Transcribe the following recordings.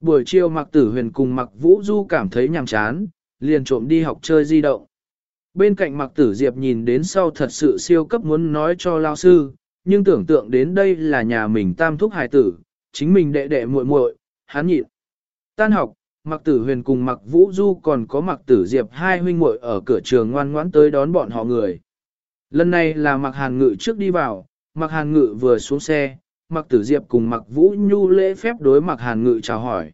Buổi chiều Mạc Tử Huyền cùng Mạc Vũ Du cảm thấy nhàm chán, liền trộm đi học chơi di động. Bên cạnh Mạc Tử Diệp nhìn đến sau thật sự siêu cấp muốn nói cho lao sư, nhưng tưởng tượng đến đây là nhà mình tam thúc hài tử, chính mình đệ đệ muội muội, hắn nhịn. Tan học, Mạc Tử Huyền cùng Mạc Vũ Du còn có Mạc Tử Diệp hai huynh muội ở cửa trường ngoan ngoãn tới đón bọn họ người. Lần này là Mạc Hàn Ngự trước đi vào, Mạc Hàn Ngự vừa xuống xe, Mạc Tử Diệp cùng Mạc Vũ Nhu lễ phép đối Mạc Hàn Ngự chào hỏi.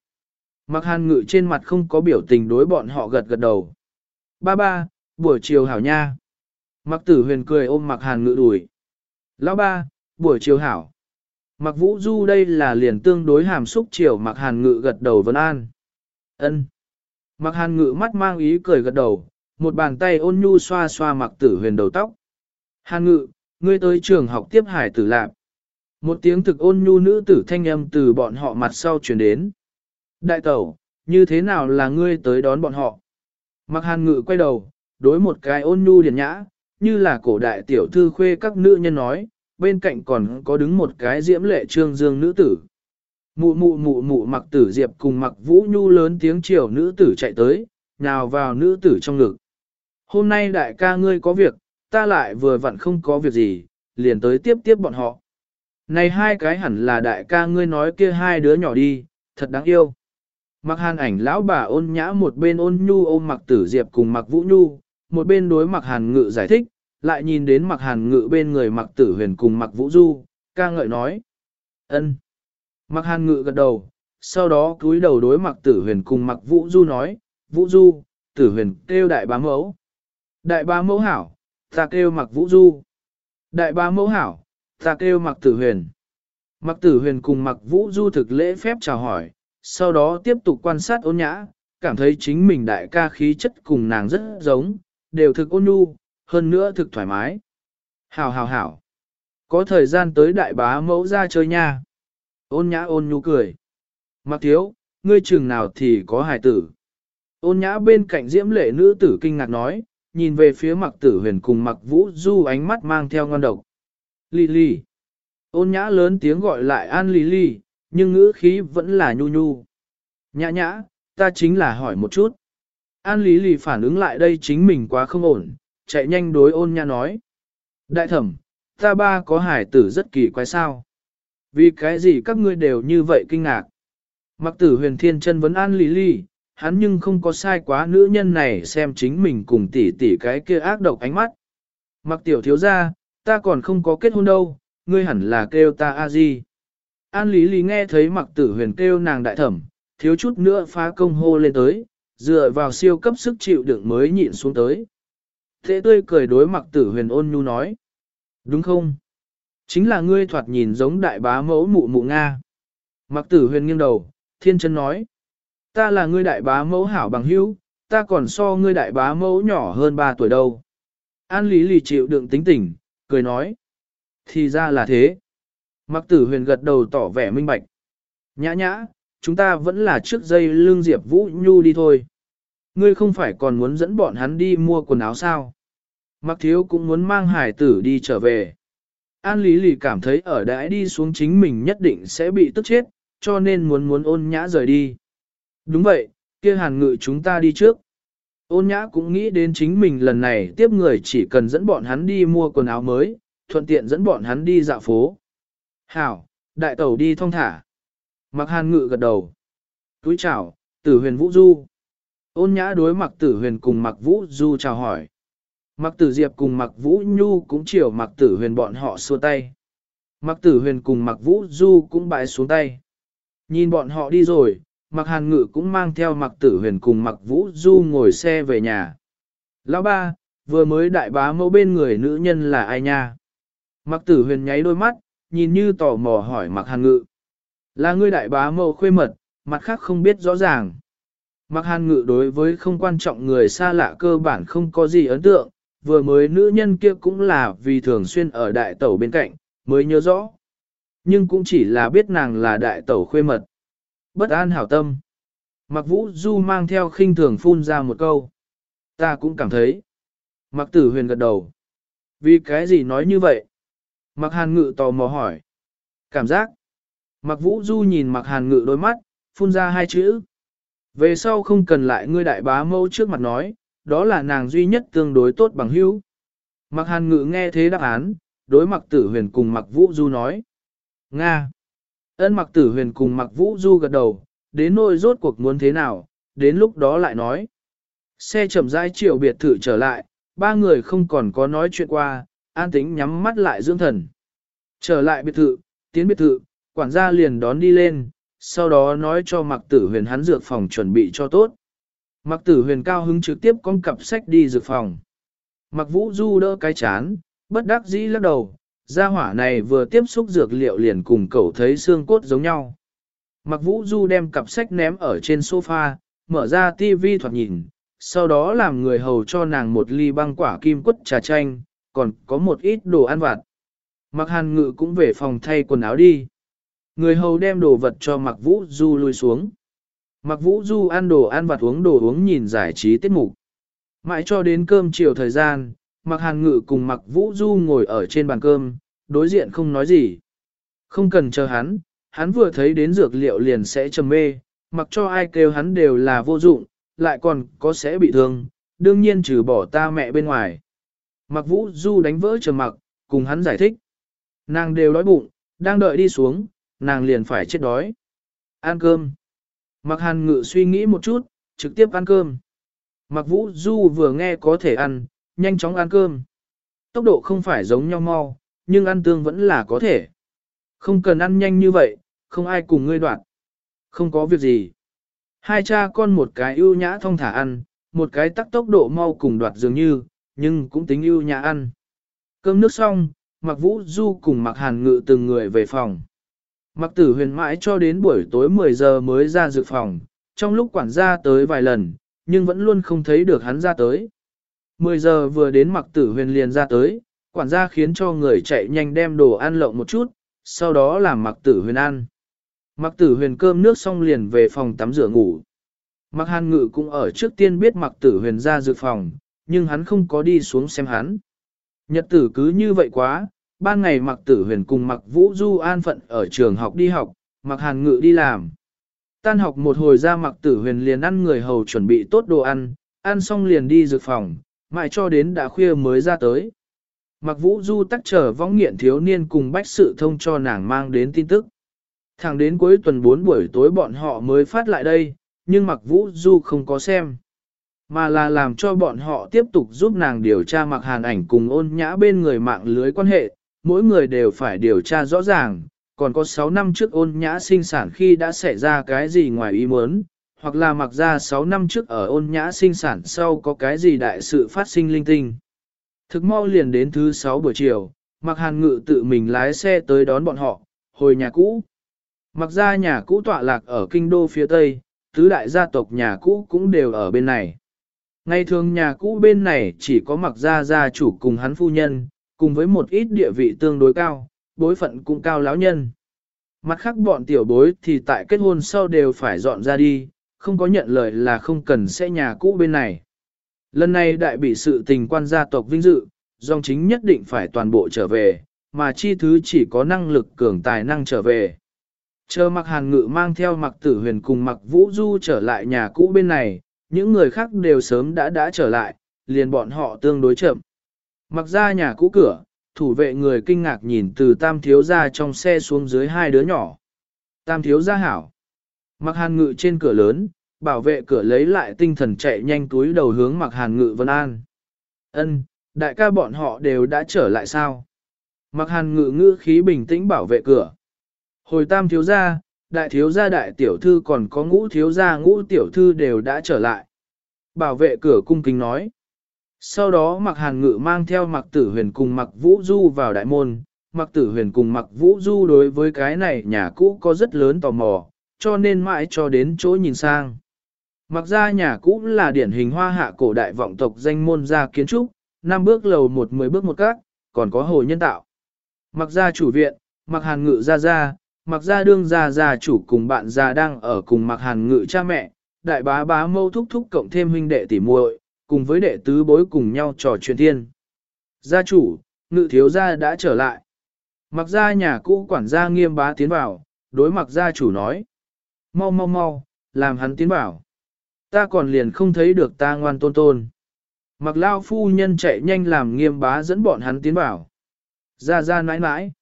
Mạc Hàn Ngự trên mặt không có biểu tình đối bọn họ gật gật đầu. Ba ba, buổi chiều hảo nha. Mạc Tử Huyền cười ôm Mạc Hàn Ngự đùi. Lão ba, buổi chiều hảo. Mạc Vũ Du đây là liền tương đối hàm xúc chiều Mạc Hàn Ngự gật đầu vân an. Ân. Mạc Hàn Ngự mắt mang ý cười gật đầu, một bàn tay ôn nhu xoa xoa Mạc Tử Huyền đầu tóc. Hàn Ngự, ngươi tới trường học tiếp hải tử lạc. Một tiếng thực ôn nhu nữ tử thanh âm từ bọn họ mặt sau chuyển đến. Đại tẩu, như thế nào là ngươi tới đón bọn họ? Mặc hàn ngự quay đầu, đối một cái ôn nhu điển nhã, như là cổ đại tiểu thư khuê các nữ nhân nói, bên cạnh còn có đứng một cái diễm lệ trương dương nữ tử. Mụ mụ mụ mụ mặc tử diệp cùng mặc vũ nhu lớn tiếng chiều nữ tử chạy tới, nhào vào nữ tử trong ngực. Hôm nay đại ca ngươi có việc, ta lại vừa vặn không có việc gì, liền tới tiếp tiếp bọn họ. Này hai cái hẳn là đại ca ngươi nói kia hai đứa nhỏ đi, thật đáng yêu. Mặc hàn ảnh lão bà ôn nhã một bên ôn nhu ôm mặc tử diệp cùng mặc vũ nhu, một bên đối mặc hàn ngự giải thích, lại nhìn đến mặc hàn ngự bên người mặc tử huyền cùng mặc vũ du, ca ngợi nói. ân. Mặc hàn ngự gật đầu, sau đó cúi đầu đối mặc tử huyền cùng mặc vũ du nói, vũ du, tử huyền kêu đại bá mẫu. Đại bá mẫu hảo, ta kêu mặc vũ du. Đại bá mẫu hảo, ta kêu mặc tử huyền. Mặc tử huyền cùng mặc vũ du thực lễ phép chào hỏi, sau đó tiếp tục quan sát ôn nhã, cảm thấy chính mình đại ca khí chất cùng nàng rất giống, đều thực ôn nhu, hơn nữa thực thoải mái. Hảo hảo hảo. Có thời gian tới đại bá mẫu ra chơi nha. Ôn nhã ôn nhu cười. Mặc thiếu, ngươi chừng nào thì có hài tử. Ôn nhã bên cạnh diễm lệ nữ tử kinh ngạc nói, nhìn về phía mặc tử huyền cùng mặc vũ du ánh mắt mang theo ngon độc. Lily. Ôn nhã lớn tiếng gọi lại an Lily, nhưng ngữ khí vẫn là nhu nhu. Nhã nhã, ta chính là hỏi một chút. An lý lì phản ứng lại đây chính mình quá không ổn, chạy nhanh đối ôn nhã nói. Đại thẩm, ta ba có hải tử rất kỳ quái sao. Vì cái gì các ngươi đều như vậy kinh ngạc. Mặc tử huyền thiên chân vấn an lý lì, hắn nhưng không có sai quá nữ nhân này xem chính mình cùng tỷ tỷ cái kia ác độc ánh mắt. Mặc tiểu thiếu ra, ta còn không có kết hôn đâu, ngươi hẳn là kêu ta a di. An Lý Lý nghe thấy mặc tử huyền kêu nàng đại thẩm, thiếu chút nữa phá công hô lên tới, dựa vào siêu cấp sức chịu đựng mới nhịn xuống tới. Thế tươi cười đối mặc tử huyền ôn nhu nói. Đúng không? Chính là ngươi thoạt nhìn giống đại bá mẫu mụ mụ Nga. Mặc tử huyền nghiêng đầu, thiên chân nói. Ta là ngươi đại bá mẫu hảo bằng hữu, ta còn so ngươi đại bá mẫu nhỏ hơn 3 tuổi đâu. An Lý Lý chịu đựng tính tình, cười nói. Thì ra là thế. Mặc tử huyền gật đầu tỏ vẻ minh bạch. Nhã nhã, chúng ta vẫn là trước dây lương Diệp Vũ Nhu đi thôi. Ngươi không phải còn muốn dẫn bọn hắn đi mua quần áo sao? Mặc thiếu cũng muốn mang hải tử đi trở về. An Lý Lì cảm thấy ở đãi đi xuống chính mình nhất định sẽ bị tức chết, cho nên muốn muốn ôn nhã rời đi. Đúng vậy, kia hàn ngự chúng ta đi trước. Ôn nhã cũng nghĩ đến chính mình lần này tiếp người chỉ cần dẫn bọn hắn đi mua quần áo mới, thuận tiện dẫn bọn hắn đi dạo phố. Hảo, đại tẩu đi thong thả. Mặc hàn ngự gật đầu. Túi chào, tử huyền vũ du. Ôn nhã đối mặc tử huyền cùng mặc vũ du chào hỏi. Mặc tử diệp cùng mặc vũ nhu cũng chiều mặc tử huyền bọn họ xua tay. Mặc tử huyền cùng mặc vũ du cũng bãi xuống tay. Nhìn bọn họ đi rồi, Mạc hàn ngự cũng mang theo Mạc tử huyền cùng Mạc vũ du ngồi xe về nhà. Lão ba, vừa mới đại bá mẫu bên người nữ nhân là ai nha? Mạc tử huyền nháy đôi mắt, nhìn như tò mò hỏi Mạc hàn ngự. Là ngươi đại bá mẫu khuê mật, mặt khác không biết rõ ràng. Mạc hàn ngự đối với không quan trọng người xa lạ cơ bản không có gì ấn tượng, vừa mới nữ nhân kia cũng là vì thường xuyên ở đại tẩu bên cạnh, mới nhớ rõ. Nhưng cũng chỉ là biết nàng là đại tẩu khuê mật. Bất an hảo tâm. Mặc vũ du mang theo khinh thường phun ra một câu. Ta cũng cảm thấy. Mặc tử huyền gật đầu. Vì cái gì nói như vậy? Mặc hàn ngự tò mò hỏi. Cảm giác. Mặc vũ du nhìn mặc hàn ngự đôi mắt, phun ra hai chữ. Về sau không cần lại ngươi đại bá mâu trước mặt nói, đó là nàng duy nhất tương đối tốt bằng hữu. Mặc hàn ngự nghe thế đáp án, đối mặc tử huyền cùng mặc vũ du nói. Nga. Ân mặc tử huyền cùng mặc vũ du gật đầu, đến nỗi rốt cuộc muốn thế nào, đến lúc đó lại nói. Xe chậm rãi chiều biệt thự trở lại, ba người không còn có nói chuyện qua, an tính nhắm mắt lại dưỡng thần. Trở lại biệt thự, tiến biệt thự, quản gia liền đón đi lên, sau đó nói cho mặc tử huyền hắn dược phòng chuẩn bị cho tốt. Mặc tử huyền cao hứng trực tiếp con cặp sách đi dược phòng. Mặc vũ du đỡ cái chán, bất đắc dĩ lắc đầu, gia hỏa này vừa tiếp xúc dược liệu liền cùng cậu thấy xương cốt giống nhau. Mặc vũ du đem cặp sách ném ở trên sofa, mở ra tivi thoạt nhìn, sau đó làm người hầu cho nàng một ly băng quả kim quất trà chanh, còn có một ít đồ ăn vặt. Mặc hàn ngự cũng về phòng thay quần áo đi. Người hầu đem đồ vật cho mặc vũ du lui xuống. Mặc vũ du ăn đồ ăn vặt uống đồ uống nhìn giải trí tiết mục. Mãi cho đến cơm chiều thời gian, Mạc hàn ngự cùng Mạc vũ du ngồi ở trên bàn cơm, đối diện không nói gì. Không cần chờ hắn, hắn vừa thấy đến dược liệu liền sẽ trầm mê, mặc cho ai kêu hắn đều là vô dụng, lại còn có sẽ bị thương, đương nhiên trừ bỏ ta mẹ bên ngoài. Mạc vũ du đánh vỡ trầm mặc, cùng hắn giải thích. Nàng đều đói bụng, đang đợi đi xuống, nàng liền phải chết đói. Ăn cơm. Mạc hàn ngự suy nghĩ một chút, trực tiếp ăn cơm. Mạc vũ du vừa nghe có thể ăn, nhanh chóng ăn cơm. Tốc độ không phải giống nhau mau, nhưng ăn tương vẫn là có thể. Không cần ăn nhanh như vậy, không ai cùng ngươi đoạn. Không có việc gì. Hai cha con một cái ưu nhã thông thả ăn, một cái tắc tốc độ mau cùng đoạt dường như, nhưng cũng tính ưu nhã ăn. Cơm nước xong, Mặc Vũ Du cùng Mặc Hàn Ngự từng người về phòng. Mặc Tử Huyền mãi cho đến buổi tối 10 giờ mới ra dự phòng, trong lúc quản gia tới vài lần, nhưng vẫn luôn không thấy được hắn ra tới. 10 giờ vừa đến Mặc Tử Huyền liền ra tới, quản gia khiến cho người chạy nhanh đem đồ ăn lộng một chút, sau đó làm Mặc Tử Huyền ăn. Mặc tử huyền cơm nước xong liền về phòng tắm rửa ngủ. Mặc hàn ngự cũng ở trước tiên biết mặc tử huyền ra dược phòng, nhưng hắn không có đi xuống xem hắn. Nhật tử cứ như vậy quá, ban ngày mặc tử huyền cùng mặc vũ du an phận ở trường học đi học, mặc hàn ngự đi làm. Tan học một hồi ra mặc tử huyền liền ăn người hầu chuẩn bị tốt đồ ăn, ăn xong liền đi dược phòng, mãi cho đến đã khuya mới ra tới. Mặc vũ du tắc trở vong nghiện thiếu niên cùng bách sự thông cho nàng mang đến tin tức. Thẳng đến cuối tuần 4 buổi tối bọn họ mới phát lại đây, nhưng Mặc Vũ Du không có xem. Mà là làm cho bọn họ tiếp tục giúp nàng điều tra mặc hàn ảnh cùng ôn nhã bên người mạng lưới quan hệ, mỗi người đều phải điều tra rõ ràng, còn có 6 năm trước ôn nhã sinh sản khi đã xảy ra cái gì ngoài ý muốn, hoặc là mặc ra 6 năm trước ở ôn nhã sinh sản sau có cái gì đại sự phát sinh linh tinh. Thực mau liền đến thứ 6 buổi chiều, mặc hàn ngự tự mình lái xe tới đón bọn họ, hồi nhà cũ. Mặc ra nhà cũ tọa lạc ở kinh đô phía tây, tứ đại gia tộc nhà cũ cũng đều ở bên này. Ngày thường nhà cũ bên này chỉ có mặc gia gia chủ cùng hắn phu nhân, cùng với một ít địa vị tương đối cao, bối phận cũng cao lão nhân. Mặt khác bọn tiểu bối thì tại kết hôn sau đều phải dọn ra đi, không có nhận lời là không cần sẽ nhà cũ bên này. Lần này đại bị sự tình quan gia tộc vinh dự, dòng chính nhất định phải toàn bộ trở về, mà chi thứ chỉ có năng lực cường tài năng trở về. Chờ mặc hàn ngự mang theo mặc tử huyền cùng mặc vũ du trở lại nhà cũ bên này, những người khác đều sớm đã đã trở lại, liền bọn họ tương đối chậm. Mặc ra nhà cũ cửa, thủ vệ người kinh ngạc nhìn từ tam thiếu ra trong xe xuống dưới hai đứa nhỏ. Tam thiếu ra hảo. Mặc hàn ngự trên cửa lớn, bảo vệ cửa lấy lại tinh thần chạy nhanh túi đầu hướng mặc hàn ngự vân an. Ân, đại ca bọn họ đều đã trở lại sao? Mặc hàn ngự ngữ khí bình tĩnh bảo vệ cửa. Hồi tam thiếu gia, đại thiếu gia đại tiểu thư còn có ngũ thiếu gia ngũ tiểu thư đều đã trở lại. Bảo vệ cửa cung kính nói. Sau đó mặc hàn ngự mang theo mặc tử huyền cùng mặc vũ du vào đại môn, mặc tử huyền cùng mặc vũ du đối với cái này nhà cũ có rất lớn tò mò, cho nên mãi cho đến chỗ nhìn sang. Mặc ra nhà cũ là điển hình hoa hạ cổ đại vọng tộc danh môn gia kiến trúc, năm bước lầu một mười bước một cát, còn có hồ nhân tạo. Mặc ra chủ viện, mặc hàn ngự ra ra, mặc ra đương gia gia chủ cùng bạn già đang ở cùng mặc hàn ngự cha mẹ, đại bá bá mâu thúc thúc cộng thêm huynh đệ tỉ muội, cùng với đệ tứ bối cùng nhau trò chuyện thiên. Gia chủ, ngự thiếu gia đã trở lại. Mặc ra nhà cũ quản gia nghiêm bá tiến vào, đối mặc gia chủ nói. Mau mau mau, làm hắn tiến bảo. Ta còn liền không thấy được ta ngoan tôn tôn. Mặc lao phu nhân chạy nhanh làm nghiêm bá dẫn bọn hắn tiến bảo. Ra ra nãi nãi.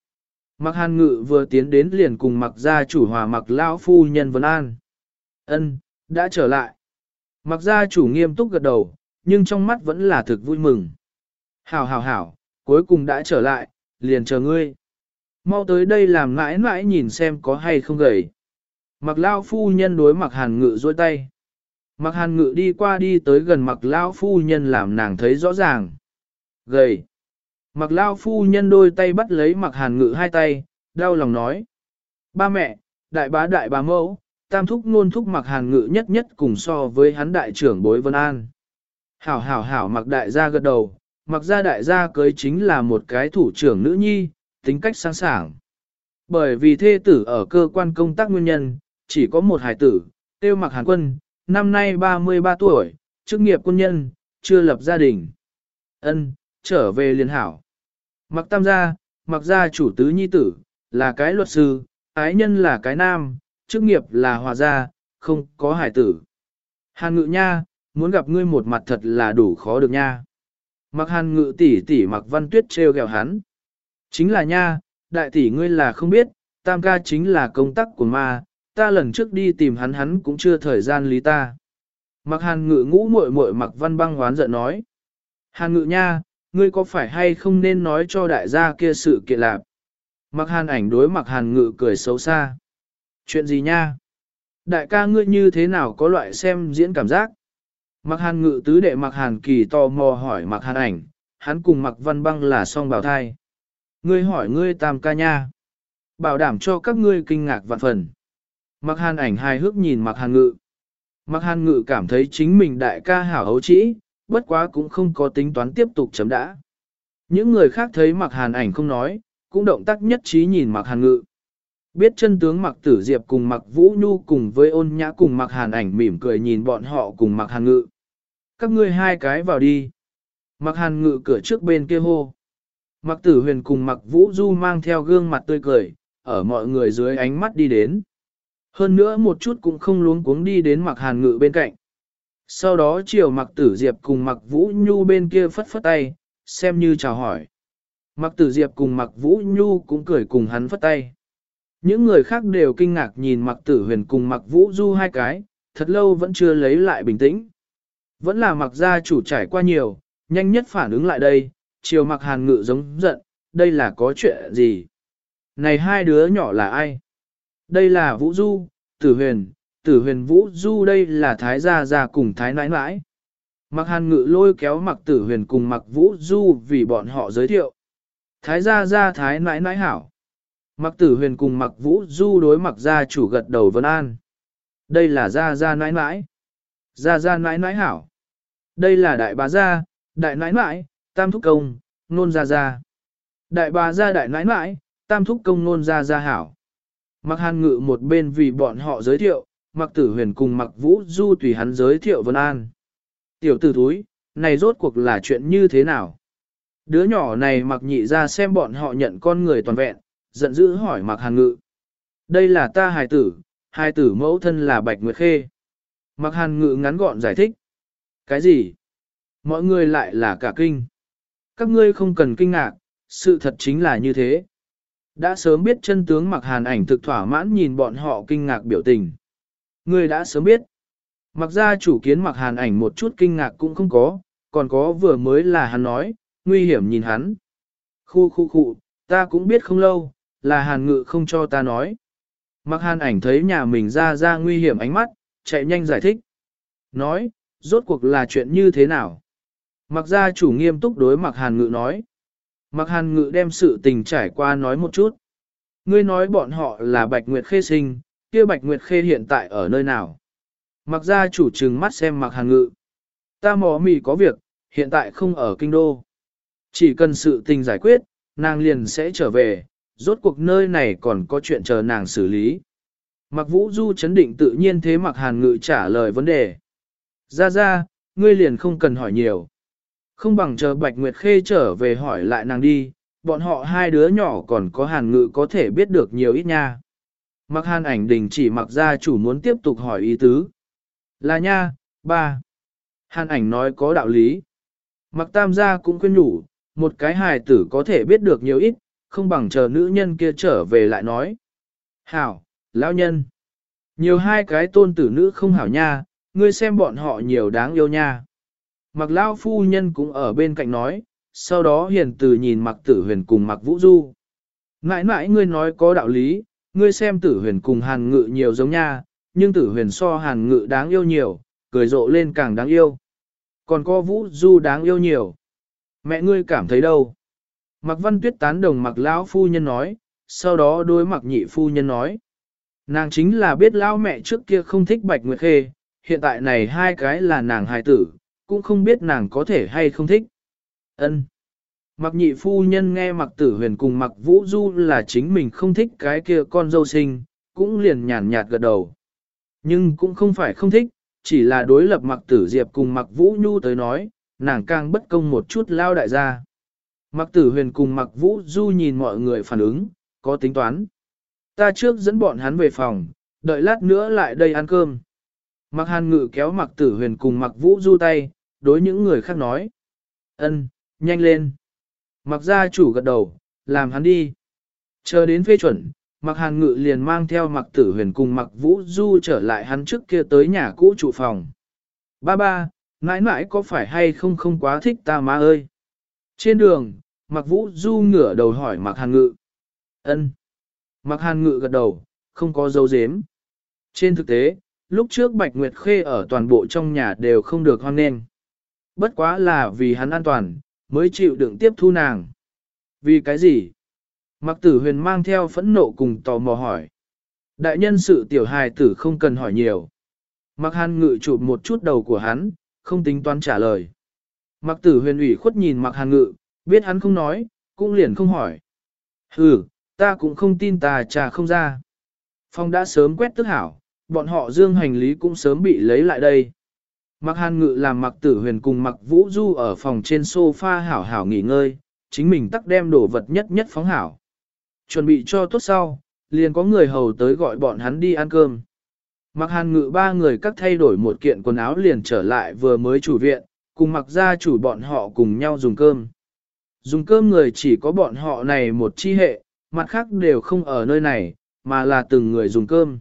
Mặc hàn ngự vừa tiến đến liền cùng mặc gia chủ hòa mặc lao phu nhân vấn an. ân đã trở lại. Mặc gia chủ nghiêm túc gật đầu, nhưng trong mắt vẫn là thực vui mừng. Hảo hảo hảo, cuối cùng đã trở lại, liền chờ ngươi. Mau tới đây làm mãi mãi nhìn xem có hay không gầy. Mặc lao phu nhân đối mặc hàn ngự dôi tay. Mặc hàn ngự đi qua đi tới gần mặc lao phu nhân làm nàng thấy rõ ràng. Gầy. Mặc lao phu nhân đôi tay bắt lấy mặc hàn ngự hai tay, đau lòng nói. Ba mẹ, đại bá đại bá mẫu, tam thúc luôn thúc mặc hàn ngự nhất nhất cùng so với hắn đại trưởng bối vân an. Hảo hảo hảo mặc đại gia gật đầu, mặc gia đại gia cưới chính là một cái thủ trưởng nữ nhi, tính cách sáng sảng. Bởi vì thê tử ở cơ quan công tác nguyên nhân, chỉ có một hài tử, tiêu mặc hàn quân, năm nay 33 tuổi, chức nghiệp quân nhân, chưa lập gia đình. Ân, trở về liền hảo. Mặc tam gia, mặc gia chủ tứ nhi tử, là cái luật sư, ái nhân là cái nam, chức nghiệp là hòa gia, không có hải tử. Hàn ngự nha, muốn gặp ngươi một mặt thật là đủ khó được nha. Mặc hàn ngự tỷ tỷ mặc văn tuyết treo gẹo hắn. Chính là nha, đại tỷ ngươi là không biết, tam ca chính là công tác của ma, ta lần trước đi tìm hắn hắn cũng chưa thời gian lý ta. Mặc hàn ngự ngũ muội muội mặc văn băng hoán giận nói. Hàn ngự nha, ngươi có phải hay không nên nói cho đại gia kia sự kiện lạc? Mặc hàn ảnh đối mặc hàn ngự cười xấu xa. Chuyện gì nha? Đại ca ngươi như thế nào có loại xem diễn cảm giác? Mặc hàn ngự tứ đệ mặc hàn kỳ tò mò hỏi mặc hàn ảnh, hắn cùng mặc văn băng là song bào thai. Ngươi hỏi ngươi tam ca nha. Bảo đảm cho các ngươi kinh ngạc vạn phần. Mặc hàn ảnh hài hước nhìn mặc hàn ngự. Mặc hàn ngự cảm thấy chính mình đại ca hảo hấu trĩ, bất quá cũng không có tính toán tiếp tục chấm đã. Những người khác thấy mặc hàn ảnh không nói, cũng động tác nhất trí nhìn mặc hàn ngự. Biết chân tướng mặc tử diệp cùng mặc vũ nhu cùng với ôn nhã cùng mặc hàn ảnh mỉm cười nhìn bọn họ cùng mặc hàn ngự. Các ngươi hai cái vào đi. Mặc hàn ngự cửa trước bên kia hô. Mặc tử huyền cùng mặc vũ du mang theo gương mặt tươi cười, ở mọi người dưới ánh mắt đi đến. Hơn nữa một chút cũng không luống cuống đi đến mặc hàn ngự bên cạnh. Sau đó chiều mặc tử diệp cùng mặc vũ nhu bên kia phất phất tay, xem như chào hỏi. Mặc tử diệp cùng mặc vũ nhu cũng cười cùng hắn phất tay. Những người khác đều kinh ngạc nhìn mặc tử huyền cùng mặc vũ du hai cái, thật lâu vẫn chưa lấy lại bình tĩnh. Vẫn là mặc gia chủ trải qua nhiều, nhanh nhất phản ứng lại đây, chiều mặc hàn ngự giống giận, đây là có chuyện gì? Này hai đứa nhỏ là ai? Đây là Vũ Du, Tử Huyền, Tử Huyền Vũ Du đây là Thái Gia Gia cùng Thái Nãi Nãi. Mặc hàn ngự lôi kéo mặc Tử Huyền cùng mặc Vũ Du vì bọn họ giới thiệu. Thái Gia Gia Thái Nãi Nãi hảo. Mặc Tử Huyền cùng mặc Vũ Du đối mặc gia chủ gật đầu vân an. Đây là Gia Gia Nãi Nãi. Gia Gia Nãi Nãi hảo. Đây là Đại Bá Gia, Đại Nãi Nãi, Tam Thúc Công, Nôn Gia Gia. Đại Bá Gia Đại Nãi Nãi, Tam Thúc Công Nôn Gia Gia hảo. Mặc hàn ngự một bên vì bọn họ giới thiệu, mặc tử huyền cùng mặc vũ du tùy hắn giới thiệu Vân An. Tiểu tử thúi, này rốt cuộc là chuyện như thế nào? Đứa nhỏ này mặc nhị ra xem bọn họ nhận con người toàn vẹn, giận dữ hỏi mặc hàn ngự. Đây là ta hài tử, hài tử mẫu thân là Bạch Nguyệt Khê. Mặc hàn ngự ngắn gọn giải thích. Cái gì? Mọi người lại là cả kinh. Các ngươi không cần kinh ngạc, sự thật chính là như thế. Đã sớm biết chân tướng mặc hàn ảnh thực thỏa mãn nhìn bọn họ kinh ngạc biểu tình. Người đã sớm biết. Mặc ra chủ kiến mặc hàn ảnh một chút kinh ngạc cũng không có, còn có vừa mới là hắn nói, nguy hiểm nhìn hắn. Khu khu khu, ta cũng biết không lâu, là hàn ngự không cho ta nói. Mặc hàn ảnh thấy nhà mình ra ra nguy hiểm ánh mắt, chạy nhanh giải thích. Nói, rốt cuộc là chuyện như thế nào? Mặc ra chủ nghiêm túc đối mặc hàn ngự nói. Mặc hàn ngự đem sự tình trải qua nói một chút. Ngươi nói bọn họ là Bạch Nguyệt Khê sinh, kia Bạch Nguyệt Khê hiện tại ở nơi nào? Mặc ra chủ trừng mắt xem mặc hàn ngự. Ta mò mì có việc, hiện tại không ở kinh đô. Chỉ cần sự tình giải quyết, nàng liền sẽ trở về, rốt cuộc nơi này còn có chuyện chờ nàng xử lý. Mặc vũ du chấn định tự nhiên thế mặc hàn ngự trả lời vấn đề. Ra ra, ngươi liền không cần hỏi nhiều. Không bằng chờ Bạch Nguyệt Khê trở về hỏi lại nàng đi, bọn họ hai đứa nhỏ còn có hàn ngự có thể biết được nhiều ít nha. Mặc hàn ảnh đình chỉ mặc gia chủ muốn tiếp tục hỏi ý tứ. Là nha, ba. Hàn ảnh nói có đạo lý. Mặc tam gia cũng khuyên nhủ, một cái hài tử có thể biết được nhiều ít, không bằng chờ nữ nhân kia trở về lại nói. Hảo, lão nhân. Nhiều hai cái tôn tử nữ không hảo nha, ngươi xem bọn họ nhiều đáng yêu nha. Mặc lao phu nhân cũng ở bên cạnh nói, sau đó hiền từ nhìn mặc tử huyền cùng mặc vũ du. Mãi mãi ngươi nói có đạo lý, ngươi xem tử huyền cùng hàn ngự nhiều giống nha, nhưng tử huyền so hàn ngự đáng yêu nhiều, cười rộ lên càng đáng yêu. Còn có vũ du đáng yêu nhiều. Mẹ ngươi cảm thấy đâu? Mặc văn tuyết tán đồng mặc lão phu nhân nói, sau đó đối mặc nhị phu nhân nói. Nàng chính là biết lão mẹ trước kia không thích bạch nguyệt khê, hiện tại này hai cái là nàng hài tử, cũng không biết nàng có thể hay không thích. Ân. Mặc nhị phu nhân nghe mặc tử huyền cùng mặc vũ du là chính mình không thích cái kia con dâu sinh, cũng liền nhàn nhạt gật đầu. Nhưng cũng không phải không thích, chỉ là đối lập mặc tử diệp cùng mặc vũ nhu tới nói, nàng càng bất công một chút lao đại gia. Mặc tử huyền cùng mặc vũ du nhìn mọi người phản ứng, có tính toán. Ta trước dẫn bọn hắn về phòng, đợi lát nữa lại đây ăn cơm. Mặc hàn ngự kéo mặc tử huyền cùng mặc vũ du tay, đối những người khác nói. ân, nhanh lên. Mặc gia chủ gật đầu, làm hắn đi. Chờ đến phê chuẩn, mặc hàn ngự liền mang theo mặc tử huyền cùng mặc vũ du trở lại hắn trước kia tới nhà cũ trụ phòng. Ba ba, mãi mãi có phải hay không không quá thích ta má ơi? Trên đường, mặc vũ du ngửa đầu hỏi mặc hàn ngự. ân. Mặc hàn ngự gật đầu, không có dấu dếm. Trên thực tế, lúc trước Bạch Nguyệt Khê ở toàn bộ trong nhà đều không được hoan nghênh. Bất quá là vì hắn an toàn, mới chịu đựng tiếp thu nàng. Vì cái gì? Mặc tử huyền mang theo phẫn nộ cùng tò mò hỏi. Đại nhân sự tiểu hài tử không cần hỏi nhiều. Mặc hàn ngự chụp một chút đầu của hắn, không tính toán trả lời. Mặc tử huyền ủy khuất nhìn mặc hàn ngự, biết hắn không nói, cũng liền không hỏi. Ừ, ta cũng không tin tà trà không ra. Phong đã sớm quét tức hảo, bọn họ dương hành lý cũng sớm bị lấy lại đây. Mặc hàn ngự làm mặc tử huyền cùng mặc vũ du ở phòng trên sofa hảo hảo nghỉ ngơi, chính mình tắc đem đồ vật nhất nhất phóng hảo. Chuẩn bị cho tốt sau, liền có người hầu tới gọi bọn hắn đi ăn cơm. Mặc hàn ngự ba người cắt thay đổi một kiện quần áo liền trở lại vừa mới chủ viện, cùng mặc gia chủ bọn họ cùng nhau dùng cơm. Dùng cơm người chỉ có bọn họ này một chi hệ, mặt khác đều không ở nơi này, mà là từng người dùng cơm.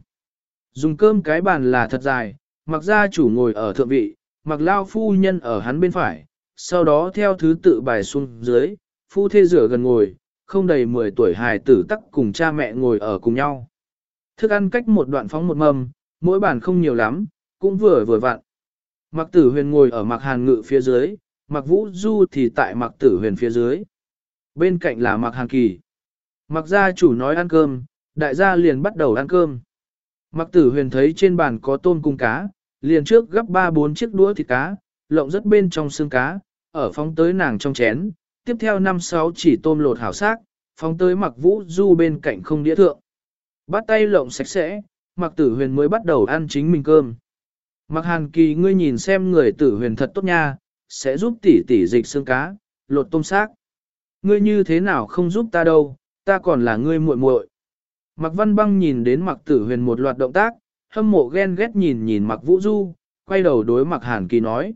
Dùng cơm cái bàn là thật dài, mặc gia chủ ngồi ở thượng vị, mặc lao phu nhân ở hắn bên phải, sau đó theo thứ tự bài xuống dưới, phu thê rửa gần ngồi, không đầy 10 tuổi hài tử tắc cùng cha mẹ ngồi ở cùng nhau. Thức ăn cách một đoạn phóng một mâm, mỗi bàn không nhiều lắm, cũng vừa vừa vặn. Mặc tử huyền ngồi ở mặc hàn ngự phía dưới, mặc vũ du thì tại mặc tử huyền phía dưới. Bên cạnh là mặc hàn kỳ. Mặc gia chủ nói ăn cơm, đại gia liền bắt đầu ăn cơm. Mặc tử huyền thấy trên bàn có tôm cung cá, liền trước gấp ba bốn chiếc đũa thịt cá, lộng rất bên trong xương cá, ở phóng tới nàng trong chén, tiếp theo năm sáu chỉ tôm lột hảo xác, phóng tới mặc vũ du bên cạnh không đĩa thượng. Bắt tay lộng sạch sẽ, mặc tử huyền mới bắt đầu ăn chính mình cơm. Mặc hàn kỳ ngươi nhìn xem người tử huyền thật tốt nha, sẽ giúp tỷ tỷ dịch xương cá, lột tôm xác. Ngươi như thế nào không giúp ta đâu, ta còn là ngươi muội muội. Mạc văn băng nhìn đến Mạc tử huyền một loạt động tác, hâm mộ ghen ghét nhìn nhìn Mạc vũ du, quay đầu đối Mạc hàn kỳ nói.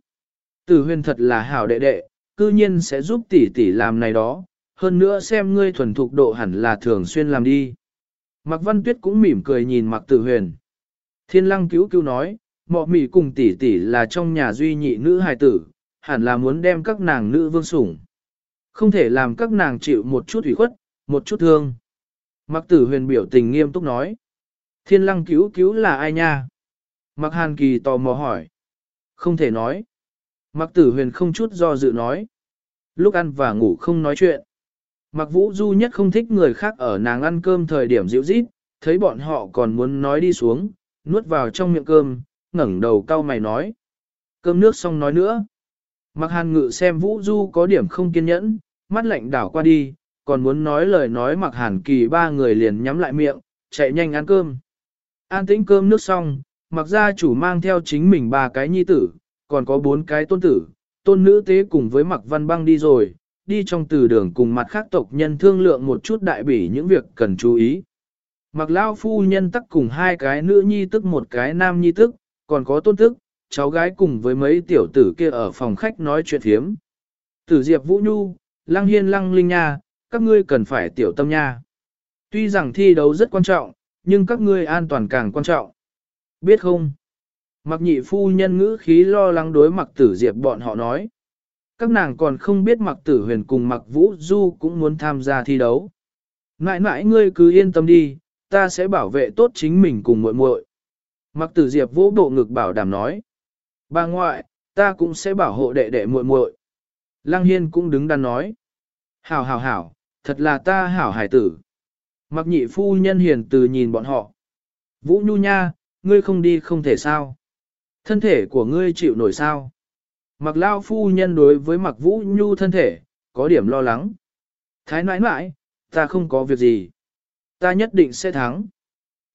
Tử huyền thật là hảo đệ đệ, cư nhiên sẽ giúp tỷ tỷ làm này đó, hơn nữa xem ngươi thuần thục độ hẳn là thường xuyên làm đi. Mạc văn tuyết cũng mỉm cười nhìn Mạc tử huyền. Thiên lăng cứu cứu nói, mọ mỉ cùng tỷ tỷ là trong nhà duy nhị nữ hài tử, hẳn là muốn đem các nàng nữ vương sủng. Không thể làm các nàng chịu một chút ủy khuất, một chút thương. Mặc tử huyền biểu tình nghiêm túc nói. Thiên lăng cứu cứu là ai nha? Mặc hàn kỳ tò mò hỏi. Không thể nói. Mặc tử huyền không chút do dự nói. Lúc ăn và ngủ không nói chuyện. Mặc vũ du nhất không thích người khác ở nàng ăn cơm thời điểm dịu rít, thấy bọn họ còn muốn nói đi xuống, nuốt vào trong miệng cơm, ngẩng đầu cau mày nói. Cơm nước xong nói nữa. Mặc hàn ngự xem vũ du có điểm không kiên nhẫn, mắt lạnh đảo qua đi, còn muốn nói lời nói mặc hàn kỳ ba người liền nhắm lại miệng, chạy nhanh ăn cơm. An tĩnh cơm nước xong, mặc gia chủ mang theo chính mình ba cái nhi tử, còn có bốn cái tôn tử, tôn nữ tế cùng với mặc văn băng đi rồi, đi trong từ đường cùng mặt khác tộc nhân thương lượng một chút đại bỉ những việc cần chú ý. Mặc lao phu nhân tắc cùng hai cái nữ nhi tức một cái nam nhi tức, còn có tôn tức, cháu gái cùng với mấy tiểu tử kia ở phòng khách nói chuyện thiếm. Tử Diệp Vũ Nhu, Lăng Hiên Lăng Linh Nha, các ngươi cần phải tiểu tâm nha. Tuy rằng thi đấu rất quan trọng, nhưng các ngươi an toàn càng quan trọng. Biết không? Mặc nhị phu nhân ngữ khí lo lắng đối mặc tử Diệp bọn họ nói. Các nàng còn không biết mặc tử huyền cùng mặc vũ du cũng muốn tham gia thi đấu. Ngại ngại ngươi cứ yên tâm đi, ta sẽ bảo vệ tốt chính mình cùng muội muội. Mặc tử diệp vỗ bộ ngực bảo đảm nói. Bà ngoại, ta cũng sẽ bảo hộ đệ đệ muội muội. Lăng Hiên cũng đứng đắn nói. Hảo hảo hảo, thật là ta hảo hải tử. Mặc nhị phu nhân hiền từ nhìn bọn họ. Vũ Nhu nha, ngươi không đi không thể sao. Thân thể của ngươi chịu nổi sao. Mặc lao phu nhân đối với mặc Vũ Nhu thân thể, có điểm lo lắng. Thái nãi nãi, ta không có việc gì. Ta nhất định sẽ thắng.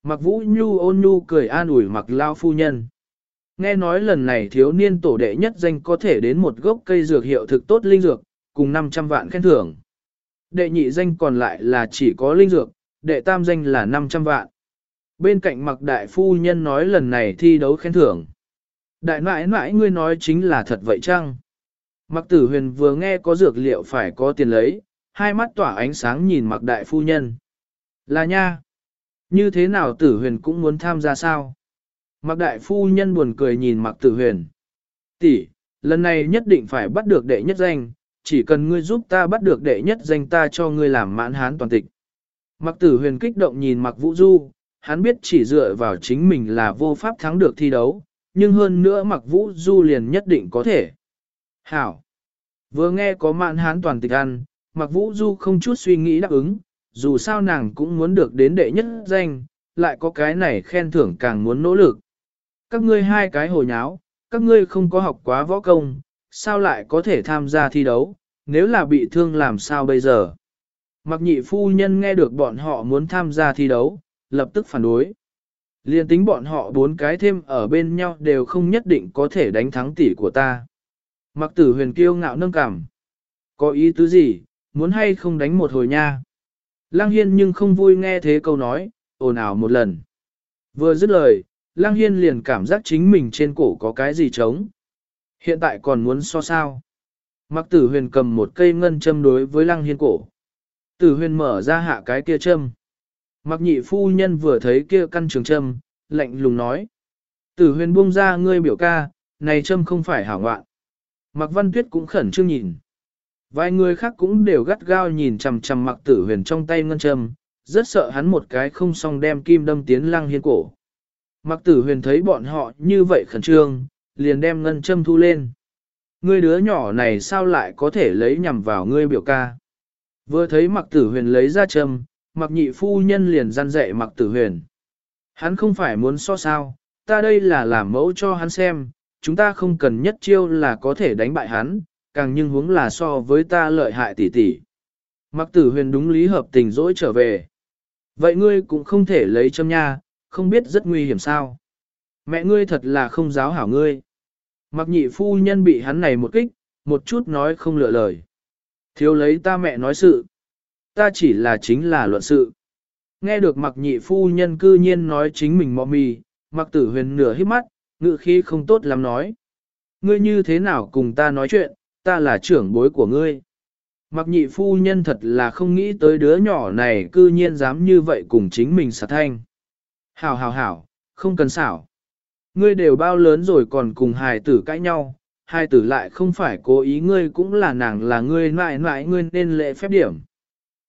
Mặc Vũ Nhu ôn nhu cười an ủi mặc lao phu nhân. Nghe nói lần này thiếu niên tổ đệ nhất danh có thể đến một gốc cây dược hiệu thực tốt linh dược, cùng 500 vạn khen thưởng. Đệ nhị danh còn lại là chỉ có linh dược, đệ tam danh là 500 vạn. Bên cạnh mặc đại phu nhân nói lần này thi đấu khen thưởng. Đại nãi nãi ngươi nói chính là thật vậy chăng? Mặc tử huyền vừa nghe có dược liệu phải có tiền lấy, hai mắt tỏa ánh sáng nhìn mặc đại phu nhân. Là nha. Như thế nào tử huyền cũng muốn tham gia sao? Mặc đại phu nhân buồn cười nhìn mặc tử huyền. Tỷ, lần này nhất định phải bắt được đệ nhất danh, chỉ cần ngươi giúp ta bắt được đệ nhất danh ta cho ngươi làm mãn hán toàn tịch. Mặc tử huyền kích động nhìn mặc vũ du, hắn biết chỉ dựa vào chính mình là vô pháp thắng được thi đấu, nhưng hơn nữa mặc vũ du liền nhất định có thể. Hảo! Vừa nghe có mãn hán toàn tịch ăn, mặc vũ du không chút suy nghĩ đáp ứng, dù sao nàng cũng muốn được đến đệ nhất danh, lại có cái này khen thưởng càng muốn nỗ lực. Các ngươi hai cái hồi nháo, các ngươi không có học quá võ công, sao lại có thể tham gia thi đấu, nếu là bị thương làm sao bây giờ? Mặc nhị phu nhân nghe được bọn họ muốn tham gia thi đấu, lập tức phản đối. Liên tính bọn họ bốn cái thêm ở bên nhau đều không nhất định có thể đánh thắng tỷ của ta. Mặc tử huyền kiêu ngạo nâng cảm. Có ý tứ gì, muốn hay không đánh một hồi nha. Lăng Hiên nhưng không vui nghe thế câu nói, ồn ào một lần. Vừa dứt lời, Lăng Hiên liền cảm giác chính mình trên cổ có cái gì trống. Hiện tại còn muốn so sao. Mặc tử huyền cầm một cây ngân châm đối với Lăng Hiên cổ. Tử huyền mở ra hạ cái kia châm. Mặc nhị phu nhân vừa thấy kia căn trường châm, lạnh lùng nói. Tử huyền buông ra ngươi biểu ca, này châm không phải hảo ngoạn. Mặc văn tuyết cũng khẩn trương nhìn. Vài người khác cũng đều gắt gao nhìn chằm chằm mặc tử huyền trong tay ngân châm, rất sợ hắn một cái không xong đem kim đâm tiến lăng hiên cổ. Mặc tử huyền thấy bọn họ như vậy khẩn trương, liền đem ngân châm thu lên. Ngươi đứa nhỏ này sao lại có thể lấy nhằm vào ngươi biểu ca? Vừa thấy mặc tử huyền lấy ra châm, mặc nhị phu nhân liền gian dạy mặc tử huyền. Hắn không phải muốn so sao, ta đây là làm mẫu cho hắn xem, chúng ta không cần nhất chiêu là có thể đánh bại hắn, càng nhưng huống là so với ta lợi hại tỷ tỷ. Mặc tử huyền đúng lý hợp tình dỗi trở về. Vậy ngươi cũng không thể lấy châm nha, không biết rất nguy hiểm sao. Mẹ ngươi thật là không giáo hảo ngươi. Mặc nhị phu nhân bị hắn này một kích, một chút nói không lựa lời. Thiếu lấy ta mẹ nói sự. Ta chỉ là chính là luận sự. Nghe được mặc nhị phu nhân cư nhiên nói chính mình mọ mì, mặc tử huyền nửa hít mắt, ngự khi không tốt lắm nói. Ngươi như thế nào cùng ta nói chuyện, ta là trưởng bối của ngươi. Mặc nhị phu nhân thật là không nghĩ tới đứa nhỏ này cư nhiên dám như vậy cùng chính mình xả thanh. Hảo hảo hảo, không cần xảo. Ngươi đều bao lớn rồi còn cùng hài tử cãi nhau, hài tử lại không phải cố ý ngươi cũng là nàng là ngươi mãi mãi ngươi nên lệ phép điểm.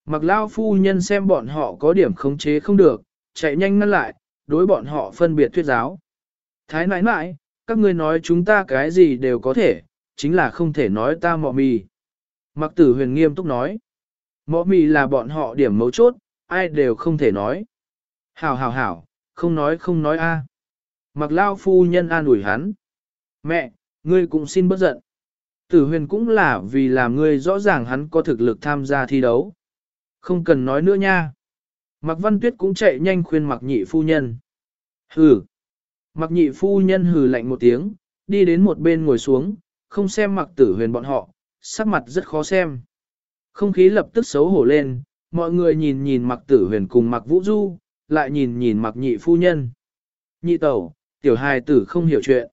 Mặc lao phu nhân xem bọn họ có điểm khống chế không được, chạy nhanh ngăn lại, đối bọn họ phân biệt thuyết giáo. Thái nãi nãi, các ngươi nói chúng ta cái gì đều có thể, chính là không thể nói ta mọ mì. Mặc tử huyền nghiêm túc nói. Mọ mì là bọn họ điểm mấu chốt, ai đều không thể nói. Hảo hảo hảo, không nói không nói a. Mặc lao phu nhân an ủi hắn. Mẹ, ngươi cũng xin bất giận. Tử huyền cũng là vì làm ngươi rõ ràng hắn có thực lực tham gia thi đấu. Không cần nói nữa nha. Mặc văn tuyết cũng chạy nhanh khuyên mặc nhị phu nhân. Hừ. Mặc nhị phu nhân hừ lạnh một tiếng, đi đến một bên ngồi xuống, không xem mặc tử huyền bọn họ, sắc mặt rất khó xem. Không khí lập tức xấu hổ lên, mọi người nhìn nhìn mặc tử huyền cùng mặc vũ du, lại nhìn nhìn mặc nhị phu nhân. Nhị tẩu, tiểu hài tử không hiểu chuyện.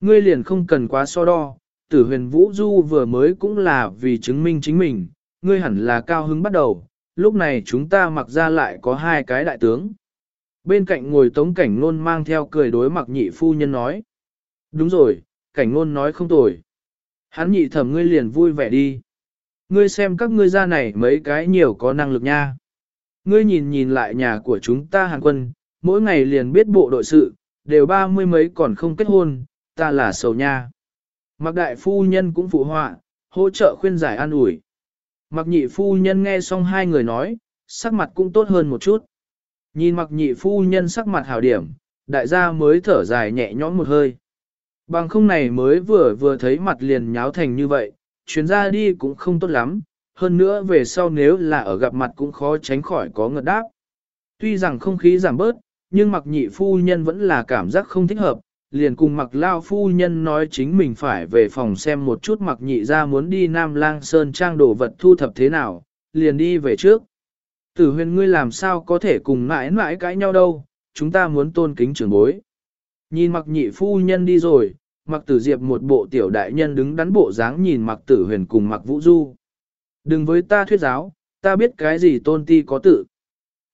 Ngươi liền không cần quá so đo, tử huyền vũ du vừa mới cũng là vì chứng minh chính mình, ngươi hẳn là cao hứng bắt đầu, lúc này chúng ta mặc ra lại có hai cái đại tướng. Bên cạnh ngồi tống cảnh nôn mang theo cười đối mặc nhị phu nhân nói. Đúng rồi, cảnh nôn nói không tồi. Hắn nhị thẩm ngươi liền vui vẻ đi. Ngươi xem các ngươi ra này mấy cái nhiều có năng lực nha. Ngươi nhìn nhìn lại nhà của chúng ta hàng quân, mỗi ngày liền biết bộ đội sự, đều ba mươi mấy còn không kết hôn, ta là sầu nha. Mặc đại phu nhân cũng phụ họa, hỗ trợ khuyên giải an ủi. Mặc nhị phu nhân nghe xong hai người nói, sắc mặt cũng tốt hơn một chút. Nhìn mặc nhị phu nhân sắc mặt hảo điểm, đại gia mới thở dài nhẹ nhõm một hơi. Bằng không này mới vừa vừa thấy mặt liền nháo thành như vậy, chuyến ra đi cũng không tốt lắm, hơn nữa về sau nếu là ở gặp mặt cũng khó tránh khỏi có ngợt đáp. Tuy rằng không khí giảm bớt, nhưng mặc nhị phu nhân vẫn là cảm giác không thích hợp, liền cùng mặc lao phu nhân nói chính mình phải về phòng xem một chút mặc nhị ra muốn đi Nam Lang Sơn trang đồ vật thu thập thế nào, liền đi về trước. Tử huyền ngươi làm sao có thể cùng mãi mãi cãi nhau đâu, chúng ta muốn tôn kính trưởng bối. Nhìn mặc nhị phu nhân đi rồi, mặc tử diệp một bộ tiểu đại nhân đứng đắn bộ dáng nhìn mặc tử huyền cùng mặc vũ du. Đừng với ta thuyết giáo, ta biết cái gì tôn ti có tự.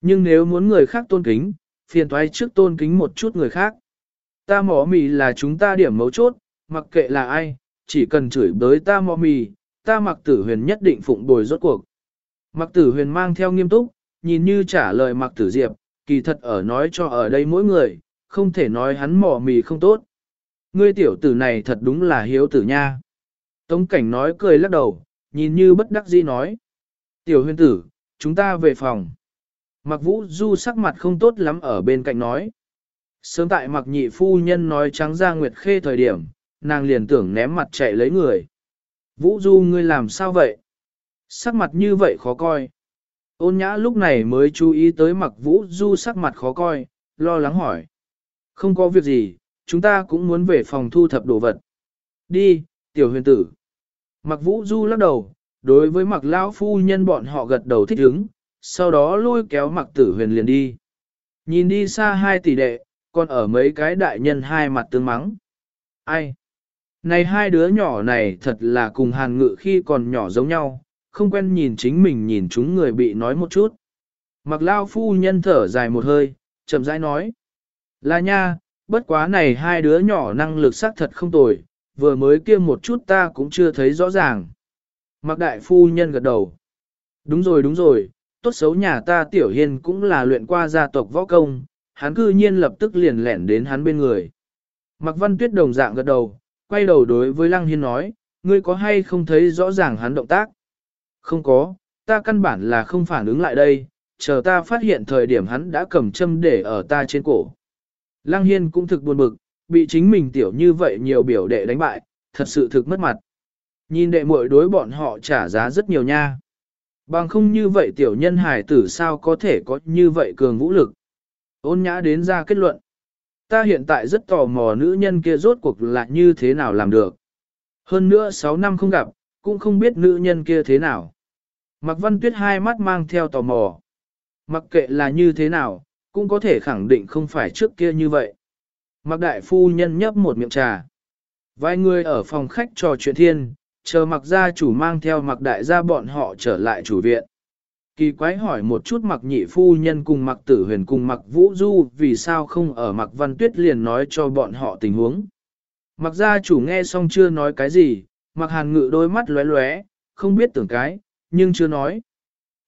Nhưng nếu muốn người khác tôn kính, phiền thoái trước tôn kính một chút người khác. Ta mỏ mì là chúng ta điểm mấu chốt, mặc kệ là ai, chỉ cần chửi bới ta mỏ mì, ta mặc tử huyền nhất định phụng bồi rốt cuộc. Mặc tử huyền mang theo nghiêm túc, nhìn như trả lời mặc tử diệp, kỳ thật ở nói cho ở đây mỗi người, không thể nói hắn mỏ mì không tốt. Ngươi tiểu tử này thật đúng là hiếu tử nha. Tống cảnh nói cười lắc đầu, nhìn như bất đắc dĩ nói. Tiểu huyền tử, chúng ta về phòng. Mặc vũ du sắc mặt không tốt lắm ở bên cạnh nói. Sớm tại mặc nhị phu nhân nói trắng ra nguyệt khê thời điểm, nàng liền tưởng ném mặt chạy lấy người. Vũ du ngươi làm sao vậy? Sắc mặt như vậy khó coi. Ôn nhã lúc này mới chú ý tới mặc vũ du sắc mặt khó coi, lo lắng hỏi. Không có việc gì, chúng ta cũng muốn về phòng thu thập đồ vật. Đi, tiểu huyền tử. Mặc vũ du lắc đầu, đối với mặc lão phu nhân bọn họ gật đầu thích ứng, sau đó lôi kéo mặc tử huyền liền đi. Nhìn đi xa hai tỷ đệ, còn ở mấy cái đại nhân hai mặt tương mắng. Ai? Này hai đứa nhỏ này thật là cùng hàn ngự khi còn nhỏ giống nhau, không quen nhìn chính mình nhìn chúng người bị nói một chút. Mặc lao phu nhân thở dài một hơi, chậm rãi nói. Là nha, bất quá này hai đứa nhỏ năng lực xác thật không tồi, vừa mới kia một chút ta cũng chưa thấy rõ ràng. Mặc đại phu nhân gật đầu. Đúng rồi đúng rồi, tốt xấu nhà ta tiểu hiên cũng là luyện qua gia tộc võ công, hắn cư nhiên lập tức liền lẻn đến hắn bên người. Mặc văn tuyết đồng dạng gật đầu, quay đầu đối với lăng hiên nói, ngươi có hay không thấy rõ ràng hắn động tác? Không có, ta căn bản là không phản ứng lại đây, chờ ta phát hiện thời điểm hắn đã cầm châm để ở ta trên cổ. Lăng hiên cũng thực buồn bực, bị chính mình tiểu như vậy nhiều biểu đệ đánh bại, thật sự thực mất mặt. Nhìn đệ muội đối bọn họ trả giá rất nhiều nha. Bằng không như vậy tiểu nhân hải tử sao có thể có như vậy cường vũ lực. Ôn nhã đến ra kết luận. Ta hiện tại rất tò mò nữ nhân kia rốt cuộc là như thế nào làm được. Hơn nữa 6 năm không gặp, cũng không biết nữ nhân kia thế nào. Mặc văn tuyết hai mắt mang theo tò mò. Mặc kệ là như thế nào, cũng có thể khẳng định không phải trước kia như vậy. Mặc đại phu nhân nhấp một miệng trà. Vài người ở phòng khách trò chuyện thiên, chờ mặc gia chủ mang theo mặc đại gia bọn họ trở lại chủ viện. Kỳ quái hỏi một chút mặc nhị phu nhân cùng mặc tử huyền cùng mặc vũ du vì sao không ở mặc văn tuyết liền nói cho bọn họ tình huống. Mặc gia chủ nghe xong chưa nói cái gì, mặc hàn ngự đôi mắt lóe lóe, không biết tưởng cái, nhưng chưa nói.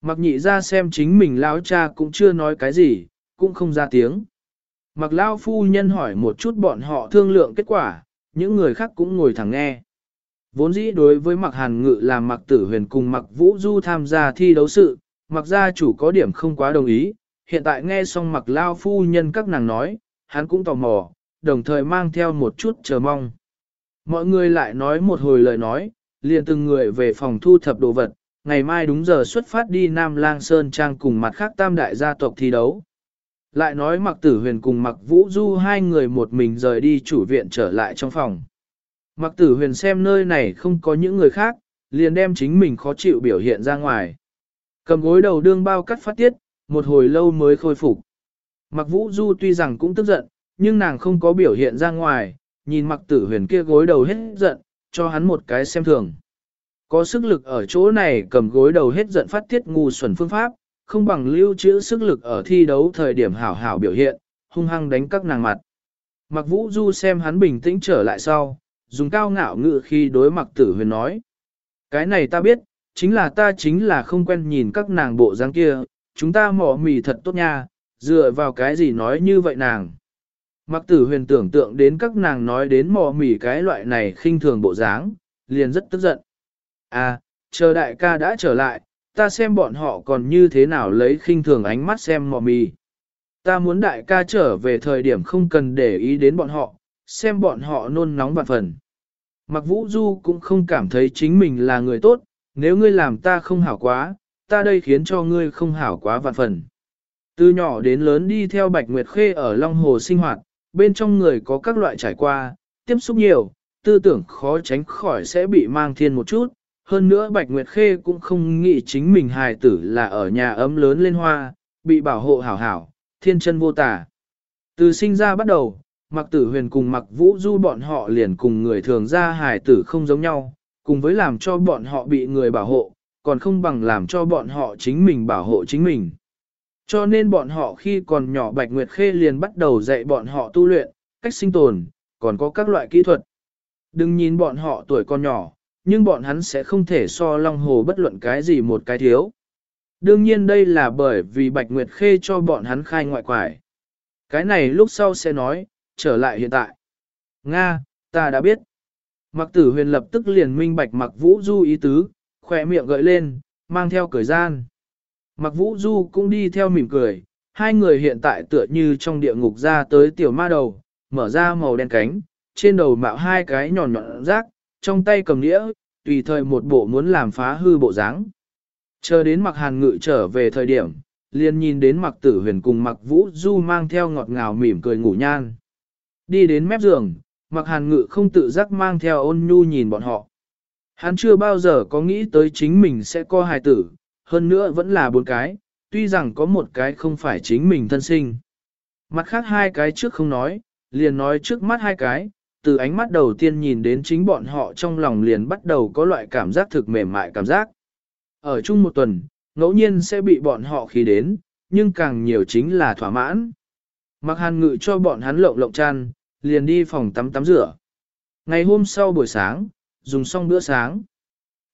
Mặc nhị ra xem chính mình lão cha cũng chưa nói cái gì, cũng không ra tiếng. Mặc lao phu nhân hỏi một chút bọn họ thương lượng kết quả, những người khác cũng ngồi thẳng nghe. Vốn dĩ đối với mặc hàn ngự là mặc tử huyền cùng mặc vũ du tham gia thi đấu sự, mặc gia chủ có điểm không quá đồng ý, hiện tại nghe xong mặc lao phu nhân các nàng nói, hắn cũng tò mò, đồng thời mang theo một chút chờ mong. Mọi người lại nói một hồi lời nói, liền từng người về phòng thu thập đồ vật, ngày mai đúng giờ xuất phát đi Nam Lang Sơn Trang cùng mặt khác tam đại gia tộc thi đấu. Lại nói mặc tử huyền cùng mặc vũ du hai người một mình rời đi chủ viện trở lại trong phòng. Mặc tử huyền xem nơi này không có những người khác, liền đem chính mình khó chịu biểu hiện ra ngoài. Cầm gối đầu đương bao cắt phát tiết, một hồi lâu mới khôi phục. Mặc vũ du tuy rằng cũng tức giận, nhưng nàng không có biểu hiện ra ngoài, nhìn mặc tử huyền kia gối đầu hết giận, cho hắn một cái xem thường. Có sức lực ở chỗ này cầm gối đầu hết giận phát tiết ngu xuẩn phương pháp, không bằng lưu trữ sức lực ở thi đấu thời điểm hảo hảo biểu hiện, hung hăng đánh các nàng mặt. Mặc vũ du xem hắn bình tĩnh trở lại sau, dùng cao ngạo ngự khi đối mặc tử huyền nói. Cái này ta biết, chính là ta chính là không quen nhìn các nàng bộ dáng kia, chúng ta mỏ mì thật tốt nha, dựa vào cái gì nói như vậy nàng. Mặc tử huyền tưởng tượng đến các nàng nói đến mò mì cái loại này khinh thường bộ dáng, liền rất tức giận. À, chờ đại ca đã trở lại, ta xem bọn họ còn như thế nào lấy khinh thường ánh mắt xem mò mì. Ta muốn đại ca trở về thời điểm không cần để ý đến bọn họ, xem bọn họ nôn nóng vạn phần. Mặc vũ du cũng không cảm thấy chính mình là người tốt, nếu ngươi làm ta không hảo quá, ta đây khiến cho ngươi không hảo quá vạn phần. Từ nhỏ đến lớn đi theo Bạch Nguyệt Khê ở Long Hồ sinh hoạt, bên trong người có các loại trải qua, tiếp xúc nhiều, tư tưởng khó tránh khỏi sẽ bị mang thiên một chút. Hơn nữa Bạch Nguyệt Khê cũng không nghĩ chính mình hài tử là ở nhà ấm lớn lên hoa, bị bảo hộ hảo hảo, thiên chân vô tả. Từ sinh ra bắt đầu, Mặc Tử Huyền cùng Mặc Vũ Du bọn họ liền cùng người thường ra hài tử không giống nhau, cùng với làm cho bọn họ bị người bảo hộ, còn không bằng làm cho bọn họ chính mình bảo hộ chính mình. Cho nên bọn họ khi còn nhỏ Bạch Nguyệt Khê liền bắt đầu dạy bọn họ tu luyện, cách sinh tồn, còn có các loại kỹ thuật. Đừng nhìn bọn họ tuổi còn nhỏ, nhưng bọn hắn sẽ không thể so Long Hồ bất luận cái gì một cái thiếu. Đương nhiên đây là bởi vì Bạch Nguyệt Khê cho bọn hắn khai ngoại quải. Cái này lúc sau sẽ nói, trở lại hiện tại. Nga, ta đã biết. Mặc tử huyền lập tức liền minh bạch mặc vũ du ý tứ, khỏe miệng gợi lên, mang theo cười gian. Mặc vũ du cũng đi theo mỉm cười, hai người hiện tại tựa như trong địa ngục ra tới tiểu ma đầu, mở ra màu đen cánh, trên đầu mạo hai cái nhọn nhọn rác, trong tay cầm đĩa, tùy thời một bộ muốn làm phá hư bộ dáng. Chờ đến mặc hàn ngự trở về thời điểm, liền nhìn đến mặc tử huyền cùng mặc vũ du mang theo ngọt ngào mỉm cười ngủ nhan. Đi đến mép giường, mặc hàn ngự không tự giác mang theo ôn nhu nhìn bọn họ. Hắn chưa bao giờ có nghĩ tới chính mình sẽ có hài tử, hơn nữa vẫn là bốn cái, tuy rằng có một cái không phải chính mình thân sinh. Mặt khác hai cái trước không nói, liền nói trước mắt hai cái, từ ánh mắt đầu tiên nhìn đến chính bọn họ trong lòng liền bắt đầu có loại cảm giác thực mềm mại cảm giác. Ở chung một tuần, ngẫu nhiên sẽ bị bọn họ khí đến, nhưng càng nhiều chính là thỏa mãn. Mặc hàn ngự cho bọn hắn lộng lộng chăn, liền đi phòng tắm tắm rửa. Ngày hôm sau buổi sáng, dùng xong bữa sáng.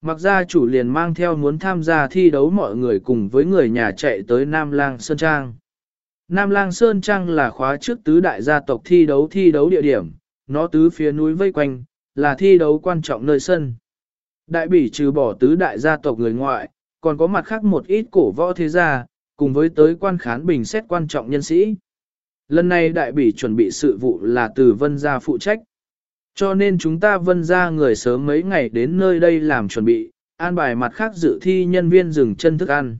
Mặc gia chủ liền mang theo muốn tham gia thi đấu mọi người cùng với người nhà chạy tới Nam Lang Sơn Trang. Nam Lang Sơn Trang là khóa trước tứ đại gia tộc thi đấu thi đấu địa điểm, nó tứ phía núi vây quanh, là thi đấu quan trọng nơi sân. Đại bỉ trừ bỏ tứ đại gia tộc người ngoại, còn có mặt khác một ít cổ võ thế gia, cùng với tới quan khán bình xét quan trọng nhân sĩ. Lần này đại bỉ chuẩn bị sự vụ là từ vân gia phụ trách. Cho nên chúng ta vân ra người sớm mấy ngày đến nơi đây làm chuẩn bị, an bài mặt khác dự thi nhân viên dừng chân thức ăn.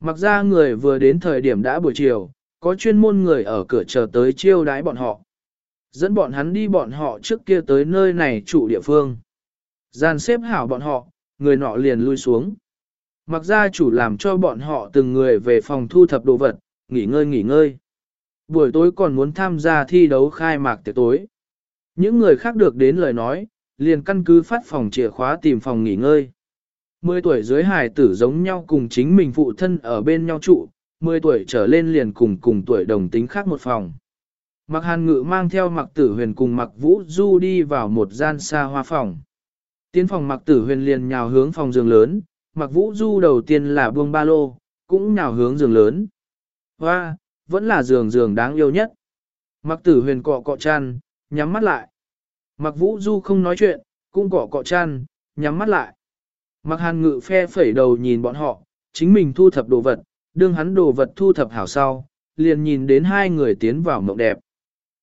Mặc ra người vừa đến thời điểm đã buổi chiều, có chuyên môn người ở cửa chờ tới chiêu đái bọn họ. Dẫn bọn hắn đi bọn họ trước kia tới nơi này chủ địa phương. Gian xếp hảo bọn họ, người nọ liền lui xuống. Mặc ra chủ làm cho bọn họ từng người về phòng thu thập đồ vật, nghỉ ngơi nghỉ ngơi. Buổi tối còn muốn tham gia thi đấu khai mạc tiệc tối. Những người khác được đến lời nói, liền căn cứ phát phòng chìa khóa tìm phòng nghỉ ngơi. Mười tuổi dưới hài tử giống nhau cùng chính mình phụ thân ở bên nhau trụ, mười tuổi trở lên liền cùng cùng tuổi đồng tính khác một phòng. Mặc hàn ngự mang theo mặc tử huyền cùng mặc vũ du đi vào một gian xa hoa phòng. Tiến phòng mặc tử huyền liền nhào hướng phòng giường lớn, mặc vũ du đầu tiên là buông ba lô, cũng nhào hướng giường lớn. Hoa, vẫn là giường giường đáng yêu nhất. Mặc tử huyền cọ cọ chăn, nhắm mắt lại. Mặc vũ du không nói chuyện, cũng cọ cọ chăn, nhắm mắt lại. Mặc hàn ngự phe phẩy đầu nhìn bọn họ, chính mình thu thập đồ vật, đương hắn đồ vật thu thập hảo sau, liền nhìn đến hai người tiến vào mộng đẹp.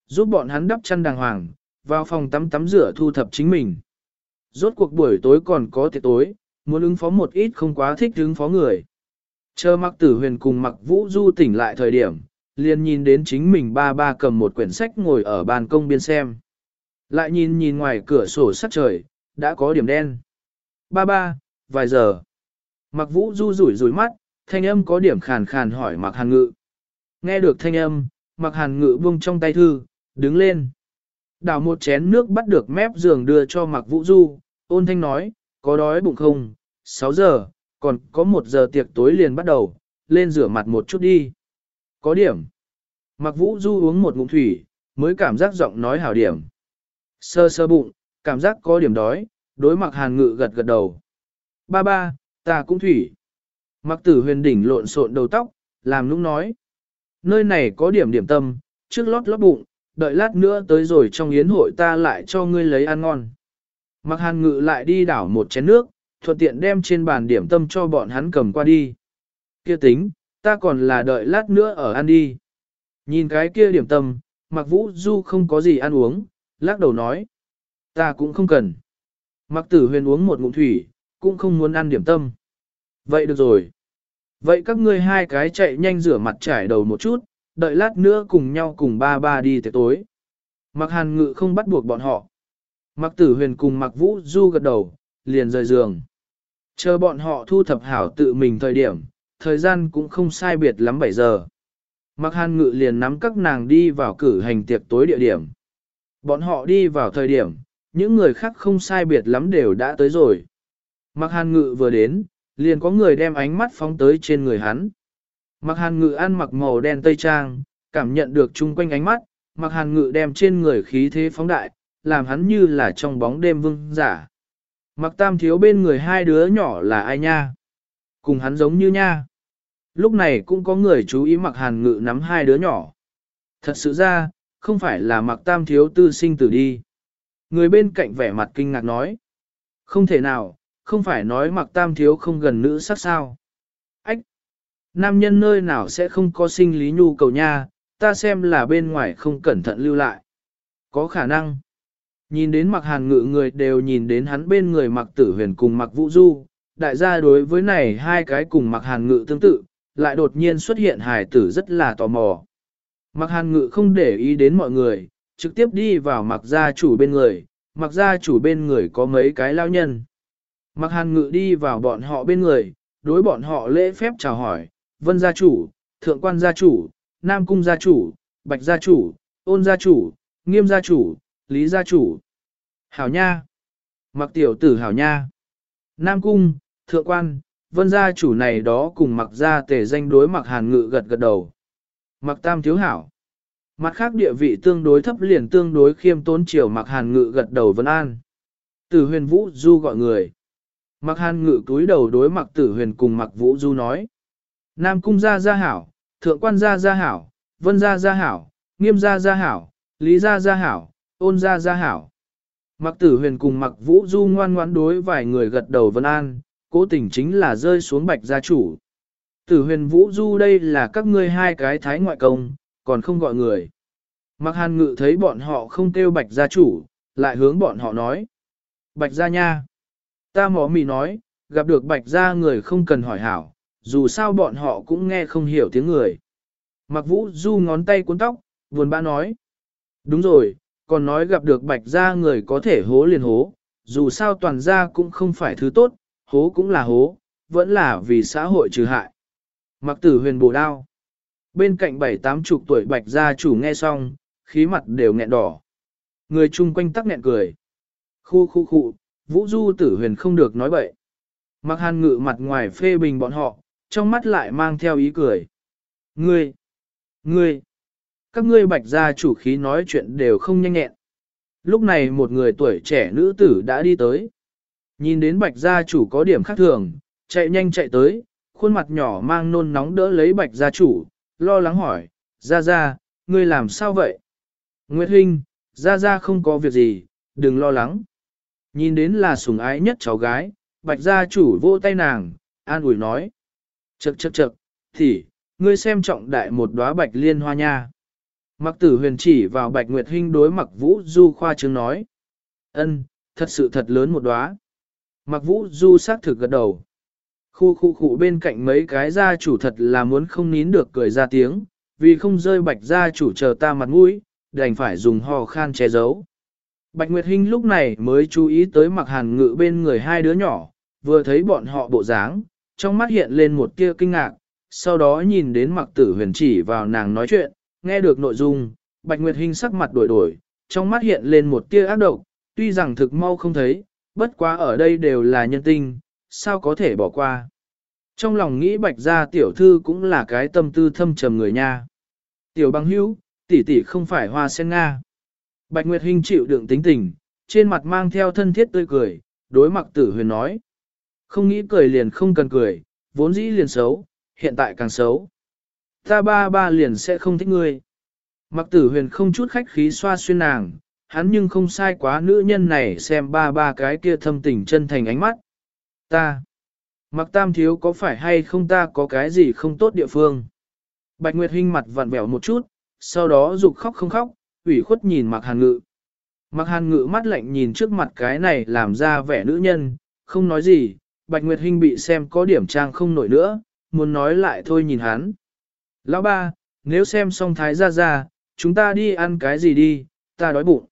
Giúp bọn hắn đắp chăn đàng hoàng, vào phòng tắm tắm rửa thu thập chính mình. Rốt cuộc buổi tối còn có tiệc tối, muốn ứng phó một ít không quá thích ứng phó người. Chờ mặc tử huyền cùng mặc vũ du tỉnh lại thời điểm, liền nhìn đến chính mình ba ba cầm một quyển sách ngồi ở ban công biên xem. Lại nhìn nhìn ngoài cửa sổ sắt trời, đã có điểm đen. Ba ba, vài giờ. Mặc vũ du rủi rủi mắt, thanh âm có điểm khàn khàn hỏi mặc hàn ngự. Nghe được thanh âm, mặc hàn ngự buông trong tay thư, đứng lên. đào một chén nước bắt được mép giường đưa cho mặc vũ du, ôn thanh nói, có đói bụng không, 6 giờ, còn có 1 giờ tiệc tối liền bắt đầu, lên rửa mặt một chút đi. Có điểm. Mặc vũ du uống một ngụm thủy, mới cảm giác giọng nói hảo điểm. Sơ sơ bụng, cảm giác có điểm đói, đối mặc hàn ngự gật gật đầu. Ba ba, ta cũng thủy. Mặc tử huyền đỉnh lộn xộn đầu tóc, làm nũng nói. Nơi này có điểm điểm tâm, trước lót lót bụng, đợi lát nữa tới rồi trong yến hội ta lại cho ngươi lấy ăn ngon. Mặc hàn ngự lại đi đảo một chén nước, thuận tiện đem trên bàn điểm tâm cho bọn hắn cầm qua đi. Kia tính, ta còn là đợi lát nữa ở ăn đi. Nhìn cái kia điểm tâm, mặc vũ du không có gì ăn uống, lắc đầu nói. Ta cũng không cần. Mặc tử huyền uống một ngụm thủy, cũng không muốn ăn điểm tâm. Vậy được rồi. Vậy các ngươi hai cái chạy nhanh rửa mặt trải đầu một chút, đợi lát nữa cùng nhau cùng ba ba đi tới tối. Mặc hàn ngự không bắt buộc bọn họ. Mặc tử huyền cùng mặc vũ du gật đầu, liền rời giường. Chờ bọn họ thu thập hảo tự mình thời điểm, thời gian cũng không sai biệt lắm 7 giờ. Mặc hàn ngự liền nắm các nàng đi vào cử hành tiệc tối địa điểm. Bọn họ đi vào thời điểm, những người khác không sai biệt lắm đều đã tới rồi. Mặc hàn ngự vừa đến, liền có người đem ánh mắt phóng tới trên người hắn. Mặc hàn ngự ăn mặc màu đen tây trang, cảm nhận được chung quanh ánh mắt, mặc hàn ngự đem trên người khí thế phóng đại, làm hắn như là trong bóng đêm vương giả. Mặc tam thiếu bên người hai đứa nhỏ là ai nha? Cùng hắn giống như nha. Lúc này cũng có người chú ý mặc hàn ngự nắm hai đứa nhỏ. Thật sự ra, không phải là mặc tam thiếu tư sinh tử đi. Người bên cạnh vẻ mặt kinh ngạc nói. Không thể nào, không phải nói mặc tam thiếu không gần nữ sắc sao. Ách! Nam nhân nơi nào sẽ không có sinh lý nhu cầu nha, ta xem là bên ngoài không cẩn thận lưu lại. Có khả năng. Nhìn đến mặc hàn ngự người đều nhìn đến hắn bên người mặc tử huyền cùng mặc vũ du, đại gia đối với này hai cái cùng mặc hàn ngự tương tự, lại đột nhiên xuất hiện hài tử rất là tò mò. Mặc hàn ngự không để ý đến mọi người, trực tiếp đi vào mặc gia chủ bên người, mặc gia chủ bên người có mấy cái lao nhân. Mặc hàn ngự đi vào bọn họ bên người, đối bọn họ lễ phép chào hỏi, vân gia chủ, thượng quan gia chủ, nam cung gia chủ, bạch gia chủ, ôn gia chủ, nghiêm gia chủ, lý gia chủ. Hảo nha! Mặc tiểu tử hảo nha! Nam cung, thượng quan, vân gia chủ này đó cùng mặc gia tề danh đối mặc hàn ngự gật gật đầu. Mặc tam thiếu hảo. Mặt khác địa vị tương đối thấp liền tương đối khiêm tốn chiều mặc hàn ngự gật đầu vân an. Tử huyền vũ du gọi người. Mặc hàn ngự túi đầu đối mặc tử huyền cùng mặc vũ du nói. Nam cung gia gia hảo, thượng quan gia gia hảo, vân gia gia hảo, nghiêm gia gia hảo, lý gia gia hảo, ôn gia gia hảo. Mặc tử huyền cùng mặc vũ du ngoan ngoãn đối vài người gật đầu vân an, cố tình chính là rơi xuống bạch gia chủ. Tử huyền vũ du đây là các ngươi hai cái thái ngoại công, còn không gọi người. Mặc hàn ngự thấy bọn họ không kêu bạch gia chủ, lại hướng bọn họ nói. Bạch gia nha. Ta mỏ mì nói, gặp được bạch gia người không cần hỏi hảo, dù sao bọn họ cũng nghe không hiểu tiếng người. Mặc vũ du ngón tay cuốn tóc, buồn bã nói. Đúng rồi, còn nói gặp được bạch gia người có thể hố liền hố, dù sao toàn gia cũng không phải thứ tốt, hố cũng là hố, vẫn là vì xã hội trừ hại. Mặc tử huyền bổ đao. Bên cạnh bảy tám chục tuổi bạch gia chủ nghe xong, khí mặt đều nghẹn đỏ. Người chung quanh tắc nghẹn cười. Khu khu khu, vũ du tử huyền không được nói bậy. Mặc hàn ngự mặt ngoài phê bình bọn họ, trong mắt lại mang theo ý cười. Ngươi! Ngươi! Các ngươi bạch gia chủ khí nói chuyện đều không nhanh nhẹn. Lúc này một người tuổi trẻ nữ tử đã đi tới. Nhìn đến bạch gia chủ có điểm khác thường, chạy nhanh chạy tới, khuôn mặt nhỏ mang nôn nóng đỡ lấy bạch gia chủ, lo lắng hỏi, ra ra, ngươi làm sao vậy? Nguyệt Hinh, ra ra không có việc gì, đừng lo lắng. Nhìn đến là sủng ái nhất cháu gái, bạch gia chủ vô tay nàng, an ủi nói. Chậc chậc chậc, thì, ngươi xem trọng đại một đóa bạch liên hoa nha. Mặc tử huyền chỉ vào bạch nguyệt hinh đối mặc vũ du khoa chứng nói. ân, thật sự thật lớn một đóa. Mặc vũ du xác thực gật đầu. Khu khu khu bên cạnh mấy cái gia chủ thật là muốn không nín được cười ra tiếng, vì không rơi bạch gia chủ chờ ta mặt mũi, đành phải dùng hò khan che giấu. Bạch Nguyệt Hinh lúc này mới chú ý tới mặc hàn ngự bên người hai đứa nhỏ, vừa thấy bọn họ bộ dáng, trong mắt hiện lên một tia kinh ngạc, sau đó nhìn đến mặc tử huyền chỉ vào nàng nói chuyện, nghe được nội dung, Bạch Nguyệt Hinh sắc mặt đổi đổi, trong mắt hiện lên một tia ác độc, tuy rằng thực mau không thấy, bất quá ở đây đều là nhân tinh, sao có thể bỏ qua. Trong lòng nghĩ Bạch gia tiểu thư cũng là cái tâm tư thâm trầm người nha. Tiểu băng hữu, tỷ tỷ không phải hoa sen Nga. Bạch Nguyệt Hinh chịu đựng tính tình, trên mặt mang theo thân thiết tươi cười, đối mặt tử huyền nói. Không nghĩ cười liền không cần cười, vốn dĩ liền xấu, hiện tại càng xấu. Ta ba ba liền sẽ không thích ngươi. Mặc tử huyền không chút khách khí xoa xuyên nàng, hắn nhưng không sai quá nữ nhân này xem ba ba cái kia thâm tình chân thành ánh mắt. Ta, mặc tam thiếu có phải hay không ta có cái gì không tốt địa phương? Bạch Nguyệt Hinh mặt vặn vẹo một chút, sau đó dục khóc không khóc, ủy khuất nhìn mặc hàn ngự. Mặc hàn ngự mắt lạnh nhìn trước mặt cái này làm ra vẻ nữ nhân, không nói gì, Bạch Nguyệt Hinh bị xem có điểm trang không nổi nữa, muốn nói lại thôi nhìn hắn. Lão ba, nếu xem xong thái ra ra, chúng ta đi ăn cái gì đi, ta đói bụng.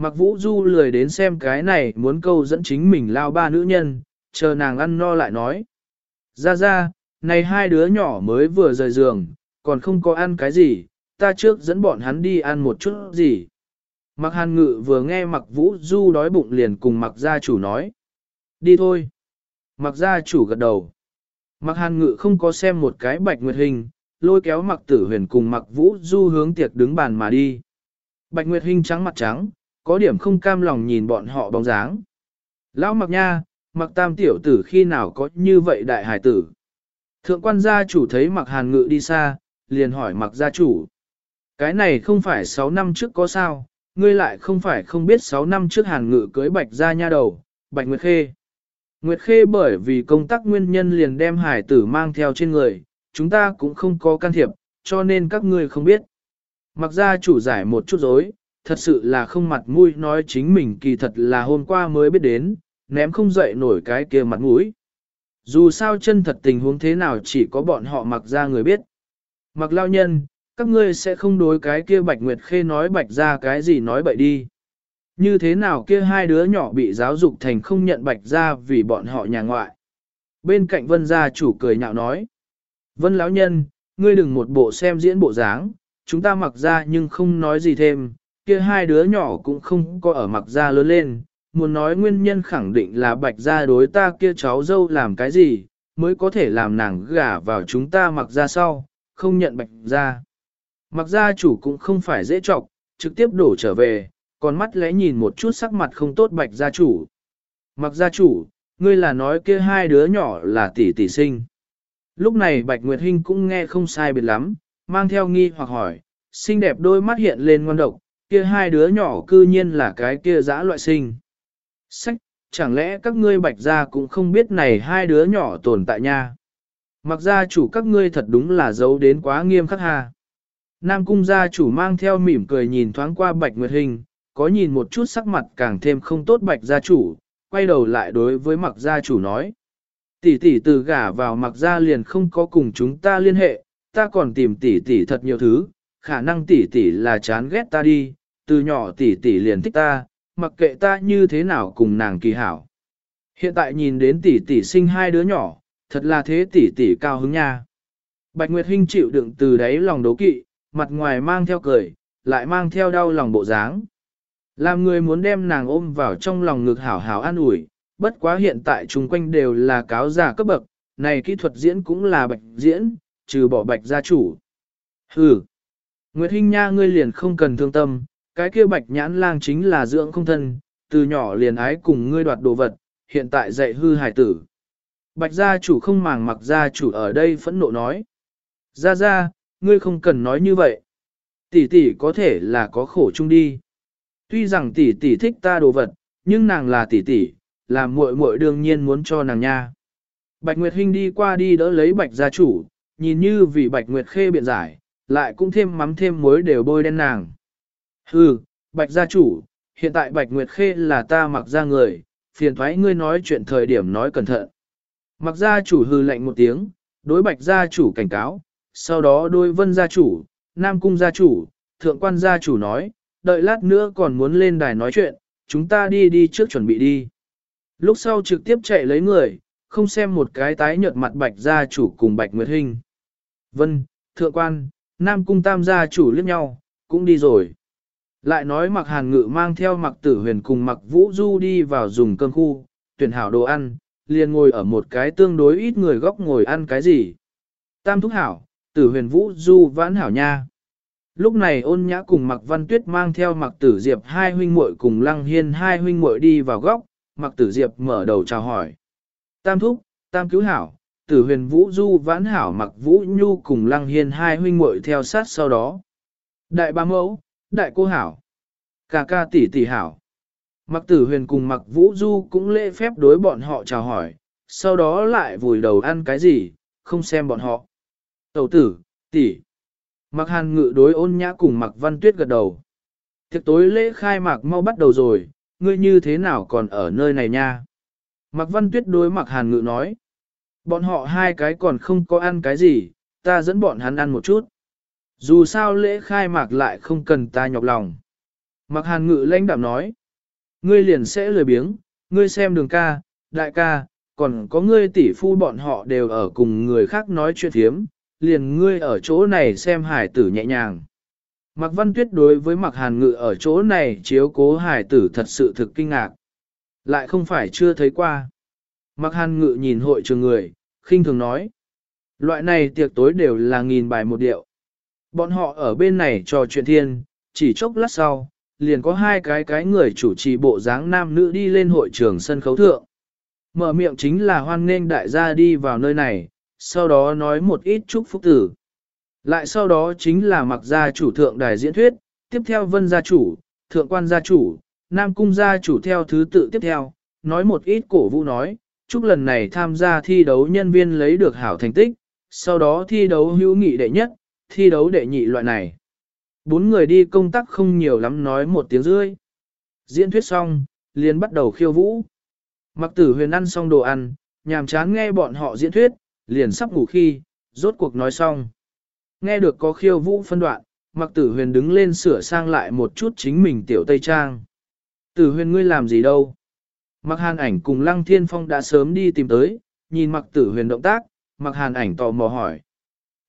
Mặc vũ du lười đến xem cái này muốn câu dẫn chính mình lao ba nữ nhân, chờ nàng ăn no lại nói. Ra ra, này hai đứa nhỏ mới vừa rời giường, còn không có ăn cái gì, ta trước dẫn bọn hắn đi ăn một chút gì. Mặc hàn ngự vừa nghe mặc vũ du đói bụng liền cùng mặc gia chủ nói. Đi thôi. Mặc gia chủ gật đầu. Mặc hàn ngự không có xem một cái bạch nguyệt hình, lôi kéo mặc tử huyền cùng mặc vũ du hướng tiệc đứng bàn mà đi. Bạch nguyệt hình trắng mặt trắng, có điểm không cam lòng nhìn bọn họ bóng dáng. Lão mặc nha, mặc tam tiểu tử khi nào có như vậy đại hải tử. Thượng quan gia chủ thấy mặc hàn ngự đi xa, liền hỏi mặc gia chủ. Cái này không phải 6 năm trước có sao, ngươi lại không phải không biết 6 năm trước hàn ngự cưới bạch gia nha đầu, bạch nguyệt khê. Nguyệt khê bởi vì công tác nguyên nhân liền đem hải tử mang theo trên người, chúng ta cũng không có can thiệp, cho nên các ngươi không biết. Mặc gia chủ giải một chút dối, thật sự là không mặt mũi nói chính mình kỳ thật là hôm qua mới biết đến, ném không dậy nổi cái kia mặt mũi. Dù sao chân thật tình huống thế nào chỉ có bọn họ mặc ra người biết. Mặc lao nhân, các ngươi sẽ không đối cái kia bạch nguyệt khê nói bạch ra cái gì nói bậy đi. Như thế nào kia hai đứa nhỏ bị giáo dục thành không nhận bạch ra vì bọn họ nhà ngoại. Bên cạnh vân gia chủ cười nhạo nói. Vân lão nhân, ngươi đừng một bộ xem diễn bộ dáng, chúng ta mặc ra nhưng không nói gì thêm, kia hai đứa nhỏ cũng không có ở mặc ra lớn lên, muốn nói nguyên nhân khẳng định là bạch gia đối ta kia cháu dâu làm cái gì, mới có thể làm nàng gả vào chúng ta mặc ra sau, không nhận bạch gia. Mặc gia chủ cũng không phải dễ trọc, trực tiếp đổ trở về, còn mắt lẽ nhìn một chút sắc mặt không tốt bạch gia chủ. Mặc gia chủ, ngươi là nói kia hai đứa nhỏ là tỷ tỷ sinh. Lúc này Bạch Nguyệt Hinh cũng nghe không sai biệt lắm, mang theo nghi hoặc hỏi, xinh đẹp đôi mắt hiện lên ngon độc, kia hai đứa nhỏ cư nhiên là cái kia dã loại sinh. Sách, chẳng lẽ các ngươi bạch gia cũng không biết này hai đứa nhỏ tồn tại nha. Mặc gia chủ các ngươi thật đúng là giấu đến quá nghiêm khắc ha. Nam cung gia chủ mang theo mỉm cười nhìn thoáng qua bạch nguyệt hình, có nhìn một chút sắc mặt càng thêm không tốt bạch gia chủ, quay đầu lại đối với mặc gia chủ nói. Tỷ tỷ từ gả vào mặc gia liền không có cùng chúng ta liên hệ, ta còn tìm tỷ tỷ thật nhiều thứ, khả năng tỷ tỷ là chán ghét ta đi, từ nhỏ tỷ tỷ liền thích ta, mặc kệ ta như thế nào cùng nàng kỳ hảo. Hiện tại nhìn đến tỷ tỷ sinh hai đứa nhỏ, thật là thế tỷ tỷ cao hứng nha. Bạch Nguyệt Hinh chịu đựng từ đáy lòng đố kỵ, mặt ngoài mang theo cười, lại mang theo đau lòng bộ dáng. Làm người muốn đem nàng ôm vào trong lòng ngực hảo hảo an ủi, bất quá hiện tại chung quanh đều là cáo giả cấp bậc, này kỹ thuật diễn cũng là bạch diễn, trừ bỏ bạch gia chủ. Hừ, Nguyệt Hinh nha ngươi liền không cần thương tâm, cái kia bạch nhãn lang chính là dưỡng không thân, từ nhỏ liền ái cùng ngươi đoạt đồ vật, hiện tại dạy hư hải tử. Bạch gia chủ không màng mặc gia chủ ở đây phẫn nộ nói. Gia gia, ngươi không cần nói như vậy. Tỷ tỷ có thể là có khổ chung đi. Tuy rằng tỷ tỷ thích ta đồ vật, nhưng nàng là tỷ tỷ, là muội muội đương nhiên muốn cho nàng nha. Bạch Nguyệt Hinh đi qua đi đỡ lấy Bạch gia chủ, nhìn như vì Bạch Nguyệt khê biện giải, lại cũng thêm mắm thêm muối đều bôi đen nàng. Hừ, Bạch gia chủ, hiện tại Bạch Nguyệt Khê là ta mặc ra người, phiền thoái ngươi nói chuyện thời điểm nói cẩn thận. Mặc gia chủ hừ lạnh một tiếng, đối Bạch gia chủ cảnh cáo, sau đó đôi vân gia chủ, Nam cung gia chủ, thượng quan gia chủ nói, đợi lát nữa còn muốn lên đài nói chuyện, chúng ta đi đi trước chuẩn bị đi. Lúc sau trực tiếp chạy lấy người, không xem một cái tái nhợt mặt Bạch gia chủ cùng Bạch Nguyệt hình, Vân, thượng quan, Nam Cung Tam gia chủ liếc nhau, cũng đi rồi. Lại nói mặc hàn ngự mang theo mặc tử huyền cùng mặc vũ du đi vào dùng cơm khu, tuyển hảo đồ ăn, liền ngồi ở một cái tương đối ít người góc ngồi ăn cái gì. Tam thúc hảo, tử huyền vũ du vãn hảo nha. Lúc này ôn nhã cùng mặc văn tuyết mang theo mặc tử diệp hai huynh muội cùng lăng hiên hai huynh muội đi vào góc, mặc tử diệp mở đầu chào hỏi. Tam thúc, tam cứu hảo, tử huyền vũ du vãn hảo mặc vũ nhu cùng lăng hiên hai huynh muội theo sát sau đó. Đại ba mẫu, đại cô hảo, ca ca tỷ tỷ hảo. Mặc tử huyền cùng mặc vũ du cũng lễ phép đối bọn họ chào hỏi, sau đó lại vùi đầu ăn cái gì, không xem bọn họ. Tẩu tử, tỷ. Mặc hàn ngự đối ôn nhã cùng mặc văn tuyết gật đầu. Thiệt tối lễ khai mạc mau bắt đầu rồi, ngươi như thế nào còn ở nơi này nha? Mặc văn tuyết đối mặc hàn ngự nói. Bọn họ hai cái còn không có ăn cái gì, ta dẫn bọn hắn ăn một chút. Dù sao lễ khai mạc lại không cần ta nhọc lòng. Mặc hàn ngự lãnh đạm nói. Ngươi liền sẽ lười biếng, ngươi xem đường ca, đại ca, còn có ngươi tỷ phu bọn họ đều ở cùng người khác nói chuyện thiếm, liền ngươi ở chỗ này xem hải tử nhẹ nhàng. Mạc Văn Tuyết đối với Mạc Hàn Ngự ở chỗ này chiếu cố hải tử thật sự thực kinh ngạc. Lại không phải chưa thấy qua. Mạc Hàn Ngự nhìn hội trường người, khinh thường nói. Loại này tiệc tối đều là nghìn bài một điệu. Bọn họ ở bên này trò chuyện thiên, chỉ chốc lát sau, liền có hai cái cái người chủ trì bộ dáng nam nữ đi lên hội trường sân khấu thượng. Mở miệng chính là hoan nghênh đại gia đi vào nơi này, sau đó nói một ít chúc phúc tử. Lại sau đó chính là mặc gia chủ thượng đài diễn thuyết, tiếp theo vân gia chủ, thượng quan gia chủ, nam cung gia chủ theo thứ tự tiếp theo, nói một ít cổ vũ nói, chúc lần này tham gia thi đấu nhân viên lấy được hảo thành tích, sau đó thi đấu hữu nghị đệ nhất, thi đấu đệ nhị loại này. Bốn người đi công tác không nhiều lắm nói một tiếng rưỡi. Diễn thuyết xong, liền bắt đầu khiêu vũ. Mặc tử huyền ăn xong đồ ăn, nhàm chán nghe bọn họ diễn thuyết, liền sắp ngủ khi, rốt cuộc nói xong. Nghe được có khiêu vũ phân đoạn, mặc tử huyền đứng lên sửa sang lại một chút chính mình tiểu tây trang. Tử huyền ngươi làm gì đâu? Mặc hàn ảnh cùng lăng thiên phong đã sớm đi tìm tới, nhìn mặc tử huyền động tác, mặc hàn ảnh tò mò hỏi.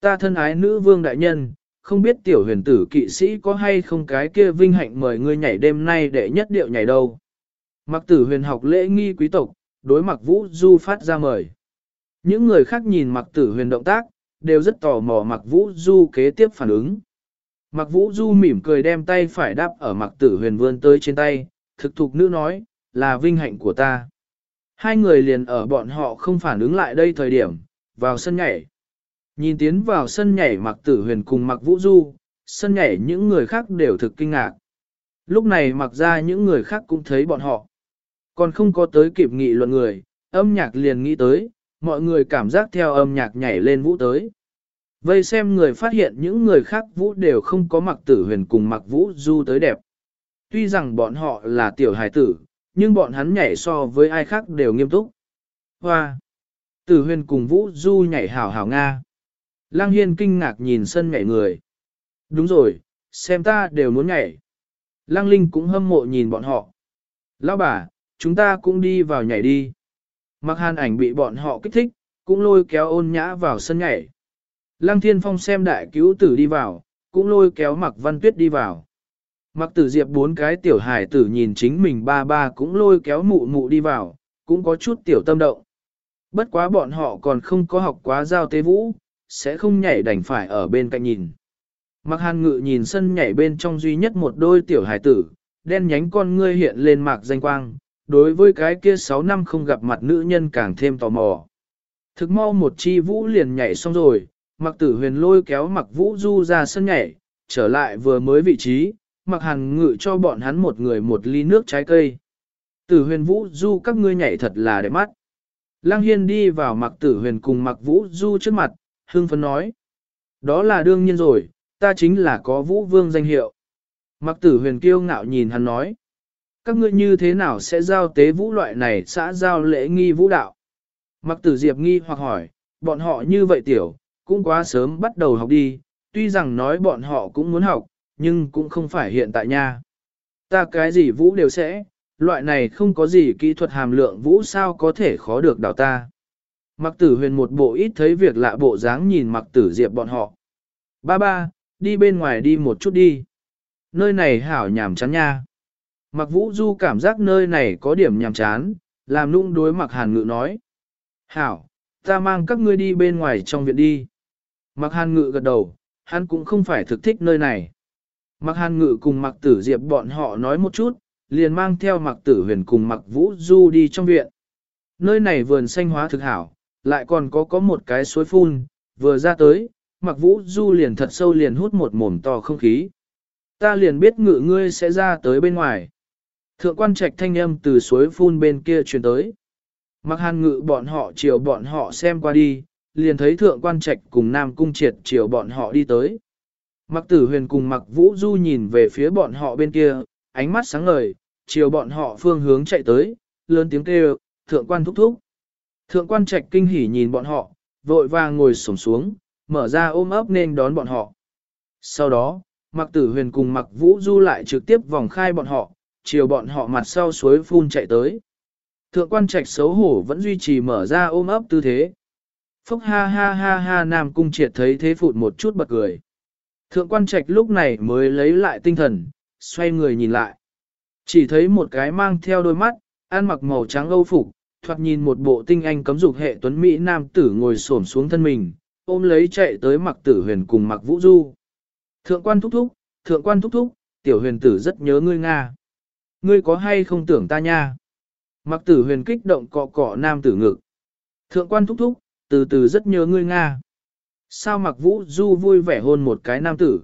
Ta thân ái nữ vương đại nhân, không biết tiểu huyền tử kỵ sĩ có hay không cái kia vinh hạnh mời ngươi nhảy đêm nay để nhất điệu nhảy đâu. Mặc tử huyền học lễ nghi quý tộc, đối mặc vũ du phát ra mời. Những người khác nhìn mặc tử huyền động tác, đều rất tò mò mặc vũ du kế tiếp phản ứng. Mặc vũ du mỉm cười đem tay phải đáp ở mặc tử huyền vươn tới trên tay, thực thục nữ nói, là vinh hạnh của ta. Hai người liền ở bọn họ không phản ứng lại đây thời điểm, vào sân nhảy. Nhìn tiến vào sân nhảy mặc tử huyền cùng mặc vũ du, sân nhảy những người khác đều thực kinh ngạc. Lúc này mặc ra những người khác cũng thấy bọn họ. Còn không có tới kịp nghị luận người, âm nhạc liền nghĩ tới, mọi người cảm giác theo âm nhạc nhảy lên vũ tới. Vây xem người phát hiện những người khác vũ đều không có mặc tử huyền cùng mặc vũ du tới đẹp. Tuy rằng bọn họ là tiểu hài tử, nhưng bọn hắn nhảy so với ai khác đều nghiêm túc. Hoa! Tử huyền cùng vũ du nhảy hảo hảo Nga. Lang Hiên kinh ngạc nhìn sân nhảy người. Đúng rồi, xem ta đều muốn nhảy. Lang Linh cũng hâm mộ nhìn bọn họ. Lão bà, chúng ta cũng đi vào nhảy đi. Mặc hàn ảnh bị bọn họ kích thích, cũng lôi kéo ôn nhã vào sân nhảy. Lăng Thiên Phong xem đại cứu tử đi vào, cũng lôi kéo Mặc Văn Tuyết đi vào. Mặc tử diệp bốn cái tiểu hải tử nhìn chính mình ba ba cũng lôi kéo mụ mụ đi vào, cũng có chút tiểu tâm động. Bất quá bọn họ còn không có học quá giao tế vũ, sẽ không nhảy đành phải ở bên cạnh nhìn. Mặc hàn ngự nhìn sân nhảy bên trong duy nhất một đôi tiểu hải tử, đen nhánh con ngươi hiện lên mạc danh quang, đối với cái kia 6 năm không gặp mặt nữ nhân càng thêm tò mò. Thực mau một chi vũ liền nhảy xong rồi, mặc tử huyền lôi kéo mặc vũ du ra sân nhảy, trở lại vừa mới vị trí, mặc hàn ngự cho bọn hắn một người một ly nước trái cây. Tử huyền vũ du các ngươi nhảy thật là đẹp mắt. Lăng Hiên đi vào mặc tử huyền cùng mặc vũ du trước mặt, hương phấn nói. Đó là đương nhiên rồi, ta chính là có vũ vương danh hiệu. Mặc tử huyền kiêu ngạo nhìn hắn nói. Các ngươi như thế nào sẽ giao tế vũ loại này xã giao lễ nghi vũ đạo? Mặc tử diệp nghi hoặc hỏi, bọn họ như vậy tiểu, cũng quá sớm bắt đầu học đi, tuy rằng nói bọn họ cũng muốn học, nhưng cũng không phải hiện tại nha. Ta cái gì vũ đều sẽ, loại này không có gì kỹ thuật hàm lượng vũ sao có thể khó được đào ta. Mặc tử huyền một bộ ít thấy việc lạ bộ dáng nhìn mặc tử diệp bọn họ. Ba ba, đi bên ngoài đi một chút đi. Nơi này hảo nhàm chán nha. Mặc vũ du cảm giác nơi này có điểm nhàm chán, làm nung đối mặc hàn ngự nói. Hảo, ta mang các ngươi đi bên ngoài trong viện đi. Mặc hàn ngự gật đầu, hắn cũng không phải thực thích nơi này. Mặc hàn ngự cùng mặc tử diệp bọn họ nói một chút, liền mang theo mặc tử huyền cùng mặc vũ du đi trong viện. Nơi này vườn xanh hóa thực hảo, lại còn có có một cái suối phun, vừa ra tới, mặc vũ du liền thật sâu liền hút một mồm to không khí. Ta liền biết ngự ngươi sẽ ra tới bên ngoài. Thượng quan trạch thanh âm từ suối phun bên kia truyền tới. Mặc hàn ngự bọn họ chiều bọn họ xem qua đi, liền thấy thượng quan trạch cùng nam cung triệt chiều bọn họ đi tới. Mặc tử huyền cùng mặc vũ du nhìn về phía bọn họ bên kia, ánh mắt sáng ngời, chiều bọn họ phương hướng chạy tới, lớn tiếng kêu, thượng quan thúc thúc. Thượng quan trạch kinh hỉ nhìn bọn họ, vội vàng ngồi xổm xuống, mở ra ôm ấp nên đón bọn họ. Sau đó, mặc tử huyền cùng mặc vũ du lại trực tiếp vòng khai bọn họ, chiều bọn họ mặt sau suối phun chạy tới. Thượng quan trạch xấu hổ vẫn duy trì mở ra ôm ấp tư thế. Phúc ha ha ha ha nam cung triệt thấy thế phụt một chút bật cười. Thượng quan trạch lúc này mới lấy lại tinh thần, xoay người nhìn lại. Chỉ thấy một cái mang theo đôi mắt, ăn mặc màu trắng âu phục, thoạt nhìn một bộ tinh anh cấm dục hệ tuấn Mỹ nam tử ngồi xổm xuống thân mình, ôm lấy chạy tới mặc tử huyền cùng mặc vũ du. Thượng quan thúc thúc, thượng quan thúc thúc, tiểu huyền tử rất nhớ ngươi Nga. Ngươi có hay không tưởng ta nha? Mặc tử huyền kích động cọ cọ nam tử ngực. Thượng quan thúc thúc, từ từ rất nhớ ngươi Nga. Sao mặc vũ du vui vẻ hôn một cái nam tử?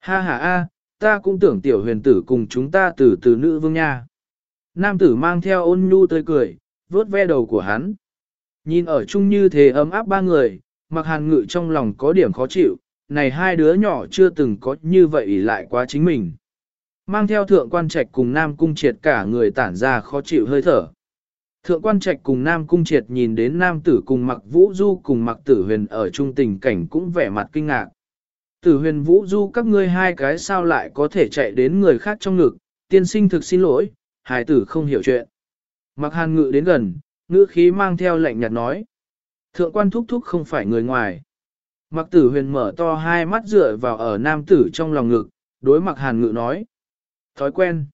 Ha ha a, ta cũng tưởng tiểu huyền tử cùng chúng ta từ từ nữ vương nha. Nam tử mang theo ôn nhu tươi cười, vớt ve đầu của hắn. Nhìn ở chung như thế ấm áp ba người, mặc hàn ngự trong lòng có điểm khó chịu, này hai đứa nhỏ chưa từng có như vậy lại quá chính mình. Mang theo thượng quan trạch cùng nam cung triệt cả người tản ra khó chịu hơi thở. Thượng quan trạch cùng nam cung triệt nhìn đến nam tử cùng mặc vũ du cùng mặc tử huyền ở chung tình cảnh cũng vẻ mặt kinh ngạc. Tử huyền vũ du các ngươi hai cái sao lại có thể chạy đến người khác trong ngực, tiên sinh thực xin lỗi, hài tử không hiểu chuyện. Mặc hàn ngự đến gần, ngữ khí mang theo lệnh nhạt nói. Thượng quan thúc thúc không phải người ngoài. Mặc tử huyền mở to hai mắt dựa vào ở nam tử trong lòng ngực, đối mặc hàn ngự nói. Thói quen.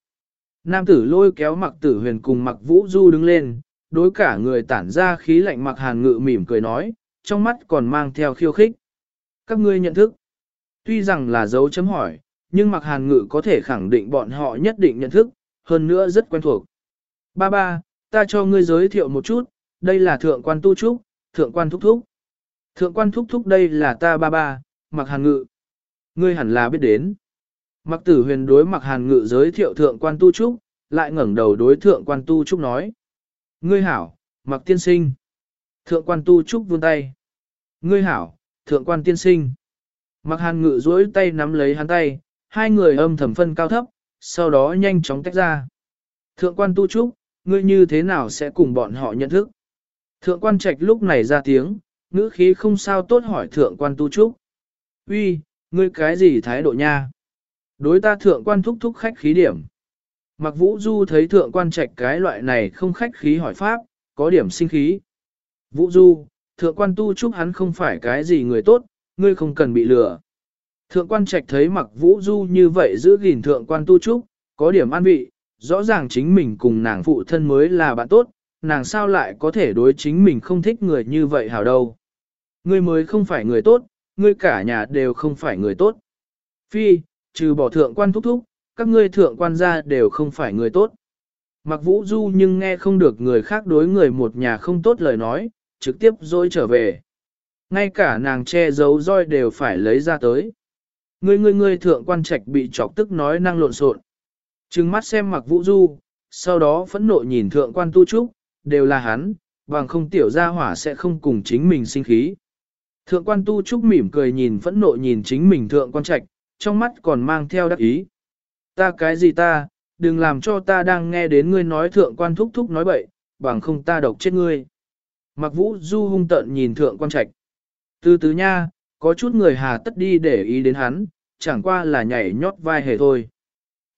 Nam tử lôi kéo mặc tử huyền cùng mặc vũ du đứng lên, đối cả người tản ra khí lạnh mặc hàn ngự mỉm cười nói, trong mắt còn mang theo khiêu khích. Các ngươi nhận thức. Tuy rằng là dấu chấm hỏi, nhưng mặc hàn ngự có thể khẳng định bọn họ nhất định nhận thức, hơn nữa rất quen thuộc. Ba ba, ta cho ngươi giới thiệu một chút, đây là thượng quan tu trúc, thượng quan thúc thúc. Thượng quan thúc thúc đây là ta ba ba, mặc hàn ngự. Ngươi hẳn là biết đến. Mặc tử huyền đối mặc hàn ngự giới thiệu thượng quan tu trúc, lại ngẩng đầu đối thượng quan tu trúc nói. Ngươi hảo, mặc tiên sinh. Thượng quan tu trúc vươn tay. Ngươi hảo, thượng quan tiên sinh. Mặc hàn ngự duỗi tay nắm lấy hắn tay, hai người âm thầm phân cao thấp, sau đó nhanh chóng tách ra. Thượng quan tu trúc, ngươi như thế nào sẽ cùng bọn họ nhận thức? Thượng quan trạch lúc này ra tiếng, ngữ khí không sao tốt hỏi thượng quan tu trúc. Uy, ngươi cái gì thái độ nha? Đối ta thượng quan thúc thúc khách khí điểm. Mặc vũ du thấy thượng quan trạch cái loại này không khách khí hỏi pháp, có điểm sinh khí. Vũ du, thượng quan tu trúc hắn không phải cái gì người tốt, ngươi không cần bị lừa. Thượng quan trạch thấy mặc vũ du như vậy giữ gìn thượng quan tu trúc, có điểm an vị, rõ ràng chính mình cùng nàng phụ thân mới là bạn tốt, nàng sao lại có thể đối chính mình không thích người như vậy hảo đâu. Ngươi mới không phải người tốt, ngươi cả nhà đều không phải người tốt. Phi, trừ bỏ thượng quan thúc thúc, các ngươi thượng quan gia đều không phải người tốt. Mặc vũ du nhưng nghe không được người khác đối người một nhà không tốt lời nói, trực tiếp dối trở về. Ngay cả nàng che giấu roi đều phải lấy ra tới. Ngươi ngươi ngươi thượng quan trạch bị chọc tức nói năng lộn xộn. Trừng mắt xem mặc vũ du, sau đó phẫn nộ nhìn thượng quan tu trúc, đều là hắn, bằng không tiểu gia hỏa sẽ không cùng chính mình sinh khí. Thượng quan tu trúc mỉm cười nhìn phẫn nộ nhìn chính mình thượng quan trạch, trong mắt còn mang theo đắc ý. Ta cái gì ta, đừng làm cho ta đang nghe đến ngươi nói thượng quan thúc thúc nói bậy, bằng không ta độc chết ngươi. Mặc vũ du hung tận nhìn thượng quan trạch. Từ từ nha, có chút người hà tất đi để ý đến hắn, chẳng qua là nhảy nhót vai hề thôi.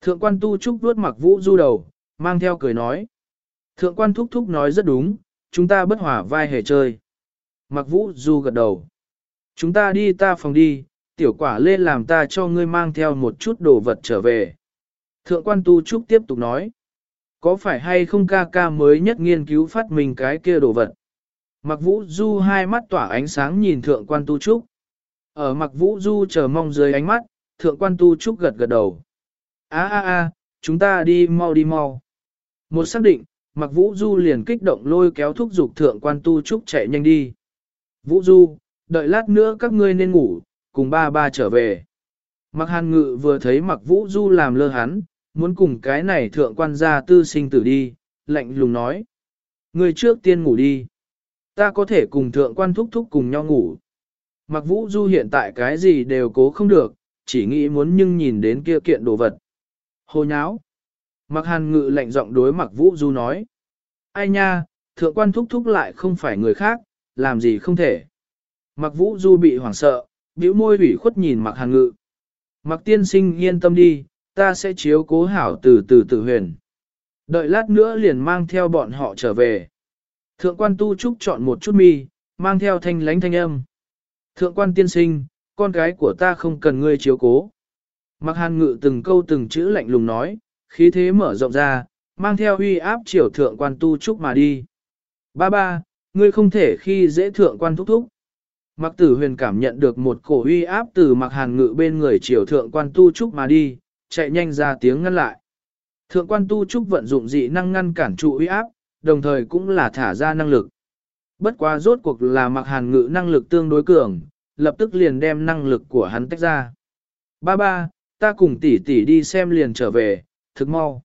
Thượng quan tu trúc vuốt mặc vũ du đầu, mang theo cười nói. Thượng quan thúc thúc nói rất đúng, chúng ta bất hỏa vai hề chơi. Mặc vũ du gật đầu. Chúng ta đi ta phòng đi, tiểu quả lê làm ta cho ngươi mang theo một chút đồ vật trở về. Thượng quan tu trúc tiếp tục nói, có phải hay không ca ca mới nhất nghiên cứu phát minh cái kia đồ vật? Mặc vũ du hai mắt tỏa ánh sáng nhìn thượng quan tu trúc. Ở mặc vũ du chờ mong dưới ánh mắt, thượng quan tu trúc gật gật đầu a a a chúng ta đi mau đi mau. Một xác định, mặc vũ du liền kích động lôi kéo thúc giục thượng quan tu trúc chạy nhanh đi. Vũ du, đợi lát nữa các ngươi nên ngủ, cùng ba ba trở về. Mặc hàn ngự vừa thấy mặc vũ du làm lơ hắn, muốn cùng cái này thượng quan gia tư sinh tử đi, lạnh lùng nói. Người trước tiên ngủ đi. Ta có thể cùng thượng quan thúc thúc cùng nhau ngủ. Mặc vũ du hiện tại cái gì đều cố không được, chỉ nghĩ muốn nhưng nhìn đến kia kiện đồ vật. Hồ nháo. Mặc hàn ngự lạnh giọng đối mặc vũ du nói. Ai nha, thượng quan thúc thúc lại không phải người khác, làm gì không thể. Mặc vũ du bị hoảng sợ, bĩu môi ủy khuất nhìn mặc hàn ngự. Mặc tiên sinh yên tâm đi, ta sẽ chiếu cố hảo từ từ từ huyền. Đợi lát nữa liền mang theo bọn họ trở về. Thượng quan tu trúc chọn một chút mi, mang theo thanh lánh thanh âm. Thượng quan tiên sinh, con gái của ta không cần ngươi chiếu cố. Mặc hàn ngự từng câu từng chữ lạnh lùng nói, khí thế mở rộng ra, mang theo uy áp triều thượng quan tu trúc mà đi. Ba ba, ngươi không thể khi dễ thượng quan thúc thúc. Mặc tử huyền cảm nhận được một cổ uy áp từ mặc hàn ngự bên người triều thượng quan tu trúc mà đi, chạy nhanh ra tiếng ngăn lại. Thượng quan tu trúc vận dụng dị năng ngăn cản trụ uy áp, đồng thời cũng là thả ra năng lực. Bất quá rốt cuộc là mặc hàn ngự năng lực tương đối cường, lập tức liền đem năng lực của hắn tách ra. Ba ba, ta cùng tỷ tỷ đi xem liền trở về, thực mau.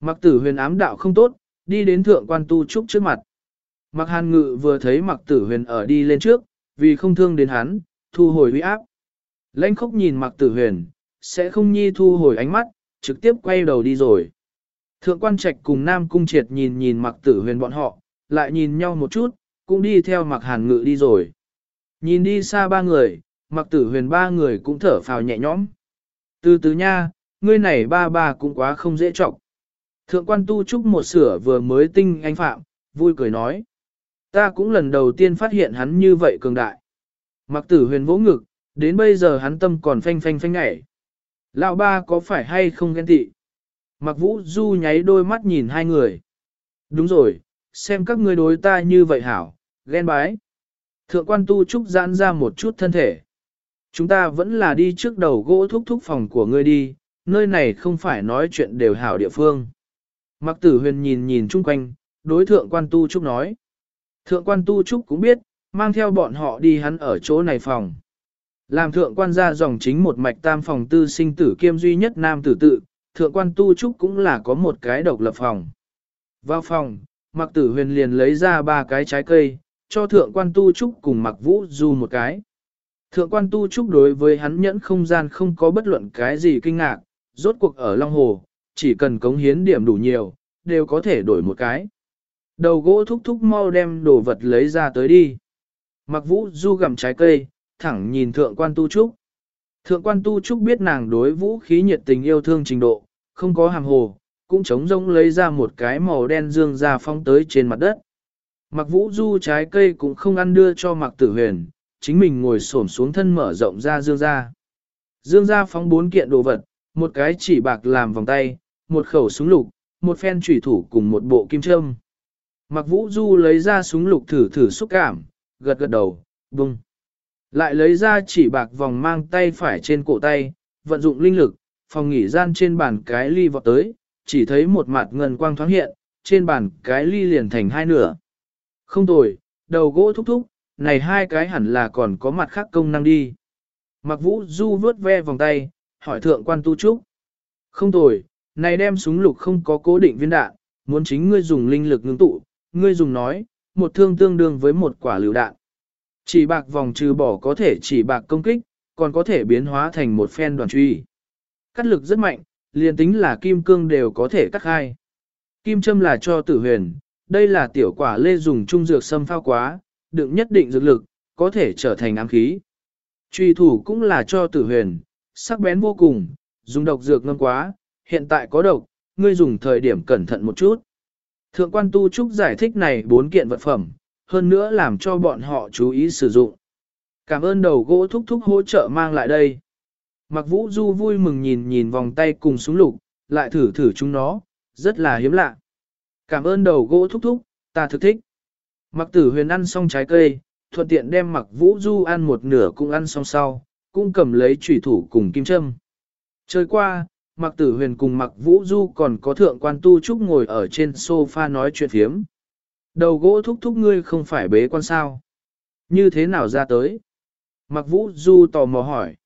Mặc tử huyền ám đạo không tốt, đi đến thượng quan tu trúc trước mặt. Mặc hàn ngự vừa thấy mặc tử huyền ở đi lên trước, vì không thương đến hắn, thu hồi huy áp. Lãnh khốc nhìn mặc tử huyền, sẽ không nhi thu hồi ánh mắt, trực tiếp quay đầu đi rồi. Thượng quan trạch cùng Nam Cung Triệt nhìn nhìn mặc tử huyền bọn họ, lại nhìn nhau một chút, cũng đi theo mặc hàn ngự đi rồi. Nhìn đi xa ba người, mặc tử huyền ba người cũng thở phào nhẹ nhõm. Từ từ nha, ngươi này ba ba cũng quá không dễ trọng. Thượng quan tu trúc một sửa vừa mới tinh anh phạm, vui cười nói. Ta cũng lần đầu tiên phát hiện hắn như vậy cường đại. Mặc tử huyền vỗ ngực, đến bây giờ hắn tâm còn phanh phanh phanh ngảy. Lão ba có phải hay không ghen tị? Mặc vũ du nháy đôi mắt nhìn hai người. Đúng rồi, xem các ngươi đối ta như vậy hảo, ghen bái. Thượng quan tu trúc giãn ra một chút thân thể. Chúng ta vẫn là đi trước đầu gỗ thúc thúc phòng của ngươi đi, nơi này không phải nói chuyện đều hảo địa phương. Mặc tử huyền nhìn nhìn chung quanh, đối thượng quan tu trúc nói. Thượng quan tu trúc cũng biết, mang theo bọn họ đi hắn ở chỗ này phòng. Làm thượng quan gia dòng chính một mạch tam phòng tư sinh tử kiêm duy nhất nam tử tự, thượng quan tu trúc cũng là có một cái độc lập phòng. Vào phòng, mặc tử huyền liền lấy ra ba cái trái cây, cho thượng quan tu trúc cùng mặc vũ du một cái. Thượng quan tu trúc đối với hắn nhẫn không gian không có bất luận cái gì kinh ngạc, rốt cuộc ở Long Hồ, chỉ cần cống hiến điểm đủ nhiều, đều có thể đổi một cái. Đầu gỗ thúc thúc mau đem đồ vật lấy ra tới đi. Mặc vũ du gặm trái cây, thẳng nhìn thượng quan tu trúc. Thượng quan tu trúc biết nàng đối vũ khí nhiệt tình yêu thương trình độ, không có hàm hồ, cũng chống rỗng lấy ra một cái màu đen dương ra phong tới trên mặt đất. Mặc vũ du trái cây cũng không ăn đưa cho mặc tử huyền, chính mình ngồi xổm xuống thân mở rộng ra dương ra. Dương ra phóng bốn kiện đồ vật, một cái chỉ bạc làm vòng tay, một khẩu súng lục, một phen trùy thủ cùng một bộ kim châm. Mặc vũ du lấy ra súng lục thử thử xúc cảm, gật gật đầu, bung. Lại lấy ra chỉ bạc vòng mang tay phải trên cổ tay, vận dụng linh lực, phòng nghỉ gian trên bàn cái ly vọt tới, chỉ thấy một mặt ngân quang thoáng hiện, trên bàn cái ly liền thành hai nửa. Không tồi, đầu gỗ thúc thúc, này hai cái hẳn là còn có mặt khác công năng đi. Mặc vũ du vớt ve vòng tay, hỏi thượng quan tu trúc. Không tồi, này đem súng lục không có cố định viên đạn, muốn chính ngươi dùng linh lực ngưng tụ, ngươi dùng nói, một thương tương đương với một quả lựu đạn. Chỉ bạc vòng trừ bỏ có thể chỉ bạc công kích, còn có thể biến hóa thành một phen đoàn truy. Cắt lực rất mạnh, liền tính là kim cương đều có thể cắt khai. Kim châm là cho tử huyền, đây là tiểu quả lê dùng trung dược xâm phao quá, đựng nhất định dược lực, có thể trở thành ám khí. Truy thủ cũng là cho tử huyền, sắc bén vô cùng, dùng độc dược ngâm quá, hiện tại có độc, ngươi dùng thời điểm cẩn thận một chút. Thượng quan tu trúc giải thích này bốn kiện vật phẩm, hơn nữa làm cho bọn họ chú ý sử dụng. Cảm ơn đầu gỗ thúc thúc hỗ trợ mang lại đây. Mặc vũ du vui mừng nhìn nhìn vòng tay cùng súng lục, lại thử thử chúng nó, rất là hiếm lạ. Cảm ơn đầu gỗ thúc thúc, ta thực thích. Mặc tử huyền ăn xong trái cây, thuận tiện đem mặc vũ du ăn một nửa cũng ăn xong sau, cũng cầm lấy trùy thủ cùng kim châm. Chơi qua, mặc tử huyền cùng mặc vũ du còn có thượng quan tu trúc ngồi ở trên sofa nói chuyện phiếm. Đầu gỗ thúc thúc ngươi không phải bế quan sao. Như thế nào ra tới? Mặc vũ du tò mò hỏi.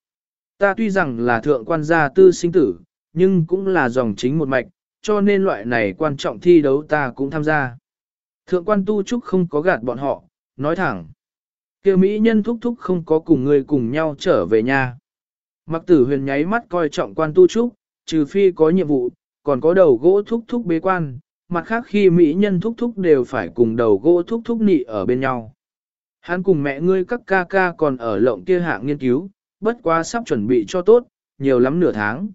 Ta tuy rằng là thượng quan gia tư sinh tử, nhưng cũng là dòng chính một mạch, cho nên loại này quan trọng thi đấu ta cũng tham gia. Thượng quan tu trúc không có gạt bọn họ, nói thẳng. Kêu Mỹ nhân thúc thúc không có cùng người cùng nhau trở về nhà. Mặc tử huyền nháy mắt coi trọng quan tu trúc, trừ phi có nhiệm vụ, còn có đầu gỗ thúc thúc bế quan, mặt khác khi Mỹ nhân thúc thúc đều phải cùng đầu gỗ thúc thúc nị ở bên nhau. Hắn cùng mẹ ngươi các ca ca còn ở lộng kia hạng nghiên cứu, bất quá sắp chuẩn bị cho tốt, nhiều lắm nửa tháng.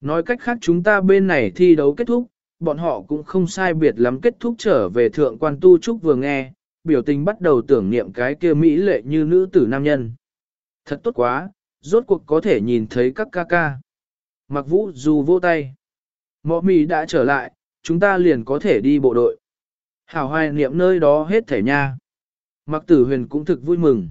Nói cách khác chúng ta bên này thi đấu kết thúc, bọn họ cũng không sai biệt lắm kết thúc trở về thượng quan tu trúc vừa nghe, biểu tình bắt đầu tưởng niệm cái kia mỹ lệ như nữ tử nam nhân. Thật tốt quá, rốt cuộc có thể nhìn thấy các ca ca. Mặc vũ dù vô tay. Mọ mì đã trở lại, chúng ta liền có thể đi bộ đội. Hảo hoài niệm nơi đó hết thể nha. Mặc tử huyền cũng thực vui mừng.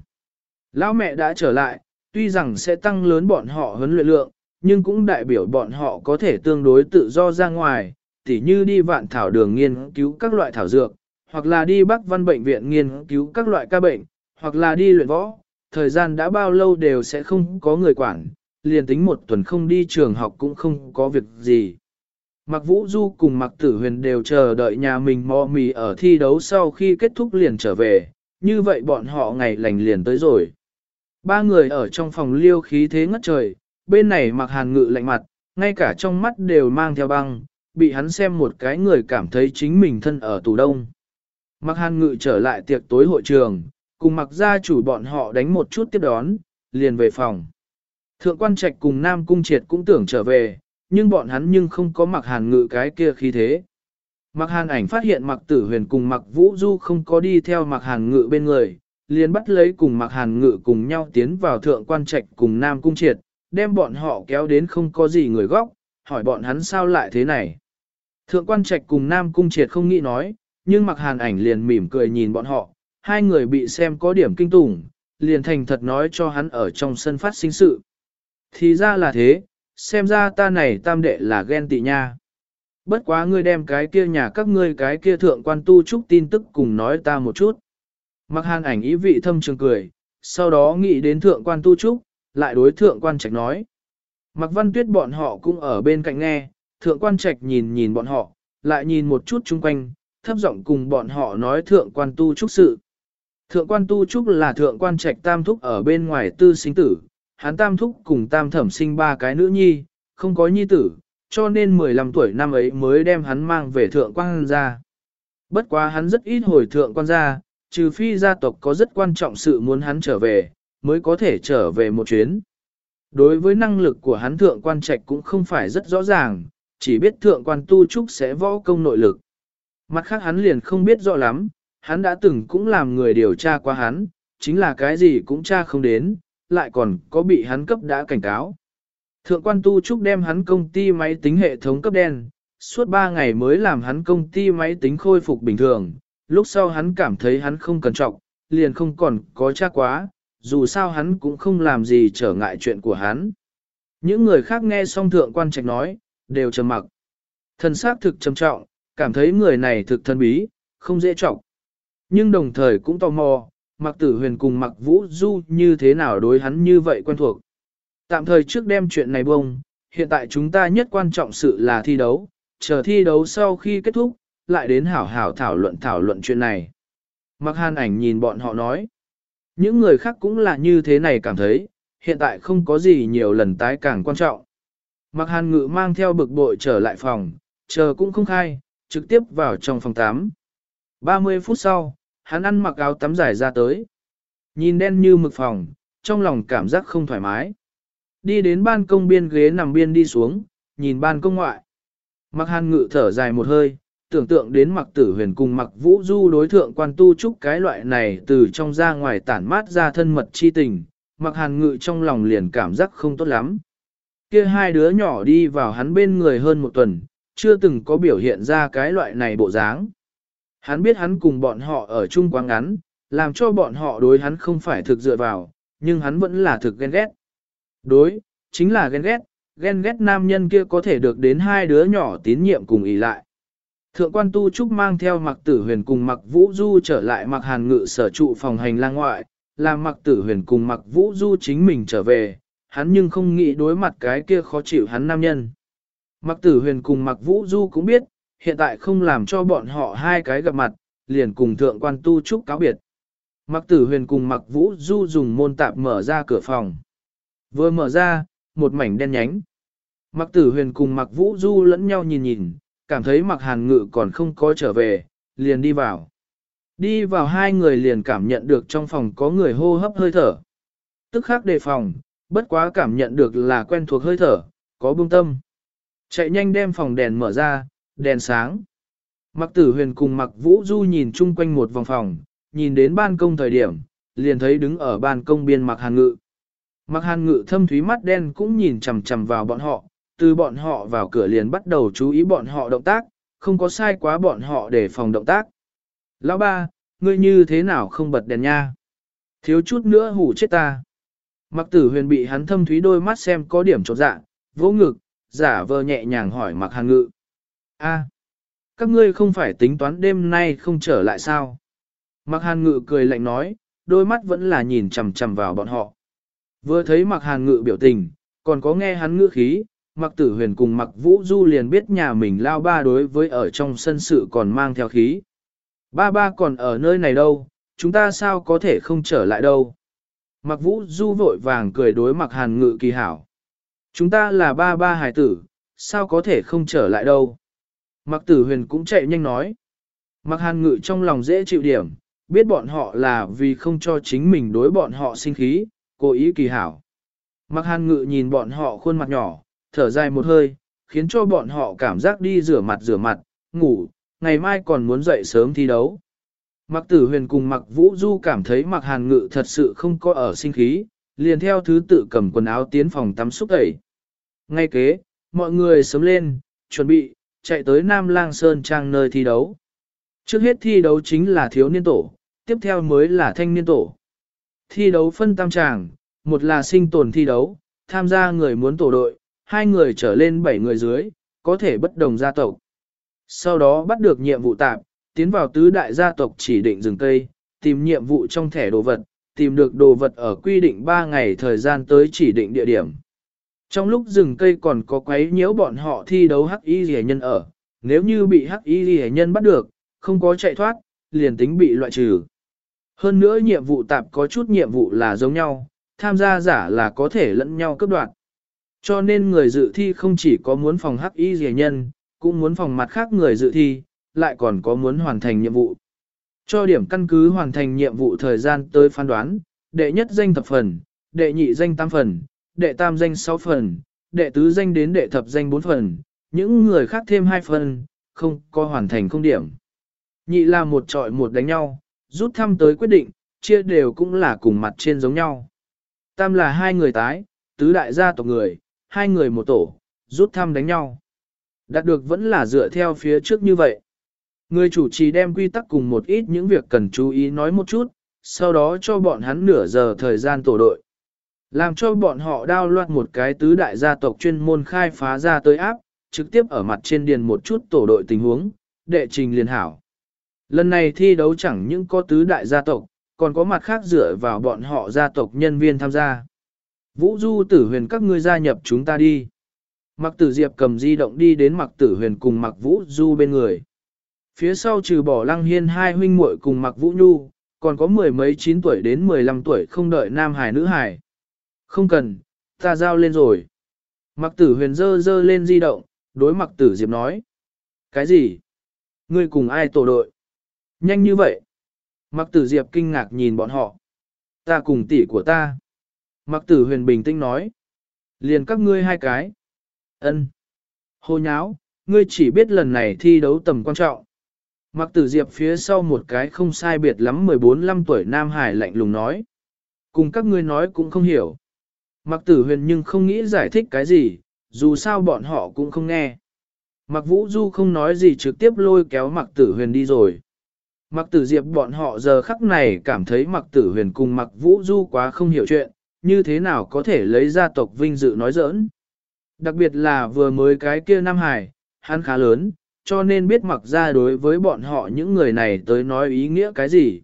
Lão mẹ đã trở lại, tuy rằng sẽ tăng lớn bọn họ huấn luyện lượng, nhưng cũng đại biểu bọn họ có thể tương đối tự do ra ngoài, tỉ như đi vạn thảo đường nghiên cứu các loại thảo dược, hoặc là đi Bắc Văn Bệnh viện nghiên cứu các loại ca bệnh, hoặc là đi luyện võ, thời gian đã bao lâu đều sẽ không có người quản, liền tính một tuần không đi trường học cũng không có việc gì. Mạc Vũ Du cùng Mạc Tử Huyền đều chờ đợi nhà mình mò mì ở thi đấu sau khi kết thúc liền trở về, như vậy bọn họ ngày lành liền tới rồi. Ba người ở trong phòng liêu khí thế ngất trời, bên này Mạc Hàn Ngự lạnh mặt, ngay cả trong mắt đều mang theo băng, bị hắn xem một cái người cảm thấy chính mình thân ở tù đông. mặc Hàn Ngự trở lại tiệc tối hội trường, cùng mặc gia chủ bọn họ đánh một chút tiếp đón, liền về phòng. Thượng quan trạch cùng Nam Cung Triệt cũng tưởng trở về, nhưng bọn hắn nhưng không có mặc Hàn Ngự cái kia khí thế. mặc Hàn ảnh phát hiện mặc Tử Huyền cùng mặc Vũ Du không có đi theo mặc Hàn Ngự bên người, liền bắt lấy cùng mặc Hàn Ngự cùng nhau tiến vào thượng quan trạch cùng Nam Cung Triệt, đem bọn họ kéo đến không có gì người góc, hỏi bọn hắn sao lại thế này. Thượng quan trạch cùng Nam Cung Triệt không nghĩ nói, nhưng mặc Hàn ảnh liền mỉm cười nhìn bọn họ, hai người bị xem có điểm kinh tủng, liền thành thật nói cho hắn ở trong sân phát sinh sự. Thì ra là thế, xem ra ta này tam đệ là ghen tị nha. Bất quá ngươi đem cái kia nhà các ngươi cái kia thượng quan tu trúc tin tức cùng nói ta một chút. Mặc hàn ảnh ý vị thâm trường cười, sau đó nghĩ đến thượng quan tu trúc, lại đối thượng quan trạch nói. Mặc văn tuyết bọn họ cũng ở bên cạnh nghe, thượng quan trạch nhìn nhìn bọn họ, lại nhìn một chút chung quanh, thấp giọng cùng bọn họ nói thượng quan tu trúc sự. Thượng quan tu trúc là thượng quan trạch tam thúc ở bên ngoài tư sinh tử, hắn tam thúc cùng tam thẩm sinh ba cái nữ nhi, không có nhi tử, cho nên 15 tuổi năm ấy mới đem hắn mang về thượng quan gia. Bất quá hắn rất ít hồi thượng quan gia, trừ phi gia tộc có rất quan trọng sự muốn hắn trở về, mới có thể trở về một chuyến. Đối với năng lực của hắn thượng quan trạch cũng không phải rất rõ ràng, chỉ biết thượng quan tu trúc sẽ võ công nội lực. Mặt khác hắn liền không biết rõ lắm, hắn đã từng cũng làm người điều tra qua hắn, chính là cái gì cũng tra không đến, lại còn có bị hắn cấp đã cảnh cáo. Thượng quan tu trúc đem hắn công ty máy tính hệ thống cấp đen, suốt 3 ngày mới làm hắn công ty máy tính khôi phục bình thường, lúc sau hắn cảm thấy hắn không cần trọng, liền không còn có tra quá, dù sao hắn cũng không làm gì trở ngại chuyện của hắn. Những người khác nghe xong thượng quan trạch nói, đều trầm mặc. Thần xác thực trầm trọng, cảm thấy người này thực thân bí, không dễ trọng. Nhưng đồng thời cũng tò mò, mặc tử huyền cùng mặc vũ du như thế nào đối hắn như vậy quen thuộc. Tạm thời trước đem chuyện này bông, hiện tại chúng ta nhất quan trọng sự là thi đấu, chờ thi đấu sau khi kết thúc, lại đến hảo hảo thảo luận thảo luận chuyện này. Mặc hàn ảnh nhìn bọn họ nói, những người khác cũng là như thế này cảm thấy, hiện tại không có gì nhiều lần tái càng quan trọng. Mặc hàn ngự mang theo bực bội trở lại phòng, chờ cũng không khai, trực tiếp vào trong phòng 8. 30 phút sau, hắn ăn mặc áo tắm dài ra tới. Nhìn đen như mực phòng, trong lòng cảm giác không thoải mái. Đi đến ban công biên ghế nằm biên đi xuống, nhìn ban công ngoại. Mặc hàn ngự thở dài một hơi, tưởng tượng đến mặc tử huyền cùng mặc vũ du đối thượng quan tu trúc cái loại này từ trong ra ngoài tản mát ra thân mật chi tình, mặc hàn ngự trong lòng liền cảm giác không tốt lắm. Kia hai đứa nhỏ đi vào hắn bên người hơn một tuần, chưa từng có biểu hiện ra cái loại này bộ dáng. Hắn biết hắn cùng bọn họ ở chung quá ngắn, làm cho bọn họ đối hắn không phải thực dựa vào, nhưng hắn vẫn là thực ghen ghét. Đối, chính là ghen ghét, ghen ghét nam nhân kia có thể được đến hai đứa nhỏ tín nhiệm cùng ý lại. Thượng quan tu trúc mang theo mặc tử huyền cùng mặc vũ du trở lại mặc hàn ngự sở trụ phòng hành lang ngoại, làm mặc tử huyền cùng mặc vũ du chính mình trở về, hắn nhưng không nghĩ đối mặt cái kia khó chịu hắn nam nhân. Mặc tử huyền cùng mặc vũ du cũng biết, hiện tại không làm cho bọn họ hai cái gặp mặt, liền cùng thượng quan tu trúc cáo biệt. Mặc tử huyền cùng mặc vũ du dùng môn tạp mở ra cửa phòng. Vừa mở ra, một mảnh đen nhánh. Mặc tử huyền cùng mặc vũ du lẫn nhau nhìn nhìn, cảm thấy mặc hàn ngự còn không có trở về, liền đi vào. Đi vào hai người liền cảm nhận được trong phòng có người hô hấp hơi thở. Tức khắc đề phòng, bất quá cảm nhận được là quen thuộc hơi thở, có bông tâm. Chạy nhanh đem phòng đèn mở ra, đèn sáng. Mặc tử huyền cùng mặc vũ du nhìn chung quanh một vòng phòng, nhìn đến ban công thời điểm, liền thấy đứng ở ban công biên mặc hàn ngự. Mặc hàn ngự thâm thúy mắt đen cũng nhìn chằm chằm vào bọn họ, từ bọn họ vào cửa liền bắt đầu chú ý bọn họ động tác, không có sai quá bọn họ để phòng động tác. Lão ba, ngươi như thế nào không bật đèn nha? Thiếu chút nữa hủ chết ta. Mặc tử huyền bị hắn thâm thúy đôi mắt xem có điểm trột dạ, vỗ ngực, giả vờ nhẹ nhàng hỏi mặc hàn ngự. a các ngươi không phải tính toán đêm nay không trở lại sao? Mặc hàn ngự cười lạnh nói, đôi mắt vẫn là nhìn chằm chằm vào bọn họ. Vừa thấy mặc hàn ngự biểu tình, còn có nghe hắn ngữ khí, mặc tử huyền cùng mặc vũ du liền biết nhà mình lao ba đối với ở trong sân sự còn mang theo khí. Ba ba còn ở nơi này đâu, chúng ta sao có thể không trở lại đâu. Mặc vũ du vội vàng cười đối mặc hàn ngự kỳ hảo. Chúng ta là ba ba hài tử, sao có thể không trở lại đâu. Mặc tử huyền cũng chạy nhanh nói. Mặc hàn ngự trong lòng dễ chịu điểm, biết bọn họ là vì không cho chính mình đối bọn họ sinh khí, cố ý kỳ hảo. Mặc hàn ngự nhìn bọn họ khuôn mặt nhỏ, thở dài một hơi, khiến cho bọn họ cảm giác đi rửa mặt rửa mặt, ngủ, ngày mai còn muốn dậy sớm thi đấu. Mặc tử huyền cùng mặc vũ du cảm thấy mặc hàn ngự thật sự không có ở sinh khí, liền theo thứ tự cầm quần áo tiến phòng tắm xúc tẩy. Ngay kế, mọi người sớm lên, chuẩn bị, chạy tới Nam Lang Sơn Trang nơi thi đấu. Trước hết thi đấu chính là thiếu niên tổ, tiếp theo mới là thanh niên tổ. Thi đấu phân tam tràng, một là sinh tồn thi đấu, tham gia người muốn tổ đội, hai người trở lên bảy người dưới, có thể bất đồng gia tộc. Sau đó bắt được nhiệm vụ tạm, tiến vào tứ đại gia tộc chỉ định rừng cây, tìm nhiệm vụ trong thẻ đồ vật, tìm được đồ vật ở quy định 3 ngày thời gian tới chỉ định địa điểm. Trong lúc rừng cây còn có quấy nhiễu bọn họ thi đấu hắc y rẻ nhân ở, nếu như bị hắc y rẻ nhân bắt được, không có chạy thoát, liền tính bị loại trừ. Hơn nữa nhiệm vụ tạp có chút nhiệm vụ là giống nhau, tham gia giả là có thể lẫn nhau cấp đoạt. Cho nên người dự thi không chỉ có muốn phòng hắc y rẻ nhân, cũng muốn phòng mặt khác người dự thi, lại còn có muốn hoàn thành nhiệm vụ. Cho điểm căn cứ hoàn thành nhiệm vụ thời gian tới phán đoán, đệ nhất danh thập phần, đệ nhị danh tam phần, đệ tam danh sáu phần, đệ tứ danh đến đệ thập danh bốn phần, những người khác thêm hai phần, không có hoàn thành không điểm. Nhị là một trọi một đánh nhau, rút thăm tới quyết định, chia đều cũng là cùng mặt trên giống nhau. Tam là hai người tái, tứ đại gia tộc người, hai người một tổ, rút thăm đánh nhau. Đạt được vẫn là dựa theo phía trước như vậy. Người chủ trì đem quy tắc cùng một ít những việc cần chú ý nói một chút, sau đó cho bọn hắn nửa giờ thời gian tổ đội. Làm cho bọn họ đao loạt một cái tứ đại gia tộc chuyên môn khai phá ra tới áp, trực tiếp ở mặt trên điền một chút tổ đội tình huống, đệ trình liền hảo. Lần này thi đấu chẳng những có tứ đại gia tộc, còn có mặt khác dựa vào bọn họ gia tộc nhân viên tham gia. Vũ Du tử huyền các ngươi gia nhập chúng ta đi. Mặc tử diệp cầm di động đi đến mặc tử huyền cùng mặc Vũ Du bên người. Phía sau trừ bỏ lăng hiên hai huynh muội cùng mặc Vũ Nhu, còn có mười mấy chín tuổi đến mười lăm tuổi không đợi nam hải nữ hải. Không cần, ta giao lên rồi. Mặc tử huyền dơ dơ lên di động, đối mặc tử diệp nói. Cái gì? Ngươi cùng ai tổ đội? Nhanh như vậy. Mặc tử diệp kinh ngạc nhìn bọn họ. Ta cùng tỷ của ta. Mặc tử huyền bình tĩnh nói. Liền các ngươi hai cái. ân Hồ nháo, ngươi chỉ biết lần này thi đấu tầm quan trọng, Mặc tử diệp phía sau một cái không sai biệt lắm 14-15 tuổi Nam Hải lạnh lùng nói. Cùng các ngươi nói cũng không hiểu. Mặc tử huyền nhưng không nghĩ giải thích cái gì, dù sao bọn họ cũng không nghe. Mặc vũ du không nói gì trực tiếp lôi kéo mặc tử huyền đi rồi. Mặc tử diệp bọn họ giờ khắc này cảm thấy mặc tử huyền cùng mặc vũ du quá không hiểu chuyện, như thế nào có thể lấy gia tộc vinh dự nói giỡn. Đặc biệt là vừa mới cái kia Nam Hải, hắn khá lớn, cho nên biết mặc ra đối với bọn họ những người này tới nói ý nghĩa cái gì.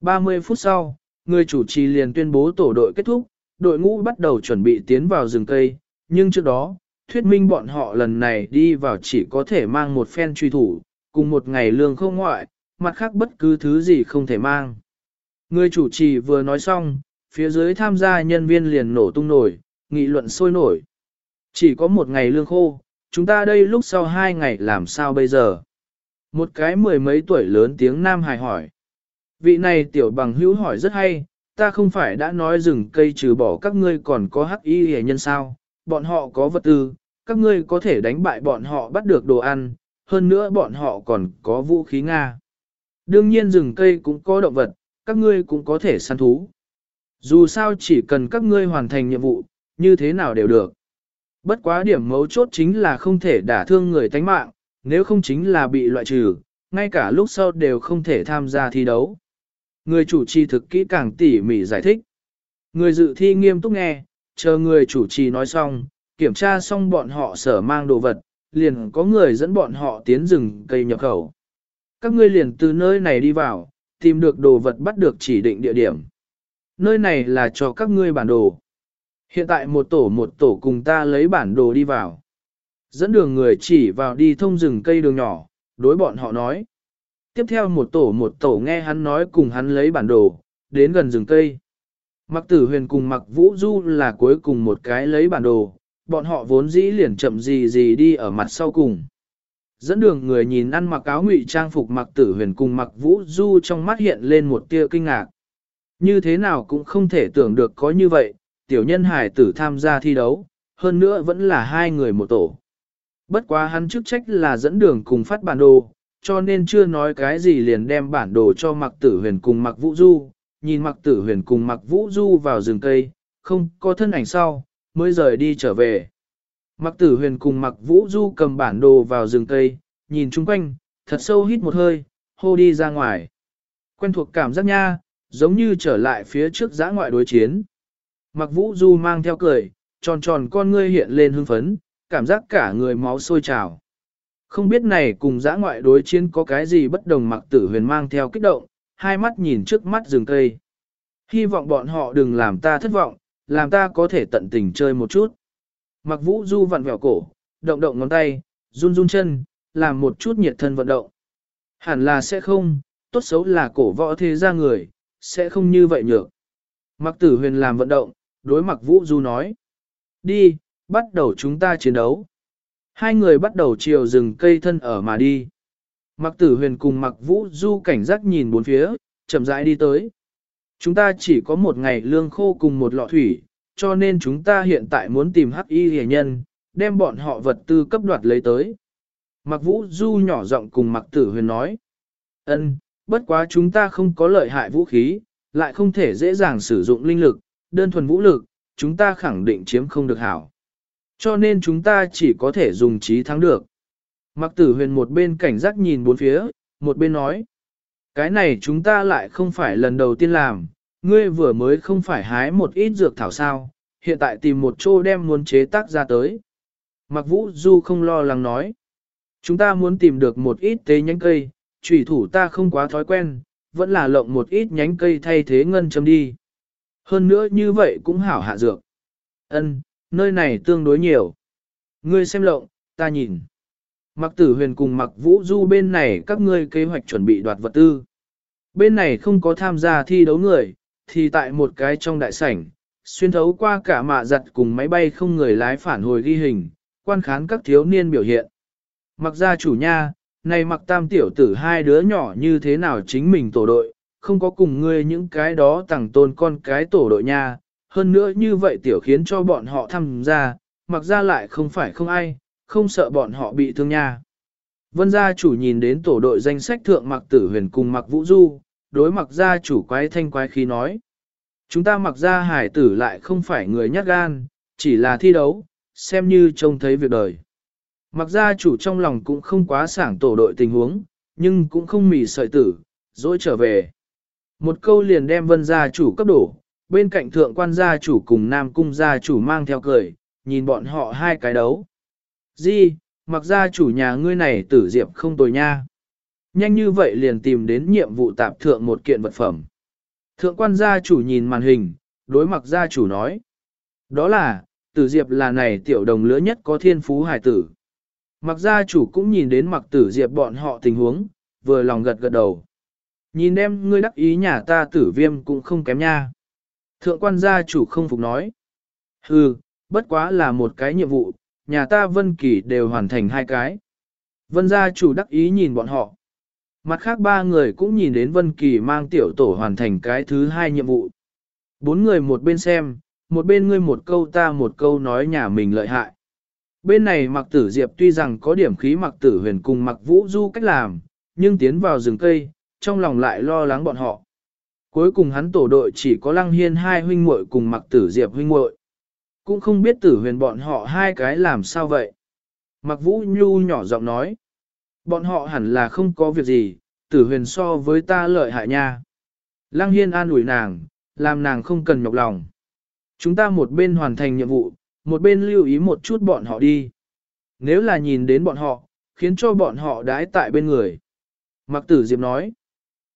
30 phút sau, người chủ trì liền tuyên bố tổ đội kết thúc, đội ngũ bắt đầu chuẩn bị tiến vào rừng cây, nhưng trước đó, thuyết minh bọn họ lần này đi vào chỉ có thể mang một phen truy thủ, cùng một ngày lương không ngoại, mặt khác bất cứ thứ gì không thể mang. Người chủ trì vừa nói xong, phía dưới tham gia nhân viên liền nổ tung nổi, nghị luận sôi nổi. Chỉ có một ngày lương khô, chúng ta đây lúc sau hai ngày làm sao bây giờ? Một cái mười mấy tuổi lớn tiếng nam hài hỏi. Vị này tiểu bằng hữu hỏi rất hay, ta không phải đã nói rừng cây trừ bỏ các ngươi còn có hắc y hề nhân sao, bọn họ có vật tư, các ngươi có thể đánh bại bọn họ bắt được đồ ăn, hơn nữa bọn họ còn có vũ khí Nga. Đương nhiên rừng cây cũng có động vật, các ngươi cũng có thể săn thú. Dù sao chỉ cần các ngươi hoàn thành nhiệm vụ, như thế nào đều được. Bất quá điểm mấu chốt chính là không thể đả thương người tánh mạng, nếu không chính là bị loại trừ, ngay cả lúc sau đều không thể tham gia thi đấu. Người chủ trì thực kỹ càng tỉ mỉ giải thích. Người dự thi nghiêm túc nghe, chờ người chủ trì nói xong, kiểm tra xong bọn họ sở mang đồ vật, liền có người dẫn bọn họ tiến rừng cây nhập khẩu. Các ngươi liền từ nơi này đi vào, tìm được đồ vật bắt được chỉ định địa điểm. Nơi này là cho các ngươi bản đồ. Hiện tại một tổ một tổ cùng ta lấy bản đồ đi vào. Dẫn đường người chỉ vào đi thông rừng cây đường nhỏ, đối bọn họ nói. Tiếp theo một tổ một tổ nghe hắn nói cùng hắn lấy bản đồ, đến gần rừng cây. Mặc tử huyền cùng mặc vũ du là cuối cùng một cái lấy bản đồ, bọn họ vốn dĩ liền chậm gì gì đi ở mặt sau cùng. Dẫn đường người nhìn ăn mặc áo ngụy trang phục mặc tử huyền cùng mặc vũ du trong mắt hiện lên một tia kinh ngạc. Như thế nào cũng không thể tưởng được có như vậy, tiểu nhân hải tử tham gia thi đấu, hơn nữa vẫn là hai người một tổ. Bất quá hắn chức trách là dẫn đường cùng phát bản đồ, cho nên chưa nói cái gì liền đem bản đồ cho mặc tử huyền cùng mặc vũ du, nhìn mặc tử huyền cùng mặc vũ du vào rừng cây, không có thân ảnh sau, mới rời đi trở về. Mặc tử huyền cùng mặc vũ du cầm bản đồ vào rừng cây, nhìn chung quanh, thật sâu hít một hơi, hô đi ra ngoài. Quen thuộc cảm giác nha, giống như trở lại phía trước giã ngoại đối chiến. Mặc vũ du mang theo cười, tròn tròn con ngươi hiện lên hưng phấn, cảm giác cả người máu sôi trào. Không biết này cùng giã ngoại đối chiến có cái gì bất đồng mặc tử huyền mang theo kích động, hai mắt nhìn trước mắt rừng cây. Hy vọng bọn họ đừng làm ta thất vọng, làm ta có thể tận tình chơi một chút. Mặc vũ du vặn vẹo cổ, động động ngón tay, run run chân, làm một chút nhiệt thân vận động. Hẳn là sẽ không, tốt xấu là cổ võ thế ra người, sẽ không như vậy nhược. Mặc tử huyền làm vận động, đối mặc vũ du nói. Đi, bắt đầu chúng ta chiến đấu. Hai người bắt đầu chiều rừng cây thân ở mà đi. Mặc tử huyền cùng mặc vũ du cảnh giác nhìn bốn phía, chậm rãi đi tới. Chúng ta chỉ có một ngày lương khô cùng một lọ thủy, cho nên chúng ta hiện tại muốn tìm hắc y hề nhân, đem bọn họ vật tư cấp đoạt lấy tới. Mặc vũ du nhỏ giọng cùng mặc tử huyền nói. ân, bất quá chúng ta không có lợi hại vũ khí, lại không thể dễ dàng sử dụng linh lực, đơn thuần vũ lực, chúng ta khẳng định chiếm không được hảo. Cho nên chúng ta chỉ có thể dùng trí thắng được. Mặc tử huyền một bên cảnh giác nhìn bốn phía, một bên nói. Cái này chúng ta lại không phải lần đầu tiên làm, ngươi vừa mới không phải hái một ít dược thảo sao, hiện tại tìm một chỗ đem muốn chế tác ra tới. Mặc vũ du không lo lắng nói. Chúng ta muốn tìm được một ít tế nhánh cây, trùy thủ ta không quá thói quen, vẫn là lộng một ít nhánh cây thay thế ngân châm đi. Hơn nữa như vậy cũng hảo hạ dược. Ân, nơi này tương đối nhiều. Ngươi xem lộng, ta nhìn. Mặc tử huyền cùng mặc vũ du bên này các ngươi kế hoạch chuẩn bị đoạt vật tư. Bên này không có tham gia thi đấu người, thì tại một cái trong đại sảnh, xuyên thấu qua cả mạ giặt cùng máy bay không người lái phản hồi ghi hình, quan khán các thiếu niên biểu hiện. Mặc ra chủ nha, này mặc tam tiểu tử hai đứa nhỏ như thế nào chính mình tổ đội, không có cùng ngươi những cái đó tặng tôn con cái tổ đội nha, hơn nữa như vậy tiểu khiến cho bọn họ tham gia, mặc ra lại không phải không ai, không sợ bọn họ bị thương nha. Vân gia chủ nhìn đến tổ đội danh sách thượng mặc tử huyền cùng mặc vũ du, đối mặc gia chủ quái thanh quái khí nói. Chúng ta mặc gia hải tử lại không phải người nhát gan, chỉ là thi đấu, xem như trông thấy việc đời. Mặc gia chủ trong lòng cũng không quá sảng tổ đội tình huống, nhưng cũng không mỉ sợi tử, dỗi trở về. Một câu liền đem vân gia chủ cấp đổ, bên cạnh thượng quan gia chủ cùng nam cung gia chủ mang theo cười, nhìn bọn họ hai cái đấu. Di, mặc gia chủ nhà ngươi này tử diệp không tồi nha. Nhanh như vậy liền tìm đến nhiệm vụ tạp thượng một kiện vật phẩm. Thượng quan gia chủ nhìn màn hình, đối mặc gia chủ nói. Đó là, tử diệp là này tiểu đồng lứa nhất có thiên phú hải tử. Mặc gia chủ cũng nhìn đến mặc tử diệp bọn họ tình huống, vừa lòng gật gật đầu. Nhìn em ngươi đắc ý nhà ta tử viêm cũng không kém nha. Thượng quan gia chủ không phục nói. Hừ, bất quá là một cái nhiệm vụ, nhà ta vân kỳ đều hoàn thành hai cái. Vân gia chủ đắc ý nhìn bọn họ. Mặt khác ba người cũng nhìn đến vân kỳ mang tiểu tổ hoàn thành cái thứ hai nhiệm vụ. Bốn người một bên xem, một bên ngươi một câu ta một câu nói nhà mình lợi hại. Bên này mặc tử diệp tuy rằng có điểm khí mặc tử huyền cùng mặc vũ du cách làm, nhưng tiến vào rừng cây, trong lòng lại lo lắng bọn họ. Cuối cùng hắn tổ đội chỉ có lăng hiên hai huynh muội cùng mặc tử diệp huynh muội Cũng không biết tử huyền bọn họ hai cái làm sao vậy. Mặc vũ nhu nhỏ giọng nói. Bọn họ hẳn là không có việc gì, tử huyền so với ta lợi hại nha. Lăng hiên an ủi nàng, làm nàng không cần nhọc lòng. Chúng ta một bên hoàn thành nhiệm vụ, một bên lưu ý một chút bọn họ đi. Nếu là nhìn đến bọn họ, khiến cho bọn họ đái tại bên người. Mặc tử Diệp nói,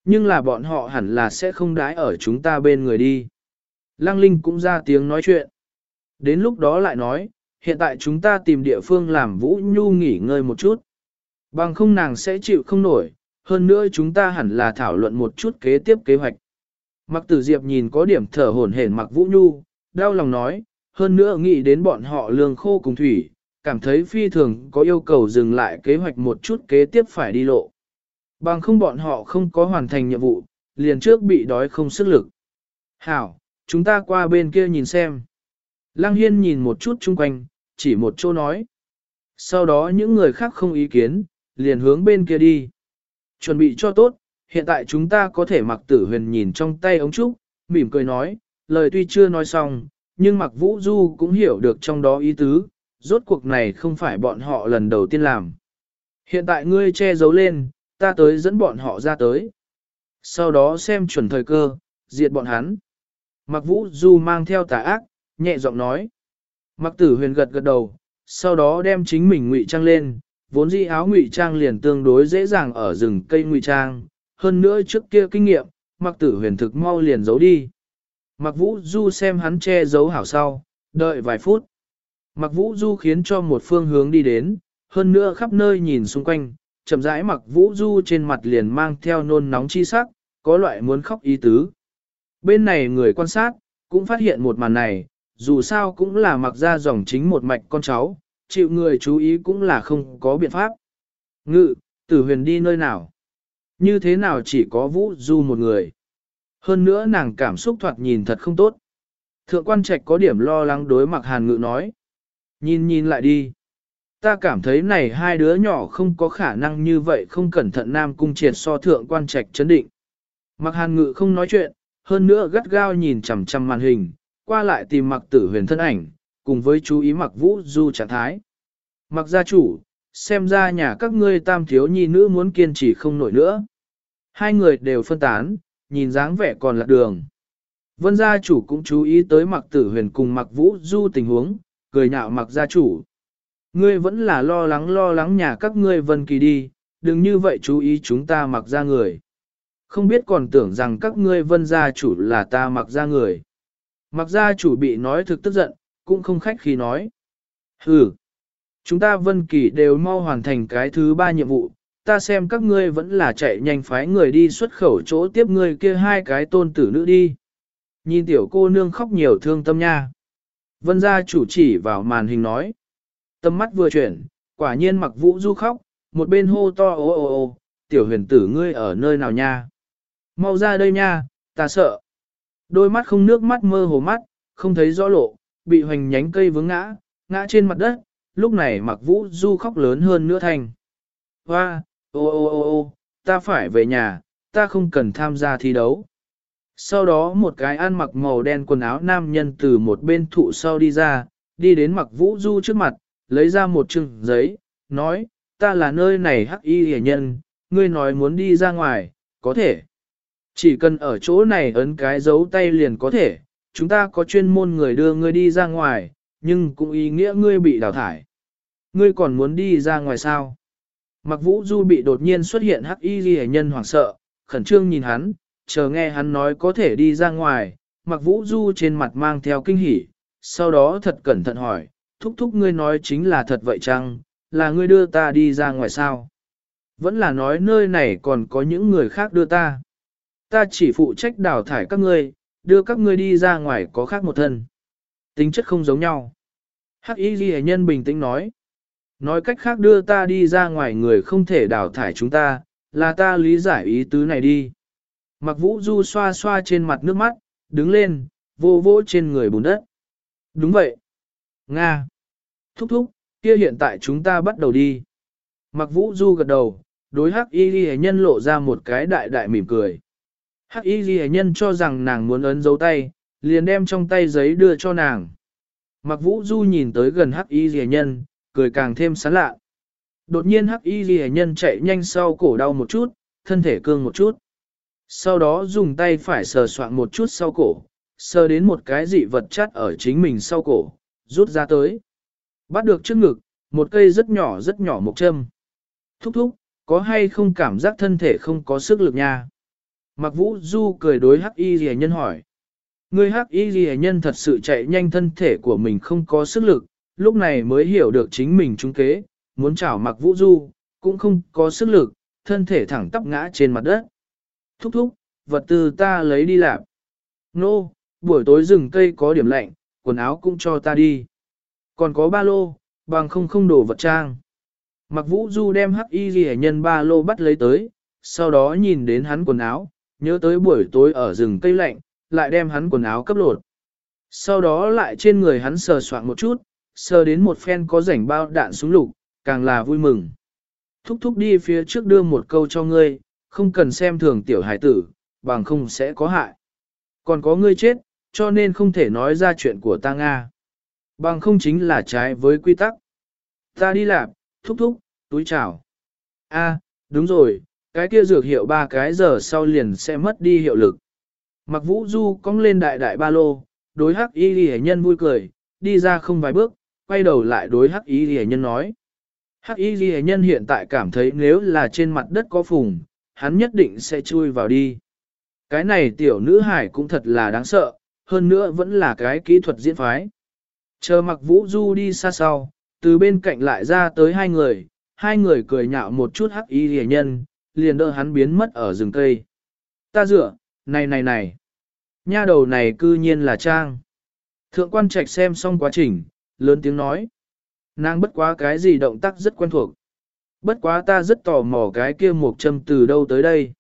nhưng là bọn họ hẳn là sẽ không đái ở chúng ta bên người đi. Lăng Linh cũng ra tiếng nói chuyện. Đến lúc đó lại nói, hiện tại chúng ta tìm địa phương làm Vũ Nhu nghỉ ngơi một chút. Bằng không nàng sẽ chịu không nổi, hơn nữa chúng ta hẳn là thảo luận một chút kế tiếp kế hoạch. Mặc tử Diệp nhìn có điểm thở hổn hển mặc Vũ Nhu, đau lòng nói, hơn nữa nghĩ đến bọn họ lương khô cùng thủy, cảm thấy phi thường có yêu cầu dừng lại kế hoạch một chút kế tiếp phải đi lộ. Bằng không bọn họ không có hoàn thành nhiệm vụ, liền trước bị đói không sức lực. Hảo, chúng ta qua bên kia nhìn xem. Lăng Hiên nhìn một chút chung quanh, chỉ một chỗ nói. Sau đó những người khác không ý kiến, liền hướng bên kia đi. Chuẩn bị cho tốt, hiện tại chúng ta có thể mặc tử huyền nhìn trong tay ống trúc, mỉm cười nói, lời tuy chưa nói xong, nhưng mặc vũ du cũng hiểu được trong đó ý tứ, rốt cuộc này không phải bọn họ lần đầu tiên làm. Hiện tại ngươi che giấu lên, ta tới dẫn bọn họ ra tới. Sau đó xem chuẩn thời cơ, diệt bọn hắn. Mặc vũ du mang theo tà ác, nhẹ giọng nói. Mặc tử huyền gật gật đầu, sau đó đem chính mình ngụy trang lên, vốn dĩ áo ngụy trang liền tương đối dễ dàng ở rừng cây ngụy trang, hơn nữa trước kia kinh nghiệm, mặc tử huyền thực mau liền giấu đi. Mặc vũ du xem hắn che giấu hảo sau, đợi vài phút. Mặc vũ du khiến cho một phương hướng đi đến, hơn nữa khắp nơi nhìn xung quanh, chậm rãi mặc vũ du trên mặt liền mang theo nôn nóng chi sắc, có loại muốn khóc ý tứ. Bên này người quan sát, cũng phát hiện một màn này, dù sao cũng là mặc ra dòng chính một mạch con cháu, chịu người chú ý cũng là không có biện pháp. Ngự, tử huyền đi nơi nào? Như thế nào chỉ có vũ du một người? Hơn nữa nàng cảm xúc thoạt nhìn thật không tốt. Thượng quan trạch có điểm lo lắng đối mặt hàn ngự nói. Nhìn nhìn lại đi. Ta cảm thấy này hai đứa nhỏ không có khả năng như vậy không cẩn thận nam cung triệt so thượng quan trạch chấn định. Mặc hàn ngự không nói chuyện, hơn nữa gắt gao nhìn chằm chằm màn hình, qua lại tìm mặc tử huyền thân ảnh, cùng với chú ý mặc vũ du trạng thái. Mặc gia chủ, xem ra nhà các ngươi tam thiếu nhi nữ muốn kiên trì không nổi nữa. Hai người đều phân tán, nhìn dáng vẻ còn lạc đường. Vân gia chủ cũng chú ý tới mặc tử huyền cùng mặc vũ du tình huống, cười nhạo mặc gia chủ. Ngươi vẫn là lo lắng lo lắng nhà các ngươi vân kỳ đi, đừng như vậy chú ý chúng ta mặc ra người. Không biết còn tưởng rằng các ngươi vân gia chủ là ta mặc ra người. Mặc gia chủ bị nói thực tức giận, cũng không khách khi nói. Hừ, chúng ta vân kỳ đều mau hoàn thành cái thứ ba nhiệm vụ, ta xem các ngươi vẫn là chạy nhanh phái người đi xuất khẩu chỗ tiếp ngươi kia hai cái tôn tử nữ đi. Nhìn tiểu cô nương khóc nhiều thương tâm nha. Vân gia chủ chỉ vào màn hình nói. Tâm mắt vừa chuyển, quả nhiên mặc vũ du khóc, một bên hô to ô ô ô, tiểu huyền tử ngươi ở nơi nào nha. Mau ra đây nha, ta sợ. Đôi mắt không nước mắt mơ hồ mắt, không thấy rõ lộ, bị hoành nhánh cây vướng ngã, ngã trên mặt đất, lúc này mặc vũ du khóc lớn hơn nữa thành. hoa, ô ô ô ô, ta phải về nhà, ta không cần tham gia thi đấu. Sau đó một cái ăn mặc màu đen quần áo nam nhân từ một bên thụ sau đi ra, đi đến mặc vũ du trước mặt, lấy ra một chừng giấy, nói, ta là nơi này hắc y hề nhân, ngươi nói muốn đi ra ngoài, có thể. Chỉ cần ở chỗ này ấn cái dấu tay liền có thể, chúng ta có chuyên môn người đưa ngươi đi ra ngoài, nhưng cũng ý nghĩa ngươi bị đào thải. Ngươi còn muốn đi ra ngoài sao? Mặc vũ du bị đột nhiên xuất hiện hắc y ghi nhân hoảng sợ, khẩn trương nhìn hắn, chờ nghe hắn nói có thể đi ra ngoài, mặc vũ du trên mặt mang theo kinh hỉ, sau đó thật cẩn thận hỏi, thúc thúc ngươi nói chính là thật vậy chăng, là ngươi đưa ta đi ra ngoài sao? Vẫn là nói nơi này còn có những người khác đưa ta. Ta chỉ phụ trách đào thải các ngươi, đưa các ngươi đi ra ngoài có khác một thân. Tính chất không giống nhau. Hắc y ghi nhân bình tĩnh nói. Nói cách khác đưa ta đi ra ngoài người không thể đào thải chúng ta, là ta lý giải ý tứ này đi. Mặc vũ du xoa xoa trên mặt nước mắt, đứng lên, vô vỗ trên người bùn đất. Đúng vậy. Nga. Thúc thúc, kia hiện tại chúng ta bắt đầu đi. Mặc vũ du gật đầu, đối hắc y ghi nhân lộ ra một cái đại đại mỉm cười. Hắc y ghi nhân cho rằng nàng muốn ấn dấu tay, liền đem trong tay giấy đưa cho nàng. Mặc vũ du nhìn tới gần hắc y ghi nhân, cười càng thêm sán lạ. Đột nhiên hắc y ghi nhân chạy nhanh sau cổ đau một chút, thân thể cương một chút. Sau đó dùng tay phải sờ soạn một chút sau cổ, sờ đến một cái dị vật chắt ở chính mình sau cổ, rút ra tới. Bắt được trước ngực, một cây rất nhỏ rất nhỏ một châm. Thúc thúc, có hay không cảm giác thân thể không có sức lực nha? Mặc vũ du cười đối hắc y ghi nhân hỏi. Người hắc y ghi nhân thật sự chạy nhanh thân thể của mình không có sức lực, lúc này mới hiểu được chính mình trúng kế, muốn chảo mặc vũ du, cũng không có sức lực, thân thể thẳng tắp ngã trên mặt đất. Thúc thúc, vật tư ta lấy đi làm. Nô, buổi tối rừng cây có điểm lạnh, quần áo cũng cho ta đi. Còn có ba lô, bằng không không đổ vật trang. Mặc vũ du đem hắc y ghi nhân ba lô bắt lấy tới, sau đó nhìn đến hắn quần áo, nhớ tới buổi tối ở rừng cây lạnh, lại đem hắn quần áo cấp lột. Sau đó lại trên người hắn sờ soạn một chút, sờ đến một phen có rảnh bao đạn súng lục, càng là vui mừng. Thúc thúc đi phía trước đưa một câu cho ngươi, không cần xem thường tiểu hải tử, bằng không sẽ có hại. Còn có ngươi chết, cho nên không thể nói ra chuyện của ta Nga. Bằng không chính là trái với quy tắc. Ta đi làm, thúc thúc, túi chào. A, đúng rồi, cái kia dược hiệu ba cái giờ sau liền sẽ mất đi hiệu lực. Mặc vũ du cong lên đại đại ba lô, đối hắc y ghi nhân vui cười, đi ra không vài bước, quay đầu lại đối hắc y ghi nhân nói. Hắc y ghi nhân hiện tại cảm thấy nếu là trên mặt đất có phùng, hắn nhất định sẽ chui vào đi. Cái này tiểu nữ hải cũng thật là đáng sợ, hơn nữa vẫn là cái kỹ thuật diễn phái. Chờ mặc vũ du đi xa sau, từ bên cạnh lại ra tới hai người, hai người cười nhạo một chút hắc y rìa nhân, liền đỡ hắn biến mất ở rừng cây. Ta dựa, này này này, nha đầu này cư nhiên là Trang. Thượng quan trạch xem xong quá trình, lớn tiếng nói. Nàng bất quá cái gì động tác rất quen thuộc. Bất quá ta rất tò mò cái kia một châm từ đâu tới đây.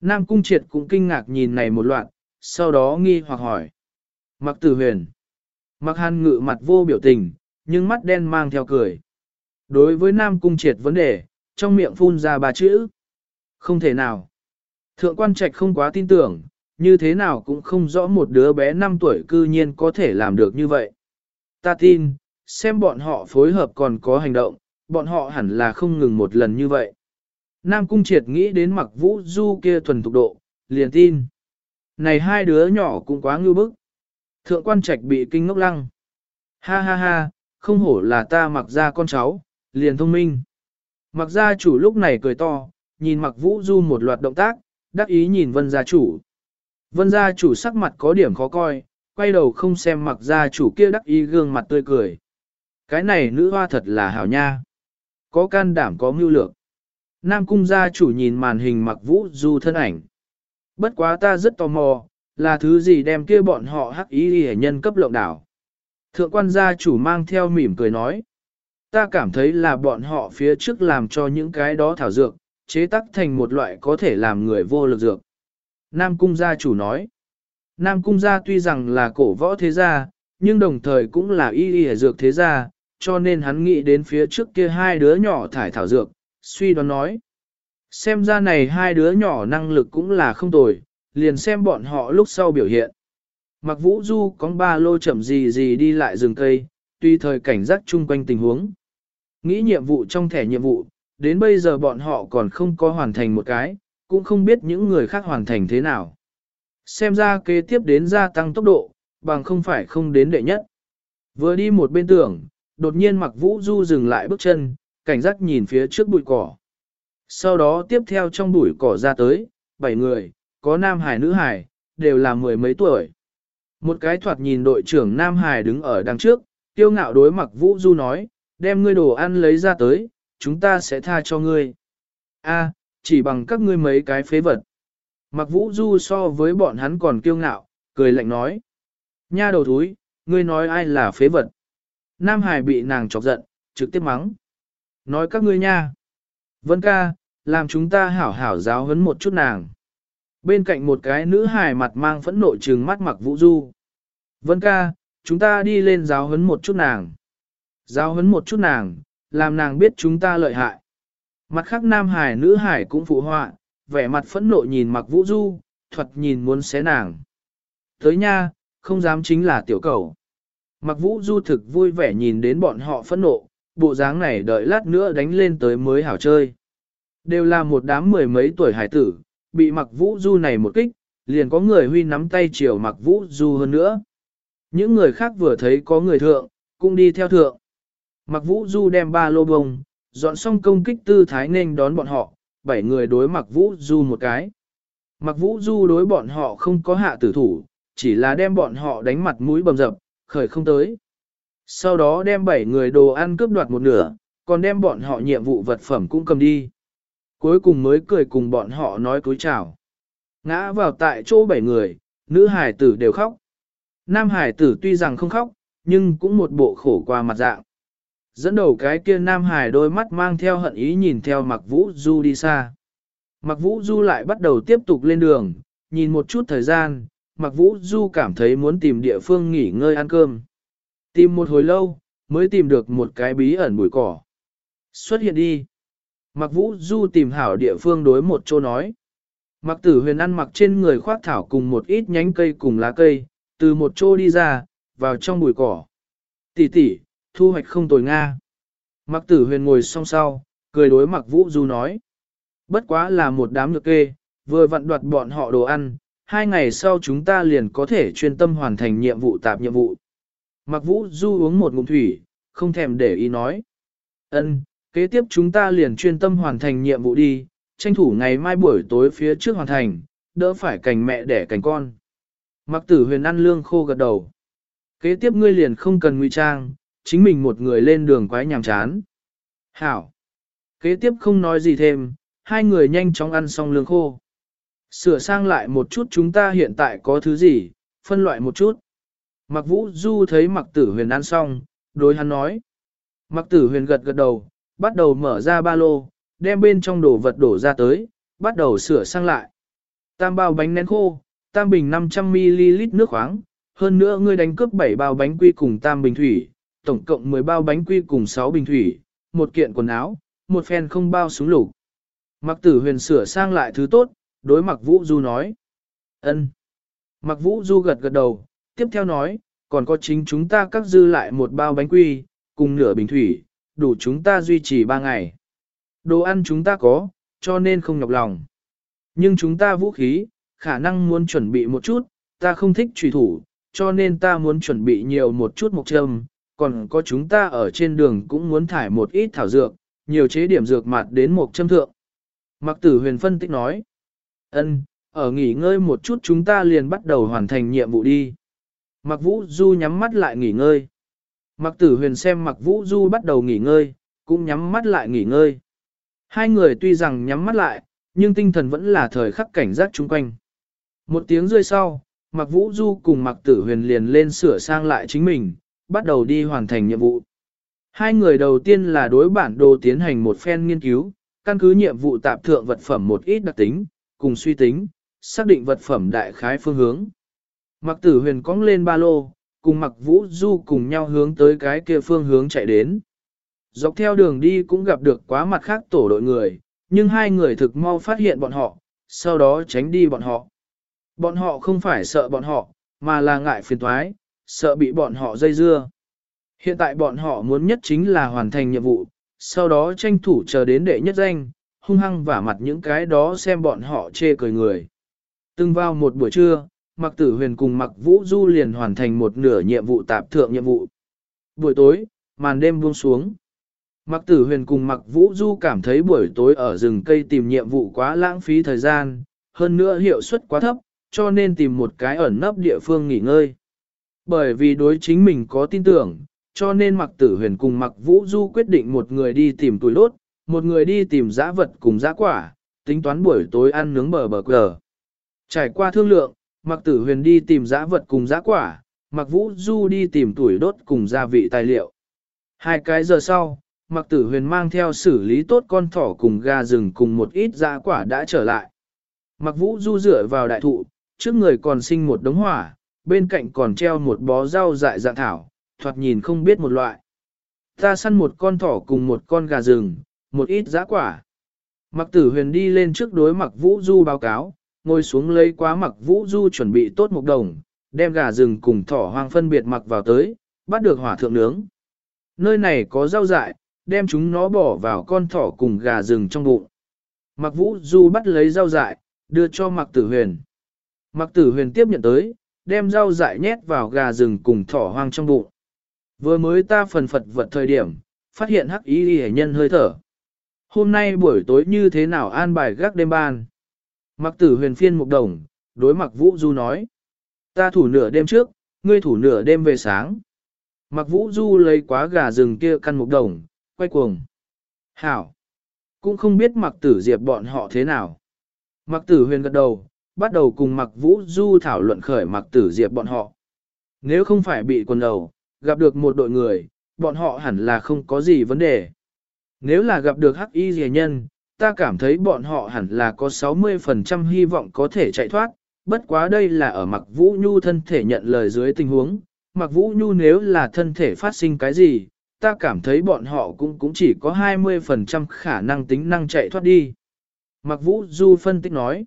Nam Cung Triệt cũng kinh ngạc nhìn này một loạt, sau đó nghi hoặc hỏi. Mặc tử huyền. Mặc hàn ngự mặt vô biểu tình, nhưng mắt đen mang theo cười. Đối với Nam Cung Triệt vấn đề, trong miệng phun ra ba chữ. Không thể nào. Thượng quan trạch không quá tin tưởng, như thế nào cũng không rõ một đứa bé 5 tuổi cư nhiên có thể làm được như vậy. Ta tin, xem bọn họ phối hợp còn có hành động, bọn họ hẳn là không ngừng một lần như vậy. Nam Cung Triệt nghĩ đến mặc vũ du kia thuần thục độ, liền tin. Này hai đứa nhỏ cũng quá ngưu bức. Thượng quan trạch bị kinh ngốc lăng. Ha ha ha, không hổ là ta mặc ra con cháu, liền thông minh. Mặc gia chủ lúc này cười to, nhìn mặc vũ du một loạt động tác, đắc ý nhìn vân gia chủ. Vân gia chủ sắc mặt có điểm khó coi, quay đầu không xem mặc gia chủ kia đắc ý gương mặt tươi cười. Cái này nữ hoa thật là hảo nha. Có can đảm có mưu lược. Nam cung gia chủ nhìn màn hình mặc vũ du thân ảnh. Bất quá ta rất tò mò, là thứ gì đem kia bọn họ hắc ý hề nhân cấp lộng đảo. Thượng quan gia chủ mang theo mỉm cười nói. Ta cảm thấy là bọn họ phía trước làm cho những cái đó thảo dược, chế tác thành một loại có thể làm người vô lực dược. Nam cung gia chủ nói. Nam cung gia tuy rằng là cổ võ thế gia, nhưng đồng thời cũng là y y dược thế gia, cho nên hắn nghĩ đến phía trước kia hai đứa nhỏ thải thảo dược, suy đoán nói. Xem ra này hai đứa nhỏ năng lực cũng là không tồi, liền xem bọn họ lúc sau biểu hiện. Mặc vũ du có ba lô chậm gì gì đi lại rừng cây, tùy thời cảnh giác chung quanh tình huống. Nghĩ nhiệm vụ trong thẻ nhiệm vụ, đến bây giờ bọn họ còn không có hoàn thành một cái, cũng không biết những người khác hoàn thành thế nào. Xem ra kế tiếp đến gia tăng tốc độ, bằng không phải không đến đệ nhất. Vừa đi một bên tưởng, đột nhiên mặc vũ du dừng lại bước chân, cảnh giác nhìn phía trước bụi cỏ. Sau đó tiếp theo trong bụi cỏ ra tới, bảy người, có nam hải nữ hải, đều là mười mấy tuổi. Một cái thoạt nhìn đội trưởng nam hải đứng ở đằng trước, tiêu ngạo đối mặc vũ du nói, đem ngươi đồ ăn lấy ra tới, chúng ta sẽ tha cho ngươi. A, chỉ bằng các ngươi mấy cái phế vật. Mặc vũ du so với bọn hắn còn kiêu ngạo, cười lạnh nói. Nha đầu thúi, ngươi nói ai là phế vật. Nam Hải bị nàng chọc giận, trực tiếp mắng. Nói các ngươi nha. Vân ca, làm chúng ta hảo hảo giáo huấn một chút nàng. Bên cạnh một cái nữ hài mặt mang phẫn nộ trừng mắt mặc vũ du. Vân ca, chúng ta đi lên giáo huấn một chút nàng. Giáo huấn một chút nàng, làm nàng biết chúng ta lợi hại. Mặt khác nam hải nữ hải cũng phụ họa, vẻ mặt phẫn nộ nhìn mặc vũ du, thuật nhìn muốn xé nàng. Tới nha, không dám chính là tiểu cầu. Mặc vũ du thực vui vẻ nhìn đến bọn họ phẫn nộ, bộ dáng này đợi lát nữa đánh lên tới mới hảo chơi. Đều là một đám mười mấy tuổi hải tử, bị mặc vũ du này một kích, liền có người huy nắm tay chiều mặc vũ du hơn nữa. Những người khác vừa thấy có người thượng, cũng đi theo thượng. Mặc vũ du đem ba lô bông, dọn xong công kích tư thái nên đón bọn họ, bảy người đối mặc vũ du một cái. Mặc vũ du đối bọn họ không có hạ tử thủ, chỉ là đem bọn họ đánh mặt mũi bầm dập, khởi không tới. Sau đó đem bảy người đồ ăn cướp đoạt một nửa, còn đem bọn họ nhiệm vụ vật phẩm cũng cầm đi. Cuối cùng mới cười cùng bọn họ nói cúi chào. Ngã vào tại chỗ bảy người, nữ hải tử đều khóc. Nam hải tử tuy rằng không khóc, nhưng cũng một bộ khổ qua mặt dạng. Dẫn đầu cái kia Nam hải đôi mắt mang theo hận ý nhìn theo Mặc Vũ Du đi xa. Mặc Vũ Du lại bắt đầu tiếp tục lên đường, nhìn một chút thời gian, Mặc Vũ Du cảm thấy muốn tìm địa phương nghỉ ngơi ăn cơm. Tìm một hồi lâu, mới tìm được một cái bí ẩn bụi cỏ. Xuất hiện đi. Mặc Vũ Du tìm hảo địa phương đối một chỗ nói. Mặc tử huyền ăn mặc trên người khoác thảo cùng một ít nhánh cây cùng lá cây, từ một chỗ đi ra, vào trong bụi cỏ. Tỷ tỷ, thu hoạch không tồi Nga. Mặc tử huyền ngồi song sau, cười đối mặc Vũ Du nói. Bất quá là một đám nhược kê, vừa vặn đoạt bọn họ đồ ăn, hai ngày sau chúng ta liền có thể chuyên tâm hoàn thành nhiệm vụ tạp nhiệm vụ. Mặc vũ du uống một ngụm thủy, không thèm để ý nói. Ân, kế tiếp chúng ta liền chuyên tâm hoàn thành nhiệm vụ đi, tranh thủ ngày mai buổi tối phía trước hoàn thành, đỡ phải cành mẹ đẻ cành con. Mặc tử huyền ăn lương khô gật đầu. Kế tiếp ngươi liền không cần ngụy trang, chính mình một người lên đường quái nhàm chán. Hảo. Kế tiếp không nói gì thêm, hai người nhanh chóng ăn xong lương khô. Sửa sang lại một chút chúng ta hiện tại có thứ gì, phân loại một chút. Mặc vũ du thấy mặc tử huyền ăn xong, đối hắn nói. Mặc tử huyền gật gật đầu, bắt đầu mở ra ba lô, đem bên trong đồ vật đổ ra tới, bắt đầu sửa sang lại. Tam bao bánh nén khô, tam bình 500ml nước khoáng, hơn nữa ngươi đánh cướp 7 bao bánh quy cùng tam bình thủy, tổng cộng 10 bao bánh quy cùng 6 bình thủy, một kiện quần áo, một phen không bao súng lục. Mặc tử huyền sửa sang lại thứ tốt, đối mặc vũ du nói. ân. Mặc vũ du gật gật đầu, tiếp theo nói, còn có chính chúng ta cắt dư lại một bao bánh quy, cùng nửa bình thủy, đủ chúng ta duy trì ba ngày. Đồ ăn chúng ta có, cho nên không nhọc lòng. Nhưng chúng ta vũ khí, khả năng muốn chuẩn bị một chút, ta không thích trùy thủ, cho nên ta muốn chuẩn bị nhiều một chút mộc châm, còn có chúng ta ở trên đường cũng muốn thải một ít thảo dược, nhiều chế điểm dược mặt đến một châm thượng. Mặc tử huyền phân tích nói, ân, ở nghỉ ngơi một chút chúng ta liền bắt đầu hoàn thành nhiệm vụ đi. Mặc vũ du nhắm mắt lại nghỉ ngơi. Mặc tử huyền xem mặc vũ du bắt đầu nghỉ ngơi, cũng nhắm mắt lại nghỉ ngơi. Hai người tuy rằng nhắm mắt lại, nhưng tinh thần vẫn là thời khắc cảnh giác chung quanh. Một tiếng rơi sau, mặc vũ du cùng mặc tử huyền liền lên sửa sang lại chính mình, bắt đầu đi hoàn thành nhiệm vụ. Hai người đầu tiên là đối bản đồ tiến hành một phen nghiên cứu, căn cứ nhiệm vụ tạp thượng vật phẩm một ít đặc tính, cùng suy tính, xác định vật phẩm đại khái phương hướng. Mặc tử huyền cong lên ba lô, cùng mặc vũ du cùng nhau hướng tới cái kia phương hướng chạy đến. Dọc theo đường đi cũng gặp được quá mặt khác tổ đội người, nhưng hai người thực mau phát hiện bọn họ, sau đó tránh đi bọn họ. Bọn họ không phải sợ bọn họ, mà là ngại phiền toái, sợ bị bọn họ dây dưa. Hiện tại bọn họ muốn nhất chính là hoàn thành nhiệm vụ, sau đó tranh thủ chờ đến đệ nhất danh, hung hăng vả mặt những cái đó xem bọn họ chê cười người. Từng vào một buổi trưa, Mạc Tử Huyền cùng Mạc Vũ Du liền hoàn thành một nửa nhiệm vụ tạp thượng nhiệm vụ. Buổi tối, màn đêm buông xuống. Mạc Tử Huyền cùng Mạc Vũ Du cảm thấy buổi tối ở rừng cây tìm nhiệm vụ quá lãng phí thời gian, hơn nữa hiệu suất quá thấp, cho nên tìm một cái ẩn nấp địa phương nghỉ ngơi. Bởi vì đối chính mình có tin tưởng, cho nên Mạc Tử Huyền cùng Mạc Vũ Du quyết định một người đi tìm tuổi đốt, một người đi tìm giã vật cùng giã quả, tính toán buổi tối ăn nướng bờ bờ cờ. Trải qua thương lượng, Mạc Tử Huyền đi tìm giã vật cùng giã quả, Mạc Vũ Du đi tìm tuổi đốt cùng gia vị tài liệu. Hai cái giờ sau, Mạc Tử Huyền mang theo xử lý tốt con thỏ cùng gà rừng cùng một ít giã quả đã trở lại. Mạc Vũ Du dựa vào đại thụ, trước người còn sinh một đống hỏa, bên cạnh còn treo một bó rau dại dạng thảo, thoạt nhìn không biết một loại. Ta săn một con thỏ cùng một con gà rừng, một ít giã quả. Mặc tử huyền đi lên trước đối mặc vũ du báo cáo, ngồi xuống lấy quá mặc vũ du chuẩn bị tốt một đồng, đem gà rừng cùng thỏ hoang phân biệt mặc vào tới, bắt được hỏa thượng nướng. Nơi này có rau dại, đem chúng nó bỏ vào con thỏ cùng gà rừng trong bụng. Mặc vũ du bắt lấy rau dại, đưa cho mặc tử huyền. Mặc tử huyền tiếp nhận tới, đem rau dại nhét vào gà rừng cùng thỏ hoang trong bụng. Vừa mới ta phần phật vật thời điểm, phát hiện hắc ý hề nhân hơi thở. Hôm nay buổi tối như thế nào an bài gác đêm ban? Mặc tử huyền phiên mục đồng, đối mặc vũ du nói. Ta thủ nửa đêm trước, ngươi thủ nửa đêm về sáng. Mặc vũ du lấy quá gà rừng kia căn mục đồng, quay cuồng. Hảo! Cũng không biết mặc tử diệp bọn họ thế nào. Mặc tử huyền gật đầu, bắt đầu cùng mặc vũ du thảo luận khởi mặc tử diệp bọn họ. Nếu không phải bị quần đầu, gặp được một đội người, bọn họ hẳn là không có gì vấn đề. Nếu là gặp được hắc y rìa nhân, ta cảm thấy bọn họ hẳn là có 60% hy vọng có thể chạy thoát, bất quá đây là ở mặc Vũ Nhu thân thể nhận lời dưới tình huống, mặc Vũ Nhu nếu là thân thể phát sinh cái gì, ta cảm thấy bọn họ cũng cũng chỉ có 20% khả năng tính năng chạy thoát đi. Mặc Vũ Du phân tích nói,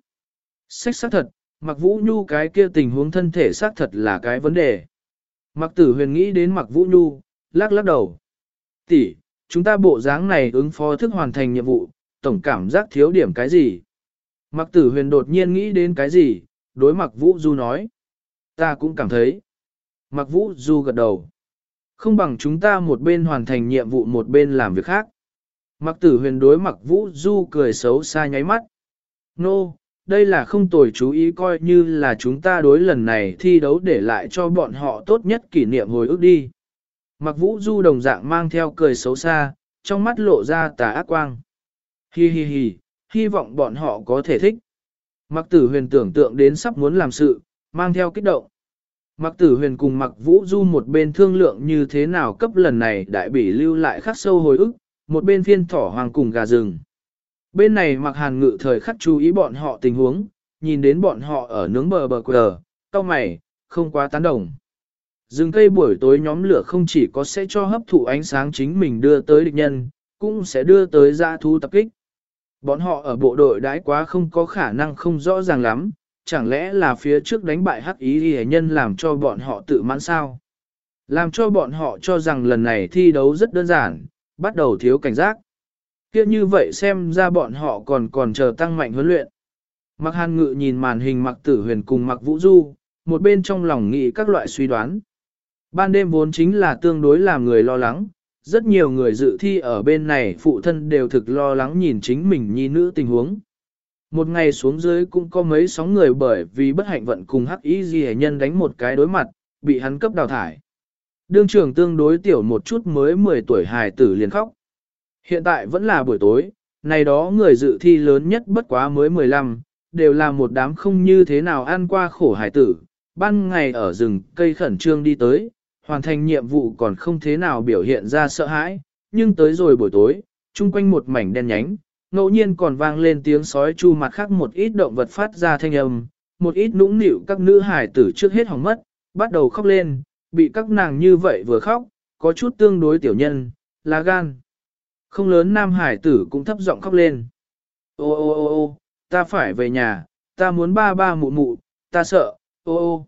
sách xác thật, mặc Vũ Nhu cái kia tình huống thân thể xác thật là cái vấn đề. Mặc tử huyền nghĩ đến mặc Vũ Nhu, lắc lắc đầu. tỷ chúng ta bộ dáng này ứng phó thức hoàn thành nhiệm vụ, tổng cảm giác thiếu điểm cái gì. Mặc tử huyền đột nhiên nghĩ đến cái gì, đối mặc Vũ Du nói. Ta cũng cảm thấy. Mặc Vũ Du gật đầu. Không bằng chúng ta một bên hoàn thành nhiệm vụ một bên làm việc khác. Mặc tử huyền đối mặc Vũ Du cười xấu xa nháy mắt. Nô, no, đây là không tồi chú ý coi như là chúng ta đối lần này thi đấu để lại cho bọn họ tốt nhất kỷ niệm hồi ức đi. Mặc vũ du đồng dạng mang theo cười xấu xa, trong mắt lộ ra tà ác quang. Hi hi hi, hy vọng bọn họ có thể thích. Mặc tử huyền tưởng tượng đến sắp muốn làm sự, mang theo kích động. Mặc tử huyền cùng mặc vũ du một bên thương lượng như thế nào cấp lần này đại bỉ lưu lại khắc sâu hồi ức, một bên phiên thỏ hoàng cùng gà rừng. Bên này mặc hàn ngự thời khắc chú ý bọn họ tình huống, nhìn đến bọn họ ở nướng bờ bờ quờ, cao mày, không quá tán đồng. Rừng cây buổi tối nhóm lửa không chỉ có sẽ cho hấp thụ ánh sáng chính mình đưa tới địch nhân, cũng sẽ đưa tới gia thú tập kích. Bọn họ ở bộ đội đãi quá không có khả năng không rõ ràng lắm, chẳng lẽ là phía trước đánh bại hắc ý hề nhân làm cho bọn họ tự mãn sao? Làm cho bọn họ cho rằng lần này thi đấu rất đơn giản, bắt đầu thiếu cảnh giác kia như vậy xem ra bọn họ còn còn chờ tăng mạnh huấn luyện. Mặc hàn ngự nhìn màn hình mặc tử huyền cùng mặc vũ du, một bên trong lòng nghĩ các loại suy đoán. Ban đêm vốn chính là tương đối làm người lo lắng, rất nhiều người dự thi ở bên này phụ thân đều thực lo lắng nhìn chính mình nhi nữ tình huống. Một ngày xuống dưới cũng có mấy sóng người bởi vì bất hạnh vận cùng hắc y gì nhân đánh một cái đối mặt, bị hắn cấp đào thải. Đương trưởng tương đối tiểu một chút mới 10 tuổi hài tử liền khóc. Hiện tại vẫn là buổi tối, này đó người dự thi lớn nhất bất quá mới 15, đều là một đám không như thế nào ăn qua khổ hải tử. Ban ngày ở rừng cây khẩn trương đi tới, hoàn thành nhiệm vụ còn không thế nào biểu hiện ra sợ hãi, nhưng tới rồi buổi tối, chung quanh một mảnh đen nhánh, ngẫu nhiên còn vang lên tiếng sói chu mặt khác một ít động vật phát ra thanh âm, một ít nũng nịu các nữ hải tử trước hết hỏng mất, bắt đầu khóc lên, bị các nàng như vậy vừa khóc, có chút tương đối tiểu nhân, là gan. Không lớn nam hải tử cũng thấp giọng khóc lên. Ô ô ô ô, ta phải về nhà, ta muốn ba ba mụ mụ, ta sợ, ô ô.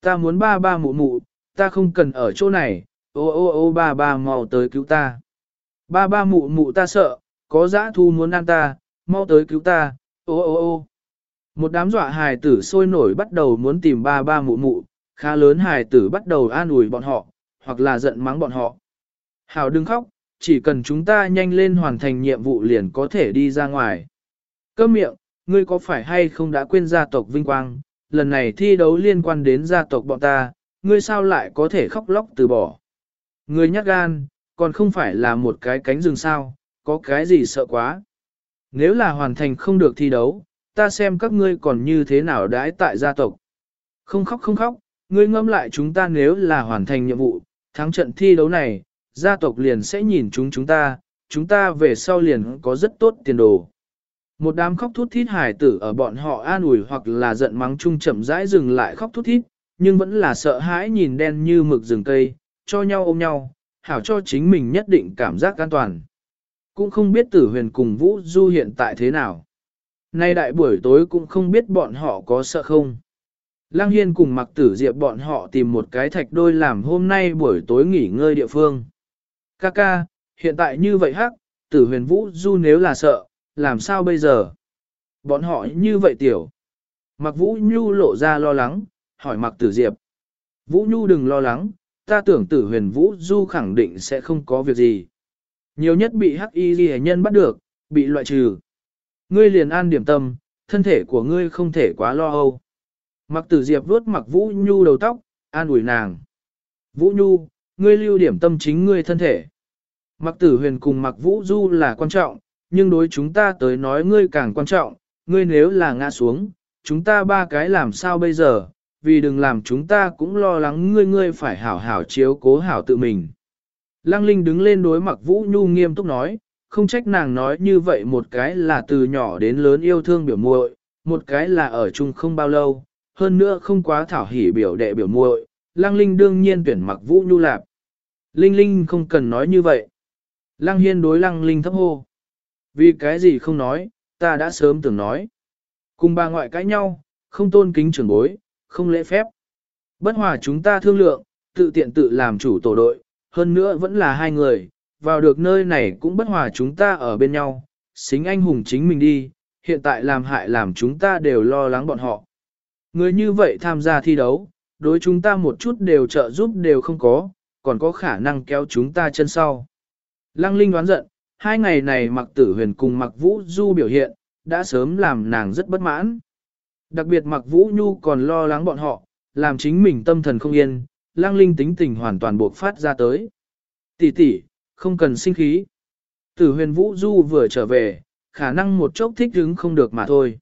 Ta muốn ba ba mụ mụ, ta không cần ở chỗ này, ô ô ô ba ba mau tới cứu ta. Ba ba mụ mụ ta sợ, có dã thu muốn ăn ta, mau tới cứu ta, ô ô ô. Một đám dọa hài tử sôi nổi bắt đầu muốn tìm ba ba mụ mụ, khá lớn hài tử bắt đầu an ủi bọn họ, hoặc là giận mắng bọn họ. Hảo đừng khóc, chỉ cần chúng ta nhanh lên hoàn thành nhiệm vụ liền có thể đi ra ngoài. Cơ miệng, ngươi có phải hay không đã quên gia tộc vinh quang, lần này thi đấu liên quan đến gia tộc bọn ta, ngươi sao lại có thể khóc lóc từ bỏ. Ngươi nhát gan, còn không phải là một cái cánh rừng sao, có cái gì sợ quá. Nếu là hoàn thành không được thi đấu, ta xem các ngươi còn như thế nào đãi tại gia tộc. Không khóc không khóc, ngươi ngâm lại chúng ta nếu là hoàn thành nhiệm vụ, thắng trận thi đấu này, gia tộc liền sẽ nhìn chúng chúng ta, chúng ta về sau liền có rất tốt tiền đồ. Một đám khóc thút thít hài tử ở bọn họ an ủi hoặc là giận mắng chung chậm rãi dừng lại khóc thút thít, nhưng vẫn là sợ hãi nhìn đen như mực rừng cây, cho nhau ôm nhau, hảo cho chính mình nhất định cảm giác an toàn. Cũng không biết tử huyền cùng Vũ Du hiện tại thế nào. Nay đại buổi tối cũng không biết bọn họ có sợ không. Lăng Hiên cùng mặc tử diệp bọn họ tìm một cái thạch đôi làm hôm nay buổi tối nghỉ ngơi địa phương. Kaka, hiện tại như vậy hắc, tử huyền Vũ Du nếu là sợ, làm sao bây giờ? Bọn họ như vậy tiểu. Mặc Vũ Nhu lộ ra lo lắng, hỏi Mặc Tử Diệp. Vũ Nhu đừng lo lắng, ta tưởng tử huyền Vũ Du khẳng định sẽ không có việc gì. Nhiều nhất bị hắc y ghi nhân bắt được, bị loại trừ. Ngươi liền an điểm tâm, thân thể của ngươi không thể quá lo âu. Mặc tử diệp vuốt mặc Vũ Nhu đầu tóc, an ủi nàng. Vũ Nhu, ngươi lưu điểm tâm chính ngươi thân thể. Mặc tử huyền cùng mặc Vũ Du là quan trọng, nhưng đối chúng ta tới nói ngươi càng quan trọng, ngươi nếu là ngã xuống, chúng ta ba cái làm sao bây giờ, vì đừng làm chúng ta cũng lo lắng ngươi ngươi phải hảo hảo chiếu cố hảo tự mình. Lăng Linh đứng lên đối Mặc Vũ Nhu nghiêm túc nói, không trách nàng nói như vậy một cái là từ nhỏ đến lớn yêu thương biểu muội, một cái là ở chung không bao lâu, hơn nữa không quá thảo hỉ biểu đệ biểu muội. Lăng Linh đương nhiên tuyển mặc Vũ Nhu lạp. Linh Linh không cần nói như vậy. Lăng Hiên đối Lăng Linh thấp hô. Vì cái gì không nói, ta đã sớm tưởng nói. Cùng bà ngoại cãi nhau, không tôn kính trưởng bối, không lễ phép. Bất hòa chúng ta thương lượng, tự tiện tự làm chủ tổ đội, hơn nữa vẫn là hai người, vào được nơi này cũng bất hòa chúng ta ở bên nhau, xính anh hùng chính mình đi, hiện tại làm hại làm chúng ta đều lo lắng bọn họ. Người như vậy tham gia thi đấu, đối chúng ta một chút đều trợ giúp đều không có, còn có khả năng kéo chúng ta chân sau. Lăng Linh đoán giận, hai ngày này mặc tử huyền cùng mặc vũ du biểu hiện, đã sớm làm nàng rất bất mãn. Đặc biệt mặc vũ nhu còn lo lắng bọn họ, làm chính mình tâm thần không yên, lang linh tính tình hoàn toàn bộc phát ra tới. Tỷ tỷ, không cần sinh khí. Tử huyền vũ du vừa trở về, khả năng một chốc thích hứng không được mà thôi.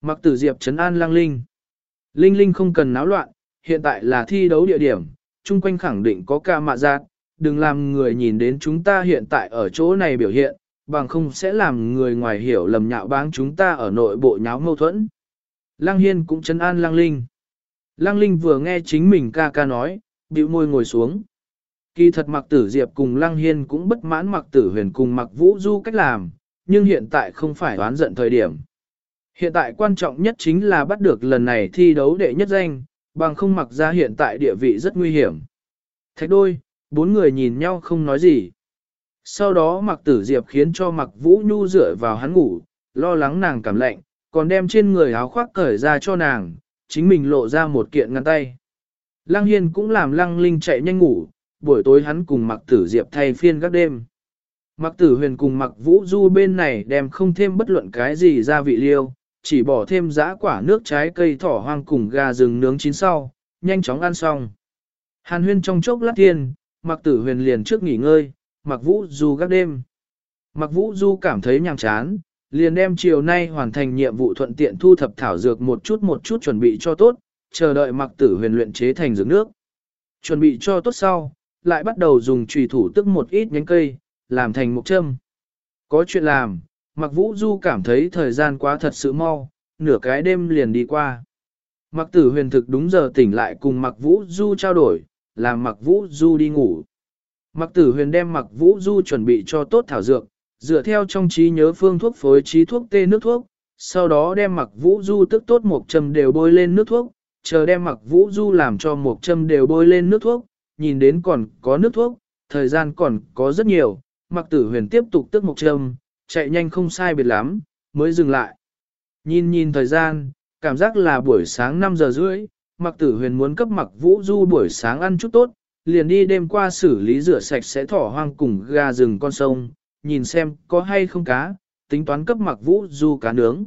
Mặc tử diệp trấn an lang linh. Linh linh không cần náo loạn, hiện tại là thi đấu địa điểm, chung quanh khẳng định có ca mạ giác, đừng làm người nhìn đến chúng ta hiện tại ở chỗ này biểu hiện, bằng không sẽ làm người ngoài hiểu lầm nhạo báng chúng ta ở nội bộ nháo mâu thuẫn. Lăng Hiên cũng chấn an Lăng Linh. Lăng Linh vừa nghe chính mình ca ca nói, bĩu môi ngồi xuống. Kỳ thật mặc tử diệp cùng Lăng Hiên cũng bất mãn mặc tử huyền cùng mặc vũ du cách làm, nhưng hiện tại không phải oán giận thời điểm. Hiện tại quan trọng nhất chính là bắt được lần này thi đấu đệ nhất danh, bằng không mặc ra hiện tại địa vị rất nguy hiểm. Thạch đôi, bốn người nhìn nhau không nói gì. Sau đó mặc tử diệp khiến cho mặc vũ nhu dựa vào hắn ngủ, lo lắng nàng cảm lạnh, còn đem trên người áo khoác cởi ra cho nàng, chính mình lộ ra một kiện ngăn tay. Lăng Hiên cũng làm Lăng Linh chạy nhanh ngủ, buổi tối hắn cùng mặc tử diệp thay phiên các đêm. Mặc tử huyền cùng mặc vũ du bên này đem không thêm bất luận cái gì ra vị liêu, chỉ bỏ thêm giã quả nước trái cây thỏ hoang cùng gà rừng nướng chín sau, nhanh chóng ăn xong. Hàn huyên trong chốc lát tiên, mặc tử huyền liền trước nghỉ ngơi, mặc vũ du gác đêm. Mặc vũ du cảm thấy nhàm chán, liền đem chiều nay hoàn thành nhiệm vụ thuận tiện thu thập thảo dược một chút một chút chuẩn bị cho tốt, chờ đợi mặc tử huyền luyện chế thành dược nước. Chuẩn bị cho tốt sau, lại bắt đầu dùng trùy thủ tức một ít nhánh cây, làm thành một châm. Có chuyện làm, mặc vũ du cảm thấy thời gian quá thật sự mau, nửa cái đêm liền đi qua. Mặc tử huyền thực đúng giờ tỉnh lại cùng mặc vũ du trao đổi, làm mặc vũ du đi ngủ. Mặc tử huyền đem mặc vũ du chuẩn bị cho tốt thảo dược, dựa theo trong trí nhớ phương thuốc phối trí thuốc tê nước thuốc, sau đó đem mặc vũ du tức tốt một châm đều bôi lên nước thuốc, chờ đem mặc vũ du làm cho một châm đều bôi lên nước thuốc, nhìn đến còn có nước thuốc, thời gian còn có rất nhiều, mặc tử huyền tiếp tục tức một châm, chạy nhanh không sai biệt lắm, mới dừng lại. Nhìn nhìn thời gian, cảm giác là buổi sáng 5 giờ rưỡi, mặc tử huyền muốn cấp mặc vũ du buổi sáng ăn chút tốt, liền đi đêm qua xử lý rửa sạch sẽ thỏ hoang cùng gà rừng con sông, nhìn xem có hay không cá, tính toán cấp mặc vũ du cá nướng.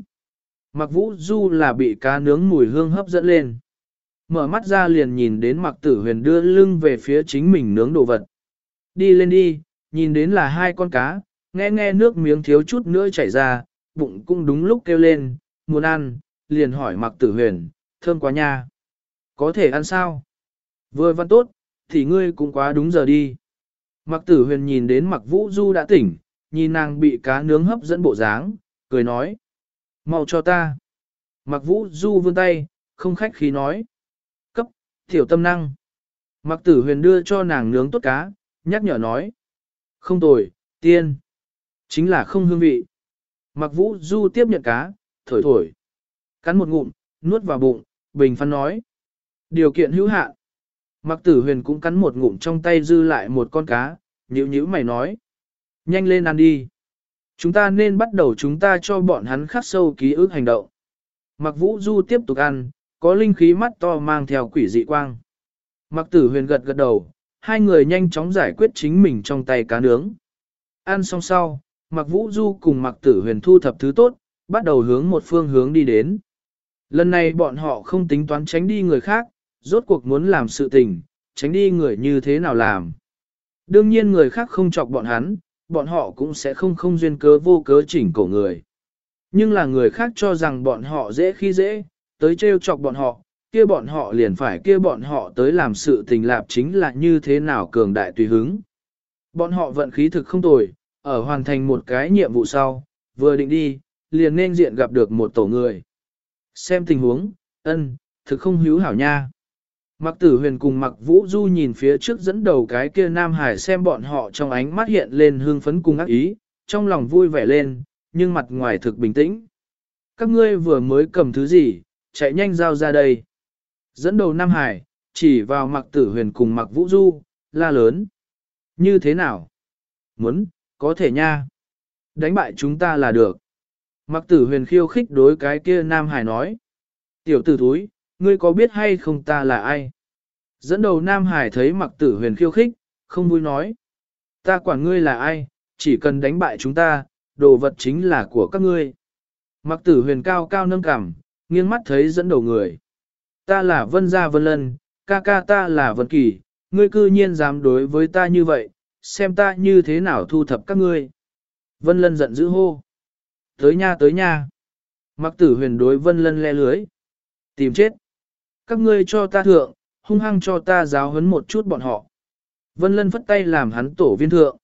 Mặc vũ du là bị cá nướng mùi hương hấp dẫn lên. Mở mắt ra liền nhìn đến mặc tử huyền đưa lưng về phía chính mình nướng đồ vật. Đi lên đi, nhìn đến là hai con cá, nghe nghe nước miếng thiếu chút nữa chảy ra, bụng cũng đúng lúc kêu lên, muốn ăn, liền hỏi mặc tử huyền, thơm quá nha. Có thể ăn sao? Vừa văn tốt, thì ngươi cũng quá đúng giờ đi. Mặc tử huyền nhìn đến mặc vũ du đã tỉnh, nhìn nàng bị cá nướng hấp dẫn bộ dáng, cười nói. mau cho ta. Mặc vũ du vươn tay, không khách khí nói. Cấp, thiểu tâm năng. Mặc tử huyền đưa cho nàng nướng tốt cá, nhắc nhở nói. Không tồi, tiên. Chính là không hương vị. Mặc vũ du tiếp nhận cá, thổi thổi. Cắn một ngụm, nuốt vào bụng, bình phán nói. Điều kiện hữu hạn. Mặc tử huyền cũng cắn một ngụm trong tay dư lại một con cá, nhữ nhữ mày nói. Nhanh lên ăn đi. Chúng ta nên bắt đầu chúng ta cho bọn hắn khắc sâu ký ức hành động. Mặc vũ du tiếp tục ăn, có linh khí mắt to mang theo quỷ dị quang. Mặc tử huyền gật gật đầu, hai người nhanh chóng giải quyết chính mình trong tay cá nướng. Ăn xong sau, mặc vũ du cùng mặc tử huyền thu thập thứ tốt, bắt đầu hướng một phương hướng đi đến. Lần này bọn họ không tính toán tránh đi người khác, rốt cuộc muốn làm sự tình, tránh đi người như thế nào làm. Đương nhiên người khác không chọc bọn hắn, bọn họ cũng sẽ không không duyên cớ vô cớ chỉnh cổ người. Nhưng là người khác cho rằng bọn họ dễ khi dễ, tới trêu chọc bọn họ, kia bọn họ liền phải kia bọn họ tới làm sự tình lạp chính là như thế nào cường đại tùy hứng. Bọn họ vận khí thực không tồi, ở hoàn thành một cái nhiệm vụ sau, vừa định đi, liền nên diện gặp được một tổ người. Xem tình huống, ân, thực không hữu hảo nha. Mặc tử huyền cùng mặc vũ du nhìn phía trước dẫn đầu cái kia Nam Hải xem bọn họ trong ánh mắt hiện lên hương phấn cùng ác ý, trong lòng vui vẻ lên, nhưng mặt ngoài thực bình tĩnh. Các ngươi vừa mới cầm thứ gì, chạy nhanh giao ra đây. Dẫn đầu Nam Hải, chỉ vào mặc tử huyền cùng mặc vũ du, la lớn. Như thế nào? Muốn, có thể nha. Đánh bại chúng ta là được. Mặc tử huyền khiêu khích đối cái kia Nam Hải nói. Tiểu tử thúi, ngươi có biết hay không ta là ai? Dẫn đầu Nam Hải thấy mặc tử huyền khiêu khích, không vui nói. Ta quản ngươi là ai, chỉ cần đánh bại chúng ta, đồ vật chính là của các ngươi. Mặc tử huyền cao cao nâng cằm, nghiêng mắt thấy dẫn đầu người. Ta là Vân Gia Vân Lân, ca ca ta là Vân Kỳ, ngươi cư nhiên dám đối với ta như vậy, xem ta như thế nào thu thập các ngươi. Vân Lân giận dữ hô. Tới nha tới nha. Mặc tử huyền đối Vân Lân le lưới. Tìm chết. Các ngươi cho ta thượng, hung hăng cho ta giáo huấn một chút bọn họ. Vân Lân phất tay làm hắn tổ viên thượng.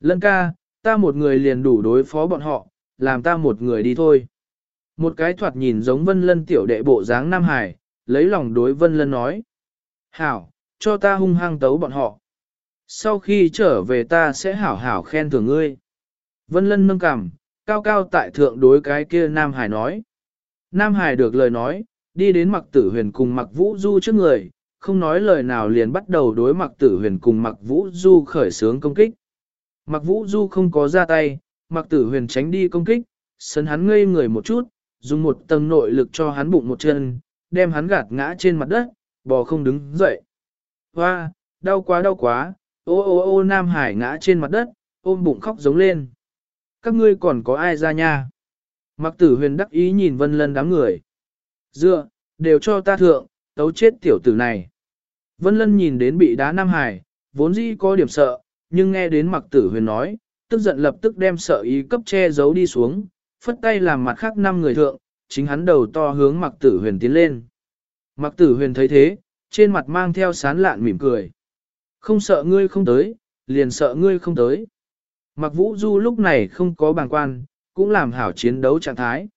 Lân ca, ta một người liền đủ đối phó bọn họ, làm ta một người đi thôi. Một cái thoạt nhìn giống Vân Lân tiểu đệ bộ dáng Nam Hải, lấy lòng đối Vân Lân nói. Hảo, cho ta hung hăng tấu bọn họ. Sau khi trở về ta sẽ hảo hảo khen thưởng ngươi. Vân Lân nâng cằm, cao cao tại thượng đối cái kia Nam Hải nói. Nam Hải được lời nói, đi đến mặc tử huyền cùng mặc vũ du trước người, không nói lời nào liền bắt đầu đối mặc tử huyền cùng mặc vũ du khởi sướng công kích. Mặc vũ du không có ra tay, mặc tử huyền tránh đi công kích, sân hắn ngây người một chút, dùng một tầng nội lực cho hắn bụng một chân, đem hắn gạt ngã trên mặt đất, bò không đứng dậy. Hoa, đau quá đau quá, ô ô ô Nam Hải ngã trên mặt đất, ôm bụng khóc giống lên. Các ngươi còn có ai ra nha? Mặc tử huyền đắc ý nhìn vân lân đám người. Dựa, đều cho ta thượng, tấu chết tiểu tử này. Vân lân nhìn đến bị đá Nam Hải, vốn dĩ có điểm sợ, nhưng nghe đến mặc tử huyền nói, tức giận lập tức đem sợ ý cấp che giấu đi xuống, phất tay làm mặt khác năm người thượng, chính hắn đầu to hướng mặc tử huyền tiến lên. Mặc tử huyền thấy thế, trên mặt mang theo sán lạn mỉm cười. Không sợ ngươi không tới, liền sợ ngươi không tới. Mặc vũ du lúc này không có bàng quan, cũng làm hảo chiến đấu trạng thái.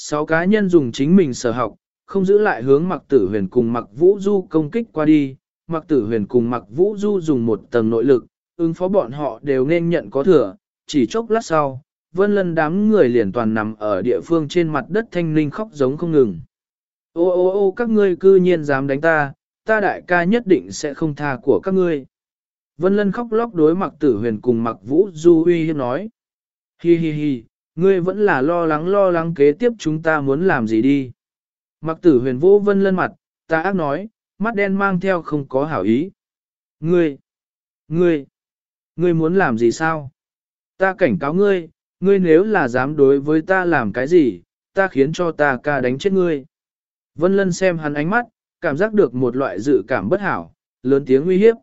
Sáu cá nhân dùng chính mình sở học, không giữ lại hướng mặc tử huyền cùng mặc vũ du công kích qua đi. Mặc tử huyền cùng mặc vũ du dùng một tầng nội lực, ứng phó bọn họ đều nên nhận có thừa, chỉ chốc lát sau, vân lân đám người liền toàn nằm ở địa phương trên mặt đất thanh linh khóc giống không ngừng. Ô ô ô các ngươi cư nhiên dám đánh ta, ta đại ca nhất định sẽ không tha của các ngươi. Vân lân khóc lóc đối mặc tử huyền cùng mặc vũ du uy hiếp nói. Hi hi hi, ngươi vẫn là lo lắng lo lắng kế tiếp chúng ta muốn làm gì đi. Mặc tử huyền vô vân lân mặt, ta ác nói, mắt đen mang theo không có hảo ý. Ngươi, ngươi, ngươi muốn làm gì sao? Ta cảnh cáo ngươi, ngươi nếu là dám đối với ta làm cái gì, ta khiến cho ta ca đánh chết ngươi. Vân Lân xem hắn ánh mắt, cảm giác được một loại dự cảm bất hảo, lớn tiếng uy hiếp.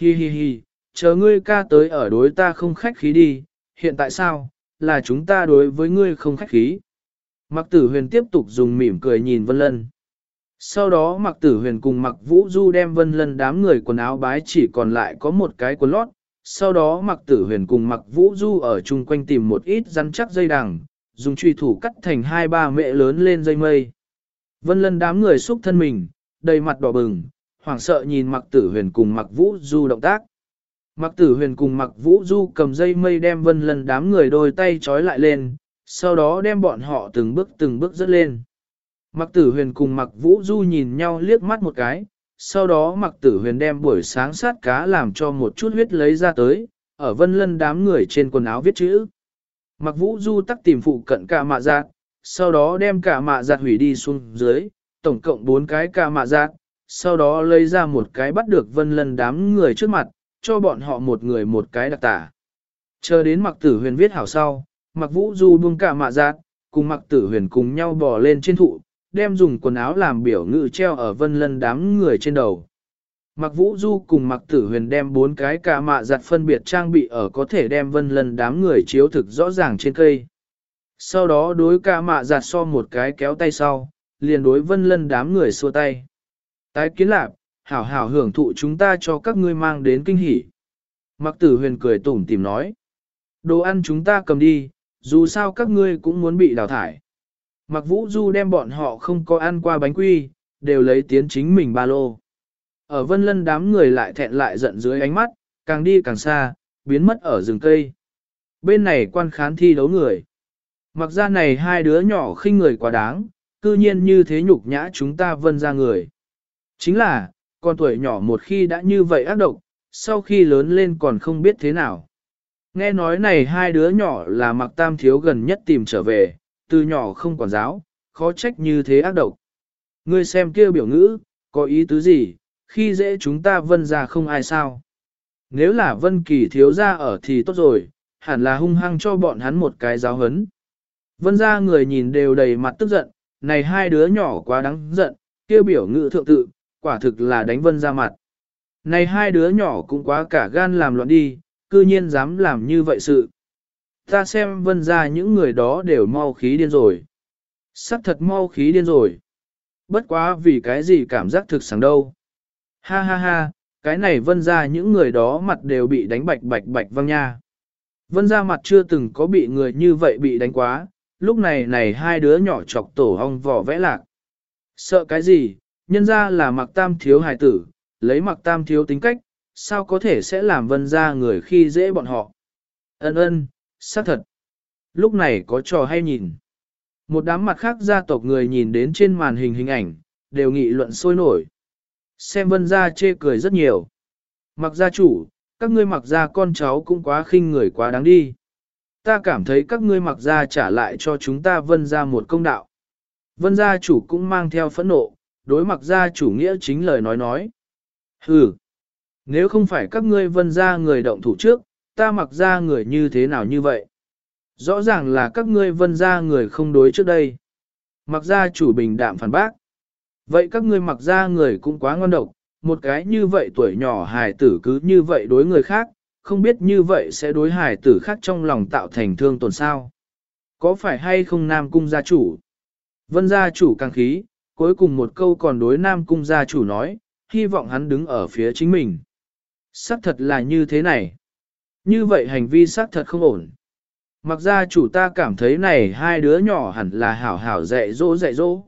Hi hi hi, chờ ngươi ca tới ở đối ta không khách khí đi, hiện tại sao, là chúng ta đối với ngươi không khách khí. Mặc tử huyền tiếp tục dùng mỉm cười nhìn Vân Lân. Sau đó mặc tử huyền cùng mặc vũ du đem Vân Lân đám người quần áo bái chỉ còn lại có một cái quần lót. Sau đó mặc tử huyền cùng mặc vũ du ở chung quanh tìm một ít rắn chắc dây đằng, dùng truy thủ cắt thành hai ba mẹ lớn lên dây mây. Vân Lân đám người xúc thân mình, đầy mặt đỏ bừng, hoảng sợ nhìn mặc tử huyền cùng mặc vũ du động tác. Mặc tử huyền cùng mặc vũ du cầm dây mây đem vân lân đám người đôi tay trói lại lên, sau đó đem bọn họ từng bước từng bước dứt lên. Mặc tử huyền cùng mặc vũ du nhìn nhau liếc mắt một cái, sau đó mặc tử huyền đem buổi sáng sát cá làm cho một chút huyết lấy ra tới, ở vân lân đám người trên quần áo viết chữ. Mặc vũ du tắc tìm phụ cận cả mạ giạt, sau đó đem cả mạ giạt hủy đi xuống dưới, tổng cộng 4 cái cả mạ giạt, sau đó lấy ra một cái bắt được vân lân đám người trước mặt, cho bọn họ một người một cái đặc tả. Chờ đến mặc tử huyền viết hảo sau, mặc vũ du buông cả mạ giác, cùng mặc tử huyền cùng nhau bò lên trên thụ, đem dùng quần áo làm biểu ngữ treo ở vân lân đám người trên đầu. Mặc vũ du cùng mặc tử huyền đem bốn cái cả mạ giặt phân biệt trang bị ở có thể đem vân lân đám người chiếu thực rõ ràng trên cây. Sau đó đối cả mạ giặt so một cái kéo tay sau, liền đối vân lân đám người xua tay. Tái kiến lạp, hảo hảo hưởng thụ chúng ta cho các ngươi mang đến kinh hỉ. Mặc tử huyền cười tủm tìm nói. Đồ ăn chúng ta cầm đi, dù sao các ngươi cũng muốn bị đào thải. Mặc vũ du đem bọn họ không có ăn qua bánh quy, đều lấy tiến chính mình ba lô. Ở vân lân đám người lại thẹn lại giận dưới ánh mắt, càng đi càng xa, biến mất ở rừng cây. Bên này quan khán thi đấu người. Mặc ra này hai đứa nhỏ khinh người quá đáng, cư nhiên như thế nhục nhã chúng ta vân ra người. Chính là, con tuổi nhỏ một khi đã như vậy ác độc, sau khi lớn lên còn không biết thế nào. Nghe nói này hai đứa nhỏ là mặc tam thiếu gần nhất tìm trở về, từ nhỏ không quản giáo, khó trách như thế ác độc. Ngươi xem kia biểu ngữ, có ý tứ gì, khi dễ chúng ta vân ra không ai sao. Nếu là vân kỳ thiếu ra ở thì tốt rồi, hẳn là hung hăng cho bọn hắn một cái giáo hấn. Vân ra người nhìn đều đầy mặt tức giận, này hai đứa nhỏ quá đáng giận, kia biểu ngữ thượng tự, quả thực là đánh vân ra mặt. Này hai đứa nhỏ cũng quá cả gan làm loạn đi, cư nhiên dám làm như vậy sự. Ta xem vân ra những người đó đều mau khí điên rồi. Sắc thật mau khí điên rồi. Bất quá vì cái gì cảm giác thực sáng đâu. Ha ha ha, cái này vân ra những người đó mặt đều bị đánh bạch bạch bạch văng nha. Vân ra mặt chưa từng có bị người như vậy bị đánh quá, lúc này này hai đứa nhỏ chọc tổ hong vỏ vẽ lạc. Sợ cái gì, nhân ra là mặc tam thiếu hài tử, lấy mặc tam thiếu tính cách, sao có thể sẽ làm vân ra người khi dễ bọn họ. Ân ân, xác thật. Lúc này có trò hay nhìn. Một đám mặt khác gia tộc người nhìn đến trên màn hình hình ảnh, đều nghị luận sôi nổi. Xem vân gia chê cười rất nhiều. Mặc gia chủ, các ngươi mặc gia con cháu cũng quá khinh người quá đáng đi. Ta cảm thấy các ngươi mặc gia trả lại cho chúng ta vân gia một công đạo. Vân gia chủ cũng mang theo phẫn nộ, đối mặc gia chủ nghĩa chính lời nói nói. Hừ, nếu không phải các ngươi vân gia người động thủ trước, ta mặc gia người như thế nào như vậy? Rõ ràng là các ngươi vân gia người không đối trước đây. Mặc gia chủ bình đạm phản bác. Vậy các ngươi mặc gia người cũng quá ngon độc, một cái như vậy tuổi nhỏ hài tử cứ như vậy đối người khác, không biết như vậy sẽ đối hài tử khác trong lòng tạo thành thương tổn sao. Có phải hay không nam cung gia chủ? Vân gia chủ càng khí, cuối cùng một câu còn đối Nam Cung gia chủ nói, hy vọng hắn đứng ở phía chính mình. Sắc thật là như thế này. Như vậy hành vi sắc thật không ổn. Mặc ra chủ ta cảm thấy này hai đứa nhỏ hẳn là hảo hảo dạy dỗ dạy dỗ.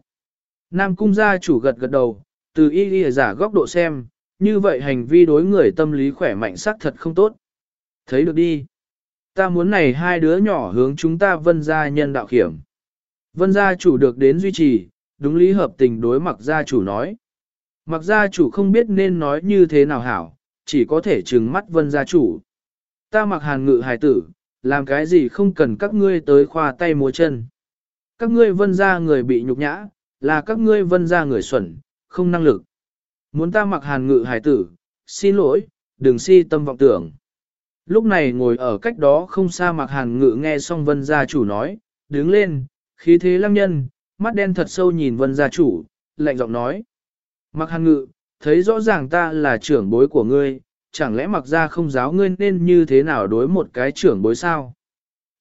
Nam cung gia chủ gật gật đầu, từ y y giả góc độ xem, như vậy hành vi đối người tâm lý khỏe mạnh sắc thật không tốt. Thấy được đi. Ta muốn này hai đứa nhỏ hướng chúng ta vân gia nhân đạo khiểm. Vân gia chủ được đến duy trì, đúng lý hợp tình đối mặc gia chủ nói. Mặc gia chủ không biết nên nói như thế nào hảo, chỉ có thể trừng mắt vân gia chủ. Ta mặc hàn ngự hài tử, làm cái gì không cần các ngươi tới khoa tay múa chân. Các ngươi vân gia người bị nhục nhã, là các ngươi vân gia người xuẩn, không năng lực. Muốn ta mặc hàn ngự hài tử, xin lỗi, đừng si tâm vọng tưởng. Lúc này ngồi ở cách đó không xa mặc hàn ngự nghe xong vân gia chủ nói, đứng lên, khí thế lăng nhân, mắt đen thật sâu nhìn vân gia chủ, lạnh giọng nói. Mặc hàn ngự, thấy rõ ràng ta là trưởng bối của ngươi, chẳng lẽ mặc ra không giáo ngươi nên như thế nào đối một cái trưởng bối sao?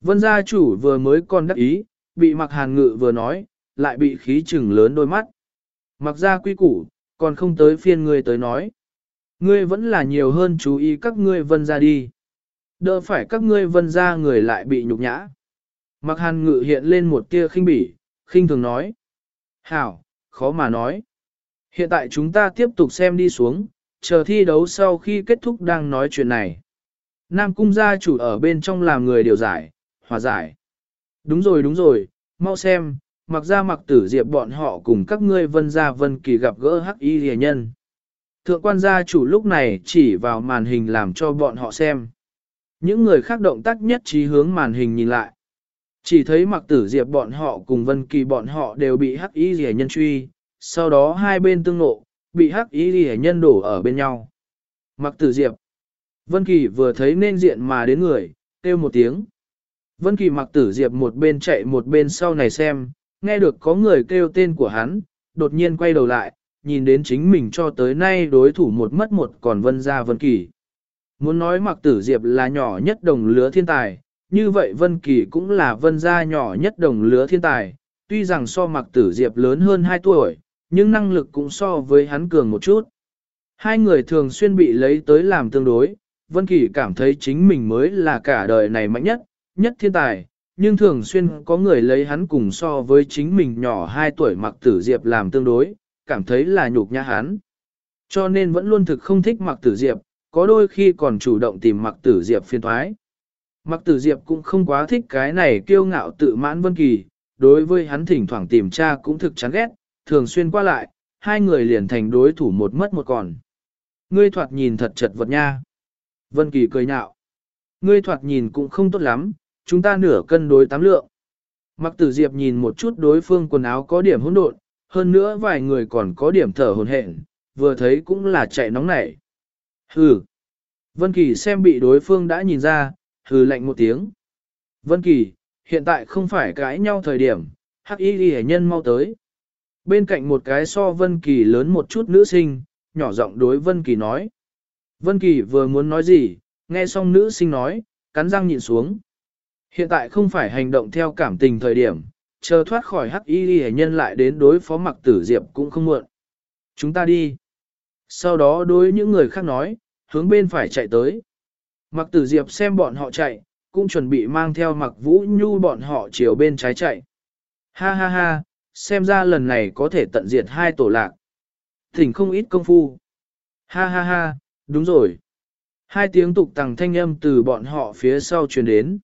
Vân gia chủ vừa mới còn đắc ý, bị mặc hàn ngự vừa nói, lại bị khí trừng lớn đôi mắt. Mặc ra quy củ, còn không tới phiên ngươi tới nói. Ngươi vẫn là nhiều hơn chú ý các ngươi vân ra đi. Đỡ phải các ngươi vân ra người lại bị nhục nhã. Mặc hàn ngự hiện lên một tia khinh bỉ, khinh thường nói. Hảo, khó mà nói. Hiện tại chúng ta tiếp tục xem đi xuống, chờ thi đấu sau khi kết thúc đang nói chuyện này. Nam cung gia chủ ở bên trong làm người điều giải, hòa giải. Đúng rồi đúng rồi, mau xem, mặc ra mặc tử diệp bọn họ cùng các ngươi vân gia vân kỳ gặp gỡ hắc y hề nhân. Thượng quan gia chủ lúc này chỉ vào màn hình làm cho bọn họ xem. Những người khác động tác nhất trí hướng màn hình nhìn lại. Chỉ thấy mặc tử diệp bọn họ cùng vân kỳ bọn họ đều bị hắc y hề nhân truy, sau đó hai bên tương nộ, bị hắc y hề nhân đổ ở bên nhau. Mặc tử diệp. Vân kỳ vừa thấy nên diện mà đến người, kêu một tiếng. Vân kỳ mặc tử diệp một bên chạy một bên sau này xem, nghe được có người kêu tên của hắn, đột nhiên quay đầu lại, nhìn đến chính mình cho tới nay đối thủ một mất một còn vân ra vân kỳ. Muốn nói mặc tử diệp là nhỏ nhất đồng lứa thiên tài, như vậy vân kỳ cũng là vân gia nhỏ nhất đồng lứa thiên tài, tuy rằng so mặc tử diệp lớn hơn 2 tuổi, nhưng năng lực cũng so với hắn cường một chút. Hai người thường xuyên bị lấy tới làm tương đối, Vân Kỳ cảm thấy chính mình mới là cả đời này mạnh nhất, nhất thiên tài, nhưng thường xuyên có người lấy hắn cùng so với chính mình nhỏ 2 tuổi mặc tử diệp làm tương đối, cảm thấy là nhục nhã hắn. Cho nên vẫn luôn thực không thích mặc tử diệp, có đôi khi còn chủ động tìm mặc tử diệp phiền toái. Mặc tử diệp cũng không quá thích cái này kiêu ngạo tự mãn vân kỳ, đối với hắn thỉnh thoảng tìm tra cũng thực chán ghét, thường xuyên qua lại, hai người liền thành đối thủ một mất một còn. Ngươi thoạt nhìn thật chật vật nha. Vân kỳ cười nhạo. Ngươi thoạt nhìn cũng không tốt lắm, chúng ta nửa cân đối tám lượng. Mặc tử diệp nhìn một chút đối phương quần áo có điểm hỗn độn, hơn nữa vài người còn có điểm thở hồn hển, vừa thấy cũng là chạy nóng nảy. Hừ. Vân Kỳ xem bị đối phương đã nhìn ra, hừ lạnh một tiếng. Vân Kỳ, hiện tại không phải cãi nhau thời điểm, hắc y ghi nhân mau tới. Bên cạnh một cái so Vân Kỳ lớn một chút nữ sinh, nhỏ giọng đối Vân Kỳ nói. Vân Kỳ vừa muốn nói gì, nghe xong nữ sinh nói, cắn răng nhịn xuống. Hiện tại không phải hành động theo cảm tình thời điểm, chờ thoát khỏi hắc y ghi nhân lại đến đối phó mặc tử diệp cũng không muộn. Chúng ta đi. Sau đó đối những người khác nói, hướng bên phải chạy tới. Mặc tử diệp xem bọn họ chạy, cũng chuẩn bị mang theo mặc vũ nhu bọn họ chiều bên trái chạy. Ha ha ha, xem ra lần này có thể tận diệt hai tổ lạc. Thỉnh không ít công phu. Ha ha ha, đúng rồi. Hai tiếng tục tằng thanh âm từ bọn họ phía sau truyền đến.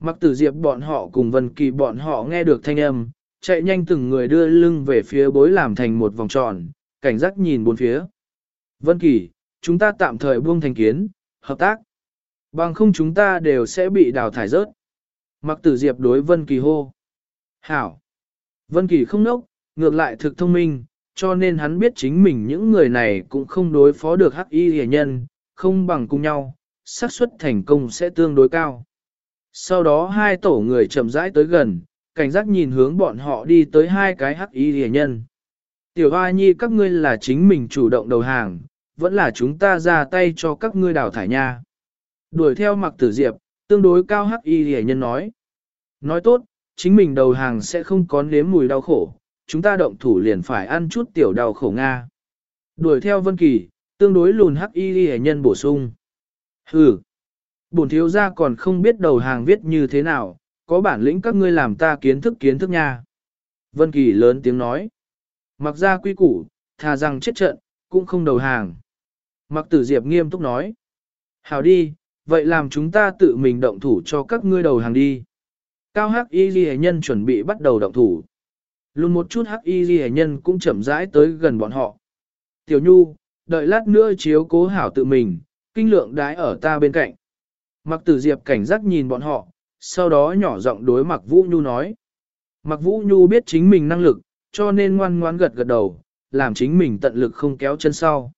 Mặc tử diệp bọn họ cùng vân kỳ bọn họ nghe được thanh âm, chạy nhanh từng người đưa lưng về phía bối làm thành một vòng tròn, cảnh giác nhìn bốn phía. Vân kỳ, chúng ta tạm thời buông thành kiến, hợp tác. Bằng không chúng ta đều sẽ bị đào thải rớt. Mặc tử diệp đối vân kỳ hô. Hảo. Vân kỳ không nốc, ngược lại thực thông minh, cho nên hắn biết chính mình những người này cũng không đối phó được hắc y hề nhân, không bằng cùng nhau, xác suất thành công sẽ tương đối cao. Sau đó hai tổ người chậm rãi tới gần, cảnh giác nhìn hướng bọn họ đi tới hai cái hắc y hề nhân. Tiểu hoa nhi các ngươi là chính mình chủ động đầu hàng, vẫn là chúng ta ra tay cho các ngươi đào thải nha. Đuổi theo mặc tử diệp, tương đối cao hắc y hề nhân nói. Nói tốt, chính mình đầu hàng sẽ không có nếm mùi đau khổ, chúng ta động thủ liền phải ăn chút tiểu đau khổ Nga. Đuổi theo Vân Kỳ, tương đối lùn hắc y hề nhân bổ sung. Hừ, bổn thiếu gia còn không biết đầu hàng viết như thế nào, có bản lĩnh các ngươi làm ta kiến thức kiến thức nha. Vân Kỳ lớn tiếng nói. Mặc ra quy củ, thà rằng chết trận, cũng không đầu hàng. Mặc tử diệp nghiêm túc nói. Hảo đi, vậy làm chúng ta tự mình động thủ cho các ngươi đầu hàng đi. Cao Hắc Y Ghi Nhân chuẩn bị bắt đầu động thủ. Luôn một chút Hắc Y Ghi Nhân cũng chậm rãi tới gần bọn họ. Tiểu Nhu, đợi lát nữa chiếu cố hảo tự mình, kinh lượng đái ở ta bên cạnh. Mặc tử diệp cảnh giác nhìn bọn họ, sau đó nhỏ giọng đối Mặc Vũ Nhu nói. Mặc Vũ Nhu biết chính mình năng lực, cho nên ngoan ngoãn gật gật đầu, làm chính mình tận lực không kéo chân sau.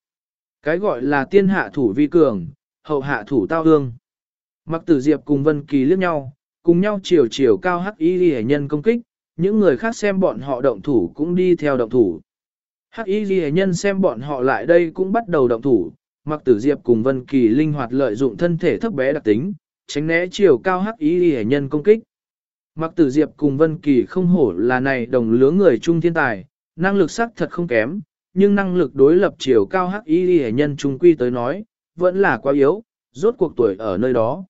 Cái gọi là tiên hạ thủ vi cường, hậu hạ thủ tao hương. Mặc tử diệp cùng Vân Kỳ liếc nhau, cùng nhau chiều chiều cao hắc y hệ nhân công kích, những người khác xem bọn họ động thủ cũng đi theo động thủ. Hắc y ghi nhân xem bọn họ lại đây cũng bắt đầu động thủ, mặc tử diệp cùng Vân Kỳ linh hoạt lợi dụng thân thể thấp bé đặc tính, tránh né chiều cao hắc y ghi nhân công kích. Mặc tử diệp cùng Vân Kỳ không hổ là này đồng lứa người trung thiên tài, năng lực sắc thật không kém, nhưng năng lực đối lập chiều cao hắc y ghi nhân trung quy tới nói, vẫn là quá yếu, rốt cuộc tuổi ở nơi đó.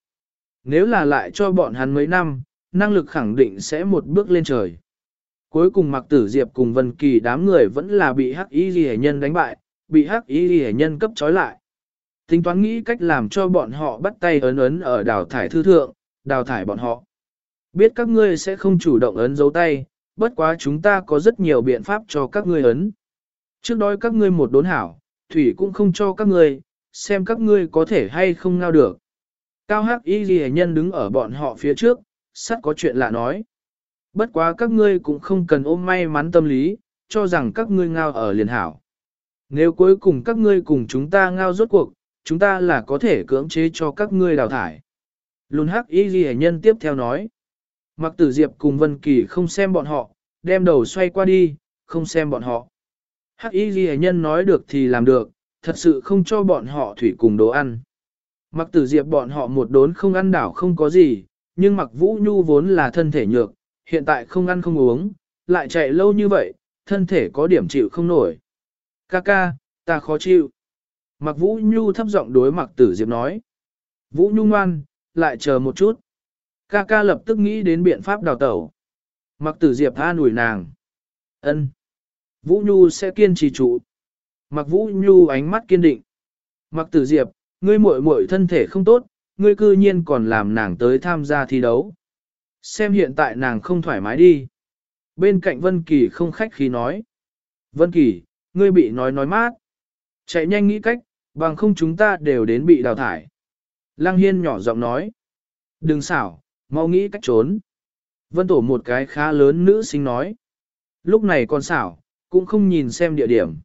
Nếu là lại cho bọn hắn mấy năm, năng lực khẳng định sẽ một bước lên trời. Cuối cùng mặc tử diệp cùng Vân Kỳ đám người vẫn là bị hắc y Liễu nhân đánh bại, bị hắc y Liễu nhân cấp trói lại. Tính toán nghĩ cách làm cho bọn họ bắt tay ấn ấn ở đào thải thư thượng, đào thải bọn họ. Biết các ngươi sẽ không chủ động ấn dấu tay, bất quá chúng ta có rất nhiều biện pháp cho các ngươi ấn. Trước đó các ngươi một đốn hảo, thủy cũng không cho các ngươi, xem các ngươi có thể hay không ngao được. Cao Hắc Y Ghi Nhân đứng ở bọn họ phía trước, sắt có chuyện lạ nói. Bất quá các ngươi cũng không cần ôm may mắn tâm lý, cho rằng các ngươi ngao ở liền hảo. Nếu cuối cùng các ngươi cùng chúng ta ngao rốt cuộc, chúng ta là có thể cưỡng chế cho các ngươi đào thải. Lùn hắc y ghi nhân tiếp theo nói. Mặc tử diệp cùng Vân Kỳ không xem bọn họ, đem đầu xoay qua đi, không xem bọn họ. Hắc y ghi nhân nói được thì làm được, thật sự không cho bọn họ thủy cùng đồ ăn. Mặc tử diệp bọn họ một đốn không ăn đảo không có gì, nhưng mặc vũ nhu vốn là thân thể nhược, hiện tại không ăn không uống, lại chạy lâu như vậy, thân thể có điểm chịu không nổi. Ca ca, ta khó chịu. Mặc Vũ Nhu thấp giọng đối Mặc Tử Diệp nói. Vũ Nhu ngoan, lại chờ một chút. Ca ca lập tức nghĩ đến biện pháp đào tẩu. Mặc Tử Diệp tha nủi nàng. Ân. Vũ Nhu sẽ kiên trì trụ. Mặc Vũ Nhu ánh mắt kiên định. Mặc Tử Diệp, ngươi muội muội thân thể không tốt, ngươi cư nhiên còn làm nàng tới tham gia thi đấu. Xem hiện tại nàng không thoải mái đi. Bên cạnh Vân Kỳ không khách khí nói. Vân Kỳ, ngươi bị nói nói mát. Chạy nhanh nghĩ cách, bằng không chúng ta đều đến bị đào thải. Lăng Hiên nhỏ giọng nói. Đừng xảo, mau nghĩ cách trốn. Vân Tổ một cái khá lớn nữ sinh nói. Lúc này còn xảo, cũng không nhìn xem địa điểm.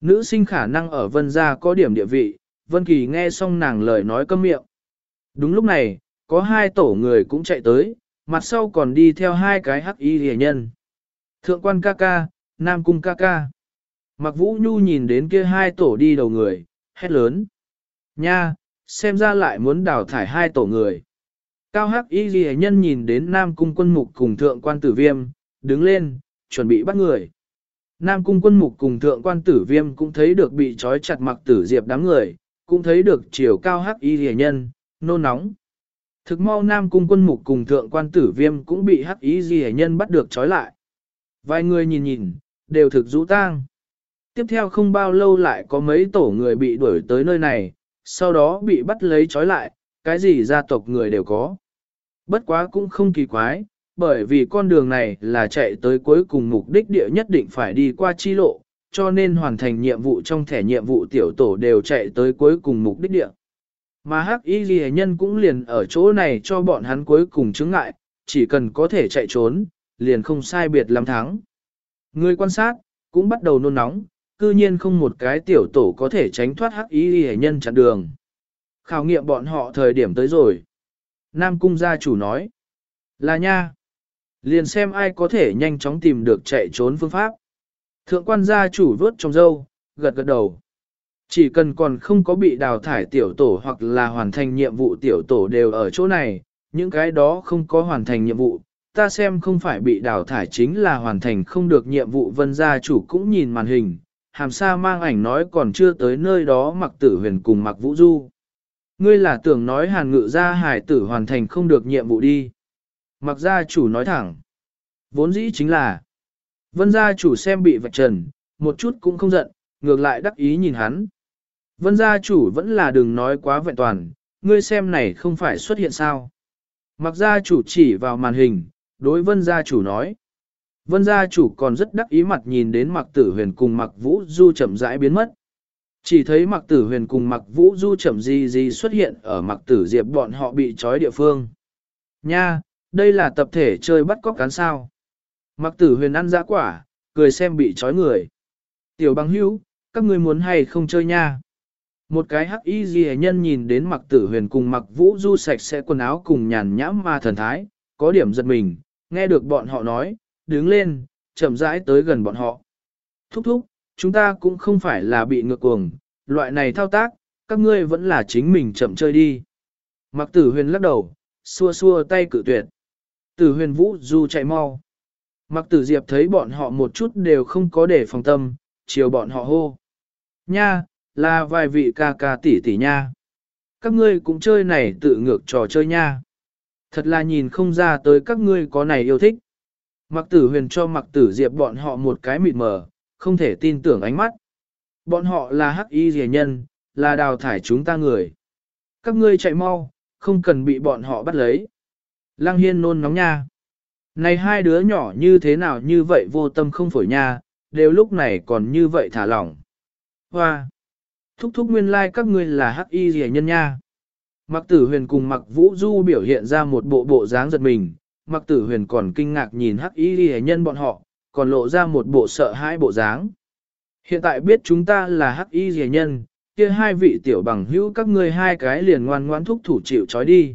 Nữ sinh khả năng ở Vân gia có điểm địa vị, Vân Kỳ nghe xong nàng lời nói câm miệng. Đúng lúc này, có hai tổ người cũng chạy tới, mặt sau còn đi theo hai cái hắc y rìa nhân. Thượng quan ca ca, Nam cung ca ca. Mặc vũ nhu nhìn đến kia hai tổ đi đầu người, hét lớn. Nha, xem ra lại muốn đào thải hai tổ người. Cao hắc y ghi nhân nhìn đến Nam cung quân mục cùng thượng quan tử viêm, đứng lên, chuẩn bị bắt người. Nam cung quân mục cùng thượng quan tử viêm cũng thấy được bị trói chặt mặc tử diệp đám người, cũng thấy được chiều cao hắc y ghi nhân, nôn nóng. Thực mau Nam cung quân mục cùng thượng quan tử viêm cũng bị hắc y ghi nhân bắt được trói lại. Vài người nhìn nhìn, đều thực rũ tang. Tiếp theo không bao lâu lại có mấy tổ người bị đuổi tới nơi này, sau đó bị bắt lấy trói lại, cái gì gia tộc người đều có. Bất quá cũng không kỳ quái, bởi vì con đường này là chạy tới cuối cùng mục đích địa nhất định phải đi qua chi lộ, cho nên hoàn thành nhiệm vụ trong thẻ nhiệm vụ tiểu tổ đều chạy tới cuối cùng mục đích địa. Mà hắc y ghi nhân cũng liền ở chỗ này cho bọn hắn cuối cùng chứng ngại, chỉ cần có thể chạy trốn, liền không sai biệt lắm thắng. Người quan sát, cũng bắt đầu nôn nóng, cư nhiên không một cái tiểu tổ có thể tránh thoát hắc y ghi nhân chặn đường. Khảo nghiệm bọn họ thời điểm tới rồi. Nam cung gia chủ nói. Là nha. Liền xem ai có thể nhanh chóng tìm được chạy trốn phương pháp. Thượng quan gia chủ vớt trong dâu, gật gật đầu. Chỉ cần còn không có bị đào thải tiểu tổ hoặc là hoàn thành nhiệm vụ tiểu tổ đều ở chỗ này, những cái đó không có hoàn thành nhiệm vụ, ta xem không phải bị đào thải chính là hoàn thành không được nhiệm vụ vân gia chủ cũng nhìn màn hình, hàm sa mang ảnh nói còn chưa tới nơi đó mặc tử huyền cùng mặc vũ du. Ngươi là tưởng nói hàn ngự gia hải tử hoàn thành không được nhiệm vụ đi. Mặc gia chủ nói thẳng. Vốn dĩ chính là, vân gia chủ xem bị vạch trần, một chút cũng không giận, ngược lại đắc ý nhìn hắn. Vân gia chủ vẫn là đừng nói quá vẹn toàn, ngươi xem này không phải xuất hiện sao. Mặc gia chủ chỉ vào màn hình, đối vân gia chủ nói. Vân gia chủ còn rất đắc ý mặt nhìn đến mặc tử huyền cùng mặc vũ du chậm rãi biến mất. Chỉ thấy mặc tử huyền cùng mặc vũ du chậm gì gì xuất hiện ở mặc tử diệp bọn họ bị trói địa phương. Nha, đây là tập thể chơi bắt cóc cán sao. Mặc tử huyền ăn dã quả, cười xem bị trói người. Tiểu băng hữu, các ngươi muốn hay không chơi nha. Một cái hắc y ghi nhân nhìn đến mặc tử huyền cùng mặc vũ du sạch sẽ quần áo cùng nhàn nhãm ma thần thái, có điểm giật mình, nghe được bọn họ nói, đứng lên, chậm rãi tới gần bọn họ. Thúc thúc, chúng ta cũng không phải là bị ngược cuồng, loại này thao tác, các ngươi vẫn là chính mình chậm chơi đi. Mặc tử huyền lắc đầu, xua xua tay cự tuyệt. Tử huyền vũ du chạy mau. Mặc tử diệp thấy bọn họ một chút đều không có để phòng tâm, chiều bọn họ hô. Nha, là vài vị ca ca tỷ tỷ nha. Các ngươi cũng chơi này tự ngược trò chơi nha. Thật là nhìn không ra tới các ngươi có này yêu thích. Mặc tử huyền cho mặc tử diệp bọn họ một cái mịt mờ, không thể tin tưởng ánh mắt. Bọn họ là hắc y rẻ nhân, là đào thải chúng ta người. Các ngươi chạy mau, không cần bị bọn họ bắt lấy. Lăng hiên nôn nóng nha. Này hai đứa nhỏ như thế nào như vậy vô tâm không phổi nha, đều lúc này còn như vậy thả lỏng. Hoa! Thúc thúc nguyên lai like các ngươi là hắc y rẻ nhân nha. Mặc tử huyền cùng mặc vũ du biểu hiện ra một bộ bộ dáng giật mình, mặc tử huyền còn kinh ngạc nhìn hắc y rẻ nhân bọn họ, còn lộ ra một bộ sợ hãi bộ dáng. Hiện tại biết chúng ta là hắc y rẻ nhân, kia hai vị tiểu bằng hữu các ngươi hai cái liền ngoan ngoãn thúc thủ chịu trói đi.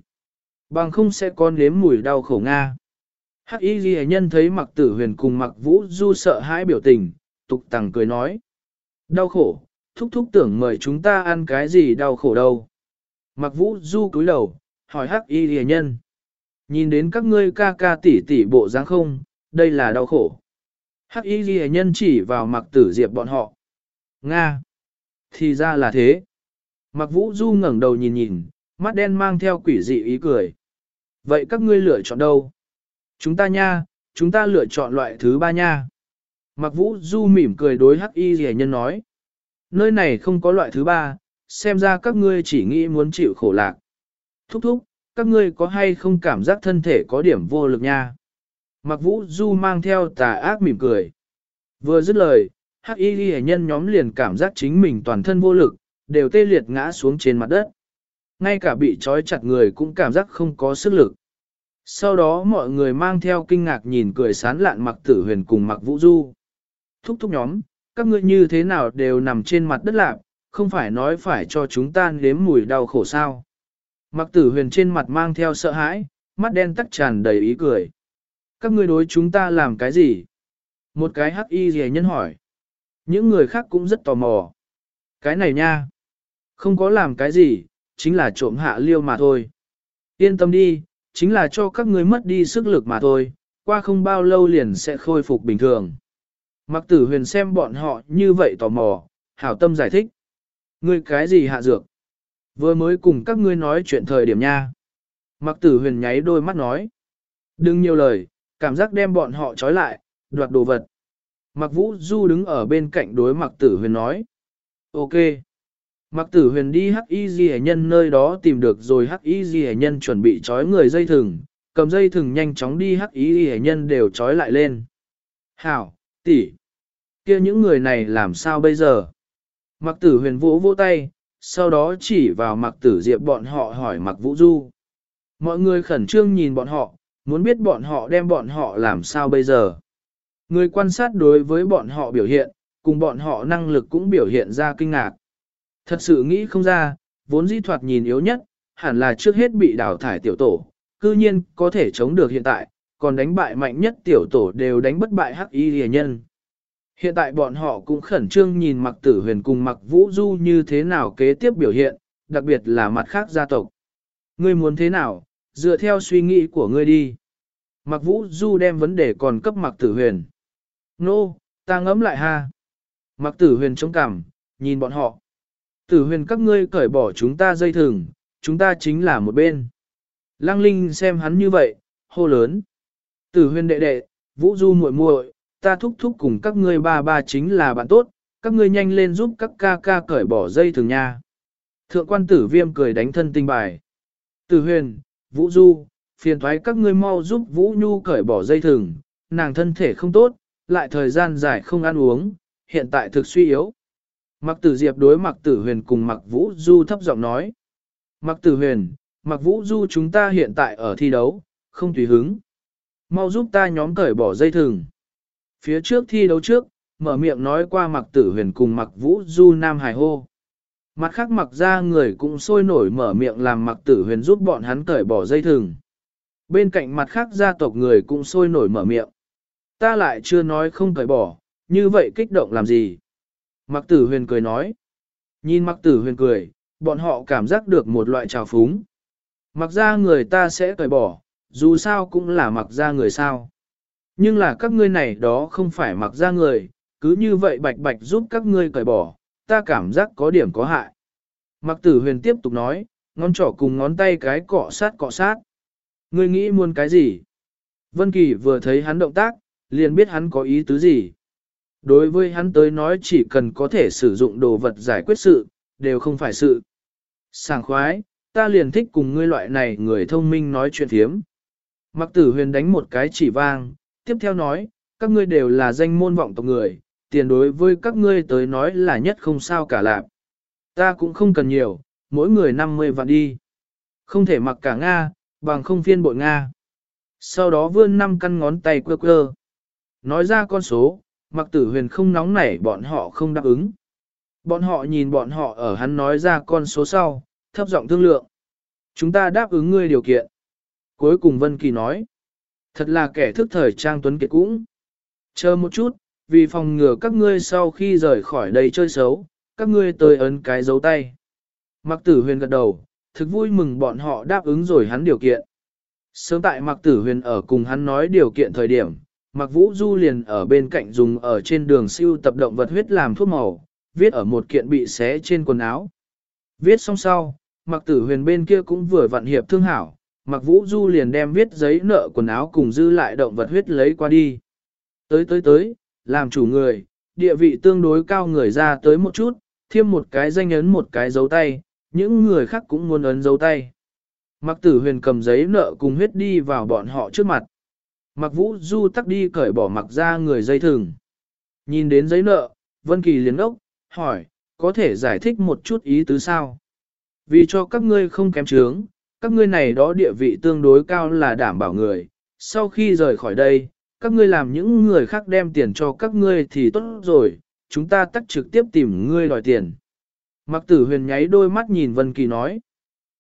Bằng không sẽ con nếm mùi đau khổ Nga. Hắc y ghi nhân thấy mặc tử huyền cùng mặc vũ du sợ hãi biểu tình, tục tằng cười nói. Đau khổ, thúc thúc tưởng mời chúng ta ăn cái gì đau khổ đâu. Mặc vũ du cúi đầu, hỏi hắc y ghi nhân. Nhìn đến các ngươi ca ca tỉ tỉ bộ dáng không, đây là đau khổ. Hắc y ghi nhân chỉ vào mặc tử diệp bọn họ. Nga! Thì ra là thế. Mặc vũ du ngẩng đầu nhìn nhìn, mắt đen mang theo quỷ dị ý cười. Vậy các ngươi lựa chọn đâu? Chúng ta nha, chúng ta lựa chọn loại thứ ba nha. Mặc vũ du mỉm cười đối hắc y rẻ nhân nói. Nơi này không có loại thứ ba, xem ra các ngươi chỉ nghĩ muốn chịu khổ lạc. Thúc thúc, các ngươi có hay không cảm giác thân thể có điểm vô lực nha. Mặc vũ du mang theo tà ác mỉm cười. Vừa dứt lời, hắc y ghi nhân nhóm liền cảm giác chính mình toàn thân vô lực, đều tê liệt ngã xuống trên mặt đất. Ngay cả bị trói chặt người cũng cảm giác không có sức lực. Sau đó mọi người mang theo kinh ngạc nhìn cười sán lạn mặc tử huyền cùng mặc vũ du. Thúc thúc nhóm, các ngươi như thế nào đều nằm trên mặt đất lạc, không phải nói phải cho chúng ta nếm mùi đau khổ sao. Mặc tử huyền trên mặt mang theo sợ hãi, mắt đen tắc tràn đầy ý cười. Các ngươi đối chúng ta làm cái gì? Một cái hắc y rẻ nhân hỏi. Những người khác cũng rất tò mò. Cái này nha. Không có làm cái gì, chính là trộm hạ liêu mà thôi. Yên tâm đi, chính là cho các ngươi mất đi sức lực mà thôi, qua không bao lâu liền sẽ khôi phục bình thường. Mặc tử huyền xem bọn họ như vậy tò mò, hảo tâm giải thích. Ngươi cái gì hạ dược? Vừa mới cùng các ngươi nói chuyện thời điểm nha. Mặc tử huyền nháy đôi mắt nói. Đừng nhiều lời, cảm giác đem bọn họ trói lại, đoạt đồ vật. Mặc vũ du đứng ở bên cạnh đối mặc tử huyền nói. Ok. Mặc tử huyền đi hắc y ghi nhân nơi đó tìm được rồi hắc y ghi nhân chuẩn bị trói người dây thừng, cầm dây thừng nhanh chóng đi hắc y ghi nhân đều trói lại lên. Hảo, tỷ, kia những người này làm sao bây giờ? Mặc tử huyền vỗ vỗ tay, sau đó chỉ vào mặc tử diệp bọn họ hỏi mặc vũ du. Mọi người khẩn trương nhìn bọn họ, muốn biết bọn họ đem bọn họ làm sao bây giờ. Người quan sát đối với bọn họ biểu hiện, cùng bọn họ năng lực cũng biểu hiện ra kinh ngạc. Thật sự nghĩ không ra, vốn di thoạt nhìn yếu nhất, hẳn là trước hết bị đào thải tiểu tổ, cư nhiên có thể chống được hiện tại, còn đánh bại mạnh nhất tiểu tổ đều đánh bất bại hắc y rìa nhân. Hiện tại bọn họ cũng khẩn trương nhìn mặc tử huyền cùng mặc vũ du như thế nào kế tiếp biểu hiện, đặc biệt là mặt khác gia tộc. Ngươi muốn thế nào, dựa theo suy nghĩ của ngươi đi. Mặc vũ du đem vấn đề còn cấp mặc tử huyền. Nô, no, ta ngẫm lại ha. Mặc tử huyền chống cằm, nhìn bọn họ. Tử huyền các ngươi cởi bỏ chúng ta dây thừng, chúng ta chính là một bên. Lăng Linh xem hắn như vậy, hô lớn. Tử huyền đệ đệ, vũ du muội muội, ta thúc thúc cùng các ngươi ba ba chính là bạn tốt, các ngươi nhanh lên giúp các ca ca cởi bỏ dây thừng nha. Thượng quan tử viêm cười đánh thân tinh bài. Tử huyền, Vũ Du, phiền thoái các ngươi mau giúp Vũ Nhu cởi bỏ dây thừng, nàng thân thể không tốt, lại thời gian dài không ăn uống, hiện tại thực suy yếu. Mặc tử diệp đối mặc tử huyền cùng mặc Vũ Du thấp giọng nói. Mặc tử huyền, mặc Vũ Du chúng ta hiện tại ở thi đấu, không tùy hứng. Mau giúp ta nhóm cởi bỏ dây thừng. Phía trước thi đấu trước, mở miệng nói qua mặc tử huyền cùng mặc Vũ Du Nam Hải hô. Mặt khác mặc ra người cũng sôi nổi mở miệng làm mặc tử huyền giúp bọn hắn cởi bỏ dây thừng. Bên cạnh mặt khác gia tộc người cũng sôi nổi mở miệng. Ta lại chưa nói không cởi bỏ, như vậy kích động làm gì? Mặc tử huyền cười nói. Nhìn mặc tử huyền cười, bọn họ cảm giác được một loại trào phúng. Mặc ra người ta sẽ cởi bỏ, dù sao cũng là mặc ra người sao. Nhưng là các ngươi này đó không phải mặc ra người, cứ như vậy bạch bạch giúp các ngươi cởi bỏ, ta cảm giác có điểm có hại. Mặc tử huyền tiếp tục nói, ngón trỏ cùng ngón tay cái cọ sát cọ sát. Ngươi nghĩ muốn cái gì? Vân Kỳ vừa thấy hắn động tác, liền biết hắn có ý tứ gì. Đối với hắn tới nói chỉ cần có thể sử dụng đồ vật giải quyết sự, đều không phải sự. Sảng khoái, ta liền thích cùng ngươi loại này người thông minh nói chuyện thiếm. Mặc tử huyền đánh một cái chỉ vang, tiếp theo nói, các ngươi đều là danh môn vọng tộc người, tiền đối với các ngươi tới nói là nhất không sao cả lạc. Ta cũng không cần nhiều, mỗi người 50 vạn đi. Không thể mặc cả Nga, bằng không phiên bội Nga. Sau đó vươn năm căn ngón tay quơ quơ. Nói ra con số, mặc tử huyền không nóng nảy bọn họ không đáp ứng. Bọn họ nhìn bọn họ ở hắn nói ra con số sau, thấp giọng thương lượng. Chúng ta đáp ứng ngươi điều kiện. Cuối cùng Vân Kỳ nói. Thật là kẻ thức thời trang tuấn kiệt cũng. Chờ một chút, vì phòng ngừa các ngươi sau khi rời khỏi đây chơi xấu, các ngươi tới ấn cái dấu tay. Mặc tử huyền gật đầu, thực vui mừng bọn họ đáp ứng rồi hắn điều kiện. Sớm tại Mặc Tử Huyền ở cùng hắn nói điều kiện thời điểm, Mặc Vũ Du liền ở bên cạnh dùng ở trên đường siêu tập động vật huyết làm thuốc màu, viết ở một kiện bị xé trên quần áo. Viết xong sau, Mặc Tử Huyền bên kia cũng vừa vặn hiệp thương hảo, Mặc Vũ Du liền đem viết giấy nợ quần áo cùng dư lại động vật huyết lấy qua đi. Tới tới tới, làm chủ người, địa vị tương đối cao người ra tới một chút, thêm một cái danh ấn một cái dấu tay, những người khác cũng muốn ấn dấu tay. Mặc tử huyền cầm giấy nợ cùng huyết đi vào bọn họ trước mặt. Mặc vũ du tắc đi cởi bỏ mặc ra người dây thừng. Nhìn đến giấy nợ, Vân Kỳ liền ốc, hỏi, có thể giải thích một chút ý tứ sao? Vì cho các ngươi không kém trướng, các ngươi này đó địa vị tương đối cao là đảm bảo người. Sau khi rời khỏi đây, các ngươi làm những người khác đem tiền cho các ngươi thì tốt rồi, chúng ta tắt trực tiếp tìm ngươi đòi tiền. Mặc tử huyền nháy đôi mắt nhìn Vân Kỳ nói.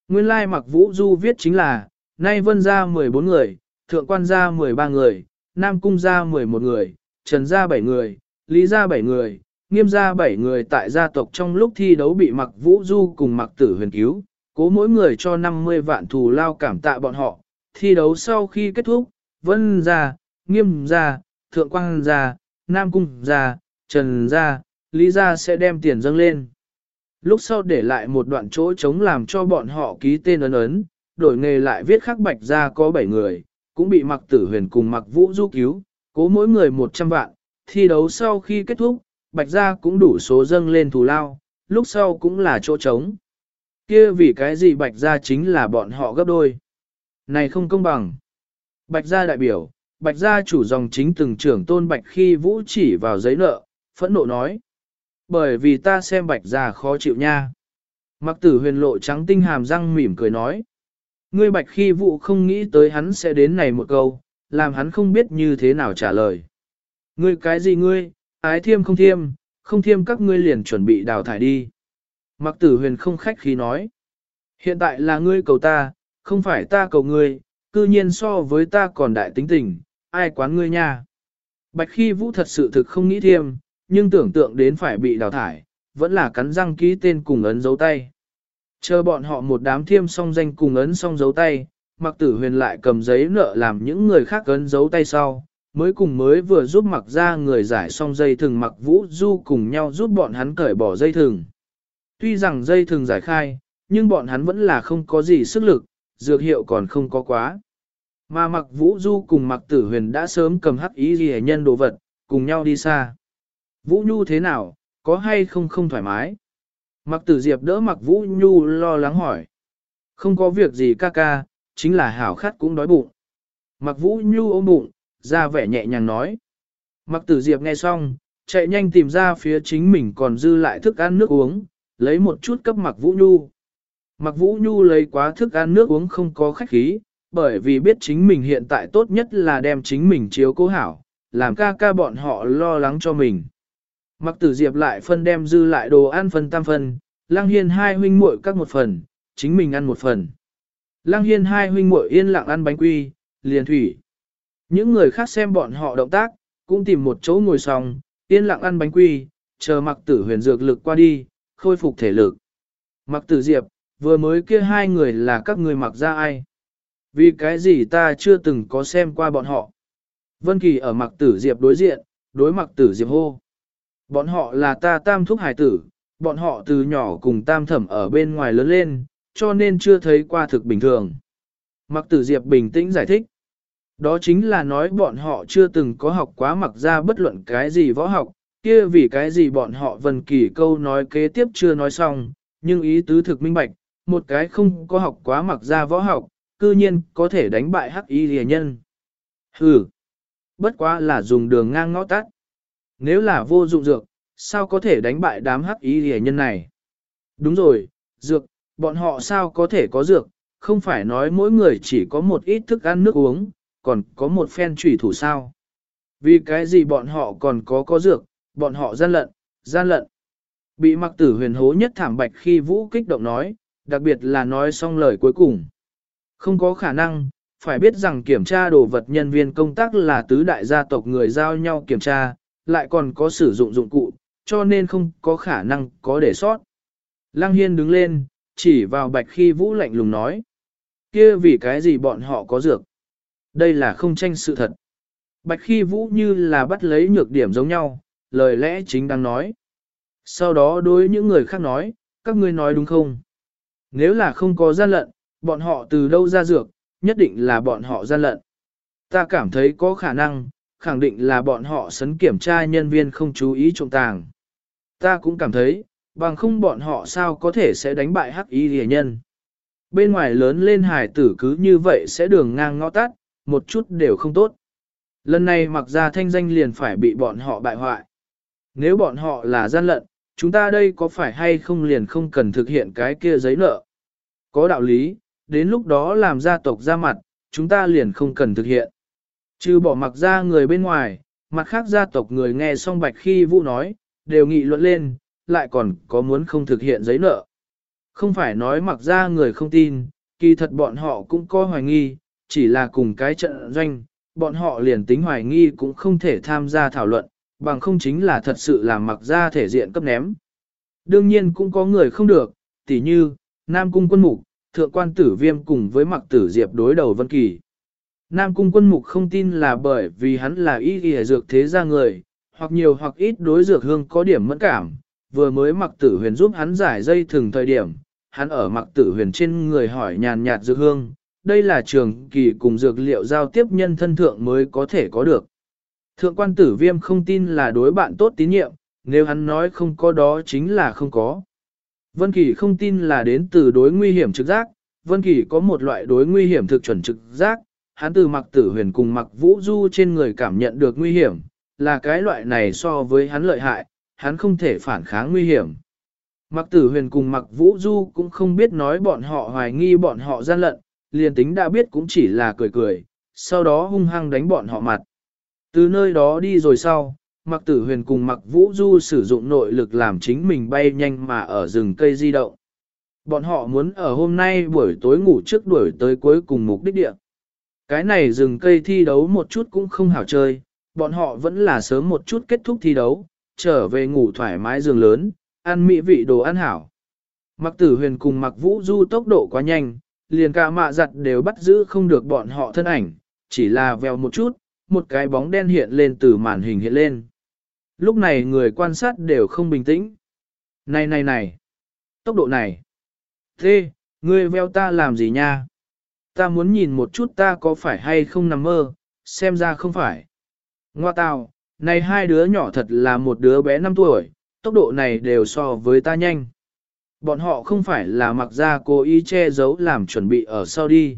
Nguyên lai mặc vũ du viết chính là, nay vân ra 14 người, thượng quan ra 13 người, nam cung ra 11 người, trần ra 7 người, lý ra 7 người, nghiêm ra 7 người tại gia tộc trong lúc thi đấu bị mặc vũ du cùng mặc tử huyền cứu, cố mỗi người cho 50 vạn thù lao cảm tạ bọn họ. Thi đấu sau khi kết thúc, vân gia, nghiêm gia, thượng quan gia, nam cung gia, trần gia, lý gia sẽ đem tiền dâng lên lúc sau để lại một đoạn chỗ trống làm cho bọn họ ký tên ấn ấn, đổi nghề lại viết khắc bạch ra có 7 người, cũng bị mặc tử huyền cùng mặc vũ du cứu, cố mỗi người 100 vạn, thi đấu sau khi kết thúc, bạch Gia cũng đủ số dâng lên thù lao, lúc sau cũng là chỗ trống. kia vì cái gì bạch Gia chính là bọn họ gấp đôi. Này không công bằng. Bạch gia đại biểu, bạch gia chủ dòng chính từng trưởng tôn bạch khi vũ chỉ vào giấy nợ, phẫn nộ nói. Bởi vì ta xem bạch Gia khó chịu nha. Mặc tử huyền lộ trắng tinh hàm răng mỉm cười nói. Ngươi bạch khi vụ không nghĩ tới hắn sẽ đến này một câu, làm hắn không biết như thế nào trả lời. Ngươi cái gì ngươi, ái thiêm không thiêm, không thiêm các ngươi liền chuẩn bị đào thải đi. Mặc tử huyền không khách khí nói. Hiện tại là ngươi cầu ta, không phải ta cầu ngươi, cư nhiên so với ta còn đại tính tình, ai quán ngươi nha. Bạch khi vũ thật sự thực không nghĩ thiêm, nhưng tưởng tượng đến phải bị đào thải, vẫn là cắn răng ký tên cùng ấn dấu tay. Chờ bọn họ một đám thiêm song danh cùng ấn song dấu tay, mặc tử huyền lại cầm giấy nợ làm những người khác ấn dấu tay sau, mới cùng mới vừa giúp mặc ra người giải xong dây thừng mặc vũ du cùng nhau giúp bọn hắn cởi bỏ dây thừng. Tuy rằng dây thừng giải khai, nhưng bọn hắn vẫn là không có gì sức lực, dược hiệu còn không có quá. Mà mặc vũ du cùng mặc tử huyền đã sớm cầm hắc ý ghi nhân đồ vật, cùng nhau đi xa. Vũ Nhu thế nào, có hay không không thoải mái? Mặc tử diệp đỡ mặc vũ nhu lo lắng hỏi. Không có việc gì ca ca, chính là hảo khát cũng đói bụng. Mặc vũ nhu ôm bụng, ra vẻ nhẹ nhàng nói. Mặc tử diệp nghe xong, chạy nhanh tìm ra phía chính mình còn dư lại thức ăn nước uống, lấy một chút cấp mặc vũ nhu. Mặc vũ nhu lấy quá thức ăn nước uống không có khách khí, bởi vì biết chính mình hiện tại tốt nhất là đem chính mình chiếu cố hảo, làm ca ca bọn họ lo lắng cho mình. Mặc tử diệp lại phân đem dư lại đồ ăn phân tam phần, lang hiên hai huynh muội các một phần, chính mình ăn một phần. Lang hiên hai huynh muội yên lặng ăn bánh quy, liền thủy. Những người khác xem bọn họ động tác, cũng tìm một chỗ ngồi xong, yên lặng ăn bánh quy, chờ mặc tử huyền dược lực qua đi, khôi phục thể lực. Mặc tử diệp, vừa mới kia hai người là các người mặc ra ai? Vì cái gì ta chưa từng có xem qua bọn họ? Vân Kỳ ở mặc tử diệp đối diện, đối mặc tử diệp hô. Bọn họ là ta tam thúc hải tử, bọn họ từ nhỏ cùng tam thẩm ở bên ngoài lớn lên, cho nên chưa thấy qua thực bình thường. Mặc tử diệp bình tĩnh giải thích. Đó chính là nói bọn họ chưa từng có học quá mặc ra bất luận cái gì võ học, kia vì cái gì bọn họ vần kỳ câu nói kế tiếp chưa nói xong, nhưng ý tứ thực minh bạch, một cái không có học quá mặc ra võ học, cư nhiên có thể đánh bại hắc y rìa nhân. Hừ, bất quá là dùng đường ngang ngõ tắt. Nếu là vô dụng dược, sao có thể đánh bại đám hắc ý rìa nhân này? Đúng rồi, dược, bọn họ sao có thể có dược, không phải nói mỗi người chỉ có một ít thức ăn nước uống, còn có một phen trùy thủ sao. Vì cái gì bọn họ còn có có dược, bọn họ gian lận, gian lận. Bị mặc tử huyền hố nhất thảm bạch khi vũ kích động nói, đặc biệt là nói xong lời cuối cùng. Không có khả năng, phải biết rằng kiểm tra đồ vật nhân viên công tác là tứ đại gia tộc người giao nhau kiểm tra, lại còn có sử dụng dụng cụ, cho nên không có khả năng có để sót. Lăng Hiên đứng lên, chỉ vào bạch khi vũ lạnh lùng nói. kia vì cái gì bọn họ có dược? Đây là không tranh sự thật. Bạch khi vũ như là bắt lấy nhược điểm giống nhau, lời lẽ chính đang nói. Sau đó đối những người khác nói, các ngươi nói đúng không? Nếu là không có gian lận, bọn họ từ đâu ra dược, nhất định là bọn họ gian lận. Ta cảm thấy có khả năng, khẳng định là bọn họ sấn kiểm tra nhân viên không chú ý trộm tàng. Ta cũng cảm thấy, bằng không bọn họ sao có thể sẽ đánh bại hắc y rìa nhân. Bên ngoài lớn lên hải tử cứ như vậy sẽ đường ngang ngõ tắt, một chút đều không tốt. Lần này mặc ra thanh danh liền phải bị bọn họ bại hoại. Nếu bọn họ là gian lận, chúng ta đây có phải hay không liền không cần thực hiện cái kia giấy nợ? Có đạo lý, đến lúc đó làm gia tộc ra mặt, chúng ta liền không cần thực hiện. Trừ bỏ mặc ra người bên ngoài, mặt khác gia tộc người nghe xong bạch khi vũ nói, đều nghị luận lên, lại còn có muốn không thực hiện giấy nợ. Không phải nói mặc ra người không tin, kỳ thật bọn họ cũng có hoài nghi, chỉ là cùng cái trận doanh, bọn họ liền tính hoài nghi cũng không thể tham gia thảo luận, bằng không chính là thật sự làm mặc ra thể diện cấp ném. Đương nhiên cũng có người không được, tỉ như, Nam Cung quân mục, Thượng quan tử viêm cùng với mặc tử diệp đối đầu Vân Kỳ. Nam Cung quân mục không tin là bởi vì hắn là y y dược thế gia người, hoặc nhiều hoặc ít đối dược hương có điểm mẫn cảm, vừa mới mặc tử huyền giúp hắn giải dây thường thời điểm, hắn ở mặc tử huyền trên người hỏi nhàn nhạt dược hương, đây là trường kỳ cùng dược liệu giao tiếp nhân thân thượng mới có thể có được. Thượng quan tử viêm không tin là đối bạn tốt tín nhiệm, nếu hắn nói không có đó chính là không có. Vân Kỳ không tin là đến từ đối nguy hiểm trực giác, Vân Kỳ có một loại đối nguy hiểm thực chuẩn trực giác, hắn từ mặc tử huyền cùng mặc vũ du trên người cảm nhận được nguy hiểm, là cái loại này so với hắn lợi hại, hắn không thể phản kháng nguy hiểm. Mặc tử huyền cùng mặc vũ du cũng không biết nói bọn họ hoài nghi bọn họ gian lận, liền tính đã biết cũng chỉ là cười cười, sau đó hung hăng đánh bọn họ mặt. Từ nơi đó đi rồi sau, mặc tử huyền cùng mặc vũ du sử dụng nội lực làm chính mình bay nhanh mà ở rừng cây di động. Bọn họ muốn ở hôm nay buổi tối ngủ trước đuổi tới cuối cùng mục đích địa. Cái này rừng cây thi đấu một chút cũng không hảo chơi, bọn họ vẫn là sớm một chút kết thúc thi đấu, trở về ngủ thoải mái giường lớn, ăn mỹ vị đồ ăn hảo. Mặc tử huyền cùng mặc vũ du tốc độ quá nhanh, liền cả mạ giặt đều bắt giữ không được bọn họ thân ảnh, chỉ là vèo một chút, một cái bóng đen hiện lên từ màn hình hiện lên. Lúc này người quan sát đều không bình tĩnh. Này này này, tốc độ này. Thế, ngươi veo ta làm gì nha? Ta muốn nhìn một chút ta có phải hay không nằm mơ, xem ra không phải. Ngoa tào, này hai đứa nhỏ thật là một đứa bé 5 tuổi, tốc độ này đều so với ta nhanh. Bọn họ không phải là mặc gia cố ý che giấu làm chuẩn bị ở sau đi.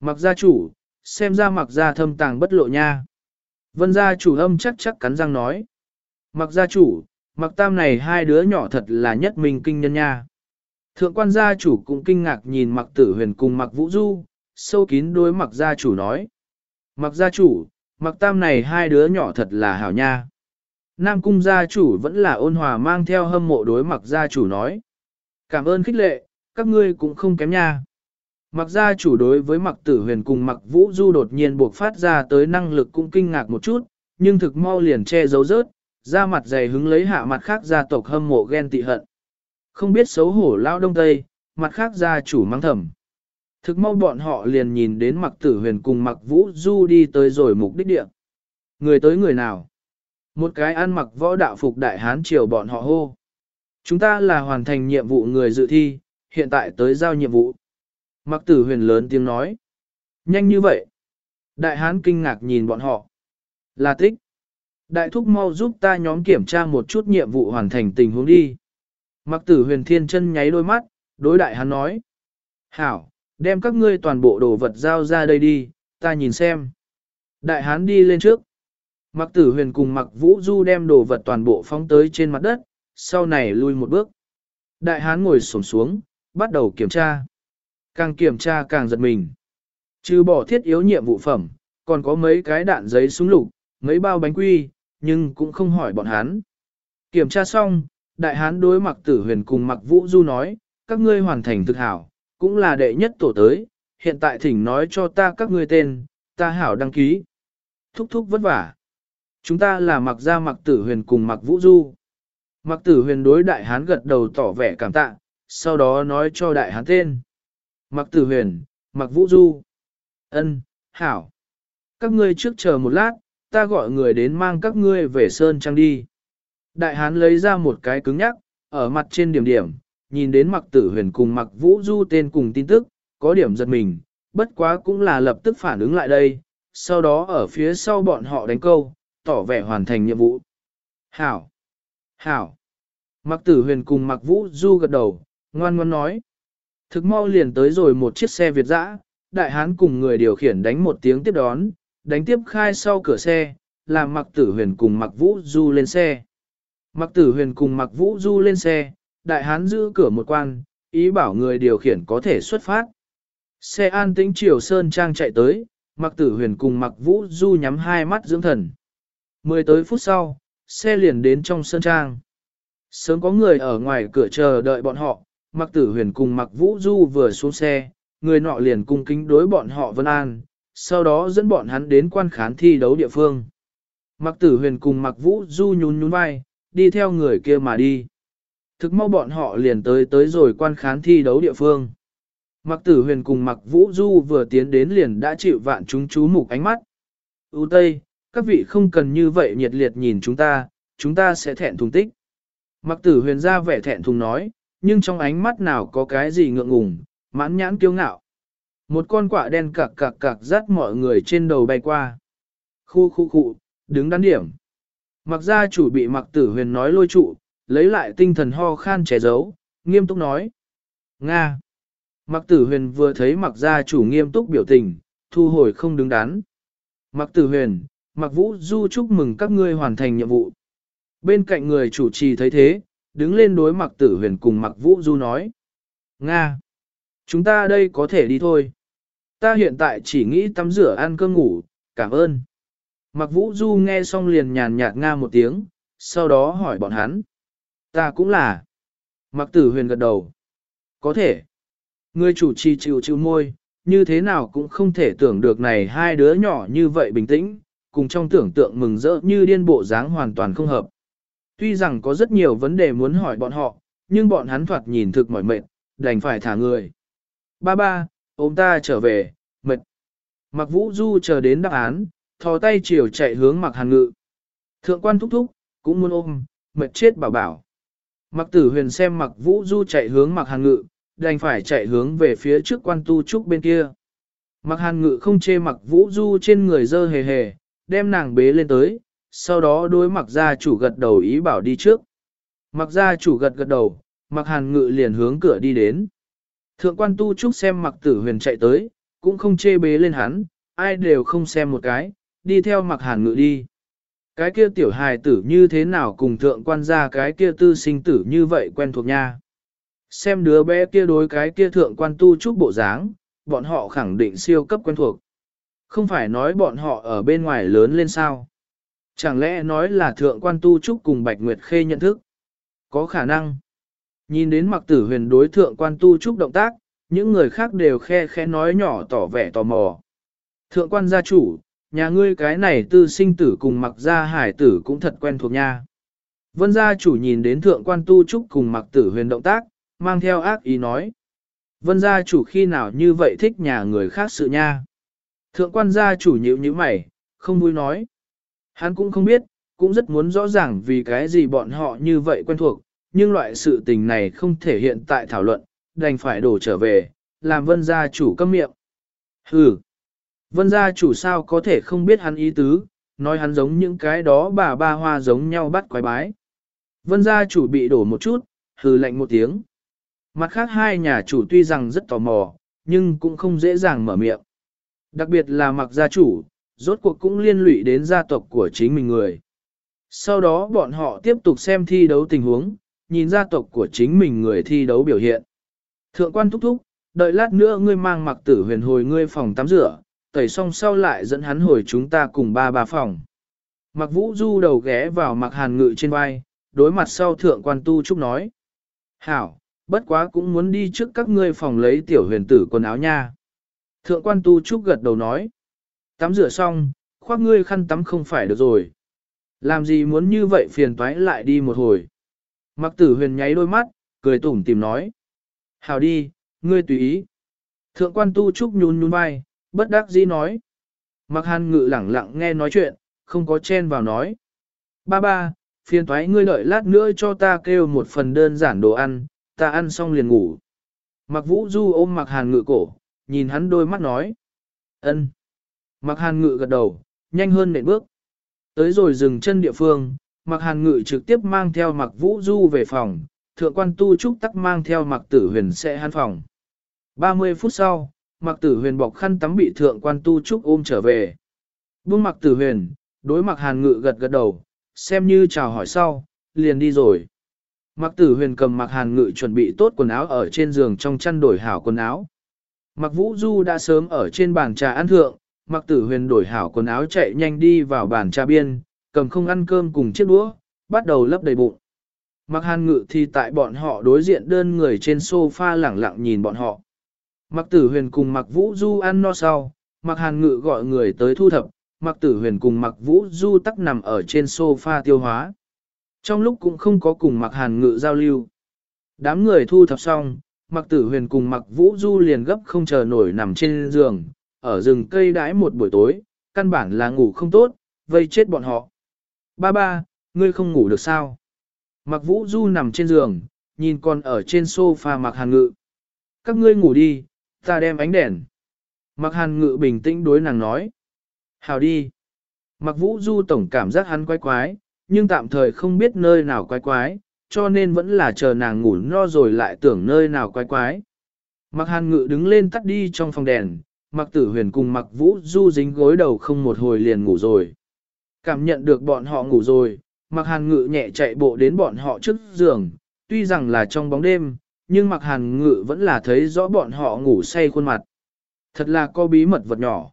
Mặc gia chủ, xem ra mặc gia thâm tàng bất lộ nha. Vân gia chủ âm chắc chắc cắn răng nói. Mặc gia chủ, mặc tam này hai đứa nhỏ thật là nhất mình kinh nhân nha. Thượng quan gia chủ cũng kinh ngạc nhìn mặc tử huyền cùng mặc vũ du, sâu kín đối mặc gia chủ nói. Mặc gia chủ, mặc tam này hai đứa nhỏ thật là hảo nha. Nam cung gia chủ vẫn là ôn hòa mang theo hâm mộ đối mặc gia chủ nói. Cảm ơn khích lệ, các ngươi cũng không kém nha. Mặc gia chủ đối với mặc tử huyền cùng mặc vũ du đột nhiên buộc phát ra tới năng lực cũng kinh ngạc một chút, nhưng thực mau liền che giấu rớt, ra mặt dày hứng lấy hạ mặt khác gia tộc hâm mộ ghen tị hận. Không biết xấu hổ lao đông tây, mặt khác gia chủ mang thầm. Thực mau bọn họ liền nhìn đến mặc tử huyền cùng mặc vũ du đi tới rồi mục đích địa. Người tới người nào? Một cái ăn mặc võ đạo phục đại hán triều bọn họ hô. Chúng ta là hoàn thành nhiệm vụ người dự thi, hiện tại tới giao nhiệm vụ. Mặc tử huyền lớn tiếng nói. Nhanh như vậy. Đại hán kinh ngạc nhìn bọn họ. Là thích Đại thúc mau giúp ta nhóm kiểm tra một chút nhiệm vụ hoàn thành tình huống đi. Mặc tử huyền thiên chân nháy đôi mắt, đối đại hán nói. Hảo, đem các ngươi toàn bộ đồ vật giao ra đây đi, ta nhìn xem. Đại hán đi lên trước. Mặc tử huyền cùng mặc vũ du đem đồ vật toàn bộ phóng tới trên mặt đất, sau này lui một bước. Đại hán ngồi xổm xuống, bắt đầu kiểm tra. Càng kiểm tra càng giật mình. Trừ bỏ thiết yếu nhiệm vụ phẩm, còn có mấy cái đạn giấy súng lục, mấy bao bánh quy, nhưng cũng không hỏi bọn hắn. Kiểm tra xong, đại hán đối mặc tử huyền cùng mặc vũ du nói, các ngươi hoàn thành thực hảo, cũng là đệ nhất tổ tới, hiện tại thỉnh nói cho ta các ngươi tên, ta hảo đăng ký. Thúc thúc vất vả. Chúng ta là mặc gia mặc tử huyền cùng mặc vũ du. Mặc tử huyền đối đại hán gật đầu tỏ vẻ cảm tạ, sau đó nói cho đại hán tên. Mặc tử huyền, mặc vũ du. ân, hảo. Các ngươi trước chờ một lát, ta gọi người đến mang các ngươi về Sơn Trang đi. Đại hán lấy ra một cái cứng nhắc, ở mặt trên điểm điểm, nhìn đến mặc tử huyền cùng mặc vũ du tên cùng tin tức, có điểm giật mình, bất quá cũng là lập tức phản ứng lại đây, sau đó ở phía sau bọn họ đánh câu, tỏ vẻ hoàn thành nhiệm vụ. Hảo! Hảo! Mặc tử huyền cùng mặc vũ du gật đầu, ngoan ngoan nói. Thực mau liền tới rồi một chiếc xe Việt dã, đại hán cùng người điều khiển đánh một tiếng tiếp đón, đánh tiếp khai sau cửa xe, làm mặc tử huyền cùng mặc vũ du lên xe. Mặc tử huyền cùng mặc vũ du lên xe, đại hán giữ cửa một quan, ý bảo người điều khiển có thể xuất phát. Xe an tĩnh chiều sơn trang chạy tới, mặc tử huyền cùng mặc vũ du nhắm hai mắt dưỡng thần. Mười tới phút sau, xe liền đến trong sơn trang. Sớm có người ở ngoài cửa chờ đợi bọn họ, mặc tử huyền cùng mặc vũ du vừa xuống xe, người nọ liền cung kính đối bọn họ vân an, sau đó dẫn bọn hắn đến quan khán thi đấu địa phương. Mặc tử huyền cùng mặc vũ du nhún nhún vai, đi theo người kia mà đi. Thực mau bọn họ liền tới tới rồi quan khán thi đấu địa phương. Mặc tử huyền cùng mặc vũ du vừa tiến đến liền đã chịu vạn chúng chú mục ánh mắt. U Tây, các vị không cần như vậy nhiệt liệt nhìn chúng ta, chúng ta sẽ thẹn thùng tích. Mặc tử huyền ra vẻ thẹn thùng nói, nhưng trong ánh mắt nào có cái gì ngượng ngùng, mãn nhãn kiêu ngạo. Một con quạ đen cạc cạc cạc dắt mọi người trên đầu bay qua. Khu khu khu, đứng đắn điểm. Mặc gia chủ bị mặc tử huyền nói lôi trụ, lấy lại tinh thần ho khan che giấu, nghiêm túc nói. Nga. Mặc tử huyền vừa thấy mặc gia chủ nghiêm túc biểu tình, thu hồi không đứng đắn. Mặc tử huyền, mặc vũ du chúc mừng các ngươi hoàn thành nhiệm vụ. Bên cạnh người chủ trì thấy thế, đứng lên đối mặc tử huyền cùng mặc vũ du nói. Nga. Chúng ta đây có thể đi thôi. Ta hiện tại chỉ nghĩ tắm rửa ăn cơm ngủ, cảm ơn. Mặc vũ du nghe xong liền nhàn nhạt nga một tiếng, sau đó hỏi bọn hắn. Ta cũng là. Mặc tử huyền gật đầu. Có thể. Người chủ trì chịu chịu môi, như thế nào cũng không thể tưởng được này hai đứa nhỏ như vậy bình tĩnh, cùng trong tưởng tượng mừng rỡ như điên bộ dáng hoàn toàn không hợp. Tuy rằng có rất nhiều vấn đề muốn hỏi bọn họ, nhưng bọn hắn thoạt nhìn thực mỏi mệt, đành phải thả người. Ba ba, ôm ta trở về, mệt. Mặc vũ du chờ đến đáp án, thò tay chiều chạy hướng mặc hàn ngự. Thượng quan thúc thúc, cũng muốn ôm, mệt chết bảo bảo. Mặc tử huyền xem mặc vũ du chạy hướng mặc hàn ngự, đành phải chạy hướng về phía trước quan tu trúc bên kia. Mặc hàn ngự không chê mặc vũ du trên người dơ hề hề, đem nàng bế lên tới, sau đó đối mặc gia chủ gật đầu ý bảo đi trước. Mặc gia chủ gật gật đầu, mặc hàn ngự liền hướng cửa đi đến. Thượng quan tu trúc xem mặc tử huyền chạy tới, cũng không chê bế lên hắn, ai đều không xem một cái, đi theo mặc hàn ngự đi. Cái kia tiểu hài tử như thế nào cùng thượng quan gia cái kia tư sinh tử như vậy quen thuộc nha. Xem đứa bé kia đối cái kia thượng quan tu trúc bộ dáng, bọn họ khẳng định siêu cấp quen thuộc. Không phải nói bọn họ ở bên ngoài lớn lên sao. Chẳng lẽ nói là thượng quan tu trúc cùng Bạch Nguyệt Khê nhận thức? Có khả năng. Nhìn đến mặc tử huyền đối thượng quan tu trúc động tác, những người khác đều khe khe nói nhỏ tỏ vẻ tò mò. Thượng quan gia chủ, nhà ngươi cái này tư sinh tử cùng mặc gia hải tử cũng thật quen thuộc nha. Vân gia chủ nhìn đến thượng quan tu trúc cùng mặc tử huyền động tác, mang theo ác ý nói. Vân gia chủ khi nào như vậy thích nhà người khác sự nha. Thượng quan gia chủ nhíu nhíu mày, không vui nói. Hắn cũng không biết, cũng rất muốn rõ ràng vì cái gì bọn họ như vậy quen thuộc, nhưng loại sự tình này không thể hiện tại thảo luận, đành phải đổ trở về, làm vân gia chủ câm miệng. Hừ, vân gia chủ sao có thể không biết hắn ý tứ, nói hắn giống những cái đó bà ba hoa giống nhau bắt quái bái. Vân gia chủ bị đổ một chút, hừ lạnh một tiếng. Mặt khác hai nhà chủ tuy rằng rất tò mò, nhưng cũng không dễ dàng mở miệng. Đặc biệt là mặc gia chủ, rốt cuộc cũng liên lụy đến gia tộc của chính mình người. Sau đó bọn họ tiếp tục xem thi đấu tình huống, nhìn gia tộc của chính mình người thi đấu biểu hiện. Thượng quan thúc thúc, đợi lát nữa ngươi mang mặc tử huyền hồi ngươi phòng tắm rửa, tẩy xong sau lại dẫn hắn hồi chúng ta cùng ba bà phòng. Mặc vũ du đầu ghé vào mặc hàn ngự trên vai, đối mặt sau thượng quan tu trúc nói. Hảo, bất quá cũng muốn đi trước các ngươi phòng lấy tiểu huyền tử quần áo nha. Thượng quan tu trúc gật đầu nói. Tắm rửa xong, khoác ngươi khăn tắm không phải được rồi. Làm gì muốn như vậy phiền toái lại đi một hồi. Mặc tử huyền nháy đôi mắt, cười tủm tìm nói. hảo đi, ngươi tùy ý. Thượng quan tu trúc nhún nhún vai, bất đắc dĩ nói. Mặc hàn ngự lẳng lặng nghe nói chuyện, không có chen vào nói. Ba ba, phiền toái ngươi đợi lát nữa cho ta kêu một phần đơn giản đồ ăn, ta ăn xong liền ngủ. Mặc vũ du ôm mặc hàn ngự cổ, nhìn hắn đôi mắt nói. ân. Mặc hàn ngự gật đầu, nhanh hơn nệm bước. Tới rồi dừng chân địa phương, mặc hàn ngự trực tiếp mang theo mặc vũ du về phòng, thượng quan tu trúc tắc mang theo mặc tử huyền sẽ hắn phòng. 30 phút sau, mặc tử huyền bọc khăn tắm bị thượng quan tu trúc ôm trở về. Buông mặc tử huyền, đối mặc hàn ngự gật gật đầu, xem như chào hỏi sau, liền đi rồi. Mặc tử huyền cầm mặc hàn ngự chuẩn bị tốt quần áo ở trên giường trong chăn đổi hảo quần áo. Mặc vũ du đã sớm ở trên bàn trà ăn thượng, mặc tử huyền đổi hảo quần áo chạy nhanh đi vào bàn trà biên, cầm không ăn cơm cùng chiếc đũa, bắt đầu lấp đầy bụng. Mặc hàn ngự thì tại bọn họ đối diện đơn người trên sofa lẳng lặng nhìn bọn họ. Mặc tử huyền cùng mặc vũ du ăn no sau, mặc hàn ngự gọi người tới thu thập, mặc tử huyền cùng mặc vũ du tắc nằm ở trên sofa tiêu hóa. Trong lúc cũng không có cùng mặc hàn ngự giao lưu. Đám người thu thập xong, mặc tử huyền cùng mặc vũ du liền gấp không chờ nổi nằm trên giường, ở rừng cây đãi một buổi tối, căn bản là ngủ không tốt, vây chết bọn họ. Ba ba, ngươi không ngủ được sao? Mặc vũ du nằm trên giường, nhìn con ở trên sofa mặc hàn ngự. Các ngươi ngủ đi, ta đem ánh đèn. Mặc hàn ngự bình tĩnh đối nàng nói. Hào đi. Mặc vũ du tổng cảm giác hắn quái quái, nhưng tạm thời không biết nơi nào quái quái, cho nên vẫn là chờ nàng ngủ no rồi lại tưởng nơi nào quái quái. Mặc hàn ngự đứng lên tắt đi trong phòng đèn, mặc tử huyền cùng mặc vũ du dính gối đầu không một hồi liền ngủ rồi. Cảm nhận được bọn họ ngủ rồi, mặc hàn ngự nhẹ chạy bộ đến bọn họ trước giường, tuy rằng là trong bóng đêm, nhưng mặc hàn ngự vẫn là thấy rõ bọn họ ngủ say khuôn mặt. Thật là có bí mật vật nhỏ.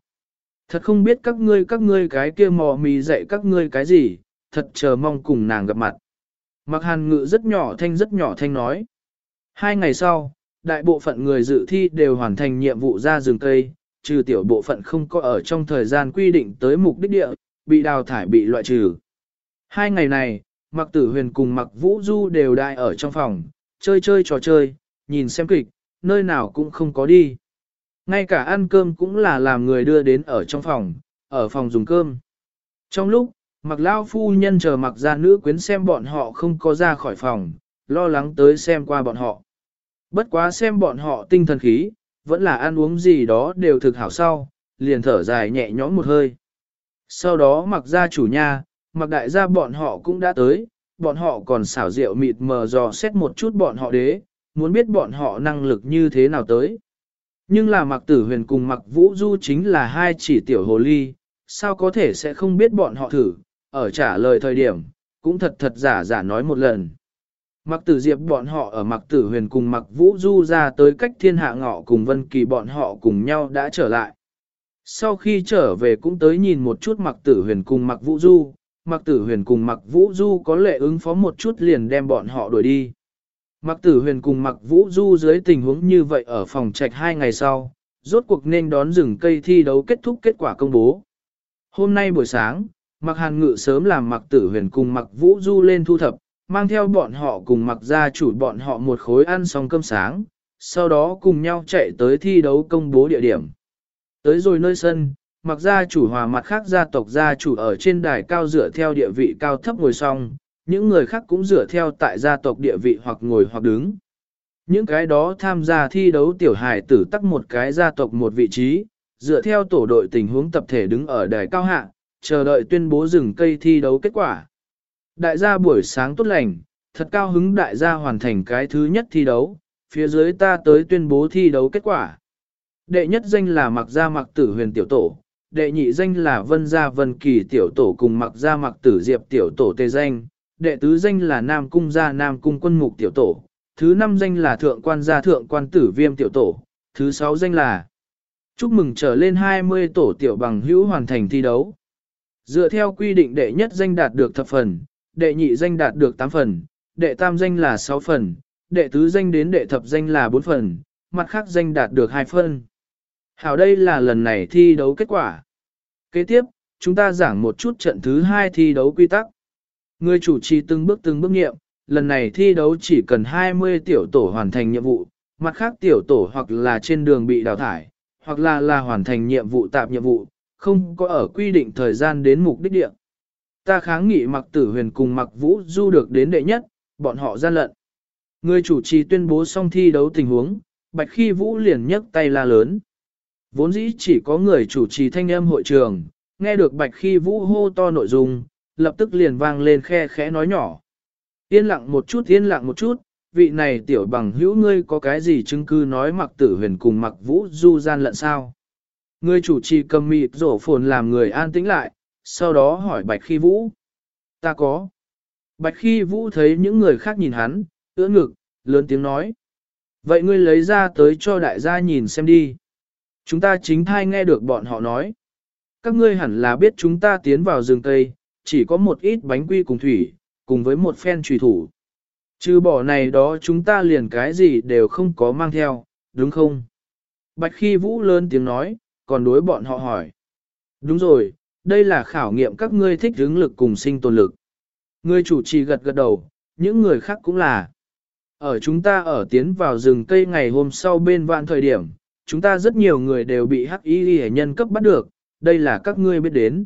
Thật không biết các ngươi các ngươi cái kia mò mì dạy các ngươi cái gì, thật chờ mong cùng nàng gặp mặt. Mặc hàn ngự rất nhỏ thanh rất nhỏ thanh nói. Hai ngày sau, đại bộ phận người dự thi đều hoàn thành nhiệm vụ ra rừng cây, trừ tiểu bộ phận không có ở trong thời gian quy định tới mục đích địa, bị đào thải bị loại trừ. Hai ngày này, Mặc Tử Huyền cùng Mặc Vũ Du đều đại ở trong phòng, chơi chơi trò chơi, nhìn xem kịch, nơi nào cũng không có đi. Ngay cả ăn cơm cũng là làm người đưa đến ở trong phòng, ở phòng dùng cơm. Trong lúc, Mặc Lao Phu Nhân chờ Mặc ra nữ quyến xem bọn họ không có ra khỏi phòng, lo lắng tới xem qua bọn họ. Bất quá xem bọn họ tinh thần khí, vẫn là ăn uống gì đó đều thực hảo sau, liền thở dài nhẹ nhõm một hơi. Sau đó mặc ra chủ nhà, mặc đại gia bọn họ cũng đã tới, bọn họ còn xảo diệu mịt mờ dò xét một chút bọn họ đế, muốn biết bọn họ năng lực như thế nào tới. Nhưng là mặc tử huyền cùng mặc vũ du chính là hai chỉ tiểu hồ ly, sao có thể sẽ không biết bọn họ thử, ở trả lời thời điểm, cũng thật thật giả giả nói một lần. Mặc tử diệp bọn họ ở mặc tử huyền cùng mặc vũ du ra tới cách thiên hạ ngọ cùng vân kỳ bọn họ cùng nhau đã trở lại. Sau khi trở về cũng tới nhìn một chút mặc tử huyền cùng mặc vũ du, Mạc tử huyền cùng Mạc vũ du có lệ ứng phó một chút liền đem bọn họ đuổi đi. Mạc tử huyền cùng Mạc vũ du dưới tình huống như vậy ở phòng trạch hai ngày sau, rốt cuộc nên đón rừng cây thi đấu kết thúc kết quả công bố. Hôm nay buổi sáng, Mạc hàn ngự sớm làm Mạc tử huyền cùng Mạc vũ du lên thu thập, mang theo bọn họ cùng Mạc gia chủ bọn họ một khối ăn xong cơm sáng, sau đó cùng nhau chạy tới thi đấu công bố địa điểm. Tới rồi nơi sân, mặc gia chủ hòa mặt khác gia tộc gia chủ ở trên đài cao dựa theo địa vị cao thấp ngồi xong, những người khác cũng dựa theo tại gia tộc địa vị hoặc ngồi hoặc đứng. Những cái đó tham gia thi đấu tiểu hài tử tắc một cái gia tộc một vị trí, dựa theo tổ đội tình huống tập thể đứng ở đài cao hạ, chờ đợi tuyên bố rừng cây thi đấu kết quả. Đại gia buổi sáng tốt lành, thật cao hứng đại gia hoàn thành cái thứ nhất thi đấu, phía dưới ta tới tuyên bố thi đấu kết quả. Đệ nhất danh là mặc gia mặc tử huyền tiểu tổ, đệ nhị danh là vân gia vân kỳ tiểu tổ cùng mặc gia mặc tử diệp tiểu tổ tê danh, đệ tứ danh là nam cung gia nam cung quân mục tiểu tổ, thứ năm danh là thượng quan gia thượng quan tử viêm tiểu tổ, thứ sáu danh là chúc mừng trở lên 20 tổ tiểu bằng hữu hoàn thành thi đấu. Dựa theo quy định đệ nhất danh đạt được thập phần, đệ nhị danh đạt được 8 phần, đệ tam danh là 6 phần, đệ tứ danh đến đệ thập danh là 4 phần, mặt khác danh đạt được 2 phần. Hảo đây là lần này thi đấu kết quả. Kế tiếp, chúng ta giảng một chút trận thứ hai thi đấu quy tắc. Người chủ trì từng bước từng bước nghiệm, lần này thi đấu chỉ cần 20 tiểu tổ hoàn thành nhiệm vụ, mặt khác tiểu tổ hoặc là trên đường bị đào thải, hoặc là là hoàn thành nhiệm vụ tạp nhiệm vụ, không có ở quy định thời gian đến mục đích địa. Ta kháng nghị mặc tử huyền cùng mặc vũ du được đến đệ nhất, bọn họ gian lận. Người chủ trì tuyên bố xong thi đấu tình huống, bạch khi vũ liền nhấc tay la lớn. Vốn dĩ chỉ có người chủ trì thanh âm hội trường, nghe được bạch khi vũ hô to nội dung, lập tức liền vang lên khe khẽ nói nhỏ. Yên lặng một chút yên lặng một chút, vị này tiểu bằng hữu ngươi có cái gì chứng cứ nói mặc tử huyền cùng mặc vũ du gian lận sao? Người chủ trì cầm mịt rổ phồn làm người an tĩnh lại, sau đó hỏi bạch khi vũ. Ta có. Bạch khi vũ thấy những người khác nhìn hắn, ưỡn ngực, lớn tiếng nói. Vậy ngươi lấy ra tới cho đại gia nhìn xem đi. Chúng ta chính thai nghe được bọn họ nói. Các ngươi hẳn là biết chúng ta tiến vào rừng Tây, chỉ có một ít bánh quy cùng thủy, cùng với một phen trùy thủ. Trừ bỏ này đó chúng ta liền cái gì đều không có mang theo, đúng không? Bạch khi vũ lớn tiếng nói, còn đối bọn họ hỏi. Đúng rồi, đây là khảo nghiệm các ngươi thích hướng lực cùng sinh tồn lực. Người chủ trì gật gật đầu, những người khác cũng là. Ở chúng ta ở tiến vào rừng cây ngày hôm sau bên vạn thời điểm, chúng ta rất nhiều người đều bị hắc y hệ nhân cấp bắt được, đây là các ngươi biết đến.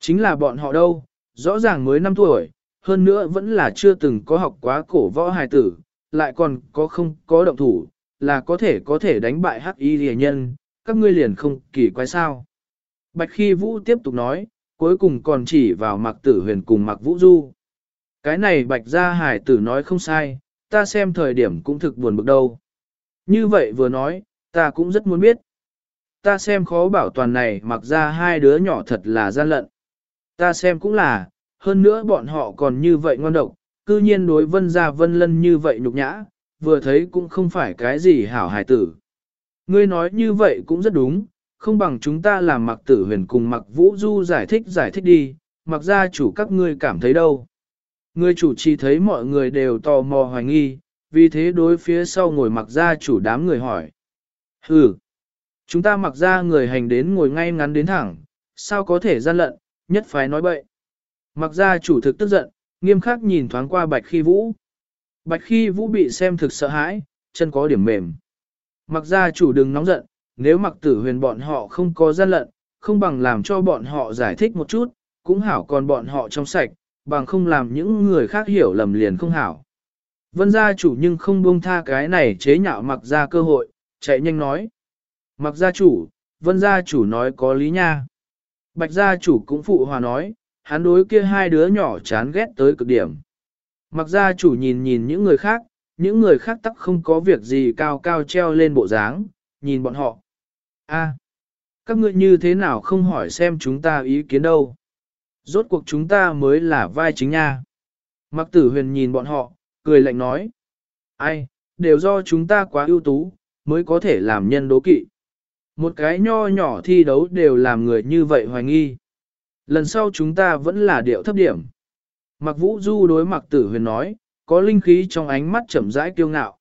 Chính là bọn họ đâu, rõ ràng mới 5 tuổi, hơn nữa vẫn là chưa từng có học quá cổ võ hài tử, lại còn có không có động thủ, là có thể có thể đánh bại hắc y hệ nhân, các ngươi liền không kỳ quái sao. Bạch Khi Vũ tiếp tục nói, cuối cùng còn chỉ vào mặc tử huyền cùng mặc vũ du. Cái này bạch gia hải tử nói không sai, ta xem thời điểm cũng thực buồn bực đâu. Như vậy vừa nói, ta cũng rất muốn biết. Ta xem khó bảo toàn này mặc ra hai đứa nhỏ thật là gian lận. Ta xem cũng là, hơn nữa bọn họ còn như vậy ngon độc, cư nhiên đối vân gia vân lân như vậy nhục nhã, vừa thấy cũng không phải cái gì hảo hài tử. Ngươi nói như vậy cũng rất đúng, không bằng chúng ta làm mặc tử huyền cùng mặc vũ du giải thích giải thích đi, mặc ra chủ các ngươi cảm thấy đâu. Người chủ trì thấy mọi người đều tò mò hoài nghi, vì thế đối phía sau ngồi mặc ra chủ đám người hỏi. Ừ, chúng ta mặc ra người hành đến ngồi ngay ngắn đến thẳng, sao có thể gian lận, nhất phái nói bậy. Mặc gia chủ thực tức giận, nghiêm khắc nhìn thoáng qua bạch khi vũ. Bạch khi vũ bị xem thực sợ hãi, chân có điểm mềm. Mặc gia chủ đừng nóng giận, nếu mặc tử huyền bọn họ không có gian lận, không bằng làm cho bọn họ giải thích một chút, cũng hảo còn bọn họ trong sạch, bằng không làm những người khác hiểu lầm liền không hảo. Vân gia chủ nhưng không buông tha cái này chế nhạo mặc ra cơ hội, chạy nhanh nói. Mặc gia chủ, vân gia chủ nói có lý nha. Bạch gia chủ cũng phụ hòa nói, hắn đối kia hai đứa nhỏ chán ghét tới cực điểm. Mặc gia chủ nhìn nhìn những người khác, những người khác tắc không có việc gì cao cao treo lên bộ dáng, nhìn bọn họ. a các ngươi như thế nào không hỏi xem chúng ta ý kiến đâu. Rốt cuộc chúng ta mới là vai chính nha. Mặc tử huyền nhìn bọn họ, cười lạnh nói. Ai, đều do chúng ta quá ưu tú, mới có thể làm nhân đố kỵ. Một cái nho nhỏ thi đấu đều làm người như vậy hoài nghi. Lần sau chúng ta vẫn là điệu thấp điểm. Mặc vũ du đối mặc tử huyền nói, có linh khí trong ánh mắt chậm rãi kiêu ngạo.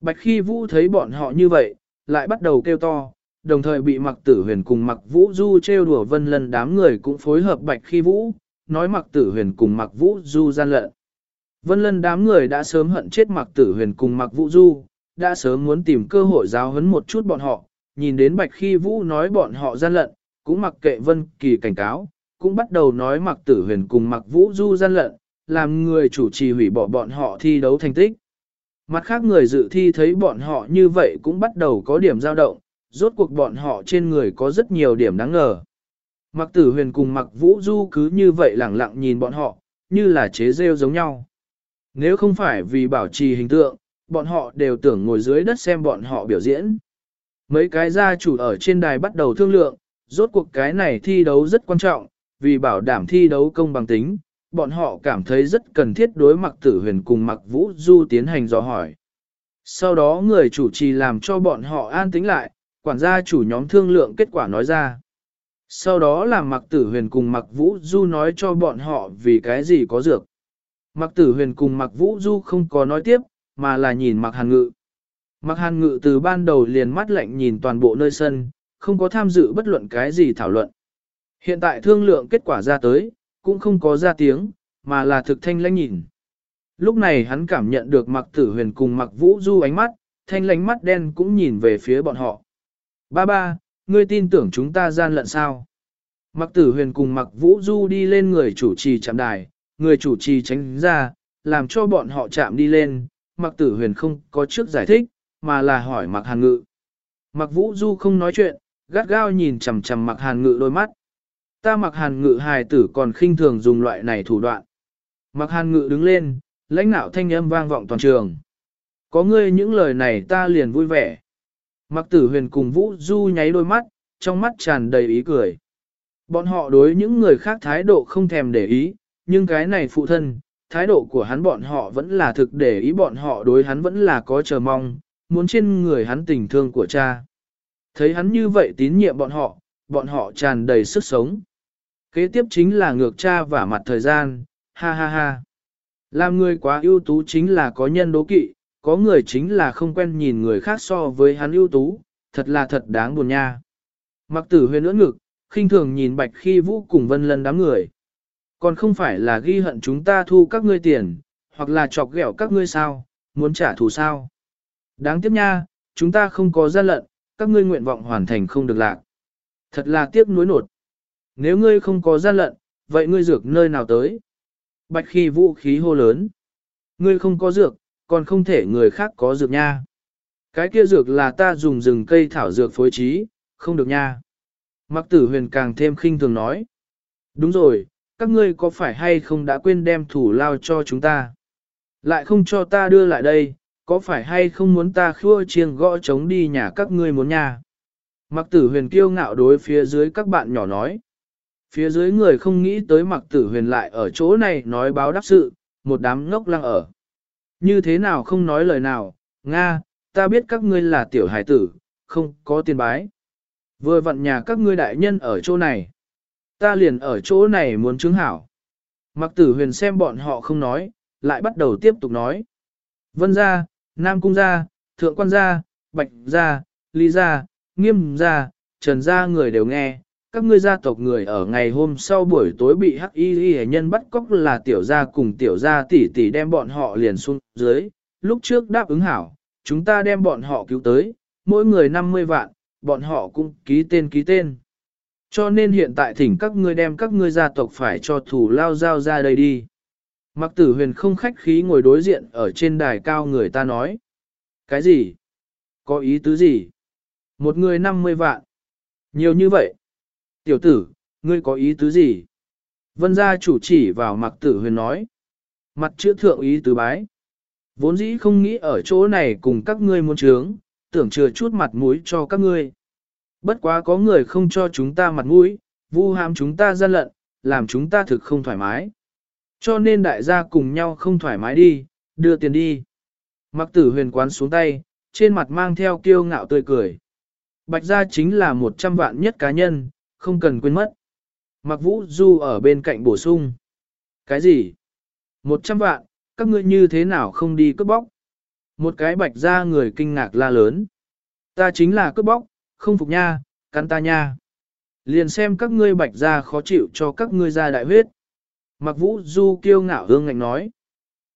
Bạch khi vũ thấy bọn họ như vậy, lại bắt đầu kêu to, đồng thời bị mặc tử huyền cùng mặc vũ du trêu đùa vân lần đám người cũng phối hợp bạch khi vũ, nói mặc tử huyền cùng mặc vũ du gian lận. Vân lân đám người đã sớm hận chết mặc tử huyền cùng mặc vũ du, đã sớm muốn tìm cơ hội giáo huấn một chút bọn họ, nhìn đến bạch khi vũ nói bọn họ gian lận, cũng mặc kệ vân kỳ cảnh cáo, cũng bắt đầu nói mặc tử huyền cùng mặc vũ du gian lận, làm người chủ trì hủy bỏ bọn họ thi đấu thành tích. Mặt khác người dự thi thấy bọn họ như vậy cũng bắt đầu có điểm dao động, rốt cuộc bọn họ trên người có rất nhiều điểm đáng ngờ. Mặc tử huyền cùng mặc vũ du cứ như vậy lẳng lặng nhìn bọn họ, như là chế rêu giống nhau. Nếu không phải vì bảo trì hình tượng, bọn họ đều tưởng ngồi dưới đất xem bọn họ biểu diễn. Mấy cái gia chủ ở trên đài bắt đầu thương lượng, rốt cuộc cái này thi đấu rất quan trọng, vì bảo đảm thi đấu công bằng tính, bọn họ cảm thấy rất cần thiết đối mặc tử huyền cùng mặc vũ du tiến hành dò hỏi. Sau đó người chủ trì làm cho bọn họ an tĩnh lại, quản gia chủ nhóm thương lượng kết quả nói ra. Sau đó là mặc tử huyền cùng mặc vũ du nói cho bọn họ vì cái gì có dược. Mặc tử huyền cùng mặc vũ du không có nói tiếp, mà là nhìn mặc hàn ngự. Mặc hàn ngự từ ban đầu liền mắt lạnh nhìn toàn bộ nơi sân, không có tham dự bất luận cái gì thảo luận. Hiện tại thương lượng kết quả ra tới, cũng không có ra tiếng, mà là thực thanh lãnh nhìn. Lúc này hắn cảm nhận được mặc tử huyền cùng mặc vũ du ánh mắt, thanh lãnh mắt đen cũng nhìn về phía bọn họ. Ba ba, ngươi tin tưởng chúng ta gian lận sao? Mặc tử huyền cùng mặc vũ du đi lên người chủ trì chạm đài, người chủ trì tránh ra, làm cho bọn họ chạm đi lên, Mạc tử huyền không có trước giải thích, mà là hỏi Mạc hàn ngự. Mạc vũ du không nói chuyện, gắt gao nhìn chằm chằm Mạc hàn ngự đôi mắt. Ta Mạc hàn ngự hài tử còn khinh thường dùng loại này thủ đoạn. Mạc hàn ngự đứng lên, lãnh nạo thanh âm vang vọng toàn trường. Có ngươi những lời này ta liền vui vẻ. Mạc tử huyền cùng Vũ Du nháy đôi mắt, trong mắt tràn đầy ý cười. Bọn họ đối những người khác thái độ không thèm để ý, nhưng cái này phụ thân, thái độ của hắn bọn họ vẫn là thực để ý bọn họ đối hắn vẫn là có chờ mong, muốn trên người hắn tình thương của cha. Thấy hắn như vậy tín nhiệm bọn họ, bọn họ tràn đầy sức sống. Kế tiếp chính là ngược cha và mặt thời gian, ha ha ha. Làm người quá ưu tú chính là có nhân đố kỵ, có người chính là không quen nhìn người khác so với hắn ưu tú, thật là thật đáng buồn nha. Mặc tử huyền ưỡn ngực, khinh thường nhìn bạch khi vũ cùng vân lân đám người. Còn không phải là ghi hận chúng ta thu các ngươi tiền, hoặc là chọc ghẹo các ngươi sao, muốn trả thù sao. Đáng tiếc nha, chúng ta không có gian lận, các ngươi nguyện vọng hoàn thành không được lạc. Thật là tiếc nuối nột. Nếu ngươi không có gian lận, vậy ngươi dược nơi nào tới? Bạch khi vũ khí hô lớn. Ngươi không có dược, còn không thể người khác có dược nha. Cái kia dược là ta dùng rừng cây thảo dược phối trí, không được nha. Mặc tử huyền càng thêm khinh thường nói. Đúng rồi, các ngươi có phải hay không đã quên đem thủ lao cho chúng ta? Lại không cho ta đưa lại đây, có phải hay không muốn ta khua chiêng gõ trống đi nhà các ngươi muốn nha? Mặc tử huyền kiêu ngạo đối phía dưới các bạn nhỏ nói. Phía dưới người không nghĩ tới mặc tử huyền lại ở chỗ này nói báo đáp sự, một đám ngốc lăng ở. Như thế nào không nói lời nào, Nga, ta biết các ngươi là tiểu hải tử, không có tiền bái. Vừa vặn nhà các ngươi đại nhân ở chỗ này. Ta liền ở chỗ này muốn chứng hảo. Mặc tử huyền xem bọn họ không nói, lại bắt đầu tiếp tục nói. Vân gia, Nam cung gia, Thượng quan gia, Bạch gia, Lý gia, Nghiêm gia, Trần gia người đều nghe, các ngươi gia tộc người ở ngày hôm sau buổi tối bị hắc y y nhân bắt cóc là tiểu gia cùng tiểu gia tỷ tỷ đem bọn họ liền xuống dưới, lúc trước đáp ứng hảo, chúng ta đem bọn họ cứu tới, mỗi người 50 vạn, bọn họ cũng ký tên ký tên. Cho nên hiện tại thỉnh các ngươi đem các ngươi gia tộc phải cho thủ lao giao ra đây đi. Mặc tử huyền không khách khí ngồi đối diện ở trên đài cao người ta nói. Cái gì? Có ý tứ gì? Một người 50 vạn. Nhiều như vậy. Tiểu tử, ngươi có ý tứ gì? Vân gia chủ chỉ vào mặc tử huyền nói. mặt chữ thượng ý tứ bái. Vốn dĩ không nghĩ ở chỗ này cùng các ngươi muốn trướng, tưởng chừa chút mặt mũi cho các ngươi. Bất quá có người không cho chúng ta mặt mũi, vu hãm chúng ta gian lận, làm chúng ta thực không thoải mái. Cho nên đại gia cùng nhau không thoải mái đi, đưa tiền đi. Mặc tử huyền quán xuống tay, trên mặt mang theo kiêu ngạo tươi cười. Bạch gia chính là một trăm vạn nhất cá nhân, không cần quên mất. Mặc vũ du ở bên cạnh bổ sung. Cái gì? Một trăm vạn, các ngươi như thế nào không đi cướp bóc? Một cái bạch gia người kinh ngạc la lớn. Ta chính là cướp bóc, không phục nha, cắn ta nha. Liền xem các ngươi bạch ra khó chịu cho các ngươi ra đại huyết. Mặc vũ du kiêu ngạo hương ngạnh nói.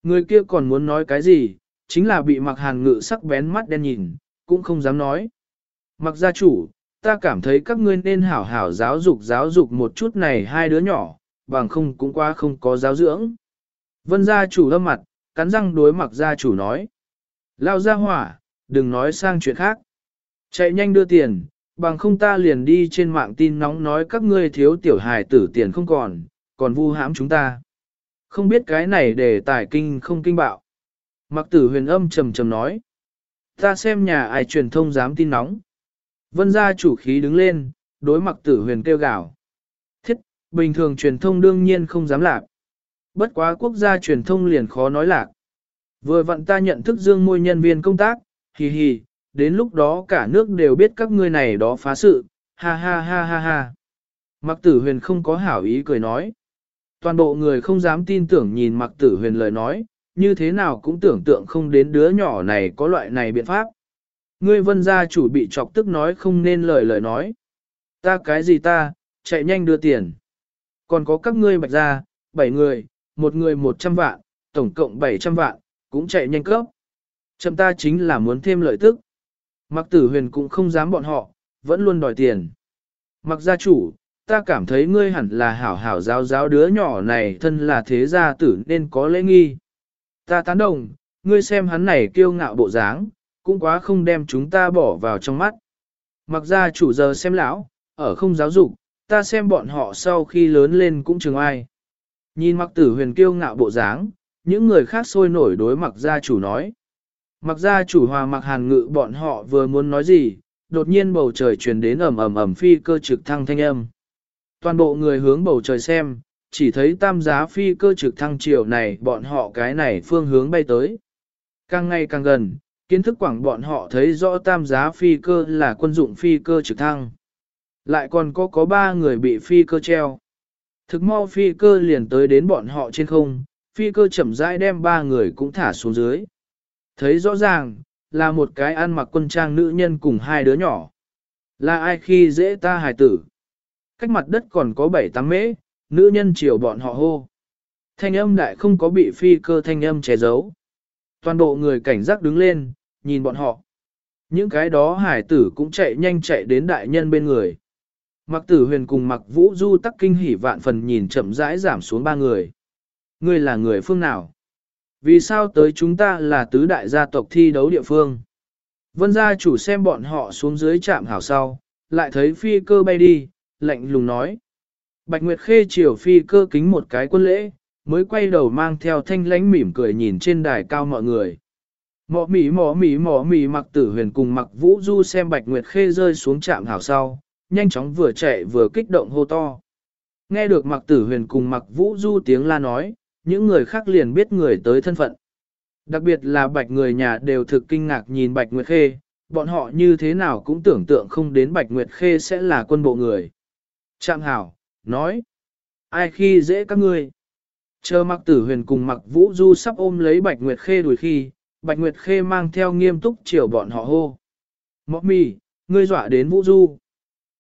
Người kia còn muốn nói cái gì, chính là bị mặc hàn ngự sắc bén mắt đen nhìn, cũng không dám nói. Mặc gia chủ, ta cảm thấy các ngươi nên hảo hảo giáo dục giáo dục một chút này hai đứa nhỏ, bằng không cũng quá không có giáo dưỡng. Vân gia chủ lâm mặt, cắn răng đối mặc gia chủ nói. Lao ra hỏa, đừng nói sang chuyện khác. Chạy nhanh đưa tiền, bằng không ta liền đi trên mạng tin nóng nói các ngươi thiếu tiểu hài tử tiền không còn, còn vu hãm chúng ta. Không biết cái này để tài kinh không kinh bạo. Mặc tử huyền âm trầm trầm nói. Ta xem nhà ai truyền thông dám tin nóng. Vân gia chủ khí đứng lên, đối mặc tử huyền kêu gào. Thiết, bình thường truyền thông đương nhiên không dám lạc. Bất quá quốc gia truyền thông liền khó nói lạc. Vừa vặn ta nhận thức dương môi nhân viên công tác, hì hì, đến lúc đó cả nước đều biết các ngươi này đó phá sự, ha ha ha ha ha. Mặc tử huyền không có hảo ý cười nói. Toàn bộ người không dám tin tưởng nhìn mặc tử huyền lời nói, như thế nào cũng tưởng tượng không đến đứa nhỏ này có loại này biện pháp. Ngươi vân gia chủ bị chọc tức nói không nên lời lời nói. Ta cái gì ta, chạy nhanh đưa tiền. Còn có các ngươi bạch gia, bảy người, một người một trăm vạn, tổng cộng bảy trăm vạn, cũng chạy nhanh cấp. Chậm ta chính là muốn thêm lợi tức. Mặc tử huyền cũng không dám bọn họ, vẫn luôn đòi tiền. Mặc gia chủ, ta cảm thấy ngươi hẳn là hảo hảo giáo giáo đứa nhỏ này thân là thế gia tử nên có lễ nghi. Ta tán đồng, ngươi xem hắn này kiêu ngạo bộ dáng, cũng quá không đem chúng ta bỏ vào trong mắt. Mặc gia chủ giờ xem lão, ở không giáo dục, ta xem bọn họ sau khi lớn lên cũng chừng ai. Nhìn mặc tử huyền kiêu ngạo bộ dáng, những người khác sôi nổi đối mặc gia chủ nói. Mặc ra chủ hòa mặc hàn ngự bọn họ vừa muốn nói gì, đột nhiên bầu trời truyền đến ầm ầm ầm phi cơ trực thăng thanh âm. Toàn bộ người hướng bầu trời xem, chỉ thấy tam giá phi cơ trực thăng chiều này bọn họ cái này phương hướng bay tới. Càng ngày càng gần, kiến thức quảng bọn họ thấy rõ tam giá phi cơ là quân dụng phi cơ trực thăng. Lại còn có có ba người bị phi cơ treo. Thực mau phi cơ liền tới đến bọn họ trên không, phi cơ chậm rãi đem ba người cũng thả xuống dưới. Thấy rõ ràng, là một cái ăn mặc quân trang nữ nhân cùng hai đứa nhỏ. Là ai khi dễ ta hài tử? Cách mặt đất còn có bảy tám mễ, nữ nhân chiều bọn họ hô. Thanh âm đại không có bị phi cơ thanh âm che giấu. Toàn bộ người cảnh giác đứng lên, nhìn bọn họ. Những cái đó hải tử cũng chạy nhanh chạy đến đại nhân bên người. Mặc tử huyền cùng mặc vũ du tắc kinh hỉ vạn phần nhìn chậm rãi giảm xuống ba người. Ngươi là người phương nào? Vì sao tới chúng ta là tứ đại gia tộc thi đấu địa phương? Vân gia chủ xem bọn họ xuống dưới trạm hảo sau, lại thấy phi cơ bay đi, lạnh lùng nói. Bạch Nguyệt Khê chiều phi cơ kính một cái quân lễ, mới quay đầu mang theo thanh lánh mỉm cười nhìn trên đài cao mọi người. Mỏ mỉ mỏ mỉ mỏ mỉ mặc tử huyền cùng mặc vũ du xem Bạch Nguyệt Khê rơi xuống trạm hảo sau, nhanh chóng vừa chạy vừa kích động hô to. Nghe được mặc tử huyền cùng mặc vũ du tiếng la nói, những người khác liền biết người tới thân phận. Đặc biệt là bạch người nhà đều thực kinh ngạc nhìn Bạch Nguyệt Khê, bọn họ như thế nào cũng tưởng tượng không đến Bạch Nguyệt Khê sẽ là quân bộ người. Trạm hảo, nói, ai khi dễ các ngươi. Chờ mặc tử huyền cùng mặc vũ du sắp ôm lấy Bạch Nguyệt Khê đuổi khi, Bạch Nguyệt Khê mang theo nghiêm túc chiều bọn họ hô. Mọc mì, ngươi dọa đến vũ du.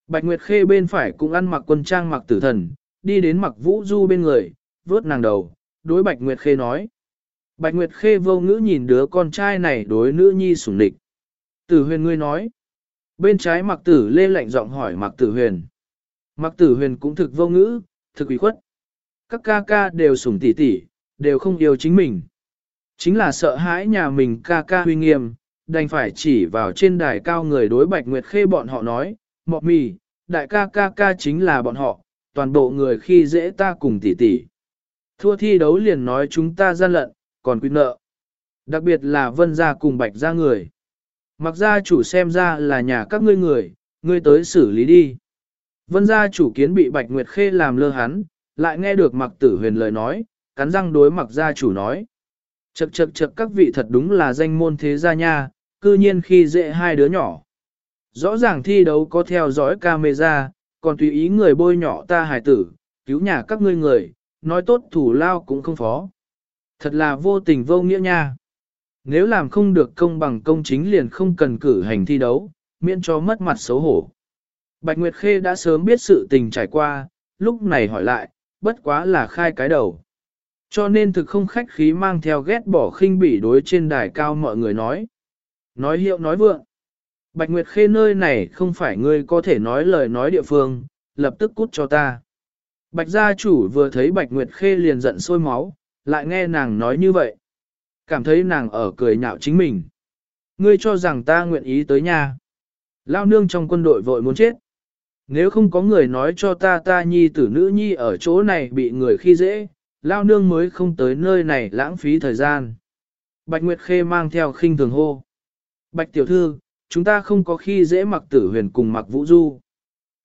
Bạch Nguyệt Khê bên phải cũng ăn mặc quân trang mặc tử thần, đi đến mặc vũ du bên người, vớt nàng đầu, đối Bạch Nguyệt Khê nói. Bạch Nguyệt Khê vô ngữ nhìn đứa con trai này đối nữ nhi sủng địch. Tử huyền ngươi nói. Bên trái mặc tử lê lạnh giọng hỏi mặc tử huyền. Mặc tử huyền cũng thực vô ngữ, thực ủy khuất. Các ca ca đều sủng tỉ tỉ, đều không yêu chính mình. Chính là sợ hãi nhà mình ca ca huy nghiêm, đành phải chỉ vào trên đài cao người đối Bạch Nguyệt Khê bọn họ nói, mọc mì, đại ca ca ca chính là bọn họ, toàn bộ người khi dễ ta cùng tỉ tỉ. Thua thi đấu liền nói chúng ta gian lận, còn quy nợ. Đặc biệt là vân gia cùng bạch gia người. Mặc gia chủ xem ra là nhà các ngươi người, ngươi tới xử lý đi. Vân gia chủ kiến bị bạch nguyệt khê làm lơ hắn, lại nghe được mặc tử huyền lời nói, cắn răng đối mặc gia chủ nói. Chậc chậc chậc các vị thật đúng là danh môn thế gia nha, cư nhiên khi dễ hai đứa nhỏ. Rõ ràng thi đấu có theo dõi camera, còn tùy ý người bôi nhỏ ta hài tử, cứu nhà các ngươi người, nói tốt thủ lao cũng không phó. Thật là vô tình vô nghĩa nha. Nếu làm không được công bằng công chính liền không cần cử hành thi đấu, miễn cho mất mặt xấu hổ. Bạch Nguyệt Khê đã sớm biết sự tình trải qua, lúc này hỏi lại, bất quá là khai cái đầu. Cho nên thực không khách khí mang theo ghét bỏ khinh bỉ đối trên đài cao mọi người nói. Nói hiệu nói vượng. Bạch Nguyệt Khê nơi này không phải ngươi có thể nói lời nói địa phương, lập tức cút cho ta. Bạch gia chủ vừa thấy Bạch Nguyệt Khê liền giận sôi máu, lại nghe nàng nói như vậy. Cảm thấy nàng ở cười nhạo chính mình. Ngươi cho rằng ta nguyện ý tới nhà. Lao nương trong quân đội vội muốn chết. Nếu không có người nói cho ta ta nhi tử nữ nhi ở chỗ này bị người khi dễ, Lao nương mới không tới nơi này lãng phí thời gian. Bạch Nguyệt Khê mang theo khinh thường hô. Bạch tiểu thư, chúng ta không có khi dễ mặc tử huyền cùng mặc vũ du.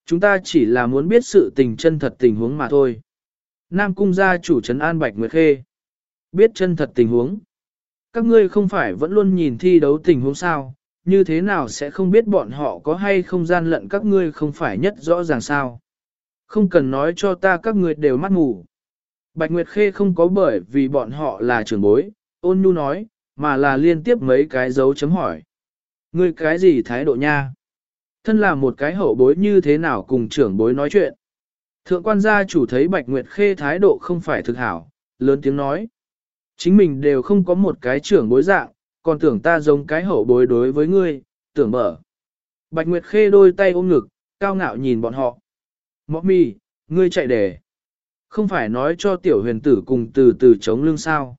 Chúng ta chỉ là muốn biết sự tình chân thật tình huống mà thôi. Nam cung gia chủ trấn an Bạch Nguyệt Khê. Biết chân thật tình huống. Các ngươi không phải vẫn luôn nhìn thi đấu tình huống sao, như thế nào sẽ không biết bọn họ có hay không gian lận các ngươi không phải nhất rõ ràng sao. Không cần nói cho ta các ngươi đều mắt ngủ. Bạch Nguyệt Khê không có bởi vì bọn họ là trưởng bối, ôn nhu nói, mà là liên tiếp mấy cái dấu chấm hỏi. Ngươi cái gì thái độ nha? Thân là một cái hậu bối như thế nào cùng trưởng bối nói chuyện? Thượng quan gia chủ thấy Bạch Nguyệt Khê thái độ không phải thực hảo, lớn tiếng nói. Chính mình đều không có một cái trưởng bối dạng, còn tưởng ta giống cái hậu bối đối với ngươi, tưởng mở. Bạch Nguyệt Khê đôi tay ôm ngực, cao ngạo nhìn bọn họ. Mọ mì, ngươi chạy để. Không phải nói cho tiểu huyền tử cùng từ từ chống lưng sao.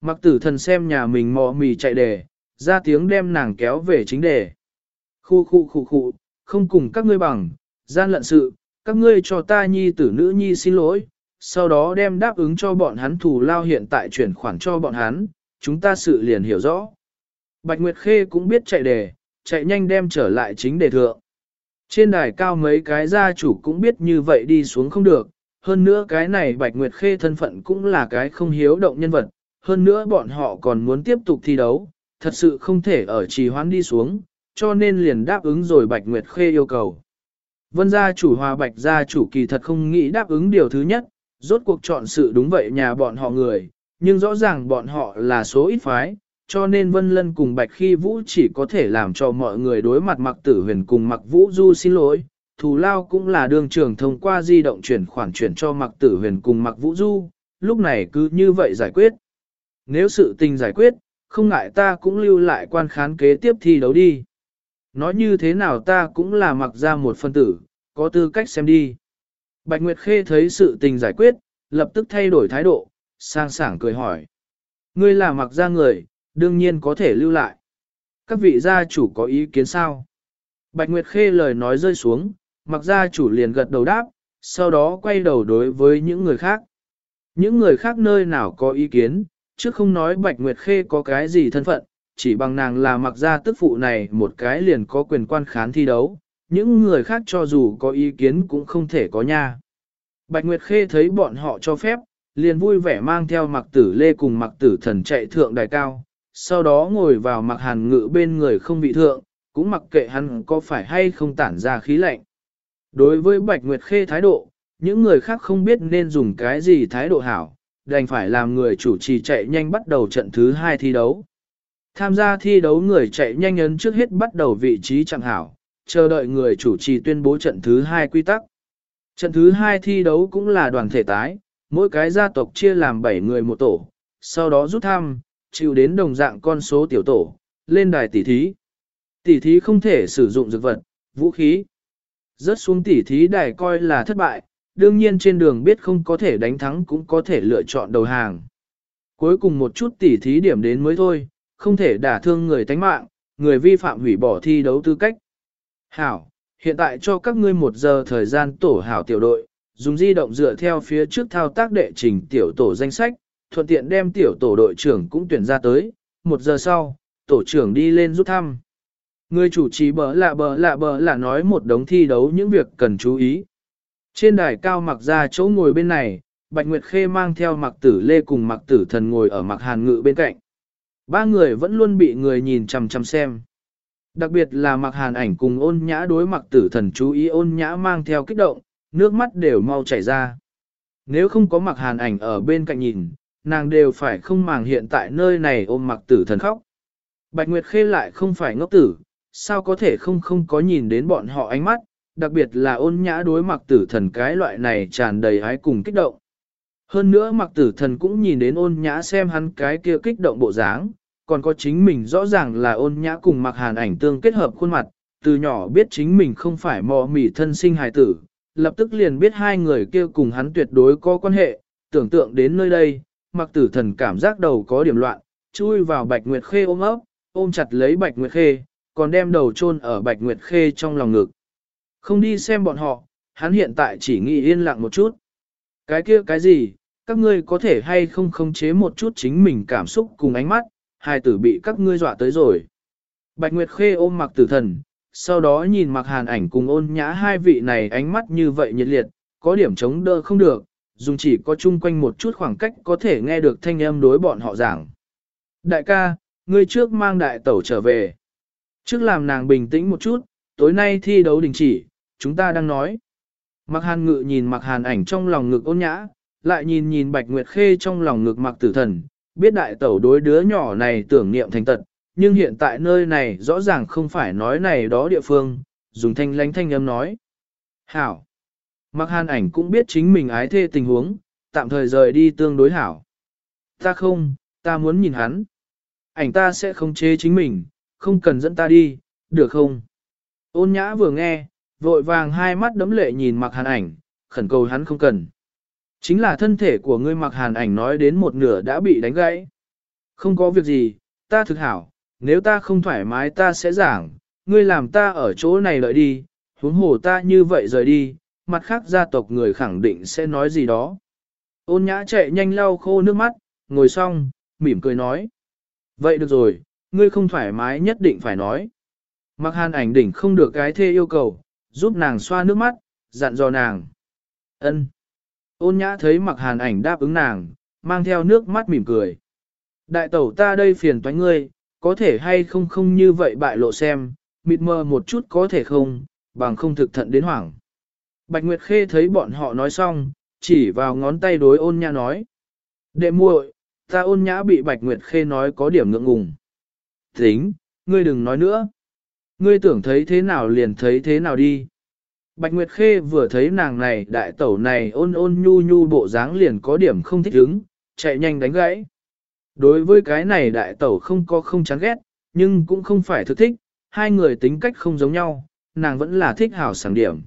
Mặc tử thần xem nhà mình mọ mì chạy để, ra tiếng đem nàng kéo về chính đề. Khu khu khu khu, không cùng các ngươi bằng, gian lận sự, các ngươi cho ta nhi tử nữ nhi xin lỗi, sau đó đem đáp ứng cho bọn hắn thù lao hiện tại chuyển khoản cho bọn hắn, chúng ta sự liền hiểu rõ. Bạch Nguyệt Khê cũng biết chạy đề, chạy nhanh đem trở lại chính đề thượng. Trên đài cao mấy cái gia chủ cũng biết như vậy đi xuống không được, hơn nữa cái này Bạch Nguyệt Khê thân phận cũng là cái không hiếu động nhân vật, hơn nữa bọn họ còn muốn tiếp tục thi đấu, thật sự không thể ở trì hoãn đi xuống, cho nên liền đáp ứng rồi Bạch Nguyệt Khê yêu cầu. Vân gia chủ hòa Bạch gia chủ kỳ thật không nghĩ đáp ứng điều thứ nhất, rốt cuộc chọn sự đúng vậy nhà bọn họ người, nhưng rõ ràng bọn họ là số ít phái, cho nên Vân Lân cùng Bạch Khi Vũ chỉ có thể làm cho mọi người đối mặt mặc tử huyền cùng mặc Vũ Du xin lỗi. Thù lao cũng là đường trưởng thông qua di động chuyển khoản chuyển cho mặc tử huyền cùng mặc Vũ Du, lúc này cứ như vậy giải quyết. Nếu sự tình giải quyết, không ngại ta cũng lưu lại quan khán kế tiếp thi đấu đi. Nói như thế nào ta cũng là mặc ra một phân tử, có tư cách xem đi. Bạch Nguyệt Khê thấy sự tình giải quyết, lập tức thay đổi thái độ, sang sảng cười hỏi. Ngươi là mặc ra người, đương nhiên có thể lưu lại. Các vị gia chủ có ý kiến sao? Bạch Nguyệt Khê lời nói rơi xuống, mặc gia chủ liền gật đầu đáp, sau đó quay đầu đối với những người khác. Những người khác nơi nào có ý kiến, chứ không nói Bạch Nguyệt Khê có cái gì thân phận, chỉ bằng nàng là mặc ra tức phụ này một cái liền có quyền quan khán thi đấu, những người khác cho dù có ý kiến cũng không thể có nha. Bạch Nguyệt Khê thấy bọn họ cho phép, liền vui vẻ mang theo mặc tử lê cùng mặc tử thần chạy thượng đài cao, sau đó ngồi vào mặc hàn ngự bên người không bị thượng, cũng mặc kệ hắn có phải hay không tản ra khí lạnh. Đối với Bạch Nguyệt Khê thái độ, những người khác không biết nên dùng cái gì thái độ hảo, đành phải làm người chủ trì chạy nhanh bắt đầu trận thứ hai thi đấu. Tham gia thi đấu người chạy nhanh ấn trước hết bắt đầu vị trí chẳng hảo, chờ đợi người chủ trì tuyên bố trận thứ hai quy tắc. Trận thứ hai thi đấu cũng là đoàn thể tái, mỗi cái gia tộc chia làm 7 người một tổ, sau đó rút thăm, chịu đến đồng dạng con số tiểu tổ, lên đài tỷ thí. Tỷ thí không thể sử dụng dược vật, vũ khí. Rớt xuống tỷ thí đài coi là thất bại, đương nhiên trên đường biết không có thể đánh thắng cũng có thể lựa chọn đầu hàng. Cuối cùng một chút tỷ thí điểm đến mới thôi, không thể đả thương người tánh mạng, người vi phạm hủy bỏ thi đấu tư cách. Hảo, hiện tại cho các ngươi một giờ thời gian tổ hảo tiểu đội, dùng di động dựa theo phía trước thao tác đệ trình tiểu tổ danh sách, thuận tiện đem tiểu tổ đội trưởng cũng tuyển ra tới, một giờ sau, tổ trưởng đi lên rút thăm. Người chủ trì bờ lạ bờ lạ bờ là nói một đống thi đấu những việc cần chú ý. Trên đài cao mặc ra chỗ ngồi bên này, Bạch Nguyệt Khê mang theo mặc tử lê cùng mặc tử thần ngồi ở mặc hàn ngự bên cạnh. Ba người vẫn luôn bị người nhìn chằm chằm xem. Đặc biệt là mặc hàn ảnh cùng ôn nhã đối mặc tử thần chú ý ôn nhã mang theo kích động, nước mắt đều mau chảy ra. Nếu không có mặc hàn ảnh ở bên cạnh nhìn, nàng đều phải không màng hiện tại nơi này ôm mặc tử thần khóc. Bạch Nguyệt Khê lại không phải ngốc tử, sao có thể không không có nhìn đến bọn họ ánh mắt, đặc biệt là ôn nhã đối mặc tử thần cái loại này tràn đầy ái cùng kích động. Hơn nữa mặc tử thần cũng nhìn đến ôn nhã xem hắn cái kia kích động bộ dáng, còn có chính mình rõ ràng là ôn nhã cùng mặc hàn ảnh tương kết hợp khuôn mặt, từ nhỏ biết chính mình không phải mò mỉ thân sinh hài tử, lập tức liền biết hai người kia cùng hắn tuyệt đối có quan hệ, tưởng tượng đến nơi đây, mặc tử thần cảm giác đầu có điểm loạn, chui vào bạch nguyệt khê ôm ấp, ôm chặt lấy bạch nguyệt khê, còn đem đầu chôn ở bạch nguyệt khê trong lòng ngực. Không đi xem bọn họ, hắn hiện tại chỉ nghĩ yên lặng một chút. Cái kia cái gì, các ngươi có thể hay không khống chế một chút chính mình cảm xúc cùng ánh mắt, hai tử bị các ngươi dọa tới rồi. Bạch Nguyệt Khê ôm mặc tử thần, sau đó nhìn mặc hàn ảnh cùng ôn nhã hai vị này ánh mắt như vậy nhiệt liệt, có điểm chống đỡ không được, dùng chỉ có chung quanh một chút khoảng cách có thể nghe được thanh âm đối bọn họ giảng. Đại ca, ngươi trước mang đại tẩu trở về. Trước làm nàng bình tĩnh một chút, tối nay thi đấu đình chỉ, chúng ta đang nói. Mặc hàn ngự nhìn mặc hàn ảnh trong lòng ngực ôn nhã, lại nhìn nhìn bạch nguyệt khê trong lòng ngực mặc tử thần, biết đại tẩu đối đứa nhỏ này tưởng niệm thành tật, nhưng hiện tại nơi này rõ ràng không phải nói này đó địa phương, dùng thanh lánh thanh âm nói. Hảo. Mặc hàn ảnh cũng biết chính mình ái thê tình huống, tạm thời rời đi tương đối hảo. Ta không, ta muốn nhìn hắn. Ảnh ta sẽ không chế chính mình, không cần dẫn ta đi, được không? Ôn nhã vừa nghe, vội vàng hai mắt đấm lệ nhìn mặc hàn ảnh, khẩn cầu hắn không cần. Chính là thân thể của ngươi mặc hàn ảnh nói đến một nửa đã bị đánh gãy. Không có việc gì, ta thực hảo, nếu ta không thoải mái ta sẽ giảng, ngươi làm ta ở chỗ này lợi đi, huống hồ ta như vậy rời đi, mặt khác gia tộc người khẳng định sẽ nói gì đó. Ôn nhã chạy nhanh lau khô nước mắt, ngồi xong, mỉm cười nói. Vậy được rồi, ngươi không thoải mái nhất định phải nói. Mặc hàn ảnh đỉnh không được cái thê yêu cầu, giúp nàng xoa nước mắt, dặn dò nàng. ân Ôn nhã thấy mặc hàn ảnh đáp ứng nàng, mang theo nước mắt mỉm cười. Đại tẩu ta đây phiền toái ngươi, có thể hay không không như vậy bại lộ xem, mịt mờ một chút có thể không, bằng không thực thận đến hoảng. Bạch Nguyệt Khê thấy bọn họ nói xong, chỉ vào ngón tay đối ôn nhã nói. Đệ muội, ta ôn nhã bị Bạch Nguyệt Khê nói có điểm ngượng ngùng. Tính, ngươi đừng nói nữa. Ngươi tưởng thấy thế nào liền thấy thế nào đi. Bạch Nguyệt Khê vừa thấy nàng này đại tẩu này ôn ôn nhu nhu bộ dáng liền có điểm không thích ứng, chạy nhanh đánh gãy. Đối với cái này đại tẩu không có không chán ghét, nhưng cũng không phải thực thích, hai người tính cách không giống nhau, nàng vẫn là thích hảo sảng điểm.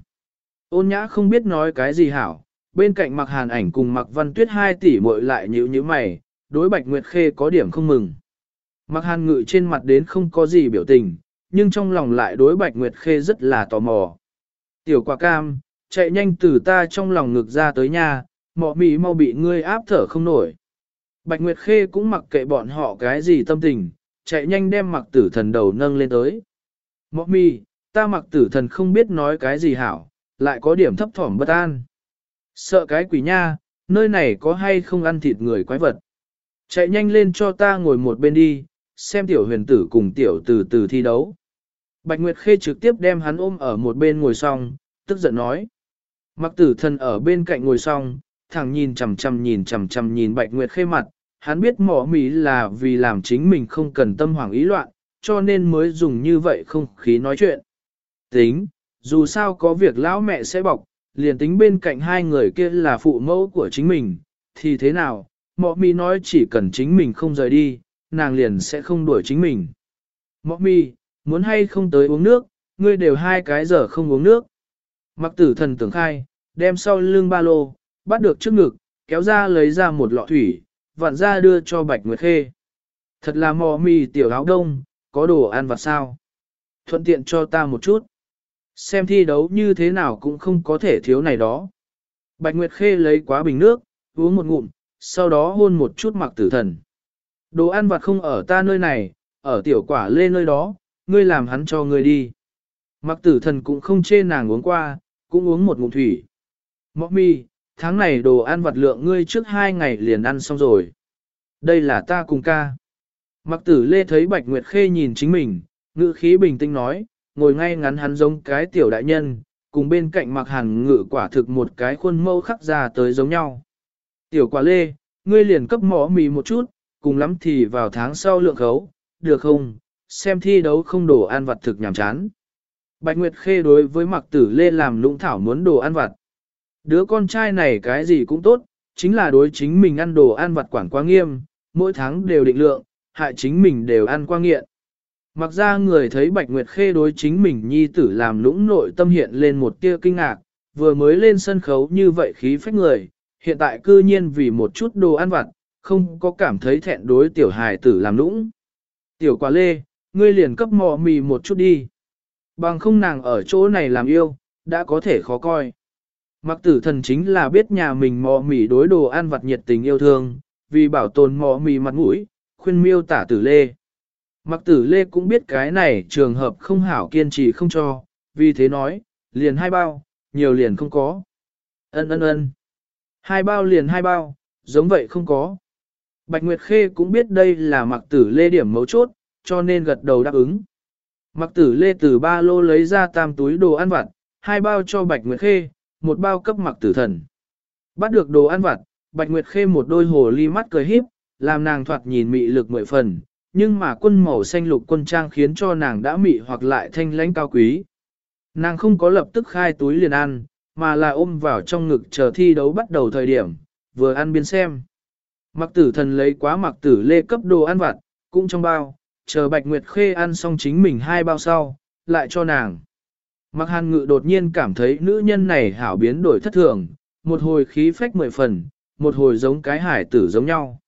Ôn nhã không biết nói cái gì hảo, bên cạnh mặc hàn ảnh cùng mặc văn tuyết hai tỷ muội lại nhữ như mày, đối Bạch Nguyệt Khê có điểm không mừng. Mặc hàn ngự trên mặt đến không có gì biểu tình, nhưng trong lòng lại đối Bạch Nguyệt Khê rất là tò mò. Tiểu quả cam, chạy nhanh từ ta trong lòng ngực ra tới nhà, mọ mì mau bị ngươi áp thở không nổi. Bạch Nguyệt Khê cũng mặc kệ bọn họ cái gì tâm tình, chạy nhanh đem mặc tử thần đầu nâng lên tới. Mọ mì, ta mặc tử thần không biết nói cái gì hảo, lại có điểm thấp thỏm bất an. Sợ cái quỷ nha, nơi này có hay không ăn thịt người quái vật. Chạy nhanh lên cho ta ngồi một bên đi, xem tiểu huyền tử cùng tiểu từ từ thi đấu. Bạch Nguyệt Khê trực tiếp đem hắn ôm ở một bên ngồi xong, tức giận nói. Mặc tử thần ở bên cạnh ngồi xong, thẳng nhìn chằm chằm nhìn chằm chằm nhìn Bạch Nguyệt Khê mặt, hắn biết mỏ mí là vì làm chính mình không cần tâm hoảng ý loạn, cho nên mới dùng như vậy không khí nói chuyện. Tính, dù sao có việc lão mẹ sẽ bọc, liền tính bên cạnh hai người kia là phụ mẫu của chính mình, thì thế nào, mỏ mì nói chỉ cần chính mình không rời đi, nàng liền sẽ không đuổi chính mình. Mọ mì, muốn hay không tới uống nước, ngươi đều hai cái giờ không uống nước. Mặc tử thần tưởng khai, đem sau lưng ba lô, bắt được trước ngực, kéo ra lấy ra một lọ thủy, vặn ra đưa cho Bạch Nguyệt Khê. Thật là mò mì tiểu áo đông, có đồ ăn vặt sao? Thuận tiện cho ta một chút. Xem thi đấu như thế nào cũng không có thể thiếu này đó. Bạch Nguyệt Khê lấy quá bình nước, uống một ngụm, sau đó hôn một chút mặc tử thần. Đồ ăn vặt không ở ta nơi này, ở tiểu quả lê nơi đó, ngươi làm hắn cho ngươi đi. Mặc tử thần cũng không chê nàng uống qua, cũng uống một ngụm thủy. Mọc mi, tháng này đồ ăn vặt lượng ngươi trước hai ngày liền ăn xong rồi. Đây là ta cùng ca. Mặc tử lê thấy Bạch Nguyệt Khê nhìn chính mình, ngữ khí bình tĩnh nói, ngồi ngay ngắn hắn giống cái tiểu đại nhân, cùng bên cạnh mặc hàn ngự quả thực một cái khuôn mẫu khắc ra tới giống nhau. Tiểu quả lê, ngươi liền cấp mỏ mì một chút, cùng lắm thì vào tháng sau lượng khấu, được không, xem thi đấu không đồ ăn vặt thực nhàm chán. Bạch Nguyệt Khê đối với mặc tử lê làm lũng thảo muốn đồ ăn vặt. Đứa con trai này cái gì cũng tốt, chính là đối chính mình ăn đồ ăn vặt quản quá nghiêm, mỗi tháng đều định lượng, hại chính mình đều ăn qua nghiện. Mặc ra người thấy Bạch Nguyệt Khê đối chính mình nhi tử làm lũng nội tâm hiện lên một tia kinh ngạc, vừa mới lên sân khấu như vậy khí phách người, hiện tại cư nhiên vì một chút đồ ăn vặt, không có cảm thấy thẹn đối tiểu hài tử làm lũng. Tiểu quả lê, ngươi liền cấp mò mì một chút đi. Bằng không nàng ở chỗ này làm yêu, đã có thể khó coi. Mặc tử thần chính là biết nhà mình mò mì đối đồ ăn vặt nhiệt tình yêu thương, vì bảo tồn mò mì mặt mũi, khuyên miêu tả tử lê. Mặc tử lê cũng biết cái này trường hợp không hảo kiên trì không cho, vì thế nói, liền hai bao, nhiều liền không có. Ân ân ân. Hai bao liền hai bao, giống vậy không có. Bạch Nguyệt Khê cũng biết đây là mặc tử lê điểm mấu chốt, cho nên gật đầu đáp ứng. Mặc tử lê từ ba lô lấy ra tam túi đồ ăn vặt, hai bao cho Bạch Nguyệt Khê, một bao cấp mặc tử thần. Bắt được đồ ăn vặt, Bạch Nguyệt Khê một đôi hồ ly mắt cười híp, làm nàng thoạt nhìn mị lực mười phần, nhưng mà quân màu xanh lục quân trang khiến cho nàng đã mị hoặc lại thanh lãnh cao quý. Nàng không có lập tức khai túi liền ăn, mà là ôm vào trong ngực chờ thi đấu bắt đầu thời điểm, vừa ăn biên xem. Mặc tử thần lấy quá mặc tử lê cấp đồ ăn vặt, cũng trong bao, chờ Bạch Nguyệt Khê ăn xong chính mình hai bao sau, lại cho nàng. Mặc hàn ngự đột nhiên cảm thấy nữ nhân này hảo biến đổi thất thường, một hồi khí phách mười phần, một hồi giống cái hải tử giống nhau.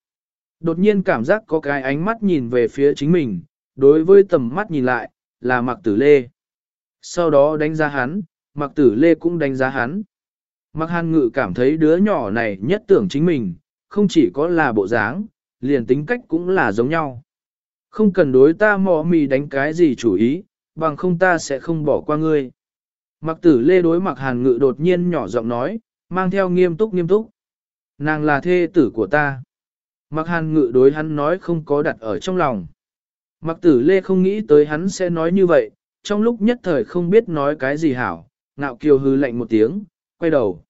Đột nhiên cảm giác có cái ánh mắt nhìn về phía chính mình, đối với tầm mắt nhìn lại, là mặc tử lê. Sau đó đánh giá hắn, mặc tử lê cũng đánh giá hắn. Mặc hàn ngự cảm thấy đứa nhỏ này nhất tưởng chính mình, không chỉ có là bộ dáng, liền tính cách cũng là giống nhau. Không cần đối ta mò mì đánh cái gì chủ ý, bằng không ta sẽ không bỏ qua ngươi. Mặc tử lê đối mặc hàn ngự đột nhiên nhỏ giọng nói, mang theo nghiêm túc nghiêm túc. Nàng là thê tử của ta. Mặc hàn ngự đối hắn nói không có đặt ở trong lòng. Mặc tử lê không nghĩ tới hắn sẽ nói như vậy, trong lúc nhất thời không biết nói cái gì hảo, ngạo kiều hư lạnh một tiếng, quay đầu.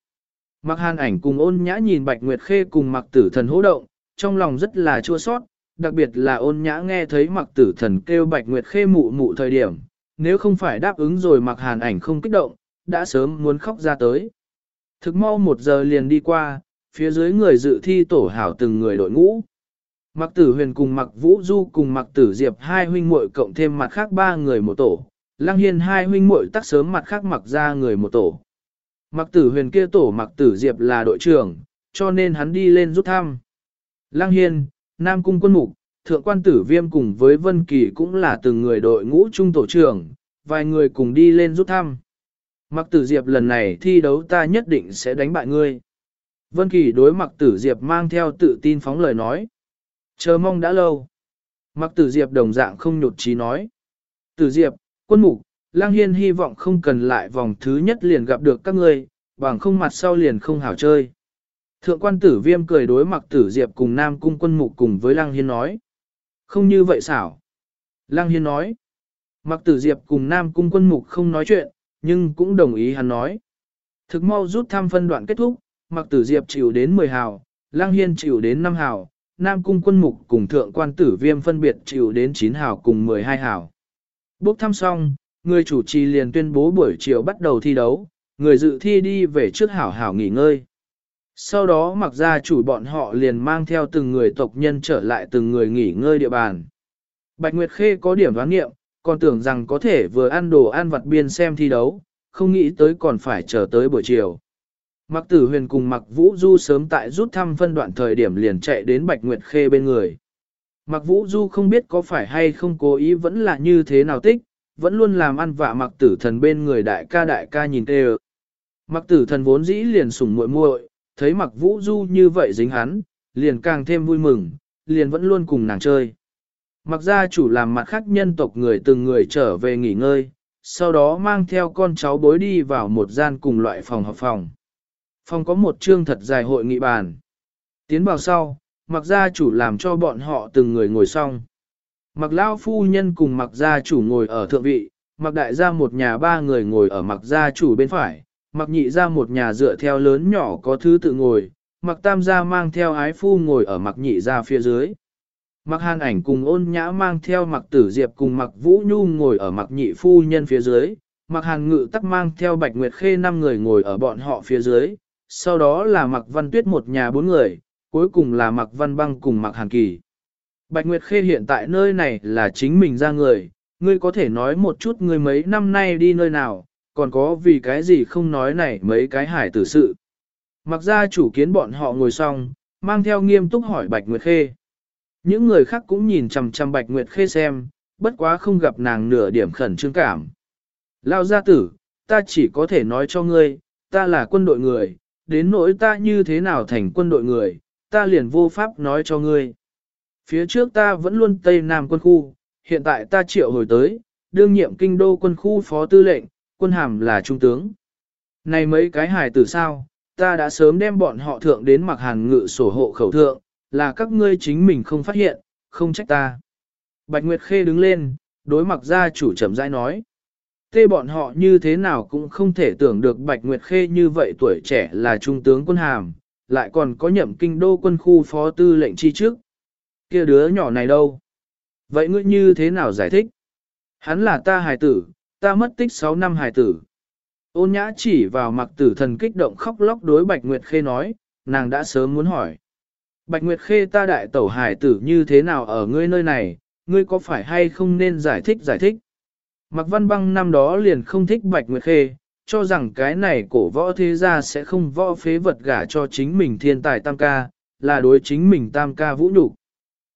Mặc hàn ảnh cùng ôn nhã nhìn bạch nguyệt khê cùng mặc tử thần hỗ động, trong lòng rất là chua sót, đặc biệt là ôn nhã nghe thấy mặc tử thần kêu bạch nguyệt khê mụ mụ thời điểm, nếu không phải đáp ứng rồi mặc hàn ảnh không kích động, đã sớm muốn khóc ra tới. Thực mau một giờ liền đi qua, phía dưới người dự thi tổ hảo từng người đội ngũ. Mặc tử huyền cùng mặc vũ du cùng mặc tử diệp hai huynh muội cộng thêm mặt khác ba người một tổ, lăng hiên hai huynh muội tắt sớm mặt khác mặc ra người một tổ. Mặc tử huyền kia tổ mặc tử diệp là đội trưởng, cho nên hắn đi lên rút thăm. Lăng hiên, Nam cung quân mục, thượng quan tử viêm cùng với Vân Kỳ cũng là từng người đội ngũ trung tổ trưởng, vài người cùng đi lên rút thăm. Mặc tử diệp lần này thi đấu ta nhất định sẽ đánh bại ngươi. Vân Kỳ đối mặc tử diệp mang theo tự tin phóng lời nói. Chờ mong đã lâu. Mặc tử diệp đồng dạng không nhột chí nói. Tử diệp, quân mục, lang hiên hy vọng không cần lại vòng thứ nhất liền gặp được các ngươi, bằng không mặt sau liền không hảo chơi. Thượng quan tử viêm cười đối mặc tử diệp cùng nam cung quân mục cùng với lang hiên nói. Không như vậy xảo. Lang hiên nói. Mặc tử diệp cùng nam cung quân mục không nói chuyện, nhưng cũng đồng ý hắn nói. Thực mau rút thăm phân đoạn kết thúc, mặc tử diệp chịu đến 10 hào, lang hiên chịu đến 5 hào, nam cung quân mục cùng thượng quan tử viêm phân biệt chịu đến 9 hào cùng 12 hào. Bốc thăm xong, người chủ trì liền tuyên bố buổi chiều bắt đầu thi đấu, người dự thi đi về trước hảo hảo nghỉ ngơi. Sau đó mặc ra chủ bọn họ liền mang theo từng người tộc nhân trở lại từng người nghỉ ngơi địa bàn. Bạch Nguyệt Khê có điểm đoán nghiệm, còn tưởng rằng có thể vừa ăn đồ ăn vặt biên xem thi đấu, không nghĩ tới còn phải chờ tới buổi chiều. Mặc tử huyền cùng mặc vũ du sớm tại rút thăm phân đoạn thời điểm liền chạy đến Bạch Nguyệt Khê bên người. Mặc vũ du không biết có phải hay không cố ý vẫn là như thế nào tích, vẫn luôn làm ăn vạ mặc tử thần bên người đại ca đại ca nhìn tê Mặc tử thần vốn dĩ liền sủng muội muội, thấy mặc vũ du như vậy dính hắn, liền càng thêm vui mừng, liền vẫn luôn cùng nàng chơi. Mặc gia chủ làm mặt khác nhân tộc người từng người trở về nghỉ ngơi, sau đó mang theo con cháu bối đi vào một gian cùng loại phòng họp phòng. Phòng có một chương thật dài hội nghị bàn. Tiến vào sau, mặc gia chủ làm cho bọn họ từng người ngồi xong. Mặc lao phu nhân cùng mặc gia chủ ngồi ở thượng vị, mặc đại gia một nhà ba người ngồi ở mặc gia chủ bên phải, mặc nhị ra một nhà dựa theo lớn nhỏ có thứ tự ngồi, mặc tam gia mang theo ái phu ngồi ở mặc nhị gia phía dưới. Mặc hàn ảnh cùng ôn nhã mang theo mặc tử diệp cùng mặc vũ nhu ngồi ở mặc nhị phu nhân phía dưới, mặc hàn ngự tắc mang theo bạch nguyệt khê năm người ngồi ở bọn họ phía dưới, sau đó là mặc văn tuyết một nhà bốn người, cuối cùng là mặc văn băng cùng mặc hàn kỳ. Bạch Nguyệt Khê hiện tại nơi này là chính mình ra người, ngươi có thể nói một chút ngươi mấy năm nay đi nơi nào, còn có vì cái gì không nói này mấy cái hải tử sự. Mặc ra chủ kiến bọn họ ngồi xong, mang theo nghiêm túc hỏi Bạch Nguyệt Khê. Những người khác cũng nhìn chằm chằm Bạch Nguyệt Khê xem, bất quá không gặp nàng nửa điểm khẩn trương cảm. Lao gia tử, ta chỉ có thể nói cho ngươi, ta là quân đội người, đến nỗi ta như thế nào thành quân đội người, ta liền vô pháp nói cho ngươi. Phía trước ta vẫn luôn Tây Nam quân khu, hiện tại ta triệu hồi tới, đương nhiệm kinh đô quân khu phó tư lệnh, quân hàm là trung tướng. Này mấy cái hài tử sao, ta đã sớm đem bọn họ thượng đến mặc hàn ngự sổ hộ khẩu thượng, là các ngươi chính mình không phát hiện, không trách ta. Bạch Nguyệt Khê đứng lên, đối mặt gia chủ chậm rãi nói. Tê bọn họ như thế nào cũng không thể tưởng được Bạch Nguyệt Khê như vậy tuổi trẻ là trung tướng quân hàm, lại còn có nhậm kinh đô quân khu phó tư lệnh chi trước. kia đứa nhỏ này đâu? Vậy ngươi như thế nào giải thích? Hắn là ta hài tử, ta mất tích 6 năm hài tử. Ôn nhã chỉ vào mặc tử thần kích động khóc lóc đối Bạch Nguyệt Khê nói, nàng đã sớm muốn hỏi. Bạch Nguyệt Khê ta đại tẩu hài tử như thế nào ở ngươi nơi này, ngươi có phải hay không nên giải thích giải thích. Mặc văn băng năm đó liền không thích Bạch Nguyệt Khê, cho rằng cái này cổ võ thế gia sẽ không võ phế vật gả cho chính mình thiên tài tam ca, là đối chính mình tam ca vũ nhục.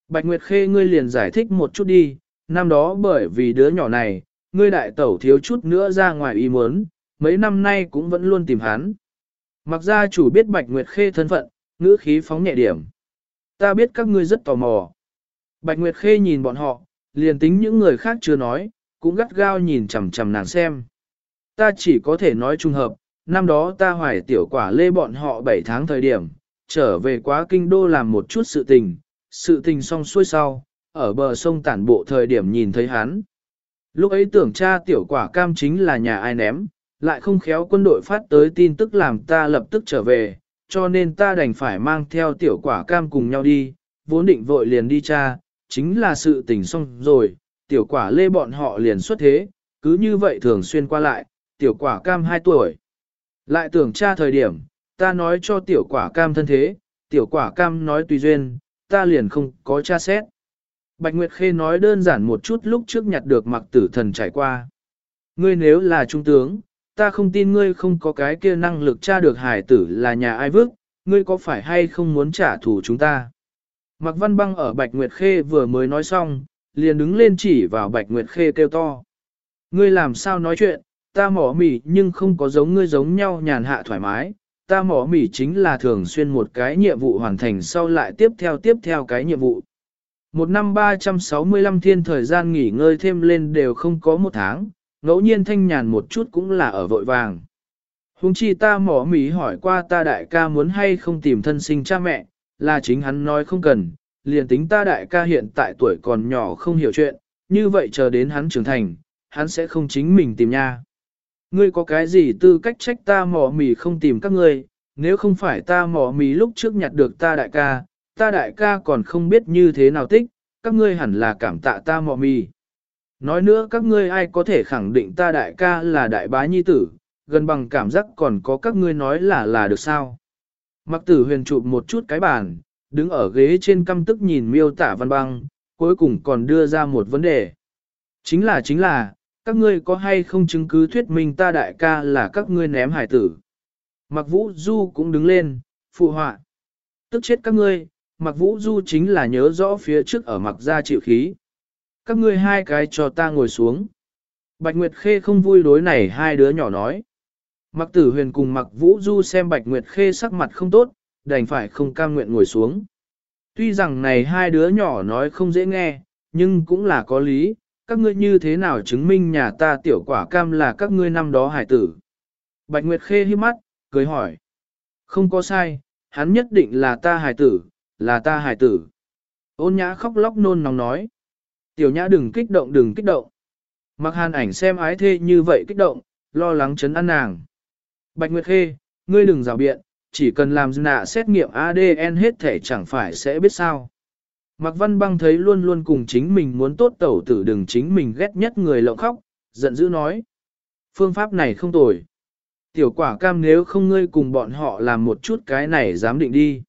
Bạch Nguyệt Khê ngươi liền giải thích một chút đi, năm đó bởi vì đứa nhỏ này, ngươi đại tẩu thiếu chút nữa ra ngoài ý muốn, mấy năm nay cũng vẫn luôn tìm hắn. Mặc gia chủ biết Bạch Nguyệt Khê thân phận, ngữ khí phóng nhẹ điểm. Ta biết các ngươi rất tò mò. Bạch Nguyệt Khê nhìn bọn họ, liền tính những người khác chưa nói, cũng gắt gao nhìn chằm chằm nàng xem. Ta chỉ có thể nói trung hợp, năm đó ta hoài tiểu quả lê bọn họ 7 tháng thời điểm, trở về quá kinh đô làm một chút sự tình, sự tình xong xuôi sau, ở bờ sông tản bộ thời điểm nhìn thấy hắn. Lúc ấy tưởng cha tiểu quả cam chính là nhà ai ném, lại không khéo quân đội phát tới tin tức làm ta lập tức trở về, cho nên ta đành phải mang theo tiểu quả cam cùng nhau đi, vốn định vội liền đi cha, chính là sự tình xong rồi, tiểu quả lê bọn họ liền xuất thế, cứ như vậy thường xuyên qua lại, tiểu quả cam 2 tuổi. Lại tưởng cha thời điểm, ta nói cho tiểu quả cam thân thế, tiểu quả cam nói tùy duyên, ta liền không có cha xét. Bạch Nguyệt Khê nói đơn giản một chút lúc trước nhặt được mặc tử thần trải qua. Ngươi nếu là trung tướng, ta không tin ngươi không có cái kia năng lực tra được hải tử là nhà ai vước, ngươi có phải hay không muốn trả thù chúng ta. Mặc văn băng ở Bạch Nguyệt Khê vừa mới nói xong, liền đứng lên chỉ vào Bạch Nguyệt Khê kêu to. Ngươi làm sao nói chuyện, ta mỏ mỉ nhưng không có giống ngươi giống nhau nhàn hạ thoải mái, ta mỏ mỉ chính là thường xuyên một cái nhiệm vụ hoàn thành sau lại tiếp theo tiếp theo cái nhiệm vụ. Một năm 365 thiên thời gian nghỉ ngơi thêm lên đều không có một tháng, ngẫu nhiên thanh nhàn một chút cũng là ở vội vàng. Hùng chi ta mỏ mỉ hỏi qua ta đại ca muốn hay không tìm thân sinh cha mẹ, là chính hắn nói không cần, liền tính ta đại ca hiện tại tuổi còn nhỏ không hiểu chuyện, như vậy chờ đến hắn trưởng thành, hắn sẽ không chính mình tìm nha. Ngươi có cái gì tư cách trách ta mỏ mỉ không tìm các ngươi, nếu không phải ta mỏ mỉ lúc trước nhặt được ta đại ca, ta đại ca còn không biết như thế nào tích, các ngươi hẳn là cảm tạ ta mọ mì. Nói nữa các ngươi ai có thể khẳng định ta đại ca là đại bá nhi tử, gần bằng cảm giác còn có các ngươi nói là là được sao. Mặc tử huyền chụp một chút cái bàn, đứng ở ghế trên căm tức nhìn miêu tả văn băng, cuối cùng còn đưa ra một vấn đề. Chính là chính là, các ngươi có hay không chứng cứ thuyết minh ta đại ca là các ngươi ném hải tử. Mặc vũ du cũng đứng lên, phụ họa. Tức chết các ngươi, Mạc vũ du chính là nhớ rõ phía trước ở mặc ra chịu khí. Các ngươi hai cái cho ta ngồi xuống. Bạch Nguyệt Khê không vui đối này hai đứa nhỏ nói. Mặc tử huyền cùng Mạc vũ du xem bạch nguyệt khê sắc mặt không tốt, đành phải không cam nguyện ngồi xuống. Tuy rằng này hai đứa nhỏ nói không dễ nghe, nhưng cũng là có lý, các ngươi như thế nào chứng minh nhà ta tiểu quả cam là các ngươi năm đó hải tử. Bạch Nguyệt Khê hiếp mắt, cười hỏi. Không có sai, hắn nhất định là ta hải tử, là ta hải tử. Ôn nhã khóc lóc nôn nóng nói. Tiểu nhã đừng kích động đừng kích động. Mặc hàn ảnh xem ái thê như vậy kích động, lo lắng chấn an nàng. Bạch Nguyệt Khê, ngươi đừng rào biện, chỉ cần làm nạ xét nghiệm ADN hết thể chẳng phải sẽ biết sao. Mạc Văn Băng thấy luôn luôn cùng chính mình muốn tốt tẩu tử đừng chính mình ghét nhất người lộng khóc, giận dữ nói. Phương pháp này không tồi. Tiểu quả cam nếu không ngươi cùng bọn họ làm một chút cái này dám định đi.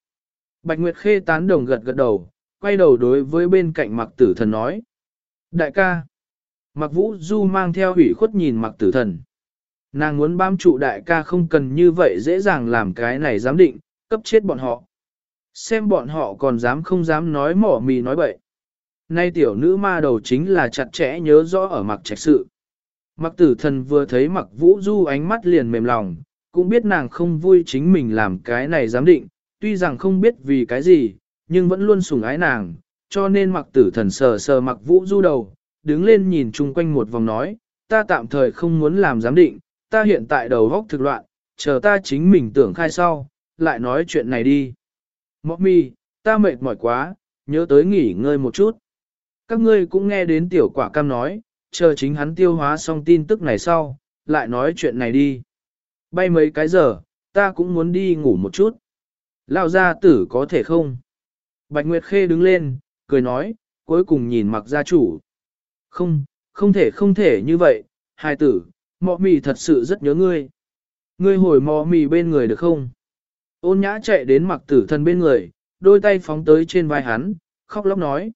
Bạch Nguyệt Khê tán đồng gật gật đầu, quay đầu đối với bên cạnh Mạc Tử Thần nói. Đại ca. Mạc Vũ Du mang theo hủy khuất nhìn Mạc Tử Thần. Nàng muốn bám trụ đại ca không cần như vậy dễ dàng làm cái này dám định, cấp chết bọn họ. Xem bọn họ còn dám không dám nói mỏ mì nói bậy. Nay tiểu nữ ma đầu chính là chặt chẽ nhớ rõ ở mặc trạch sự. Mặc tử thần vừa thấy mặc vũ du ánh mắt liền mềm lòng, cũng biết nàng không vui chính mình làm cái này dám định, tuy rằng không biết vì cái gì, nhưng vẫn luôn sủng ái nàng, cho nên mặc tử thần sờ sờ mặc vũ du đầu, đứng lên nhìn chung quanh một vòng nói, ta tạm thời không muốn làm giám định, ta hiện tại đầu góc thực loạn, chờ ta chính mình tưởng khai sau, lại nói chuyện này đi. Mọc mi, ta mệt mỏi quá, nhớ tới nghỉ ngơi một chút. Các ngươi cũng nghe đến tiểu quả cam nói, chờ chính hắn tiêu hóa xong tin tức này sau, lại nói chuyện này đi. Bay mấy cái giờ, ta cũng muốn đi ngủ một chút. Lao gia tử có thể không? Bạch Nguyệt Khê đứng lên, cười nói, cuối cùng nhìn mặc gia chủ. Không, không thể không thể như vậy, hai tử, mọ mì thật sự rất nhớ ngươi. Ngươi hồi mọ mì bên người được không? Ôn nhã chạy đến mặc tử thần bên người, đôi tay phóng tới trên vai hắn, khóc lóc nói.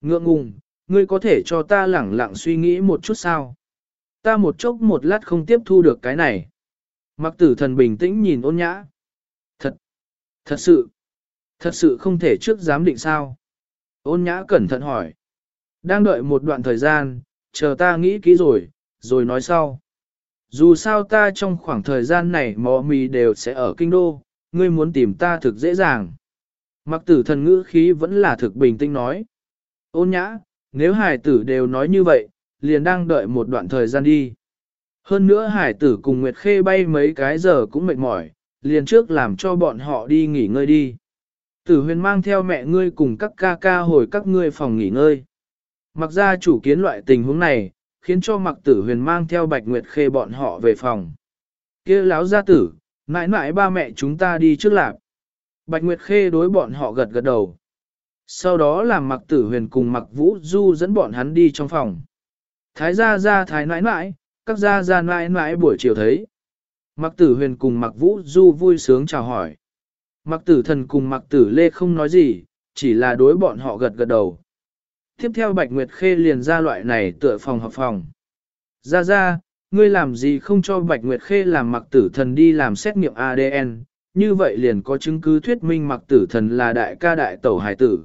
Ngượng ngùng, ngươi có thể cho ta lẳng lặng suy nghĩ một chút sao? Ta một chốc một lát không tiếp thu được cái này. Mặc tử thần bình tĩnh nhìn ôn nhã. Thật, sự, thật sự không thể trước giám định sao? Ôn nhã cẩn thận hỏi. Đang đợi một đoạn thời gian, chờ ta nghĩ kỹ rồi, rồi nói sau. Dù sao ta trong khoảng thời gian này mò mì đều sẽ ở kinh đô, ngươi muốn tìm ta thực dễ dàng. Mặc tử thần ngữ khí vẫn là thực bình tĩnh nói. Ôn nhã, nếu hải tử đều nói như vậy, liền đang đợi một đoạn thời gian đi. Hơn nữa hải tử cùng Nguyệt Khê bay mấy cái giờ cũng mệt mỏi, liền trước làm cho bọn họ đi nghỉ ngơi đi. Tử huyền mang theo mẹ ngươi cùng các ca ca hồi các ngươi phòng nghỉ ngơi. Mặc ra chủ kiến loại tình huống này, khiến cho mặc tử huyền mang theo bạch nguyệt khê bọn họ về phòng. kia láo gia tử, mãi mãi ba mẹ chúng ta đi trước lạc. Bạch nguyệt khê đối bọn họ gật gật đầu. Sau đó làm mặc tử huyền cùng mặc vũ du dẫn bọn hắn đi trong phòng. Thái gia gia thái nãi nãi, các gia gia nãi nãi buổi chiều thấy. Mặc tử huyền cùng mặc vũ du vui sướng chào hỏi. Mặc tử thần cùng mặc tử lê không nói gì, chỉ là đối bọn họ gật gật đầu. Tiếp theo Bạch Nguyệt Khê liền ra loại này tựa phòng hợp phòng. Ra ra, ngươi làm gì không cho Bạch Nguyệt Khê làm mặc tử thần đi làm xét nghiệm ADN, như vậy liền có chứng cứ thuyết minh mặc tử thần là đại ca đại tẩu hải tử.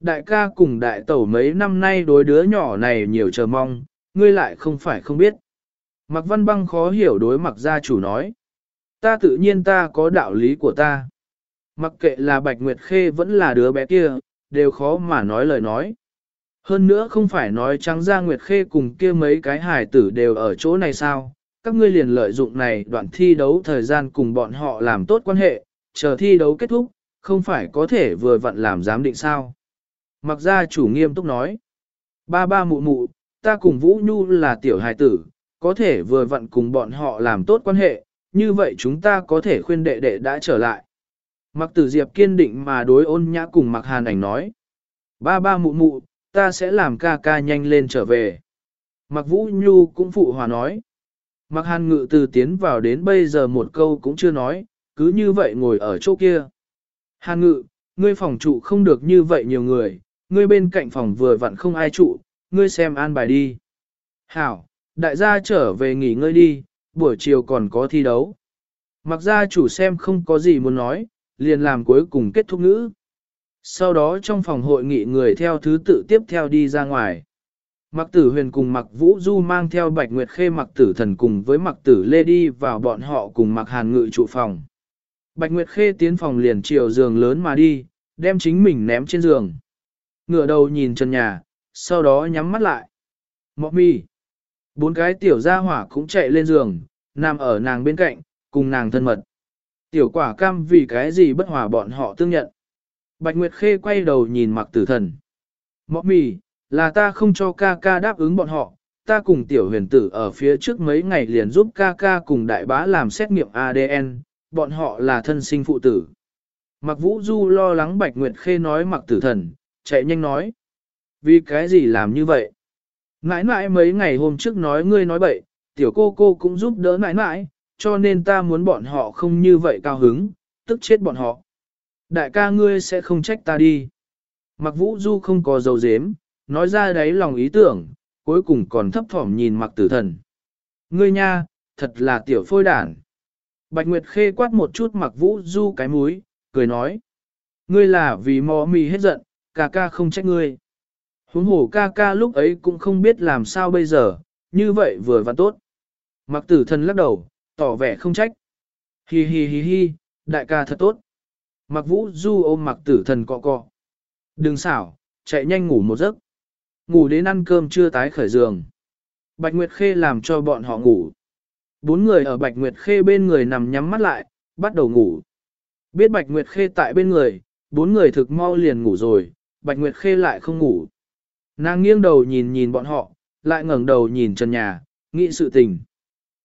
Đại ca cùng đại tẩu mấy năm nay đối đứa nhỏ này nhiều chờ mong, ngươi lại không phải không biết. Mạc văn băng khó hiểu đối Mạc gia chủ nói. Ta tự nhiên ta có đạo lý của ta. Mặc kệ là Bạch Nguyệt Khê vẫn là đứa bé kia, đều khó mà nói lời nói. Hơn nữa không phải nói trắng ra Nguyệt Khê cùng kia mấy cái hài tử đều ở chỗ này sao, các ngươi liền lợi dụng này đoạn thi đấu thời gian cùng bọn họ làm tốt quan hệ, chờ thi đấu kết thúc, không phải có thể vừa vặn làm giám định sao. Mặc ra chủ nghiêm túc nói, ba ba mụ mụ, ta cùng Vũ Nhu là tiểu hài tử, có thể vừa vặn cùng bọn họ làm tốt quan hệ, như vậy chúng ta có thể khuyên đệ đệ đã trở lại. Mặc tử diệp kiên định mà đối ôn nhã cùng mặc hàn ảnh nói, ba ba mụ mụ, ta sẽ làm ca ca nhanh lên trở về. Mặc Vũ Nhu cũng phụ hòa nói. Mặc hàn ngự từ tiến vào đến bây giờ một câu cũng chưa nói, cứ như vậy ngồi ở chỗ kia. Hàn ngự, ngươi phòng trụ không được như vậy nhiều người, ngươi bên cạnh phòng vừa vặn không ai trụ, ngươi xem an bài đi. Hảo, đại gia trở về nghỉ ngơi đi, buổi chiều còn có thi đấu. Mặc gia chủ xem không có gì muốn nói, liền làm cuối cùng kết thúc ngữ. Sau đó trong phòng hội nghị người theo thứ tự tiếp theo đi ra ngoài. Mặc tử huyền cùng mặc vũ du mang theo bạch nguyệt khê mặc tử thần cùng với mặc tử lê đi vào bọn họ cùng mặc hàn ngự trụ phòng. Bạch nguyệt khê tiến phòng liền chiều giường lớn mà đi, đem chính mình ném trên giường. Ngửa đầu nhìn chân nhà, sau đó nhắm mắt lại. Mọc mi. Bốn cái tiểu gia hỏa cũng chạy lên giường, nằm ở nàng bên cạnh, cùng nàng thân mật. Tiểu quả cam vì cái gì bất hòa bọn họ tương nhận. Bạch Nguyệt Khê quay đầu nhìn mặc tử thần. Mọ mì, là ta không cho ca ca đáp ứng bọn họ, ta cùng tiểu huyền tử ở phía trước mấy ngày liền giúp ca ca cùng đại bá làm xét nghiệm ADN, bọn họ là thân sinh phụ tử. Mặc vũ du lo lắng Bạch Nguyệt Khê nói mặc tử thần, chạy nhanh nói. Vì cái gì làm như vậy? Nãi nãi mấy ngày hôm trước nói ngươi nói bậy, tiểu cô cô cũng giúp đỡ nãi nãi, cho nên ta muốn bọn họ không như vậy cao hứng, tức chết bọn họ. Đại ca ngươi sẽ không trách ta đi. Mặc vũ du không có dầu dếm, nói ra đấy lòng ý tưởng, cuối cùng còn thấp thỏm nhìn mặc tử thần. Ngươi nha, thật là tiểu phôi đản. Bạch Nguyệt khê quát một chút mặc vũ du cái múi, cười nói. Ngươi là vì mò mì hết giận, ca ca không trách ngươi. Huống hồ ca ca lúc ấy cũng không biết làm sao bây giờ, như vậy vừa và tốt. Mặc tử thần lắc đầu, tỏ vẻ không trách. Hi hi hi hi, đại ca thật tốt. Mặc vũ du ôm mặc tử thần cọ cọ. Đừng xảo, chạy nhanh ngủ một giấc. Ngủ đến ăn cơm chưa tái khởi giường. Bạch Nguyệt Khê làm cho bọn họ ngủ. Bốn người ở Bạch Nguyệt Khê bên người nằm nhắm mắt lại, bắt đầu ngủ. Biết Bạch Nguyệt Khê tại bên người, bốn người thực mau liền ngủ rồi, Bạch Nguyệt Khê lại không ngủ. Nàng nghiêng đầu nhìn nhìn bọn họ, lại ngẩng đầu nhìn trần nhà, nghĩ sự tình.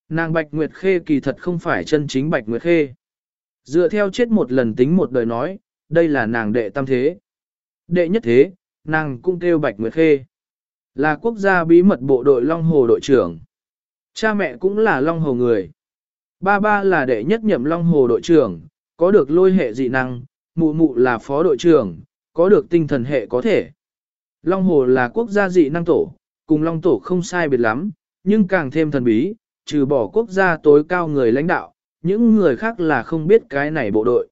Nàng Bạch Nguyệt Khê kỳ thật không phải chân chính Bạch Nguyệt Khê. Dựa theo chết một lần tính một đời nói, đây là nàng đệ tam thế. Đệ nhất thế, nàng cũng kêu Bạch Nguyệt Khê. Là quốc gia bí mật bộ đội Long Hồ đội trưởng. Cha mẹ cũng là Long Hồ người. Ba ba là đệ nhất nhậm Long Hồ đội trưởng, có được lôi hệ dị năng, mụ mụ là phó đội trưởng, có được tinh thần hệ có thể. Long Hồ là quốc gia dị năng tổ, cùng Long Tổ không sai biệt lắm, nhưng càng thêm thần bí, trừ bỏ quốc gia tối cao người lãnh đạo, những người khác là không biết cái này bộ đội.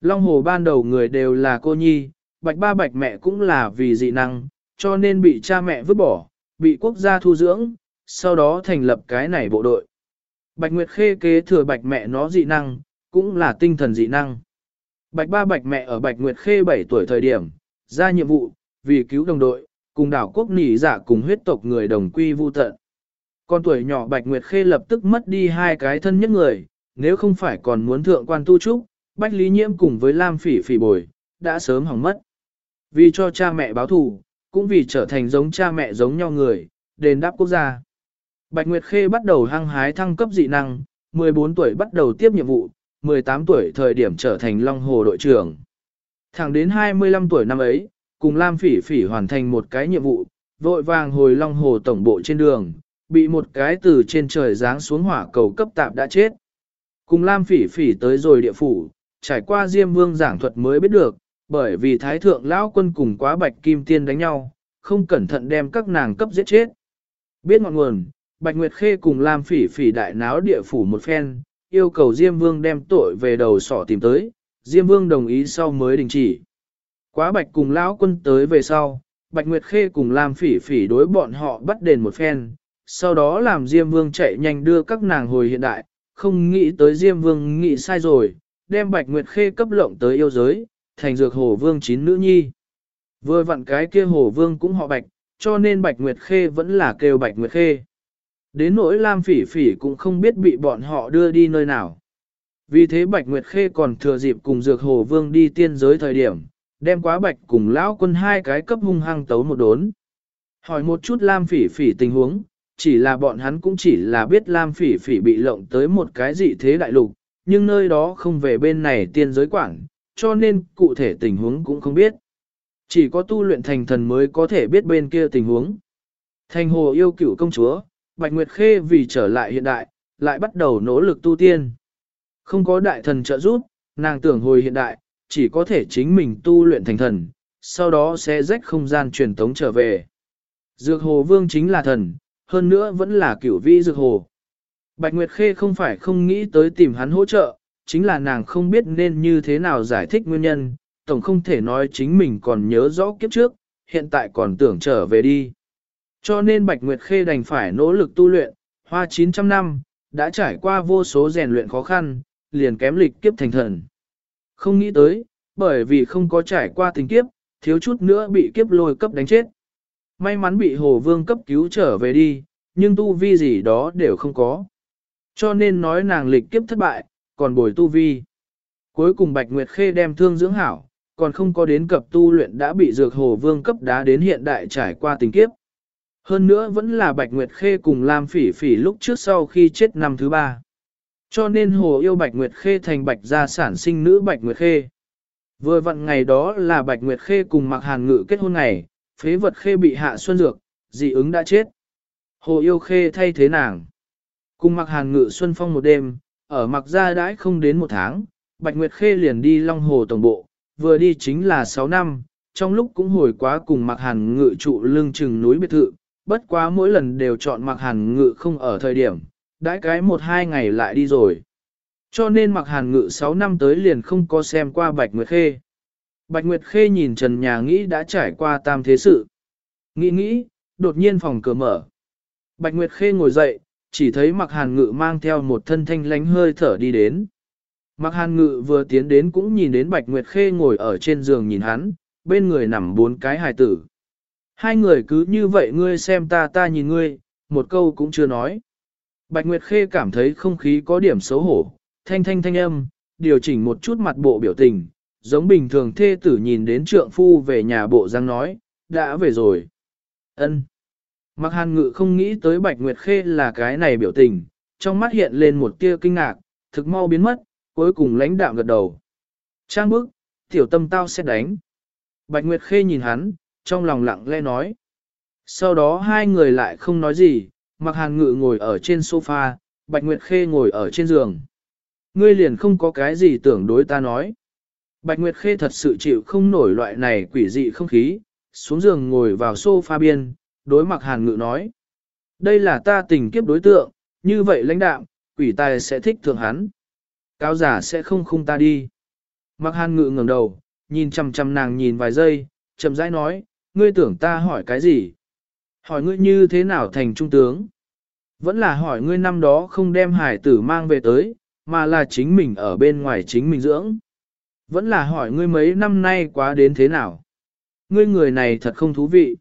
Long Hồ ban đầu người đều là cô nhi, bạch ba bạch mẹ cũng là vì dị năng, cho nên bị cha mẹ vứt bỏ, bị quốc gia thu dưỡng, sau đó thành lập cái này bộ đội. Bạch Nguyệt Khê kế thừa bạch mẹ nó dị năng, cũng là tinh thần dị năng. Bạch ba bạch mẹ ở bạch Nguyệt Khê 7 tuổi thời điểm, ra nhiệm vụ, vì cứu đồng đội, cùng đảo quốc nỉ giả dạ cùng huyết tộc người đồng quy vu tận. Con tuổi nhỏ Bạch Nguyệt Khê lập tức mất đi hai cái thân nhất người, nếu không phải còn muốn thượng quan tu trúc, Bách Lý Nhiễm cùng với Lam Phỉ Phỉ bồi, đã sớm hỏng mất. Vì cho cha mẹ báo thù, cũng vì trở thành giống cha mẹ giống nhau người, đền đáp quốc gia. Bạch Nguyệt Khê bắt đầu hăng hái thăng cấp dị năng, 14 tuổi bắt đầu tiếp nhiệm vụ, 18 tuổi thời điểm trở thành Long Hồ đội trưởng. Thẳng đến 25 tuổi năm ấy, cùng Lam Phỉ Phỉ hoàn thành một cái nhiệm vụ, vội vàng hồi Long Hồ tổng bộ trên đường, bị một cái từ trên trời giáng xuống hỏa cầu cấp tạp đã chết. Cùng Lam Phỉ Phỉ tới rồi địa phủ, trải qua Diêm Vương giảng thuật mới biết được, bởi vì Thái Thượng Lão Quân cùng quá Bạch Kim Tiên đánh nhau, không cẩn thận đem các nàng cấp giết chết. Biết ngọn nguồn, Bạch Nguyệt Khê cùng Lam Phỉ Phỉ đại náo địa phủ một phen, yêu cầu Diêm Vương đem tội về đầu sỏ tìm tới, Diêm Vương đồng ý sau mới đình chỉ. Quá Bạch cùng Lão Quân tới về sau, Bạch Nguyệt Khê cùng Lam Phỉ Phỉ đối bọn họ bắt đền một phen, sau đó làm Diêm Vương chạy nhanh đưa các nàng hồi hiện đại, không nghĩ tới Diêm Vương nghĩ sai rồi, đem Bạch Nguyệt Khê cấp lộng tới yêu giới, thành dược hồ vương chín nữ nhi. Vừa vặn cái kia hồ vương cũng họ Bạch, cho nên Bạch Nguyệt Khê vẫn là kêu Bạch Nguyệt Khê. Đến nỗi Lam Phỉ Phỉ cũng không biết bị bọn họ đưa đi nơi nào. Vì thế Bạch Nguyệt Khê còn thừa dịp cùng dược hồ vương đi tiên giới thời điểm, đem quá Bạch cùng lão quân hai cái cấp hung hăng tấu một đốn. Hỏi một chút Lam Phỉ Phỉ tình huống, chỉ là bọn hắn cũng chỉ là biết Lam Phỉ Phỉ bị lộng tới một cái dị thế đại lục, nhưng nơi đó không về bên này tiên giới quản, cho nên cụ thể tình huống cũng không biết. Chỉ có tu luyện thành thần mới có thể biết bên kia tình huống. Thành hồ yêu cửu công chúa, Bạch Nguyệt Khê vì trở lại hiện đại, lại bắt đầu nỗ lực tu tiên. Không có đại thần trợ giúp, nàng tưởng hồi hiện đại, chỉ có thể chính mình tu luyện thành thần, sau đó sẽ rách không gian truyền tống trở về. Dược hồ vương chính là thần, hơn nữa vẫn là cửu vĩ dược hồ. Bạch Nguyệt Khê không phải không nghĩ tới tìm hắn hỗ trợ, chính là nàng không biết nên như thế nào giải thích nguyên nhân, tổng không thể nói chính mình còn nhớ rõ kiếp trước, hiện tại còn tưởng trở về đi. Cho nên Bạch Nguyệt Khê đành phải nỗ lực tu luyện, hoa 900 năm, đã trải qua vô số rèn luyện khó khăn, liền kém lịch kiếp thành thần. Không nghĩ tới, bởi vì không có trải qua tình kiếp, thiếu chút nữa bị kiếp lôi cấp đánh chết. May mắn bị Hồ Vương cấp cứu trở về đi, nhưng tu vi gì đó đều không có. Cho nên nói nàng lịch kiếp thất bại, còn bồi tu vi. Cuối cùng Bạch Nguyệt Khê đem thương dưỡng hảo, còn không có đến cập tu luyện đã bị dược Hồ Vương cấp đá đến hiện đại trải qua tình kiếp. Hơn nữa vẫn là Bạch Nguyệt Khê cùng Lam Phỉ Phỉ lúc trước sau khi chết năm thứ ba. Cho nên Hồ yêu Bạch Nguyệt Khê thành Bạch gia sản sinh nữ Bạch Nguyệt Khê. Vừa vặn ngày đó là Bạch Nguyệt Khê cùng Mạc Hàn Ngự kết hôn ngày, phế vật Khê bị hạ xuân dược, dị ứng đã chết. Hồ yêu Khê thay thế nàng. Cùng Mạc Hàn Ngự xuân phong một đêm, ở Mạc gia đãi không đến một tháng, Bạch Nguyệt Khê liền đi Long Hồ Tổng Bộ, vừa đi chính là 6 năm, trong lúc cũng hồi quá cùng Mạc Hàn Ngự trụ lưng chừng núi biệt thự, bất quá mỗi lần đều chọn Mạc Hàn Ngự không ở thời điểm, đãi cái một hai ngày lại đi rồi. Cho nên Mặc Hàn Ngự 6 năm tới liền không có xem qua Bạch Nguyệt Khê. Bạch Nguyệt Khê nhìn Trần Nhà nghĩ đã trải qua tam thế sự. Nghĩ nghĩ, đột nhiên phòng cửa mở. Bạch Nguyệt Khê ngồi dậy, chỉ thấy Mặc Hàn Ngự mang theo một thân thanh lánh hơi thở đi đến. Mặc Hàn Ngự vừa tiến đến cũng nhìn đến Bạch Nguyệt Khê ngồi ở trên giường nhìn hắn, bên người nằm bốn cái hài tử. Hai người cứ như vậy ngươi xem ta ta nhìn ngươi, một câu cũng chưa nói. Bạch Nguyệt Khê cảm thấy không khí có điểm xấu hổ, thanh thanh thanh âm, điều chỉnh một chút mặt bộ biểu tình, giống bình thường thê tử nhìn đến trượng phu về nhà bộ răng nói, đã về rồi. ân Mặc hàn ngự không nghĩ tới Bạch Nguyệt Khê là cái này biểu tình, trong mắt hiện lên một tia kinh ngạc, thực mau biến mất, cuối cùng lãnh đạm gật đầu. Trang bức, tiểu tâm tao sẽ đánh. Bạch Nguyệt Khê nhìn hắn, trong lòng lặng lẽ nói. Sau đó hai người lại không nói gì, mặc hàn ngự ngồi ở trên sofa, Bạch Nguyệt Khê ngồi ở trên giường. Ngươi liền không có cái gì tưởng đối ta nói. Bạch Nguyệt Khê thật sự chịu không nổi loại này quỷ dị không khí, xuống giường ngồi vào sofa biên, đối mặc hàn ngự nói. Đây là ta tình kiếp đối tượng, như vậy lãnh đạo, quỷ tài sẽ thích thường hắn. Cao giả sẽ không khung ta đi. Mặc hàn ngự ngẩng đầu, nhìn chăm chăm nàng nhìn vài giây, chậm rãi nói, ngươi tưởng ta hỏi cái gì? Hỏi ngươi như thế nào thành trung tướng? Vẫn là hỏi ngươi năm đó không đem hải tử mang về tới, mà là chính mình ở bên ngoài chính mình dưỡng. Vẫn là hỏi ngươi mấy năm nay quá đến thế nào? Ngươi người này thật không thú vị.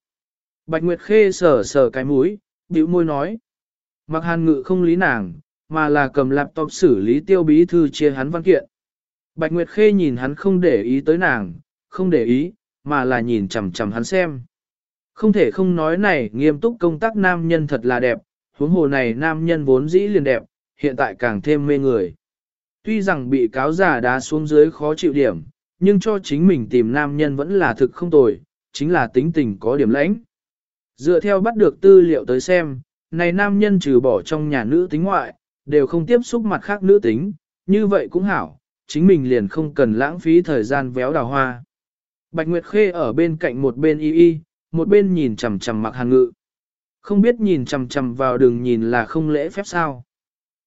Bạch Nguyệt Khê sờ sờ cái mũi, bĩu môi nói. Mặc hàn ngự không lý nàng, mà là cầm laptop xử lý tiêu bí thư chia hắn văn kiện. Bạch Nguyệt Khê nhìn hắn không để ý tới nàng, không để ý, mà là nhìn chằm chằm hắn xem. Không thể không nói này nghiêm túc công tác nam nhân thật là đẹp, huống hồ này nam nhân vốn dĩ liền đẹp, hiện tại càng thêm mê người. Tuy rằng bị cáo giả đá xuống dưới khó chịu điểm, nhưng cho chính mình tìm nam nhân vẫn là thực không tồi, chính là tính tình có điểm lãnh. Dựa theo bắt được tư liệu tới xem, này nam nhân trừ bỏ trong nhà nữ tính ngoại, đều không tiếp xúc mặt khác nữ tính, như vậy cũng hảo, chính mình liền không cần lãng phí thời gian véo đào hoa. Bạch Nguyệt Khê ở bên cạnh một bên y y, một bên nhìn chằm chằm mặc hàn ngự. Không biết nhìn chằm chằm vào đường nhìn là không lễ phép sao.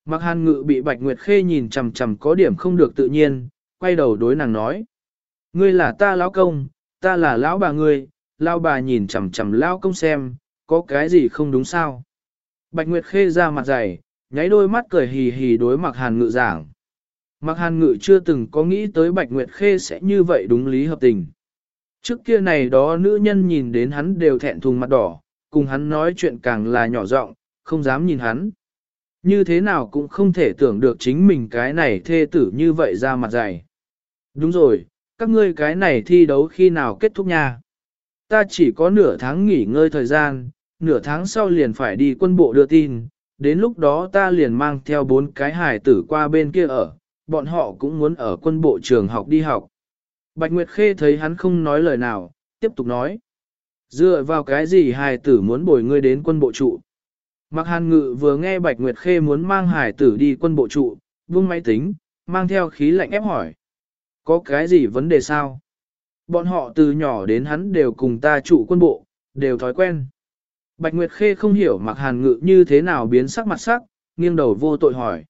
Mặc hàn ngự bị Bạch Nguyệt Khê nhìn chằm chằm có điểm không được tự nhiên, quay đầu đối nàng nói. Ngươi là ta lão công, ta là lão bà ngươi, lão bà nhìn chằm chằm lão công xem, có cái gì không đúng sao. Bạch Nguyệt Khê ra mặt dày, nháy đôi mắt cười hì hì đối mặc hàn ngự giảng. Mặc hàn ngự chưa từng có nghĩ tới Bạch Nguyệt Khê sẽ như vậy đúng lý hợp tình. Trước kia này đó nữ nhân nhìn đến hắn đều thẹn thùng mặt đỏ, cùng hắn nói chuyện càng là nhỏ giọng, không dám nhìn hắn. Như thế nào cũng không thể tưởng được chính mình cái này thê tử như vậy ra mặt dày. Đúng rồi, các ngươi cái này thi đấu khi nào kết thúc nha? Ta chỉ có nửa tháng nghỉ ngơi thời gian, nửa tháng sau liền phải đi quân bộ đưa tin, đến lúc đó ta liền mang theo bốn cái hải tử qua bên kia ở, bọn họ cũng muốn ở quân bộ trường học đi học. Bạch Nguyệt Khê thấy hắn không nói lời nào, tiếp tục nói. Dựa vào cái gì hài tử muốn bồi ngươi đến quân bộ trụ? Mặc hàn ngự vừa nghe Bạch Nguyệt Khê muốn mang hài tử đi quân bộ trụ, buông máy tính, mang theo khí lạnh ép hỏi. Có cái gì vấn đề sao? Bọn họ từ nhỏ đến hắn đều cùng ta trụ quân bộ, đều thói quen. Bạch Nguyệt Khê không hiểu mặc hàn ngự như thế nào biến sắc mặt sắc, nghiêng đầu vô tội hỏi.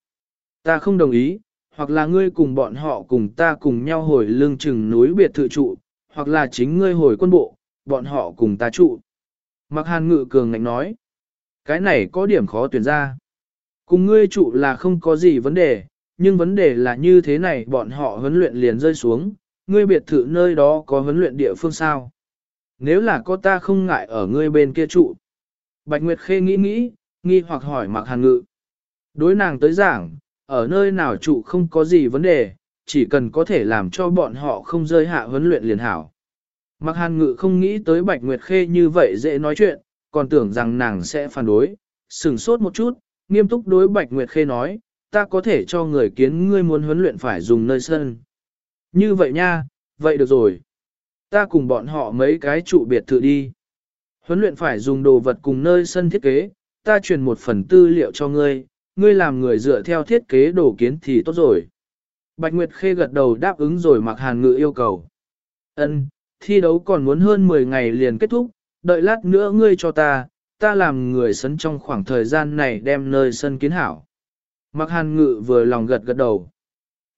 Ta không đồng ý, hoặc là ngươi cùng bọn họ cùng ta cùng nhau hồi lương chừng núi biệt thự trụ, hoặc là chính ngươi hồi quân bộ, bọn họ cùng ta trụ. Mặc hàn ngự cường ngạnh nói. Cái này có điểm khó tuyển ra. Cùng ngươi trụ là không có gì vấn đề, nhưng vấn đề là như thế này bọn họ huấn luyện liền rơi xuống, ngươi biệt thự nơi đó có huấn luyện địa phương sao. Nếu là có ta không ngại ở ngươi bên kia trụ. Bạch Nguyệt Khê nghĩ nghĩ, nghi hoặc hỏi Mạc Hàn Ngự. Đối nàng tới giảng, ở nơi nào trụ không có gì vấn đề, chỉ cần có thể làm cho bọn họ không rơi hạ huấn luyện liền hảo. Mặc Hàn Ngự không nghĩ tới Bạch Nguyệt Khê như vậy dễ nói chuyện, còn tưởng rằng nàng sẽ phản đối, sừng sốt một chút, nghiêm túc đối Bạch Nguyệt Khê nói, ta có thể cho người kiến ngươi muốn huấn luyện phải dùng nơi sân. Như vậy nha, vậy được rồi. Ta cùng bọn họ mấy cái trụ biệt thự đi. Huấn luyện phải dùng đồ vật cùng nơi sân thiết kế, ta truyền một phần tư liệu cho ngươi, ngươi làm người dựa theo thiết kế đồ kiến thì tốt rồi. Bạch Nguyệt Khê gật đầu đáp ứng rồi mặc hàn ngự yêu cầu. Ân, thi đấu còn muốn hơn 10 ngày liền kết thúc, đợi lát nữa ngươi cho ta, ta làm người sân trong khoảng thời gian này đem nơi sân kiến hảo. Mặc hàn ngự vừa lòng gật gật đầu.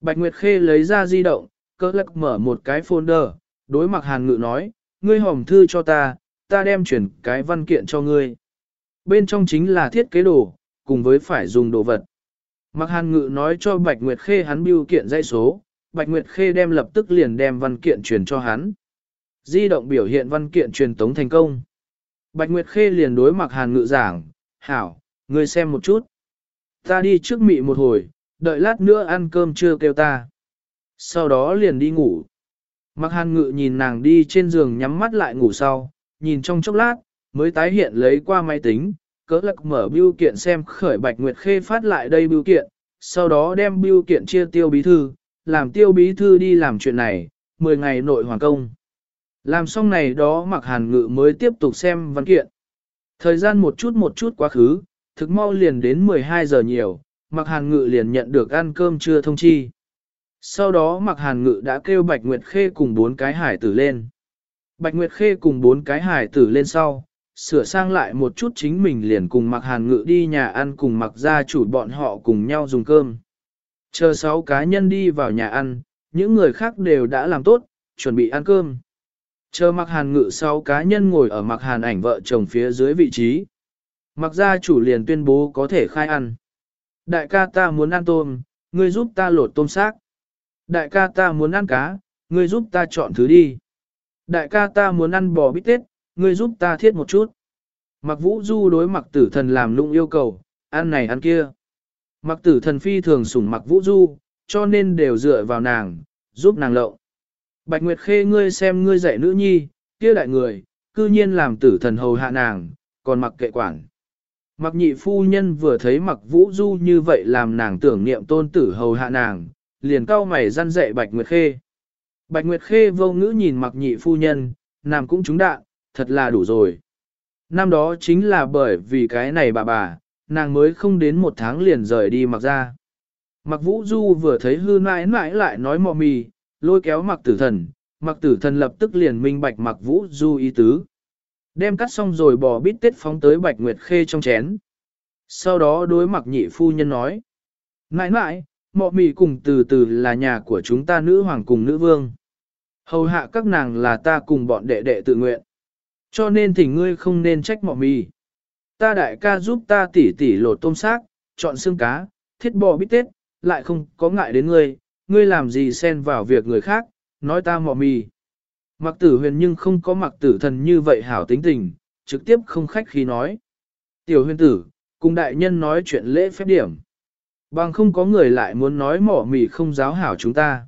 Bạch Nguyệt Khê lấy ra di động, cơ lắc mở một cái folder, đối mặc hàn ngự nói, ngươi hòm thư cho ta, ta đem chuyển cái văn kiện cho ngươi. Bên trong chính là thiết kế đồ, cùng với phải dùng đồ vật. Mặc hàn ngự nói cho Bạch Nguyệt Khê hắn biêu kiện dây số, Bạch Nguyệt Khê đem lập tức liền đem văn kiện truyền cho hắn. Di động biểu hiện văn kiện truyền tống thành công. Bạch Nguyệt Khê liền đối mặc hàn ngự giảng, hảo, ngươi xem một chút. Ta đi trước mị một hồi, đợi lát nữa ăn cơm chưa kêu ta. Sau đó liền đi ngủ. Mặc hàn ngự nhìn nàng đi trên giường nhắm mắt lại ngủ sau, nhìn trong chốc lát, mới tái hiện lấy qua máy tính, cỡ lắc mở biêu kiện xem khởi Bạch Nguyệt Khê phát lại đây biêu kiện, sau đó đem biêu kiện chia tiêu bí thư, làm tiêu bí thư đi làm chuyện này, 10 ngày nội hoàn công. Làm xong này đó mặc hàn ngự mới tiếp tục xem văn kiện. Thời gian một chút một chút quá khứ, thực mau liền đến 12 giờ nhiều, mặc hàn ngự liền nhận được ăn cơm trưa thông chi. Sau đó mặc hàn ngự đã kêu Bạch Nguyệt Khê cùng bốn cái hải tử lên. Bạch Nguyệt Khê cùng bốn cái hải tử lên sau, sửa sang lại một chút chính mình liền cùng mặc hàn ngự đi nhà ăn cùng mặc gia chủ bọn họ cùng nhau dùng cơm. Chờ sáu cá nhân đi vào nhà ăn, những người khác đều đã làm tốt, chuẩn bị ăn cơm. Chờ mặc hàn ngự sáu cá nhân ngồi ở mặc hàn ảnh vợ chồng phía dưới vị trí. Mặc gia chủ liền tuyên bố có thể khai ăn. Đại ca ta muốn ăn tôm, ngươi giúp ta lột tôm xác. Đại ca ta muốn ăn cá, ngươi giúp ta chọn thứ đi. Đại ca ta muốn ăn bò bít tết, ngươi giúp ta thiết một chút. Mặc vũ du đối mặc tử thần làm lung yêu cầu, ăn này ăn kia. Mặc tử thần phi thường sủng mặc vũ du, cho nên đều dựa vào nàng, giúp nàng lậu. Bạch Nguyệt Khê ngươi xem ngươi dạy nữ nhi, kia đại người, cư nhiên làm tử thần hầu hạ nàng, còn mặc kệ quản. Mặc nhị phu nhân vừa thấy mặc vũ du như vậy làm nàng tưởng niệm tôn tử hầu hạ nàng, liền cau mày răn dạy Bạch Nguyệt Khê. Bạch Nguyệt Khê vô ngữ nhìn mặc nhị phu nhân, nàng cũng trúng đạn, thật là đủ rồi. Năm đó chính là bởi vì cái này bà bà, nàng mới không đến một tháng liền rời đi mặc ra. Mặc vũ du vừa thấy hư mãi mãi lại nói mò mì, lôi kéo mặc tử thần, mặc tử thần lập tức liền minh bạch mặc vũ du ý tứ. Đem cắt xong rồi bỏ bít tết phóng tới bạch nguyệt khê trong chén. Sau đó đối mặc nhị phu nhân nói. Mãi mãi, mọ mì cùng từ từ là nhà của chúng ta nữ hoàng cùng nữ vương. Hầu hạ các nàng là ta cùng bọn đệ đệ tự nguyện. Cho nên thì ngươi không nên trách mọ mì. Ta đại ca giúp ta tỉ tỉ lột tôm xác, chọn xương cá, thiết bò bít tết, lại không có ngại đến ngươi, ngươi làm gì xen vào việc người khác, nói ta mọ mì. Mặc tử huyền nhưng không có mặc tử thần như vậy hảo tính tình, trực tiếp không khách khí nói. Tiểu huyền tử, cùng đại nhân nói chuyện lễ phép điểm. Bằng không có người lại muốn nói mỏ mì không giáo hảo chúng ta.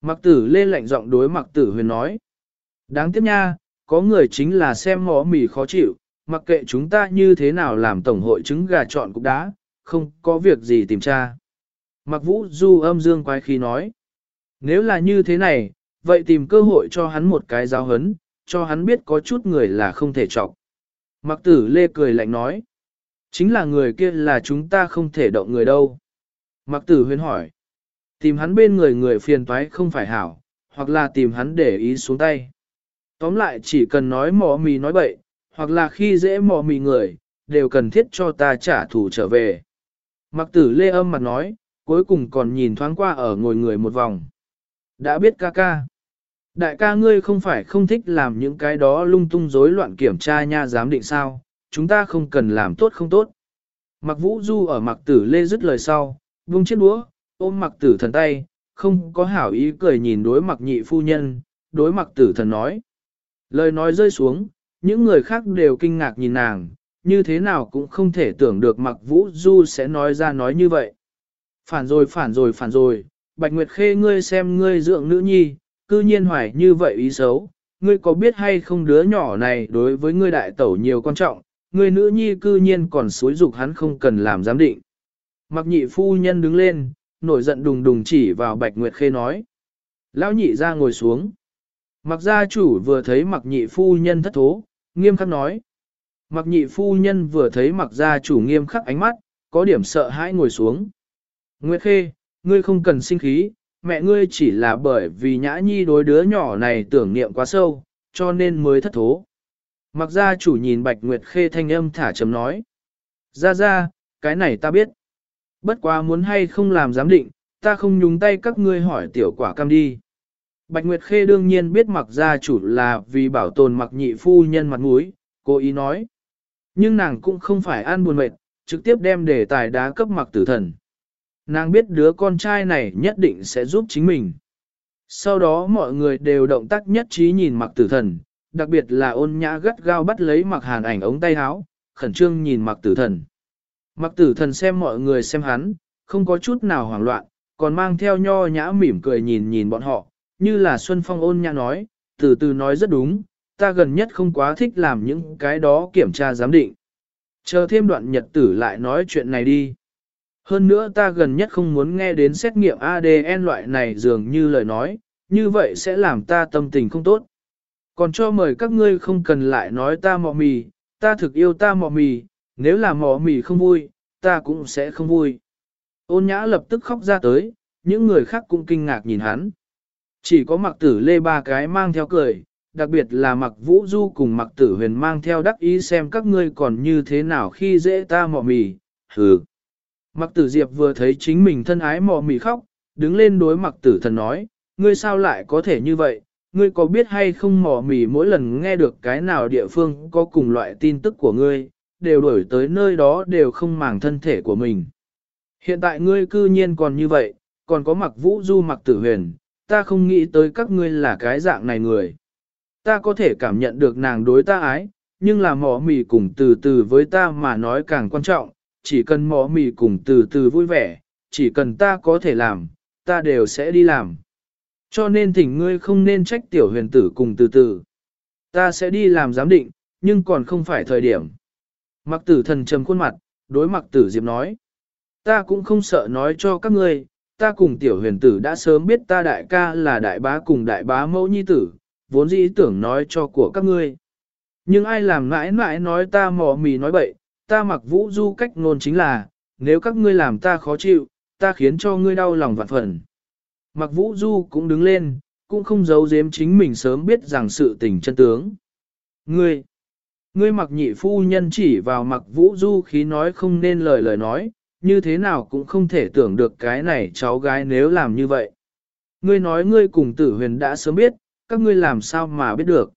Mặc tử lê lạnh giọng đối mặc tử huyền nói. Đáng tiếc nha, có người chính là xem mỏ mì khó chịu, mặc kệ chúng ta như thế nào làm tổng hội trứng gà chọn cục đá, không có việc gì tìm tra. Mặc vũ du âm dương quái khí nói. Nếu là như thế này, vậy tìm cơ hội cho hắn một cái giáo hấn, cho hắn biết có chút người là không thể chọc. Mặc tử lê cười lạnh nói. Chính là người kia là chúng ta không thể động người đâu. Mặc tử huyên hỏi. Tìm hắn bên người người phiền toái không phải hảo, hoặc là tìm hắn để ý xuống tay. Tóm lại chỉ cần nói mò mì nói bậy, hoặc là khi dễ mò mì người, đều cần thiết cho ta trả thù trở về. Mặc tử lê âm mặt nói, cuối cùng còn nhìn thoáng qua ở ngồi người một vòng. Đã biết ca ca. Đại ca ngươi không phải không thích làm những cái đó lung tung rối loạn kiểm tra nha giám định sao, chúng ta không cần làm tốt không tốt. Mặc vũ du ở mặc tử lê dứt lời sau, vung chiếc đũa, ôm mặc tử thần tay, không có hảo ý cười nhìn đối mặc nhị phu nhân, đối mặc tử thần nói. Lời nói rơi xuống, những người khác đều kinh ngạc nhìn nàng, như thế nào cũng không thể tưởng được mặc vũ du sẽ nói ra nói như vậy. Phản rồi phản rồi phản rồi, Bạch Nguyệt Khê ngươi xem ngươi dưỡng nữ nhi, cư nhiên hoài như vậy ý xấu, ngươi có biết hay không đứa nhỏ này đối với ngươi đại tẩu nhiều quan trọng, ngươi nữ nhi cư nhiên còn xối dục hắn không cần làm giám định. Mặc nhị phu nhân đứng lên, nổi giận đùng đùng chỉ vào Bạch Nguyệt Khê nói. Lão nhị ra ngồi xuống. Mặc gia chủ vừa thấy mặc nhị phu nhân thất thố, nghiêm khắc nói. Mặc nhị phu nhân vừa thấy mặc gia chủ nghiêm khắc ánh mắt, có điểm sợ hãi ngồi xuống. Nguyệt Khê, ngươi không cần sinh khí, mẹ ngươi chỉ là bởi vì nhã nhi đối đứa nhỏ này tưởng niệm quá sâu, cho nên mới thất thố. Mặc gia chủ nhìn Bạch Nguyệt Khê thanh âm thả chấm nói. Ra ra, cái này ta biết. Bất quá muốn hay không làm giám định, ta không nhúng tay các ngươi hỏi tiểu quả cam đi. Bạch Nguyệt Khê đương nhiên biết mặc gia chủ là vì bảo tồn mặc nhị phu nhân mặt mũi, cô ý nói. Nhưng nàng cũng không phải ăn buồn mệt, trực tiếp đem đề tài đá cấp mặc tử thần. Nàng biết đứa con trai này nhất định sẽ giúp chính mình. Sau đó mọi người đều động tác nhất trí nhìn mặc tử thần, đặc biệt là ôn nhã gắt gao bắt lấy mặc hàn ảnh ống tay áo, khẩn trương nhìn mặc tử thần. Mặc tử thần xem mọi người xem hắn, không có chút nào hoảng loạn, còn mang theo nho nhã mỉm cười nhìn nhìn bọn họ, như là Xuân Phong ôn nhã nói, từ từ nói rất đúng, ta gần nhất không quá thích làm những cái đó kiểm tra giám định. Chờ thêm đoạn nhật tử lại nói chuyện này đi. Hơn nữa ta gần nhất không muốn nghe đến xét nghiệm ADN loại này dường như lời nói, như vậy sẽ làm ta tâm tình không tốt. Còn cho mời các ngươi không cần lại nói ta mọ mì, ta thực yêu ta mọ mì, nếu là mọ mì không vui, ta cũng sẽ không vui. Ôn nhã lập tức khóc ra tới, những người khác cũng kinh ngạc nhìn hắn. Chỉ có mặc tử lê ba cái mang theo cười, đặc biệt là mặc vũ du cùng mặc tử huyền mang theo đắc ý xem các ngươi còn như thế nào khi dễ ta mọ mì, hừ. Mặc tử diệp vừa thấy chính mình thân ái mọ mì khóc, đứng lên đối mặc tử thần nói, ngươi sao lại có thể như vậy, ngươi có biết hay không mỏ mì mỗi lần nghe được cái nào địa phương có cùng loại tin tức của ngươi, đều đổi tới nơi đó đều không màng thân thể của mình. Hiện tại ngươi cư nhiên còn như vậy, còn có mặc vũ du mặc tử huyền, ta không nghĩ tới các ngươi là cái dạng này người. Ta có thể cảm nhận được nàng đối ta ái, nhưng là mỏ mì cùng từ từ với ta mà nói càng quan trọng, chỉ cần mỏ mì cùng từ từ vui vẻ, chỉ cần ta có thể làm, ta đều sẽ đi làm. Cho nên thỉnh ngươi không nên trách tiểu huyền tử cùng từ từ. Ta sẽ đi làm giám định, nhưng còn không phải thời điểm. Mặc tử thần trầm khuôn mặt, đối mặc tử diệp nói. Ta cũng không sợ nói cho các ngươi, ta cùng tiểu huyền tử đã sớm biết ta đại ca là đại bá cùng đại bá mẫu nhi tử, vốn dĩ tưởng nói cho của các ngươi. Nhưng ai làm mãi mãi nói ta mò mì nói bậy, ta mặc vũ du cách ngôn chính là, nếu các ngươi làm ta khó chịu, ta khiến cho ngươi đau lòng vạn phần. Mặc vũ du cũng đứng lên, cũng không giấu giếm chính mình sớm biết rằng sự tình chân tướng. Ngươi, ngươi mặc nhị phu nhân chỉ vào mặc vũ du khí nói không nên lời lời nói, như thế nào cũng không thể tưởng được cái này cháu gái nếu làm như vậy. Ngươi nói ngươi cùng tử huyền đã sớm biết, các ngươi làm sao mà biết được.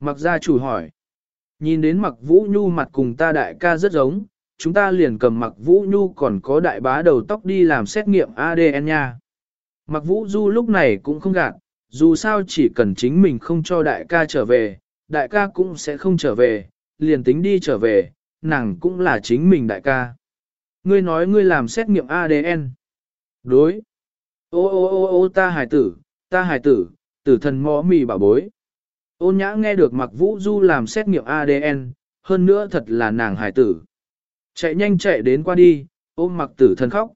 Mặc gia chủ hỏi. Nhìn đến mặc vũ nhu mặt cùng ta đại ca rất giống, chúng ta liền cầm mặc vũ nhu còn có đại bá đầu tóc đi làm xét nghiệm ADN nha. Mặc vũ du lúc này cũng không gạt, dù sao chỉ cần chính mình không cho đại ca trở về, đại ca cũng sẽ không trở về, liền tính đi trở về, nàng cũng là chính mình đại ca. Ngươi nói ngươi làm xét nghiệm ADN. Đối. Ô ô ô ô ta hài tử, ta hài tử, tử thần mò mì bảo bối. Ôn nhã nghe được mặc vũ du làm xét nghiệm ADN, hơn nữa thật là nàng hài tử. Chạy nhanh chạy đến qua đi, ôm mặc tử thần khóc.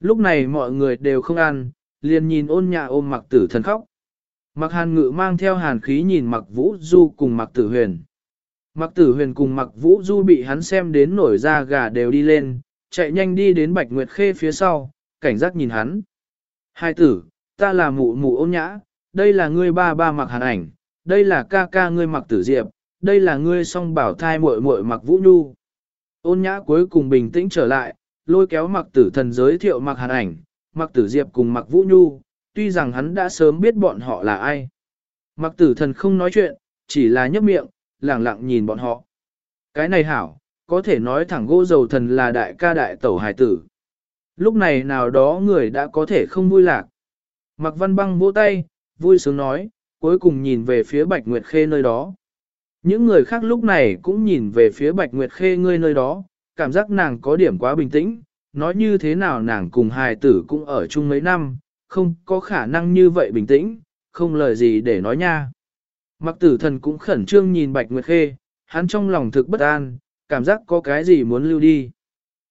Lúc này mọi người đều không ăn, liền nhìn ôn nhã ôm mặc tử thần khóc. Mặc hàn ngự mang theo hàn khí nhìn mặc vũ du cùng mặc tử huyền. Mặc tử huyền cùng mặc vũ du bị hắn xem đến nổi da gà đều đi lên, chạy nhanh đi đến bạch nguyệt khê phía sau, cảnh giác nhìn hắn. Hai tử, ta là mụ mụ ôn nhã, đây là ngươi ba ba mặc hàn ảnh, đây là ca ca ngươi mặc tử diệp, đây là ngươi song bảo thai muội muội mặc vũ nhu. Ôn nhã cuối cùng bình tĩnh trở lại, lôi kéo mặc tử thần giới thiệu mặc hàn ảnh, mặc tử diệp cùng mặc vũ nhu, tuy rằng hắn đã sớm biết bọn họ là ai. Mặc tử thần không nói chuyện, chỉ là nhấp miệng, lẳng lặng nhìn bọn họ. Cái này hảo, có thể nói thẳng gỗ dầu thần là đại ca đại tẩu hải tử. Lúc này nào đó người đã có thể không vui lạc. Mặc văn băng vỗ tay, vui sướng nói, cuối cùng nhìn về phía Bạch Nguyệt Khê nơi đó. Những người khác lúc này cũng nhìn về phía Bạch Nguyệt Khê ngươi nơi đó, cảm giác nàng có điểm quá bình tĩnh, nói như thế nào nàng cùng hài tử cũng ở chung mấy năm, không có khả năng như vậy bình tĩnh, không lời gì để nói nha. Mặc tử thần cũng khẩn trương nhìn Bạch Nguyệt Khê, hắn trong lòng thực bất an, cảm giác có cái gì muốn lưu đi.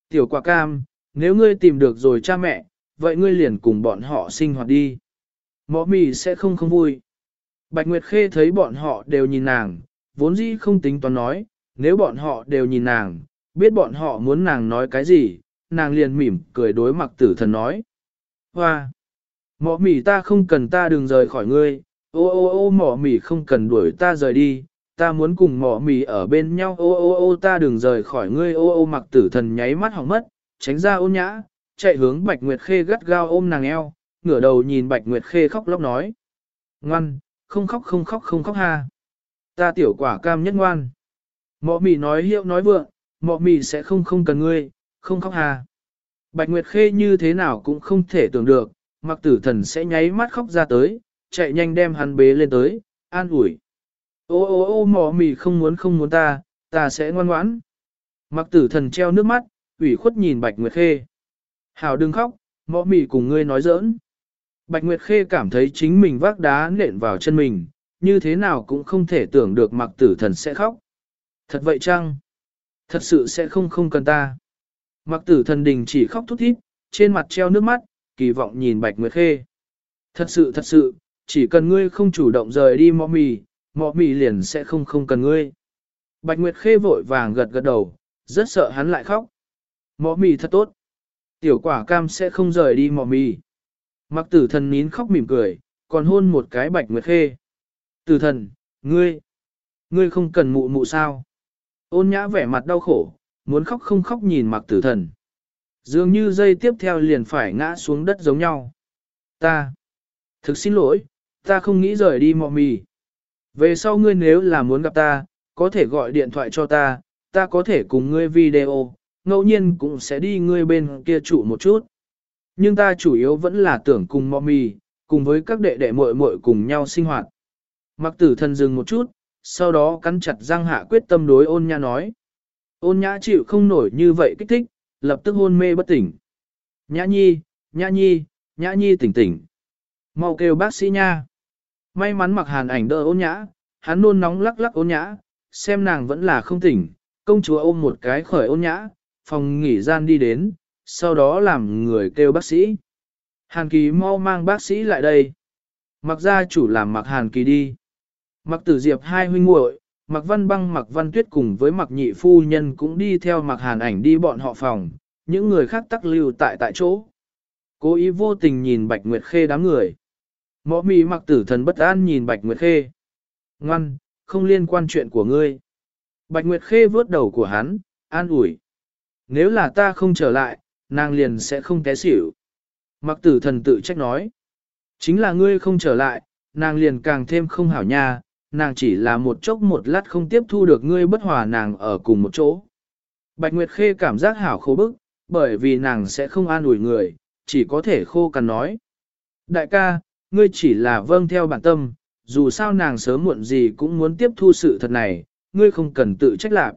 Tiểu quả cam, nếu ngươi tìm được rồi cha mẹ, vậy ngươi liền cùng bọn họ sinh hoạt đi. Mõ mì sẽ không không vui. Bạch Nguyệt Khê thấy bọn họ đều nhìn nàng, vốn dĩ không tính toán nói, nếu bọn họ đều nhìn nàng, biết bọn họ muốn nàng nói cái gì, nàng liền mỉm cười đối mặt tử thần nói. Hoa! Mỏ mỉ ta không cần ta đừng rời khỏi ngươi, ô ô ô mỏ mỉ không cần đuổi ta rời đi, ta muốn cùng mỏ mỉ ở bên nhau ô ô ô ta đừng rời khỏi ngươi ô ô mặc tử thần nháy mắt hỏng mất, tránh ra ôn nhã, chạy hướng Bạch Nguyệt Khê gắt gao ôm nàng eo, ngửa đầu nhìn Bạch Nguyệt Khê khóc lóc nói. Ngoan, không khóc không khóc không khóc ha. Ta tiểu quả cam nhất ngoan. Mọ mì nói hiệu nói vượng, mọ mì sẽ không không cần ngươi, không khóc ha. Bạch Nguyệt Khê như thế nào cũng không thể tưởng được, mặc tử thần sẽ nháy mắt khóc ra tới, chạy nhanh đem hắn bế lên tới, an ủi. Ô ô ô mọ mì không muốn không muốn ta, ta sẽ ngoan ngoãn. Mặc tử thần treo nước mắt, ủy khuất nhìn Bạch Nguyệt Khê. Hảo đừng khóc, mọ mì cùng ngươi nói giỡn. Bạch Nguyệt Khê cảm thấy chính mình vác đá nện vào chân mình, như thế nào cũng không thể tưởng được mặc tử thần sẽ khóc. Thật vậy chăng? Thật sự sẽ không không cần ta. Mặc tử thần đình chỉ khóc thút thít, trên mặt treo nước mắt, kỳ vọng nhìn Bạch Nguyệt Khê. Thật sự thật sự, chỉ cần ngươi không chủ động rời đi mọ mì, mọ mì liền sẽ không không cần ngươi. Bạch Nguyệt Khê vội vàng gật gật đầu, rất sợ hắn lại khóc. Mọ mì thật tốt. Tiểu quả cam sẽ không rời đi mọ mì. Mặc tử thần nín khóc mỉm cười, còn hôn một cái Bạch Nguyệt Khê. Tử thần, ngươi, ngươi không cần mụ mụ sao? Ôn nhã vẻ mặt đau khổ, muốn khóc không khóc nhìn mặc tử thần. Dường như dây tiếp theo liền phải ngã xuống đất giống nhau. Ta, thực xin lỗi, ta không nghĩ rời đi mọ mì. Về sau ngươi nếu là muốn gặp ta, có thể gọi điện thoại cho ta, ta có thể cùng ngươi video, ngẫu nhiên cũng sẽ đi ngươi bên kia trụ một chút. Nhưng ta chủ yếu vẫn là tưởng cùng mọ mì, cùng với các đệ đệ muội muội cùng nhau sinh hoạt. Mặc tử thần dừng một chút, sau đó cắn chặt răng hạ quyết tâm đối ôn nhã nói. Ôn nhã chịu không nổi như vậy kích thích, lập tức hôn mê bất tỉnh. Nhã nhi, nhã nhi, nhã nhi tỉnh tỉnh. Mau kêu bác sĩ nha. May mắn mặc hàn ảnh đỡ ôn nhã, hắn nôn nóng lắc lắc ôn nhã, xem nàng vẫn là không tỉnh. Công chúa ôm một cái khởi ôn nhã, phòng nghỉ gian đi đến, sau đó làm người kêu bác sĩ. Hàn kỳ mau mang bác sĩ lại đây. Mặc gia chủ làm mặc hàn kỳ đi. Mặc tử diệp hai huynh muội, mặc văn băng mặc văn tuyết cùng với mặc nhị phu nhân cũng đi theo mặc hàn ảnh đi bọn họ phòng, những người khác tắc lưu tại tại chỗ. Cố ý vô tình nhìn Bạch Nguyệt Khê đám người. Mõ mì mặc tử thần bất an nhìn Bạch Nguyệt Khê. Ngoan, không liên quan chuyện của ngươi. Bạch Nguyệt Khê vớt đầu của hắn, an ủi. Nếu là ta không trở lại, nàng liền sẽ không té xỉu. Mặc tử thần tự trách nói. Chính là ngươi không trở lại, nàng liền càng thêm không hảo nha, nàng chỉ là một chốc một lát không tiếp thu được ngươi bất hòa nàng ở cùng một chỗ. Bạch Nguyệt Khê cảm giác hảo khô bức, bởi vì nàng sẽ không an ủi người, chỉ có thể khô cằn nói. Đại ca, ngươi chỉ là vâng theo bản tâm, dù sao nàng sớm muộn gì cũng muốn tiếp thu sự thật này, ngươi không cần tự trách lạc.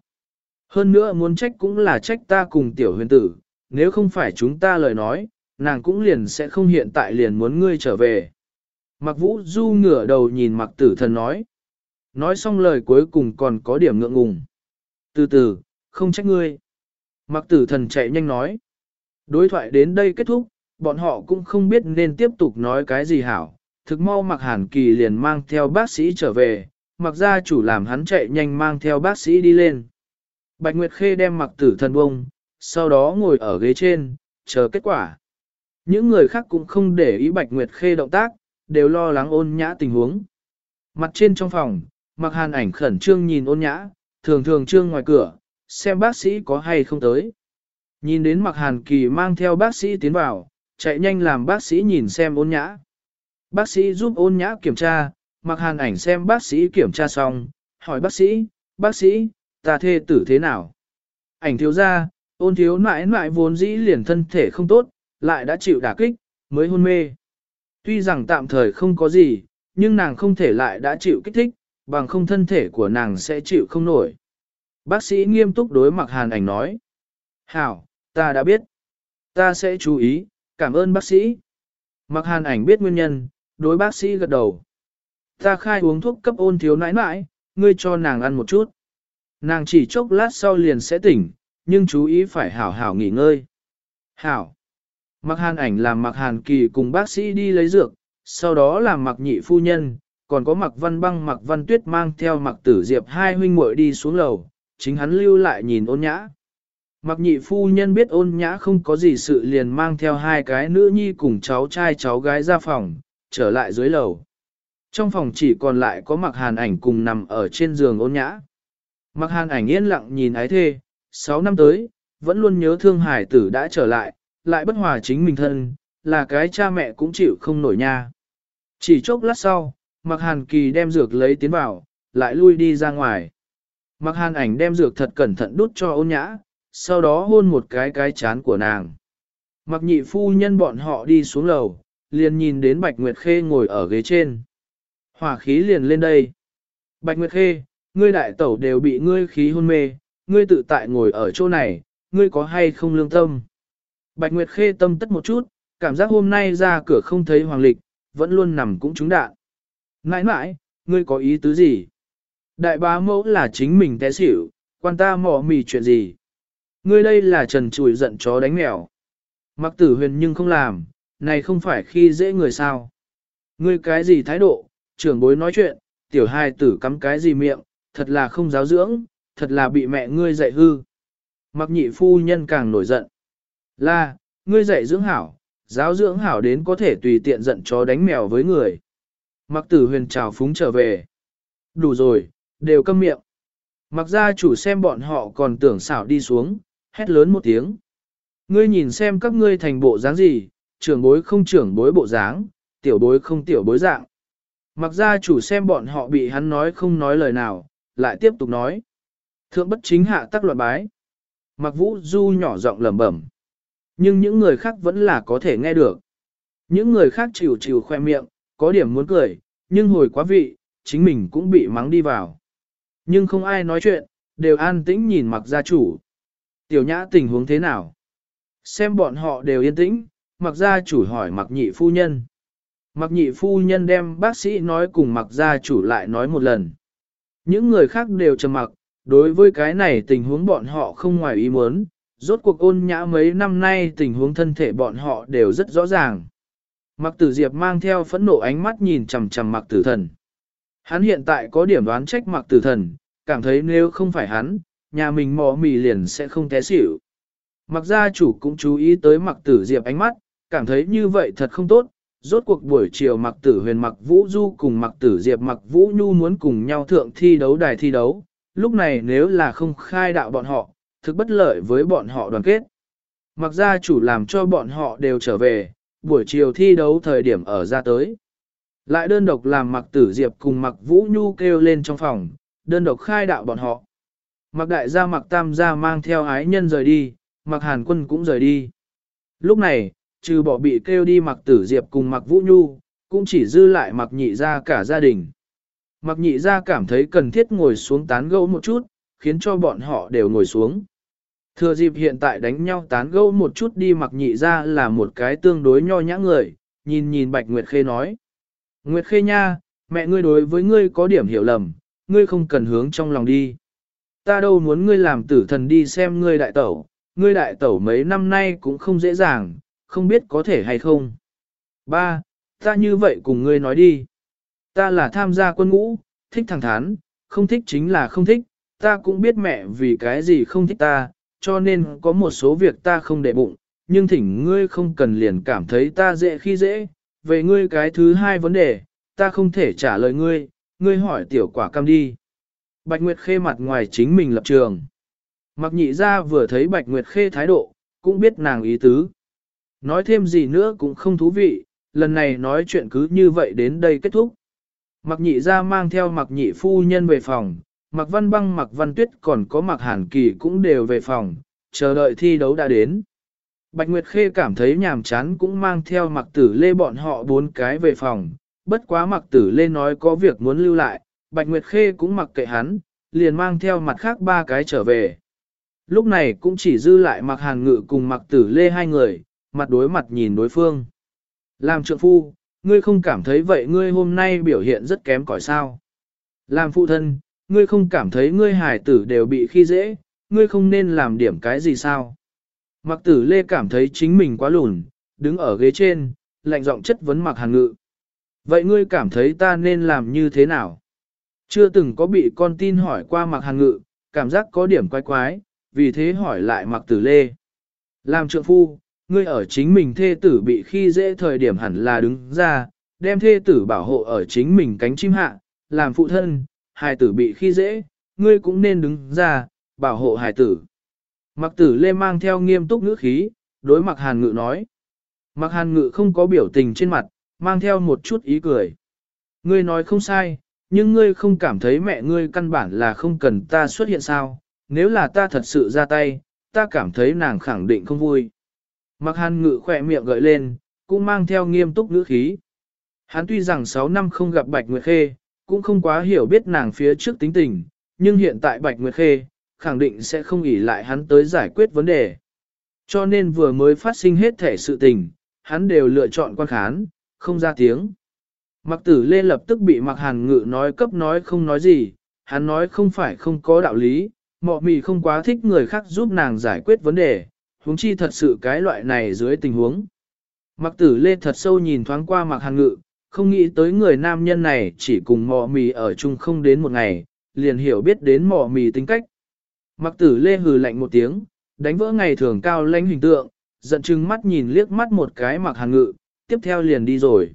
Hơn nữa muốn trách cũng là trách ta cùng tiểu huyền tử, nếu không phải chúng ta lời nói, nàng cũng liền sẽ không hiện tại liền muốn ngươi trở về. Mặc vũ du ngửa đầu nhìn mặc tử thần nói. Nói xong lời cuối cùng còn có điểm ngượng ngùng. Từ từ, không trách ngươi. Mặc tử thần chạy nhanh nói. Đối thoại đến đây kết thúc, bọn họ cũng không biết nên tiếp tục nói cái gì hảo. Thực mau mặc hàn kỳ liền mang theo bác sĩ trở về, mặc gia chủ làm hắn chạy nhanh mang theo bác sĩ đi lên. Bạch Nguyệt Khê đem mặc tử thần bông, sau đó ngồi ở ghế trên, chờ kết quả. Những người khác cũng không để ý Bạch Nguyệt Khê động tác, đều lo lắng ôn nhã tình huống. Mặt trên trong phòng, mặc hàn ảnh khẩn trương nhìn ôn nhã, thường thường trương ngoài cửa, xem bác sĩ có hay không tới. Nhìn đến mặc hàn kỳ mang theo bác sĩ tiến vào, chạy nhanh làm bác sĩ nhìn xem ôn nhã. Bác sĩ giúp ôn nhã kiểm tra, Mặc hàn ảnh xem bác sĩ kiểm tra xong, hỏi bác sĩ, bác sĩ, ta thê tử thế nào? Ảnh thiếu ra, ôn thiếu nãi nãi vốn dĩ liền thân thể không tốt, lại đã chịu đả kích, mới hôn mê. Tuy rằng tạm thời không có gì, nhưng nàng không thể lại đã chịu kích thích, bằng không thân thể của nàng sẽ chịu không nổi. Bác sĩ nghiêm túc đối mặc hàn ảnh nói. Hảo, ta đã biết. Ta sẽ chú ý, cảm ơn bác sĩ. Mặc hàn ảnh biết nguyên nhân, đối bác sĩ gật đầu. Ta khai uống thuốc cấp ôn thiếu nãi nãi, ngươi cho nàng ăn một chút. Nàng chỉ chốc lát sau liền sẽ tỉnh, nhưng chú ý phải hảo hảo nghỉ ngơi. Hảo. Mặc hàn ảnh làm mặc hàn kỳ cùng bác sĩ đi lấy dược, sau đó làm mặc nhị phu nhân, còn có mặc văn băng mặc văn tuyết mang theo mặc tử diệp hai huynh muội đi xuống lầu, chính hắn lưu lại nhìn ôn nhã. Mặc nhị phu nhân biết ôn nhã không có gì sự liền mang theo hai cái nữ nhi cùng cháu trai cháu gái ra phòng, trở lại dưới lầu. Trong phòng chỉ còn lại có mặc hàn ảnh cùng nằm ở trên giường ôn nhã. Mặc hàn ảnh yên lặng nhìn ái thê, 6 năm tới, vẫn luôn nhớ thương hải tử đã trở lại, lại bất hòa chính mình thân, là cái cha mẹ cũng chịu không nổi nha. Chỉ chốc lát sau, mặc hàn kỳ đem dược lấy tiến vào, lại lui đi ra ngoài. Mặc hàn ảnh đem dược thật cẩn thận đút cho ôn nhã, sau đó hôn một cái cái chán của nàng. Mặc nhị phu nhân bọn họ đi xuống lầu, liền nhìn đến Bạch Nguyệt Khê ngồi ở ghế trên. Hỏa khí liền lên đây. Bạch Nguyệt Khê, ngươi đại tẩu đều bị ngươi khí hôn mê, ngươi tự tại ngồi ở chỗ này, ngươi có hay không lương tâm? Bạch Nguyệt Khê tâm tất một chút, cảm giác hôm nay ra cửa không thấy hoàng lịch, vẫn luôn nằm cũng trúng đạn. Nãi nãi, ngươi có ý tứ gì? Đại bá mẫu là chính mình té xỉu, quan ta mỏ mì chuyện gì? Ngươi đây là trần chùi giận chó đánh mèo. Mặc tử huyền nhưng không làm, này không phải khi dễ người sao. Ngươi cái gì thái độ, trưởng bối nói chuyện, tiểu Hai tử cắm cái gì miệng, thật là không giáo dưỡng, thật là bị mẹ ngươi dạy hư. Mặc nhị phu nhân càng nổi giận. Là, ngươi dạy dưỡng hảo, giáo dưỡng hảo đến có thể tùy tiện giận chó đánh mèo với người. Mặc tử huyền trào phúng trở về. Đủ rồi, đều câm miệng. Mặc gia chủ xem bọn họ còn tưởng xảo đi xuống, hét lớn một tiếng. Ngươi nhìn xem các ngươi thành bộ dáng gì, trưởng bối không trưởng bối bộ dáng, tiểu bối không tiểu bối dạng. Mặc gia chủ xem bọn họ bị hắn nói không nói lời nào, lại tiếp tục nói. Thượng bất chính hạ tắc loạn bái. Mặc vũ du nhỏ giọng lẩm bẩm. Nhưng những người khác vẫn là có thể nghe được. Những người khác chịu chịu khoe miệng, có điểm muốn cười, nhưng hồi quá vị, chính mình cũng bị mắng đi vào. Nhưng không ai nói chuyện, đều an tĩnh nhìn mặc gia chủ. Tiểu nhã tình huống thế nào? Xem bọn họ đều yên tĩnh, mặc gia chủ hỏi mặc nhị phu nhân. Mặc nhị phu nhân đem bác sĩ nói cùng mặc gia chủ lại nói một lần. Những người khác đều trầm mặc, đối với cái này tình huống bọn họ không ngoài ý muốn, rốt cuộc ôn nhã mấy năm nay tình huống thân thể bọn họ đều rất rõ ràng. Mặc tử diệp mang theo phẫn nộ ánh mắt nhìn chằm chằm mặc tử thần. Hắn hiện tại có điểm đoán trách mặc tử thần, cảm thấy nếu không phải hắn, nhà mình mò mì liền sẽ không té xỉu. Mặc gia chủ cũng chú ý tới mặc tử diệp ánh mắt, cảm thấy như vậy thật không tốt. Rốt cuộc buổi chiều mặc tử huyền mặc vũ du cùng mặc tử diệp mặc vũ nhu muốn cùng nhau thượng thi đấu đài thi đấu. Lúc này nếu là không khai đạo bọn họ, thực bất lợi với bọn họ đoàn kết. Mặc gia chủ làm cho bọn họ đều trở về, buổi chiều thi đấu thời điểm ở ra tới. Lại đơn độc làm mặc tử diệp cùng mặc vũ nhu kêu lên trong phòng, đơn độc khai đạo bọn họ. Mặc đại gia mặc tam gia mang theo ái nhân rời đi, mặc hàn quân cũng rời đi. Lúc này, trừ bỏ bị kêu đi mặc tử diệp cùng mặc vũ nhu, cũng chỉ dư lại mặc nhị gia cả gia đình. Mặc nhị gia cảm thấy cần thiết ngồi xuống tán gẫu một chút, khiến cho bọn họ đều ngồi xuống. Thừa dịp hiện tại đánh nhau tán gẫu một chút đi mặc nhị gia là một cái tương đối nho nhã người, nhìn nhìn Bạch Nguyệt Khê nói. Nguyệt Khê nha, mẹ ngươi đối với ngươi có điểm hiểu lầm, ngươi không cần hướng trong lòng đi. Ta đâu muốn ngươi làm tử thần đi xem ngươi đại tẩu, ngươi đại tẩu mấy năm nay cũng không dễ dàng, không biết có thể hay không. Ba, ta như vậy cùng ngươi nói đi. Ta là tham gia quân ngũ, thích thẳng thắn, không thích chính là không thích, ta cũng biết mẹ vì cái gì không thích ta, cho nên có một số việc ta không để bụng, nhưng thỉnh ngươi không cần liền cảm thấy ta dễ khi dễ, về ngươi cái thứ hai vấn đề, ta không thể trả lời ngươi, ngươi hỏi tiểu quả cam đi. Bạch Nguyệt Khê mặt ngoài chính mình lập trường. Mặc nhị ra vừa thấy Bạch Nguyệt Khê thái độ, cũng biết nàng ý tứ. Nói thêm gì nữa cũng không thú vị, lần này nói chuyện cứ như vậy đến đây kết thúc. Mặc nhị ra mang theo mặc nhị phu nhân về phòng, mặc văn băng mặc văn tuyết còn có mặc hàn kỳ cũng đều về phòng, chờ đợi thi đấu đã đến. Bạch Nguyệt Khê cảm thấy nhàm chán cũng mang theo mặc tử lê bọn họ bốn cái về phòng, bất quá mặc tử lê nói có việc muốn lưu lại, Bạch Nguyệt Khê cũng mặc kệ hắn, liền mang theo mặt khác ba cái trở về. Lúc này cũng chỉ dư lại mặc hàn ngự cùng mặc tử lê hai người, mặt đối mặt nhìn đối phương. Làm trượng phu, ngươi không cảm thấy vậy ngươi hôm nay biểu hiện rất kém cỏi sao. Làm phụ thân, ngươi không cảm thấy ngươi hài tử đều bị khi dễ, ngươi không nên làm điểm cái gì sao. Mặc tử lê cảm thấy chính mình quá lùn, đứng ở ghế trên, lạnh giọng chất vấn mặc hàn ngự. Vậy ngươi cảm thấy ta nên làm như thế nào? Chưa từng có bị con tin hỏi qua mặc hàng ngự, cảm giác có điểm quái quái, vì thế hỏi lại mặc tử lê. Làm trượng phu, ngươi ở chính mình thê tử bị khi dễ thời điểm hẳn là đứng ra, đem thê tử bảo hộ ở chính mình cánh chim hạ, làm phụ thân, hài tử bị khi dễ, ngươi cũng nên đứng ra, bảo hộ hài tử. Mặc tử lê mang theo nghiêm túc ngữ khí, đối mặc hàn ngự nói. Mặc hàn ngự không có biểu tình trên mặt, mang theo một chút ý cười. Ngươi nói không sai, nhưng ngươi không cảm thấy mẹ ngươi căn bản là không cần ta xuất hiện sao, nếu là ta thật sự ra tay, ta cảm thấy nàng khẳng định không vui. Mặc hàn ngự khỏe miệng gợi lên, cũng mang theo nghiêm túc ngữ khí. Hắn tuy rằng 6 năm không gặp Bạch Nguyệt Khê, cũng không quá hiểu biết nàng phía trước tính tình, nhưng hiện tại Bạch Nguyệt Khê, khẳng định sẽ không ỉ lại hắn tới giải quyết vấn đề. Cho nên vừa mới phát sinh hết thể sự tình, hắn đều lựa chọn quan khán, không ra tiếng. Mặc tử lê lập tức bị mặc hàn ngự nói cấp nói không nói gì, hắn nói không phải không có đạo lý, mọ mì không quá thích người khác giúp nàng giải quyết vấn đề, huống chi thật sự cái loại này dưới tình huống. Mặc tử lê thật sâu nhìn thoáng qua mặc hàn ngự, không nghĩ tới người nam nhân này chỉ cùng mọ mì ở chung không đến một ngày, liền hiểu biết đến mọ mì tính cách. Mặc tử lê hừ lạnh một tiếng, đánh vỡ ngày thường cao lãnh hình tượng, giận chừng mắt nhìn liếc mắt một cái mặc hàn ngự, tiếp theo liền đi rồi.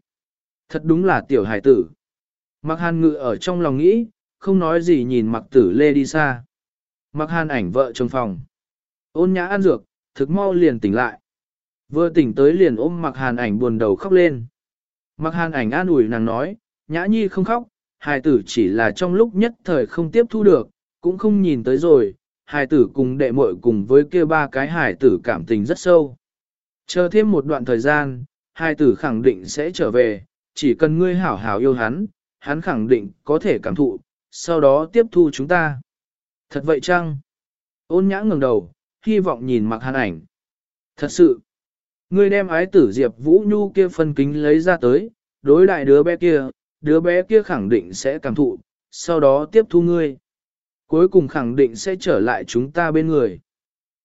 Thật đúng là tiểu hải tử. Mặc hàn ngự ở trong lòng nghĩ, không nói gì nhìn mặc tử lê đi xa. Mặc hàn ảnh vợ trong phòng. Ôn nhã ăn dược, thực mau liền tỉnh lại. Vừa tỉnh tới liền ôm mặc hàn ảnh buồn đầu khóc lên. Mặc hàn ảnh an ủi nàng nói, nhã nhi không khóc, hài tử chỉ là trong lúc nhất thời không tiếp thu được, cũng không nhìn tới rồi, hài tử cùng đệ muội cùng với kia ba cái hài tử cảm tình rất sâu. Chờ thêm một đoạn thời gian, hài tử khẳng định sẽ trở về, chỉ cần ngươi hảo hảo yêu hắn, hắn khẳng định có thể cảm thụ, sau đó tiếp thu chúng ta. Thật vậy chăng? Ôn nhã ngẩng đầu, hy vọng nhìn mặc hàn ảnh. Thật sự, ngươi đem ái tử Diệp Vũ Nhu kia phân kính lấy ra tới, đối đại đứa bé kia, đứa bé kia khẳng định sẽ cảm thụ, sau đó tiếp thu ngươi. Cuối cùng khẳng định sẽ trở lại chúng ta bên người.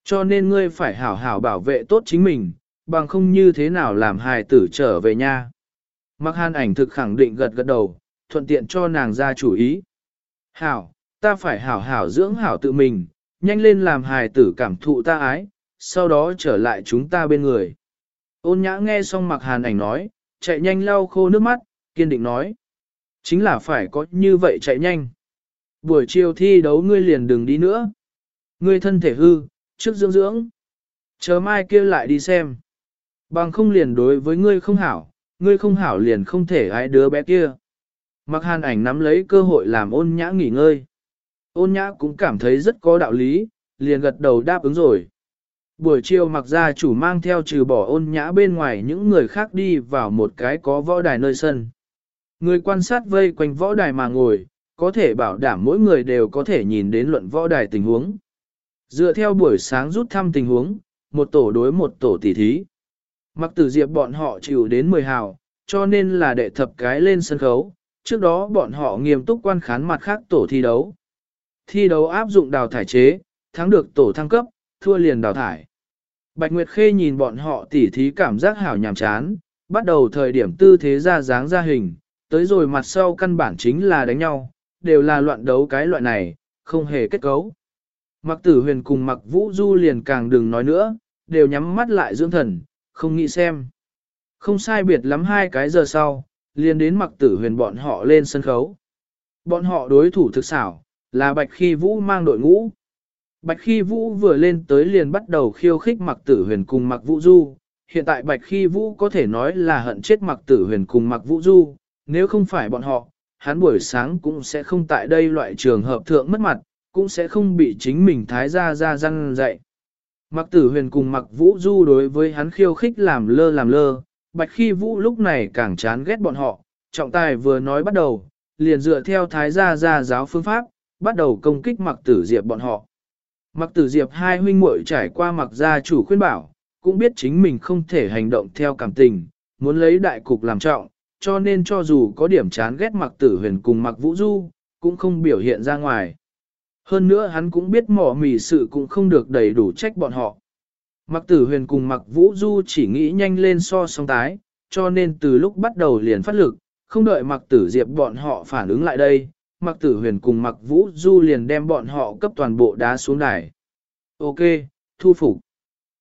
Cho nên ngươi phải hảo hảo bảo vệ tốt chính mình, bằng không như thế nào làm hài tử trở về nha. Mặc hàn ảnh thực khẳng định gật gật đầu, thuận tiện cho nàng ra chủ ý. Hảo, ta phải hảo hảo dưỡng hảo tự mình, nhanh lên làm hài tử cảm thụ ta ái, sau đó trở lại chúng ta bên người. Ôn nhã nghe xong mặc hàn ảnh nói, chạy nhanh lau khô nước mắt, kiên định nói. Chính là phải có như vậy chạy nhanh. Buổi chiều thi đấu ngươi liền đừng đi nữa. Ngươi thân thể hư, trước dưỡng dưỡng. Chờ mai kia lại đi xem. Bằng không liền đối với ngươi không hảo, ngươi không hảo liền không thể ai đứa bé kia. Mặc hàn ảnh nắm lấy cơ hội làm ôn nhã nghỉ ngơi. Ôn nhã cũng cảm thấy rất có đạo lý, liền gật đầu đáp ứng rồi. Buổi chiều mặc gia chủ mang theo trừ bỏ ôn nhã bên ngoài những người khác đi vào một cái có võ đài nơi sân. Người quan sát vây quanh võ đài mà ngồi, có thể bảo đảm mỗi người đều có thể nhìn đến luận võ đài tình huống. Dựa theo buổi sáng rút thăm tình huống, một tổ đối một tổ tỷ thí. Mặc tử diệp bọn họ chịu đến 10 hào, cho nên là đệ thập cái lên sân khấu, trước đó bọn họ nghiêm túc quan khán mặt khác tổ thi đấu. Thi đấu áp dụng đào thải chế, thắng được tổ thăng cấp, thua liền đào thải. Bạch Nguyệt Khê nhìn bọn họ tỉ thí cảm giác hảo nhàm chán, bắt đầu thời điểm tư thế ra dáng ra hình, tới rồi mặt sau căn bản chính là đánh nhau, đều là loạn đấu cái loại này, không hề kết cấu. Mặc tử huyền cùng mặc vũ du liền càng đừng nói nữa, đều nhắm mắt lại dưỡng thần, không nghĩ xem. Không sai biệt lắm hai cái giờ sau, liền đến mặc tử huyền bọn họ lên sân khấu. Bọn họ đối thủ thực xảo, là Bạch Khi Vũ mang đội ngũ. Bạch Khi Vũ vừa lên tới liền bắt đầu khiêu khích mặc tử huyền cùng mặc vũ du. Hiện tại Bạch Khi Vũ có thể nói là hận chết mặc tử huyền cùng mặc vũ du, nếu không phải bọn họ, hắn buổi sáng cũng sẽ không tại đây loại trường hợp thượng mất mặt, cũng sẽ không bị chính mình thái gia ra răng dạy. Mặc tử huyền cùng mặc vũ du đối với hắn khiêu khích làm lơ làm lơ, bạch khi vũ lúc này càng chán ghét bọn họ, trọng tài vừa nói bắt đầu, liền dựa theo thái gia gia giáo phương pháp, bắt đầu công kích mặc tử diệp bọn họ. Mặc tử diệp hai huynh muội trải qua mặc gia chủ khuyên bảo, cũng biết chính mình không thể hành động theo cảm tình, muốn lấy đại cục làm trọng, cho nên cho dù có điểm chán ghét mặc tử huyền cùng mặc vũ du, cũng không biểu hiện ra ngoài. Hơn nữa hắn cũng biết mỏ mì sự cũng không được đầy đủ trách bọn họ. Mặc tử huyền cùng mặc vũ du chỉ nghĩ nhanh lên so song tái, cho nên từ lúc bắt đầu liền phát lực, không đợi mặc tử diệp bọn họ phản ứng lại đây, mặc tử huyền cùng mặc vũ du liền đem bọn họ cấp toàn bộ đá xuống đài. Ok, thu phục.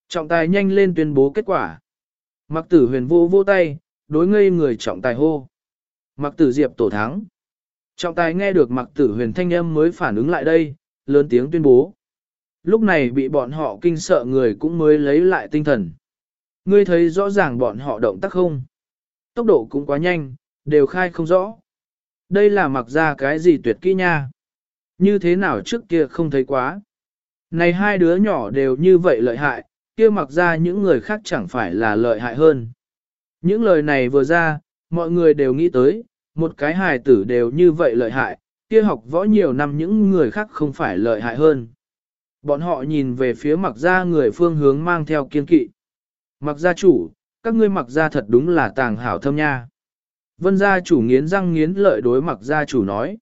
Trọng tài nhanh lên tuyên bố kết quả. Mặc tử huyền vô vô tay, đối ngây người trọng tài hô. Mặc tử diệp tổ thắng. Trọng tài nghe được mặc tử huyền thanh âm mới phản ứng lại đây, lớn tiếng tuyên bố. Lúc này bị bọn họ kinh sợ người cũng mới lấy lại tinh thần. Ngươi thấy rõ ràng bọn họ động tác không? Tốc độ cũng quá nhanh, đều khai không rõ. Đây là mặc ra cái gì tuyệt kỹ nha? Như thế nào trước kia không thấy quá? Này hai đứa nhỏ đều như vậy lợi hại, kia mặc ra những người khác chẳng phải là lợi hại hơn. Những lời này vừa ra, mọi người đều nghĩ tới, một cái hài tử đều như vậy lợi hại, kia học võ nhiều năm những người khác không phải lợi hại hơn. Bọn họ nhìn về phía mặc ra người phương hướng mang theo kiên kỵ. Mặc gia chủ, các ngươi mặc gia thật đúng là tàng hảo thâm nha. Vân gia chủ nghiến răng nghiến lợi đối mặc gia chủ nói.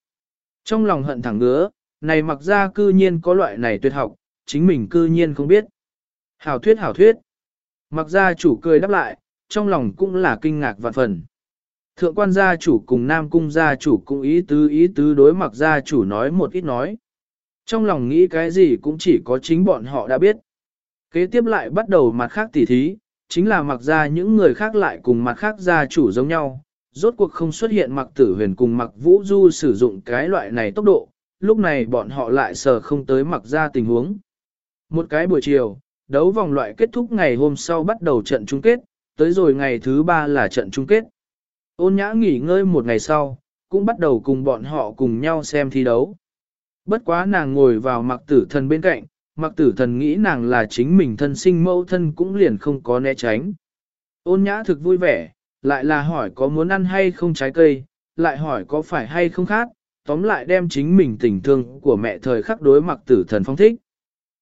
Trong lòng hận thẳng ngứa, này mặc gia cư nhiên có loại này tuyệt học, chính mình cư nhiên không biết. Hảo thuyết hảo thuyết. Mặc gia chủ cười đáp lại, trong lòng cũng là kinh ngạc vạn phần. Thượng quan gia chủ cùng Nam cung gia chủ cũng ý tứ ý tứ đối mặc gia chủ nói một ít nói. Trong lòng nghĩ cái gì cũng chỉ có chính bọn họ đã biết. Kế tiếp lại bắt đầu mặt khác tỉ thí, chính là mặc ra những người khác lại cùng mặt khác gia chủ giống nhau. Rốt cuộc không xuất hiện mặc tử huyền cùng mặc vũ du sử dụng cái loại này tốc độ, lúc này bọn họ lại sờ không tới mặc ra tình huống. Một cái buổi chiều, đấu vòng loại kết thúc ngày hôm sau bắt đầu trận chung kết, tới rồi ngày thứ ba là trận chung kết. Ôn nhã nghỉ ngơi một ngày sau, cũng bắt đầu cùng bọn họ cùng nhau xem thi đấu. Bất quá nàng ngồi vào mặc tử thần bên cạnh, mặc tử thần nghĩ nàng là chính mình thân sinh mẫu thân cũng liền không có né tránh. Ôn nhã thực vui vẻ, lại là hỏi có muốn ăn hay không trái cây, lại hỏi có phải hay không khác, tóm lại đem chính mình tình thương của mẹ thời khắc đối mặc tử thần phong thích.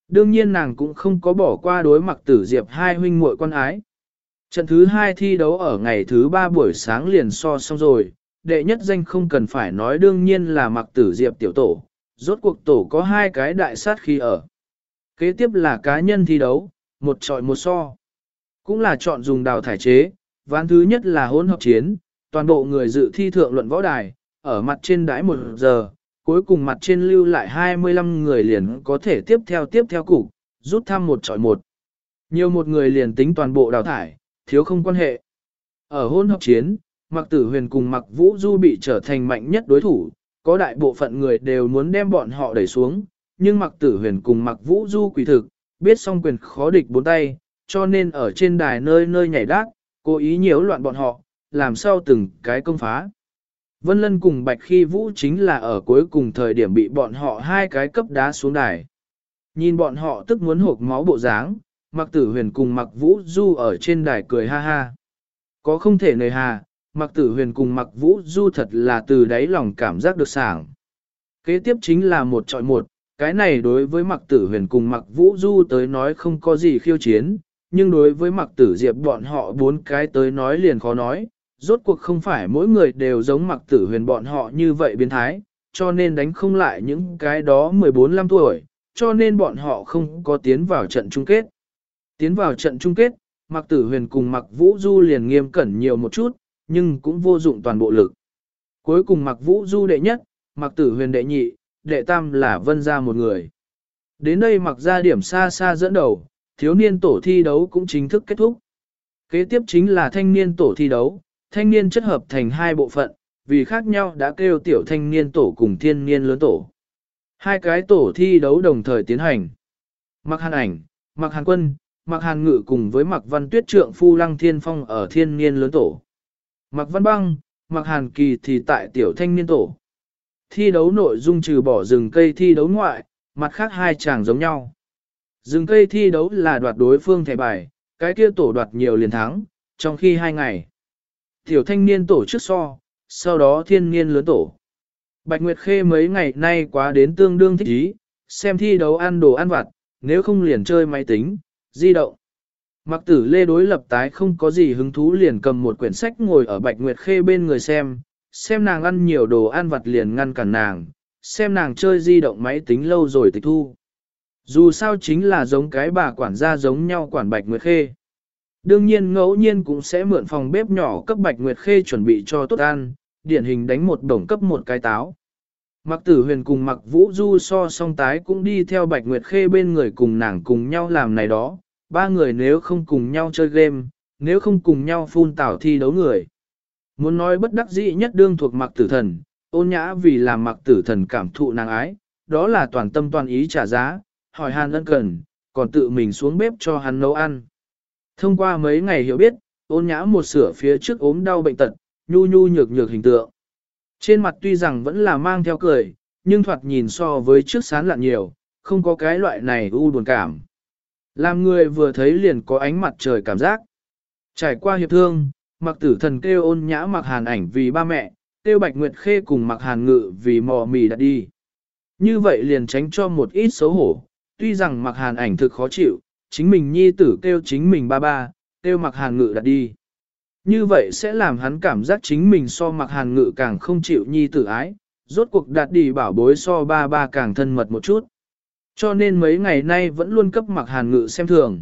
Đương nhiên nàng cũng không có bỏ qua đối mặc tử diệp hai huynh muội con ái. Trận thứ hai thi đấu ở ngày thứ ba buổi sáng liền so xong rồi, đệ nhất danh không cần phải nói đương nhiên là mặc tử diệp tiểu tổ, rốt cuộc tổ có hai cái đại sát khi ở. Kế tiếp là cá nhân thi đấu, một trọi một so. Cũng là chọn dùng đào thải chế, ván thứ nhất là hỗn hợp chiến, toàn bộ người dự thi thượng luận võ đài, ở mặt trên đãi một giờ, cuối cùng mặt trên lưu lại 25 người liền có thể tiếp theo tiếp theo cục, rút thăm một trọi một. Nhiều một người liền tính toàn bộ đào thải, thiếu không quan hệ. Ở hôn hợp chiến, Mạc Tử Huyền cùng Mạc Vũ Du bị trở thành mạnh nhất đối thủ, có đại bộ phận người đều muốn đem bọn họ đẩy xuống, nhưng Mạc Tử Huyền cùng Mạc Vũ Du quỷ thực, biết song quyền khó địch bốn tay, cho nên ở trên đài nơi nơi nhảy đát, cố ý nhiễu loạn bọn họ, làm sao từng cái công phá. Vân Lân cùng Bạch Khi Vũ chính là ở cuối cùng thời điểm bị bọn họ hai cái cấp đá xuống đài. Nhìn bọn họ tức muốn hộp máu bộ dáng, Mạc Tử Huyền cùng Mạc Vũ Du ở trên đài cười ha ha. Có không thể nời hà, Mạc Tử Huyền cùng Mạc Vũ Du thật là từ đáy lòng cảm giác được sảng. Kế tiếp chính là một trọi một, cái này đối với Mạc Tử Huyền cùng Mạc Vũ Du tới nói không có gì khiêu chiến, nhưng đối với Mạc Tử Diệp bọn họ bốn cái tới nói liền khó nói, rốt cuộc không phải mỗi người đều giống Mạc Tử Huyền bọn họ như vậy biến thái, cho nên đánh không lại những cái đó 14-15 tuổi, cho nên bọn họ không có tiến vào trận chung kết. Tiến vào trận chung kết, Mạc Tử Huyền cùng Mạc Vũ Du liền nghiêm cẩn nhiều một chút, nhưng cũng vô dụng toàn bộ lực. Cuối cùng Mạc Vũ Du đệ nhất, Mạc Tử Huyền đệ nhị, đệ tam là Vân gia một người. Đến đây Mạc gia điểm xa xa dẫn đầu, thiếu niên tổ thi đấu cũng chính thức kết thúc. Kế tiếp chính là thanh niên tổ thi đấu, thanh niên chất hợp thành hai bộ phận, vì khác nhau đã kêu tiểu thanh niên tổ cùng thiên niên lớn tổ. Hai cái tổ thi đấu đồng thời tiến hành. Mạc Hàn Ảnh, Mạc Hàn Quân, Mạc Hàn Ngự cùng với Mạc Văn Tuyết trượng phu Lăng Thiên Phong ở thiên niên lớn tổ. Mạc Văn Băng, Mạc hàn kỳ thì tại tiểu thanh niên tổ. Thi đấu nội dung trừ bỏ rừng cây thi đấu ngoại, mặt khác hai chàng giống nhau. Rừng cây thi đấu là đoạt đối phương thẻ bài, cái kia tổ đoạt nhiều liền thắng, trong khi hai ngày. Tiểu thanh niên tổ trước so, sau đó thiên niên lớn tổ. Bạch Nguyệt Khê mấy ngày nay quá đến tương đương thích ý, xem thi đấu ăn đồ ăn vặt, nếu không liền chơi máy tính, di động. Mặc tử lê đối lập tái không có gì hứng thú liền cầm một quyển sách ngồi ở Bạch Nguyệt Khê bên người xem, xem nàng ăn nhiều đồ ăn vặt liền ngăn cản nàng, xem nàng chơi di động máy tính lâu rồi tịch thu. Dù sao chính là giống cái bà quản gia giống nhau quản Bạch Nguyệt Khê. Đương nhiên ngẫu nhiên cũng sẽ mượn phòng bếp nhỏ cấp Bạch Nguyệt Khê chuẩn bị cho tốt ăn, điển hình đánh một đồng cấp một cái táo. Mặc tử huyền cùng mặc vũ du so song tái cũng đi theo Bạch Nguyệt Khê bên người cùng nàng cùng nhau làm này đó, ba người nếu không cùng nhau chơi game, nếu không cùng nhau phun tảo thi đấu người. Muốn nói bất đắc dĩ nhất đương thuộc mặc tử thần, ôn nhã vì làm mặc tử thần cảm thụ nàng ái, đó là toàn tâm toàn ý trả giá, hỏi hàn ân cần, còn tự mình xuống bếp cho hắn nấu ăn. Thông qua mấy ngày hiểu biết, ôn nhã một sửa phía trước ốm đau bệnh tật, nhu nhu nhược nhược hình tượng. Trên mặt tuy rằng vẫn là mang theo cười, nhưng thoạt nhìn so với trước sán lạn nhiều, không có cái loại này u buồn cảm. Làm người vừa thấy liền có ánh mặt trời cảm giác. Trải qua hiệp thương, mặc tử thần kêu ôn nhã mặc hàn ảnh vì ba mẹ, kêu bạch nguyệt khê cùng mặc hàn ngự vì mò mì đã đi. Như vậy liền tránh cho một ít xấu hổ, tuy rằng mặc hàn ảnh thực khó chịu, chính mình nhi tử kêu chính mình ba ba, kêu mặc hàn ngự đặt đi. Như vậy sẽ làm hắn cảm giác chính mình so mặc hàn ngự càng không chịu nhi tử ái, rốt cuộc đạt đi bảo bối so ba ba càng thân mật một chút. Cho nên mấy ngày nay vẫn luôn cấp mặc hàn ngự xem thường.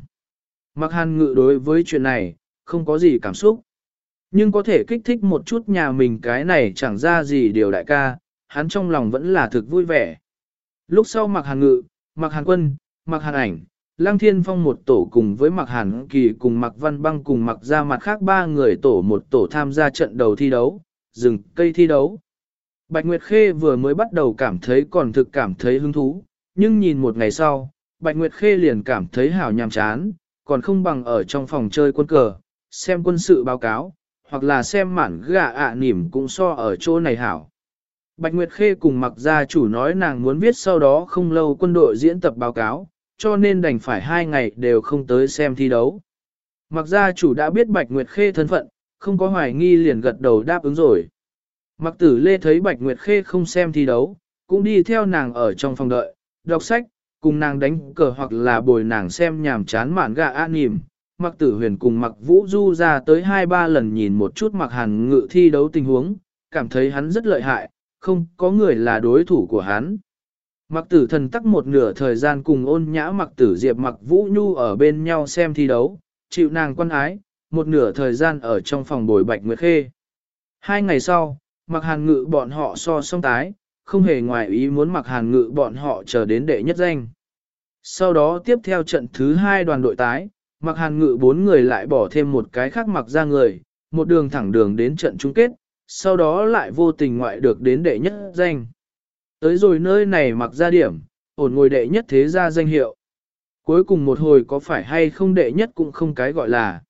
Mặc hàn ngự đối với chuyện này, không có gì cảm xúc. Nhưng có thể kích thích một chút nhà mình cái này chẳng ra gì điều đại ca, hắn trong lòng vẫn là thực vui vẻ. Lúc sau mặc hàn ngự, mặc hàn quân, mặc hàn ảnh, Lăng Thiên Phong một tổ cùng với Mạc Hàn Kỳ cùng Mạc Văn Băng cùng Mạc gia mặt khác ba người tổ một tổ tham gia trận đầu thi đấu, rừng cây thi đấu. Bạch Nguyệt Khê vừa mới bắt đầu cảm thấy còn thực cảm thấy hứng thú, nhưng nhìn một ngày sau, Bạch Nguyệt Khê liền cảm thấy hảo nhàm chán, còn không bằng ở trong phòng chơi quân cờ, xem quân sự báo cáo, hoặc là xem mản gà ạ à nỉm cũng so ở chỗ này hảo. Bạch Nguyệt Khê cùng mặc gia chủ nói nàng muốn viết sau đó không lâu quân đội diễn tập báo cáo, cho nên đành phải hai ngày đều không tới xem thi đấu. Mặc gia chủ đã biết Bạch Nguyệt Khê thân phận, không có hoài nghi liền gật đầu đáp ứng rồi. Mặc tử lê thấy Bạch Nguyệt Khê không xem thi đấu, cũng đi theo nàng ở trong phòng đợi, đọc sách, cùng nàng đánh cờ hoặc là bồi nàng xem nhàm chán mạn gà an nìm. Mặc tử huyền cùng mặc vũ du ra tới hai ba lần nhìn một chút mặc hàn ngự thi đấu tình huống, cảm thấy hắn rất lợi hại, không có người là đối thủ của hắn. Mặc tử thần tắc một nửa thời gian cùng ôn nhã mặc tử diệp mặc vũ nhu ở bên nhau xem thi đấu, chịu nàng quan ái, một nửa thời gian ở trong phòng bồi bạch nguyệt khê. Hai ngày sau, mặc hàn ngự bọn họ so song tái, không hề ngoài ý muốn mặc hàn ngự bọn họ chờ đến đệ nhất danh. Sau đó tiếp theo trận thứ hai đoàn đội tái, mặc hàn ngự bốn người lại bỏ thêm một cái khác mặc ra người, một đường thẳng đường đến trận chung kết, sau đó lại vô tình ngoại được đến đệ nhất danh. Tới rồi nơi này mặc ra điểm, ổn ngồi đệ nhất thế ra danh hiệu. Cuối cùng một hồi có phải hay không đệ nhất cũng không cái gọi là.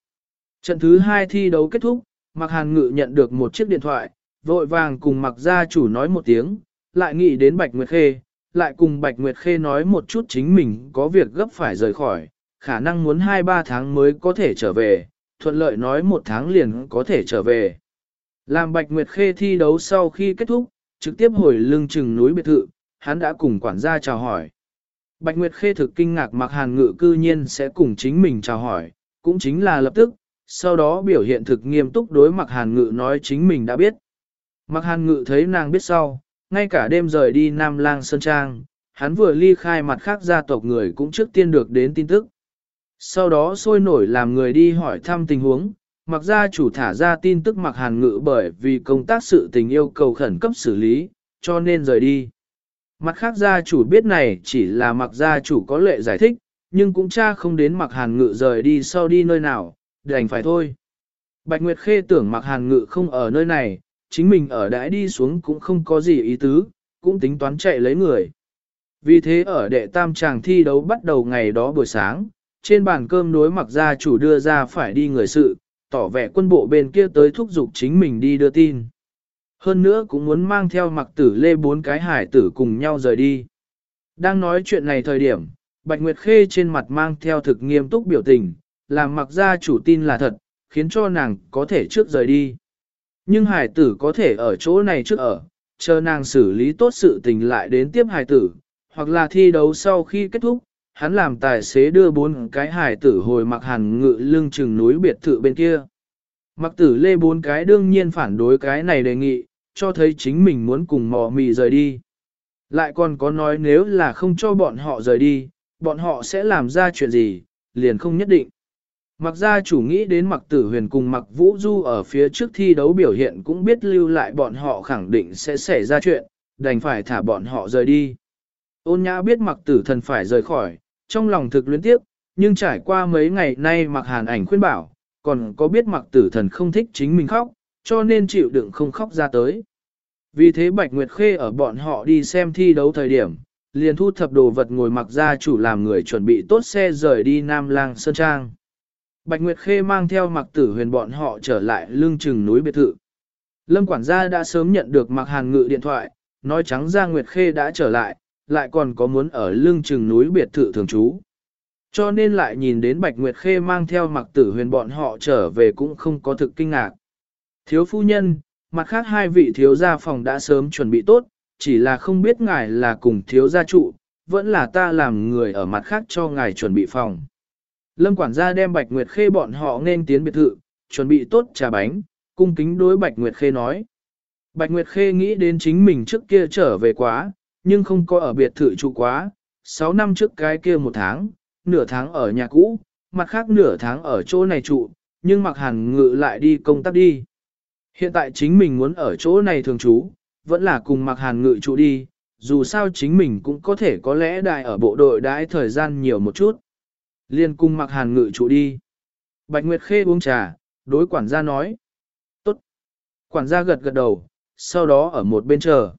Trận thứ hai thi đấu kết thúc, Mặc Hàn Ngự nhận được một chiếc điện thoại, vội vàng cùng Mặc gia chủ nói một tiếng, lại nghĩ đến Bạch Nguyệt Khê, lại cùng Bạch Nguyệt Khê nói một chút chính mình có việc gấp phải rời khỏi, khả năng muốn 2-3 tháng mới có thể trở về, thuận lợi nói một tháng liền có thể trở về. Làm Bạch Nguyệt Khê thi đấu sau khi kết thúc, trực tiếp hồi lưng chừng núi biệt thự, hắn đã cùng quản gia chào hỏi. Bạch Nguyệt Khê thực kinh ngạc mặc hàn ngự cư nhiên sẽ cùng chính mình chào hỏi, cũng chính là lập tức, sau đó biểu hiện thực nghiêm túc đối mặc hàn ngự nói chính mình đã biết. Mặc hàn ngự thấy nàng biết sau, ngay cả đêm rời đi Nam Lang Sơn Trang, hắn vừa ly khai mặt khác gia tộc người cũng trước tiên được đến tin tức. Sau đó sôi nổi làm người đi hỏi thăm tình huống, mặc gia chủ thả ra tin tức mặc hàn ngự bởi vì công tác sự tình yêu cầu khẩn cấp xử lý, cho nên rời đi. Mặt khác gia chủ biết này chỉ là mặc gia chủ có lệ giải thích, nhưng cũng cha không đến mặc hàn ngự rời đi sau đi nơi nào, đành phải thôi. Bạch Nguyệt Khê tưởng mặc hàn ngự không ở nơi này, chính mình ở đãi đi xuống cũng không có gì ý tứ, cũng tính toán chạy lấy người. Vì thế ở đệ tam tràng thi đấu bắt đầu ngày đó buổi sáng, trên bàn cơm đối mặc gia chủ đưa ra phải đi người sự, tỏ vẻ quân bộ bên kia tới thúc giục chính mình đi đưa tin. Hơn nữa cũng muốn mang theo mặc tử lê bốn cái hải tử cùng nhau rời đi. Đang nói chuyện này thời điểm, Bạch Nguyệt Khê trên mặt mang theo thực nghiêm túc biểu tình, làm mặc gia chủ tin là thật, khiến cho nàng có thể trước rời đi. Nhưng hải tử có thể ở chỗ này trước ở, chờ nàng xử lý tốt sự tình lại đến tiếp hải tử, hoặc là thi đấu sau khi kết thúc, hắn làm tài xế đưa bốn cái hải tử hồi mặc hàn ngự lưng chừng núi biệt thự bên kia. Mặc tử lê bốn cái đương nhiên phản đối cái này đề nghị, cho thấy chính mình muốn cùng mò mì rời đi. Lại còn có nói nếu là không cho bọn họ rời đi, bọn họ sẽ làm ra chuyện gì, liền không nhất định. Mặc gia chủ nghĩ đến mặc tử huyền cùng mặc vũ du ở phía trước thi đấu biểu hiện cũng biết lưu lại bọn họ khẳng định sẽ xảy ra chuyện, đành phải thả bọn họ rời đi. Ôn nhã biết mặc tử thần phải rời khỏi, trong lòng thực luyến tiếp, nhưng trải qua mấy ngày nay mặc hàn ảnh khuyên bảo, còn có biết mặc tử thần không thích chính mình khóc, cho nên chịu đựng không khóc ra tới. Vì thế Bạch Nguyệt Khê ở bọn họ đi xem thi đấu thời điểm, liền thu thập đồ vật ngồi mặc ra chủ làm người chuẩn bị tốt xe rời đi Nam Lang Sơn Trang. Bạch Nguyệt Khê mang theo mặc tử huyền bọn họ trở lại lương trừng núi biệt thự. Lâm quản gia đã sớm nhận được mặc hàn ngự điện thoại, nói trắng ra Nguyệt Khê đã trở lại, lại còn có muốn ở lương trừng núi biệt thự thường trú. Cho nên lại nhìn đến Bạch Nguyệt Khê mang theo mặc tử huyền bọn họ trở về cũng không có thực kinh ngạc. Thiếu phu nhân, mặt khác hai vị thiếu gia phòng đã sớm chuẩn bị tốt, chỉ là không biết ngài là cùng thiếu gia trụ, vẫn là ta làm người ở mặt khác cho ngài chuẩn bị phòng. Lâm quản gia đem Bạch Nguyệt Khê bọn họ nên tiến biệt thự, chuẩn bị tốt trà bánh, cung kính đối Bạch Nguyệt Khê nói. Bạch Nguyệt Khê nghĩ đến chính mình trước kia trở về quá, nhưng không có ở biệt thự trụ quá, 6 năm trước cái kia một tháng, nửa tháng ở nhà cũ, mặt khác nửa tháng ở chỗ này trụ, nhưng mặc hàn ngự lại đi công tác đi. Hiện tại chính mình muốn ở chỗ này thường trú, vẫn là cùng mặc hàn ngự trụ đi, dù sao chính mình cũng có thể có lẽ đại ở bộ đội đãi thời gian nhiều một chút. Liên cung mặc hàn ngự trụ đi. Bạch Nguyệt Khê uống trà, đối quản gia nói. Tốt. Quản gia gật gật đầu, sau đó ở một bên chờ.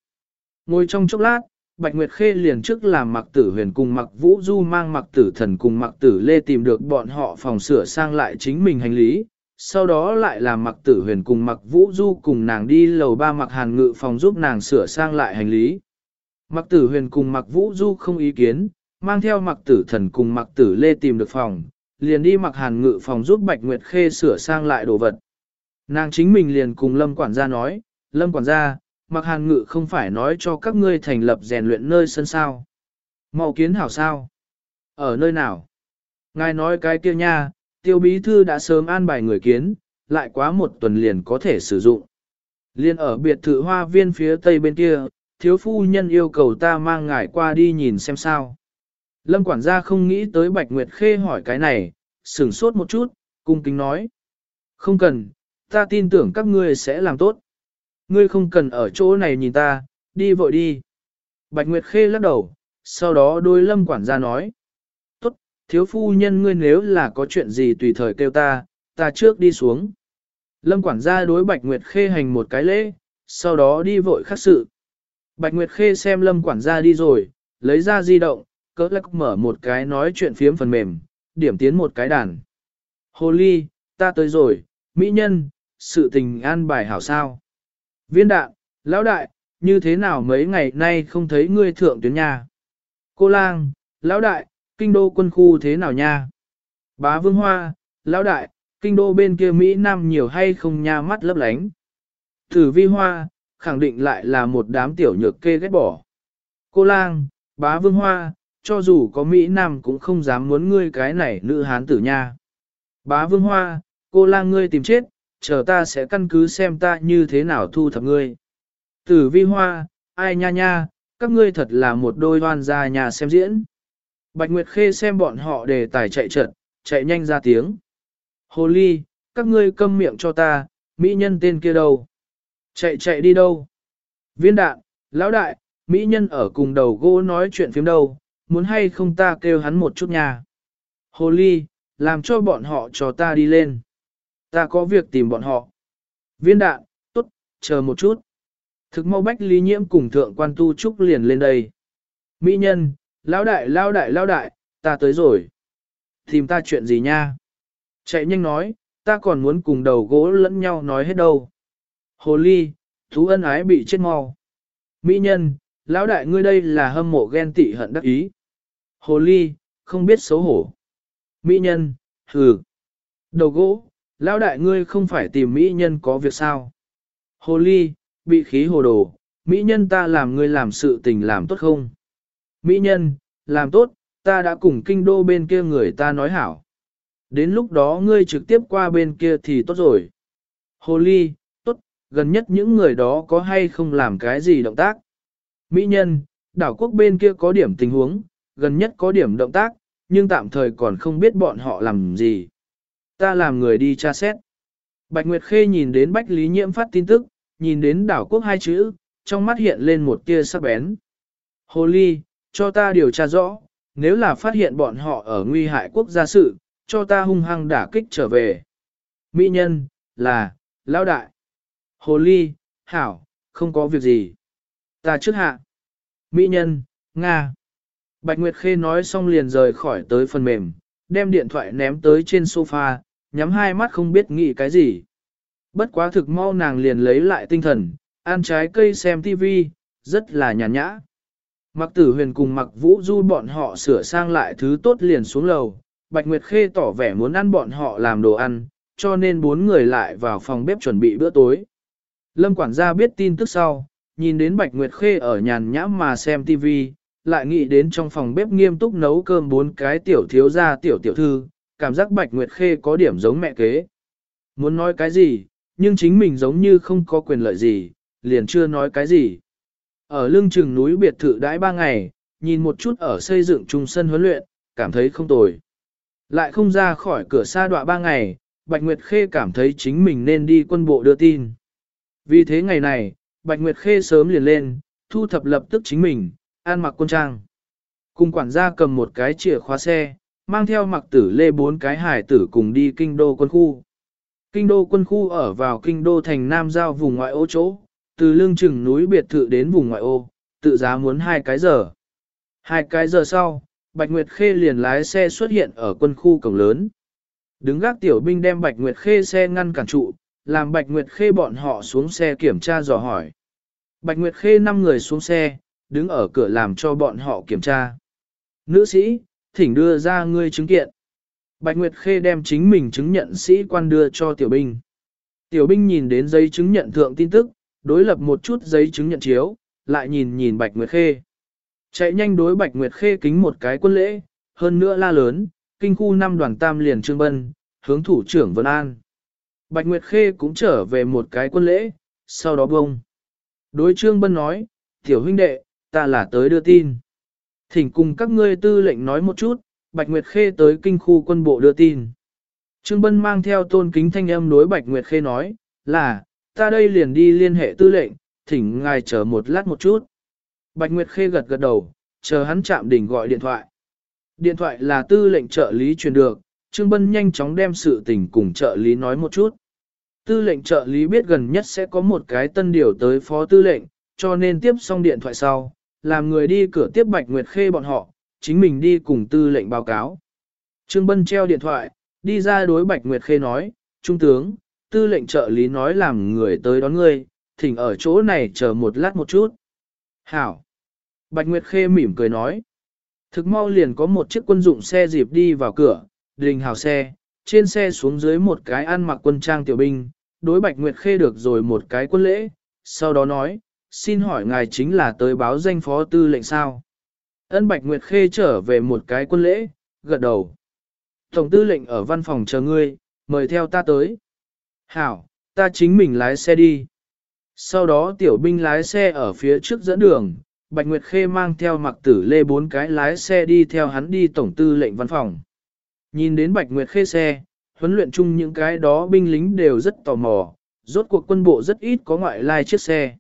Ngồi trong chốc lát, Bạch Nguyệt Khê liền trước làm mặc tử huyền cùng mặc vũ du mang mặc tử thần cùng mặc tử lê tìm được bọn họ phòng sửa sang lại chính mình hành lý, sau đó lại làm mặc tử huyền cùng mặc vũ du cùng nàng đi lầu ba mặc hàn ngự phòng giúp nàng sửa sang lại hành lý. Mặc tử huyền cùng mặc vũ du không ý kiến, mang theo mặc tử thần cùng mặc tử lê tìm được phòng, liền đi mặc hàn ngự phòng giúp Bạch Nguyệt Khê sửa sang lại đồ vật. Nàng chính mình liền cùng Lâm quản gia nói, Lâm quản gia, mặc hàn ngự không phải nói cho các ngươi thành lập rèn luyện nơi sân sao. Màu kiến hảo sao? Ở nơi nào? Ngài nói cái kia nha, tiêu bí thư đã sớm an bài người kiến, lại quá một tuần liền có thể sử dụng. Liên ở biệt thự hoa viên phía tây bên kia, thiếu phu nhân yêu cầu ta mang ngài qua đi nhìn xem sao. Lâm quản gia không nghĩ tới Bạch Nguyệt Khê hỏi cái này, sửng sốt một chút, cung kính nói. Không cần, ta tin tưởng các ngươi sẽ làm tốt. Ngươi không cần ở chỗ này nhìn ta, đi vội đi. Bạch Nguyệt Khê lắc đầu, sau đó đôi lâm quản gia nói. Tốt, thiếu phu nhân ngươi nếu là có chuyện gì tùy thời kêu ta, ta trước đi xuống. Lâm quản gia đối Bạch Nguyệt Khê hành một cái lễ, sau đó đi vội khắc sự. Bạch Nguyệt Khê xem lâm quản gia đi rồi, lấy ra di động, cỡ lắc mở một cái nói chuyện phiếm phần mềm, điểm tiến một cái đàn. Hồ ly, ta tới rồi, mỹ nhân, sự tình an bài hảo sao. Viên đạn, lão đại, như thế nào mấy ngày nay không thấy ngươi thượng tuyến nhà Cô lang, lão đại, kinh đô quân khu thế nào nha. Bá vương hoa, lão đại, kinh đô bên kia Mỹ Nam nhiều hay không nha mắt lấp lánh. Thử vi hoa, khẳng định lại là một đám tiểu nhược kê ghét bỏ. Cô lang, bá vương hoa, cho dù có Mỹ Nam cũng không dám muốn ngươi cái này nữ hán tử nha. Bá vương hoa, cô lang ngươi tìm chết, chờ ta sẽ căn cứ xem ta như thế nào thu thập ngươi. Tử vi hoa, ai nha nha, các ngươi thật là một đôi đoan gia nhà xem diễn. Bạch Nguyệt Khê xem bọn họ đề tài chạy trận, chạy nhanh ra tiếng. Hồ ly, các ngươi câm miệng cho ta, mỹ nhân tên kia đâu? Chạy chạy đi đâu? Viên đạn, lão đại, mỹ nhân ở cùng đầu gỗ nói chuyện phiếm đâu, muốn hay không ta kêu hắn một chút nha. Hồ ly, làm cho bọn họ cho ta đi lên. Ta có việc tìm bọn họ. Viên đạn, tốt, chờ một chút. Thực mau bách lý nhiễm cùng thượng quan tu trúc liền lên đây. Mỹ nhân, lão đại lão đại lão đại, ta tới rồi. Tìm ta chuyện gì nha? Chạy nhanh nói, ta còn muốn cùng đầu gỗ lẫn nhau nói hết đâu. Hồ ly, Thú ân ái bị chết mau. Mỹ nhân, lão đại ngươi đây là hâm mộ ghen tị hận đắc ý. Hồ ly, không biết xấu hổ. Mỹ nhân, hừ. Đầu gỗ, lão đại ngươi không phải tìm mỹ nhân có việc sao. Hồ ly, bị khí hồ đồ, mỹ nhân ta làm ngươi làm sự tình làm tốt không? Mỹ nhân, làm tốt, ta đã cùng kinh đô bên kia người ta nói hảo. Đến lúc đó ngươi trực tiếp qua bên kia thì tốt rồi. Hồ ly, tốt, gần nhất những người đó có hay không làm cái gì động tác? Mỹ nhân, đảo quốc bên kia có điểm tình huống, gần nhất có điểm động tác, nhưng tạm thời còn không biết bọn họ làm gì. Ta làm người đi tra xét. Bạch Nguyệt Khê nhìn đến Bách Lý Nhiễm phát tin tức, nhìn đến đảo quốc hai chữ, trong mắt hiện lên một tia sắc bén. Hồ ly, cho ta điều tra rõ, nếu là phát hiện bọn họ ở nguy hại quốc gia sự, cho ta hung hăng đả kích trở về. Mỹ nhân, là, lão đại. Hồ ly, hảo, không có việc gì. Ta trước hạ. Mỹ nhân, Nga. Bạch Nguyệt Khê nói xong liền rời khỏi tới phần mềm, đem điện thoại ném tới trên sofa, nhắm hai mắt không biết nghĩ cái gì. Bất quá thực mau nàng liền lấy lại tinh thần, ăn trái cây xem TV, rất là nhàn nhã. Mặc tử huyền cùng mặc vũ du bọn họ sửa sang lại thứ tốt liền xuống lầu, Bạch Nguyệt Khê tỏ vẻ muốn ăn bọn họ làm đồ ăn, cho nên bốn người lại vào phòng bếp chuẩn bị bữa tối. Lâm quản gia biết tin tức sau, nhìn đến Bạch Nguyệt Khê ở nhàn nhã mà xem TV, lại nghĩ đến trong phòng bếp nghiêm túc nấu cơm bốn cái tiểu thiếu gia tiểu tiểu thư, cảm giác Bạch Nguyệt Khê có điểm giống mẹ kế. Muốn nói cái gì, nhưng chính mình giống như không có quyền lợi gì, liền chưa nói cái gì. Ở lưng chừng núi biệt thự đãi ba ngày, nhìn một chút ở xây dựng trung sân huấn luyện, cảm thấy không tồi. Lại không ra khỏi cửa xa đọa ba ngày, Bạch Nguyệt Khê cảm thấy chính mình nên đi quân bộ đưa tin. Vì thế ngày này, Bạch Nguyệt Khê sớm liền lên, thu thập lập tức chính mình, An mặc quân trang. Cùng quản gia cầm một cái chìa khóa xe, mang theo mặc tử lê bốn cái hải tử cùng đi kinh đô quân khu. Kinh đô quân khu ở vào kinh đô thành Nam Giao vùng ngoại ô chỗ, từ lương chừng núi biệt thự đến vùng ngoại ô, tự giá muốn hai cái giờ. Hai cái giờ sau, Bạch Nguyệt Khê liền lái xe xuất hiện ở quân khu cổng lớn. Đứng gác tiểu binh đem Bạch Nguyệt Khê xe ngăn cản trụ, làm Bạch Nguyệt Khê bọn họ xuống xe kiểm tra dò hỏi. Bạch Nguyệt Khê năm người xuống xe, đứng ở cửa làm cho bọn họ kiểm tra. Nữ sĩ, thỉnh đưa ra ngươi chứng kiện. Bạch Nguyệt Khê đem chính mình chứng nhận sĩ quan đưa cho tiểu binh. Tiểu binh nhìn đến giấy chứng nhận thượng tin tức, đối lập một chút giấy chứng nhận chiếu, lại nhìn nhìn Bạch Nguyệt Khê. Chạy nhanh đối Bạch Nguyệt Khê kính một cái quân lễ, hơn nữa la lớn, kinh khu năm đoàn tam liền trương bân, hướng thủ trưởng Vân An. Bạch Nguyệt Khê cũng trở về một cái quân lễ, sau đó bông. Đối trương bân nói, tiểu huynh đệ, ta là tới đưa tin. Thỉnh cùng các ngươi tư lệnh nói một chút, Bạch Nguyệt Khê tới kinh khu quân bộ đưa tin. Trương Bân mang theo tôn kính thanh âm đối Bạch Nguyệt Khê nói, là, ta đây liền đi liên hệ tư lệnh, thỉnh ngài chờ một lát một chút. Bạch Nguyệt Khê gật gật đầu, chờ hắn chạm đỉnh gọi điện thoại. Điện thoại là tư lệnh trợ lý truyền được, Trương Bân nhanh chóng đem sự tình cùng trợ lý nói một chút. Tư lệnh trợ lý biết gần nhất sẽ có một cái tân điều tới phó tư lệnh, cho nên tiếp xong điện thoại sau, làm người đi cửa tiếp Bạch Nguyệt Khê bọn họ, chính mình đi cùng tư lệnh báo cáo. Trương Bân treo điện thoại, đi ra đối Bạch Nguyệt Khê nói, Trung tướng, tư lệnh trợ lý nói làm người tới đón ngươi, thỉnh ở chỗ này chờ một lát một chút. Hảo! Bạch Nguyệt Khê mỉm cười nói. Thực mau liền có một chiếc quân dụng xe dịp đi vào cửa, đình hào xe, trên xe xuống dưới một cái ăn mặc quân trang tiểu binh, đối Bạch Nguyệt Khê được rồi một cái quân lễ, sau đó nói, xin hỏi ngài chính là tới báo danh phó tư lệnh sao. Ân Bạch Nguyệt Khê trở về một cái quân lễ, gật đầu. Tổng tư lệnh ở văn phòng chờ ngươi, mời theo ta tới. Hảo, ta chính mình lái xe đi. Sau đó tiểu binh lái xe ở phía trước dẫn đường, Bạch Nguyệt Khê mang theo mặc tử lê bốn cái lái xe đi theo hắn đi tổng tư lệnh văn phòng. Nhìn đến Bạch Nguyệt Khê xe, huấn luyện chung những cái đó binh lính đều rất tò mò, rốt cuộc quân bộ rất ít có ngoại lai chiếc xe.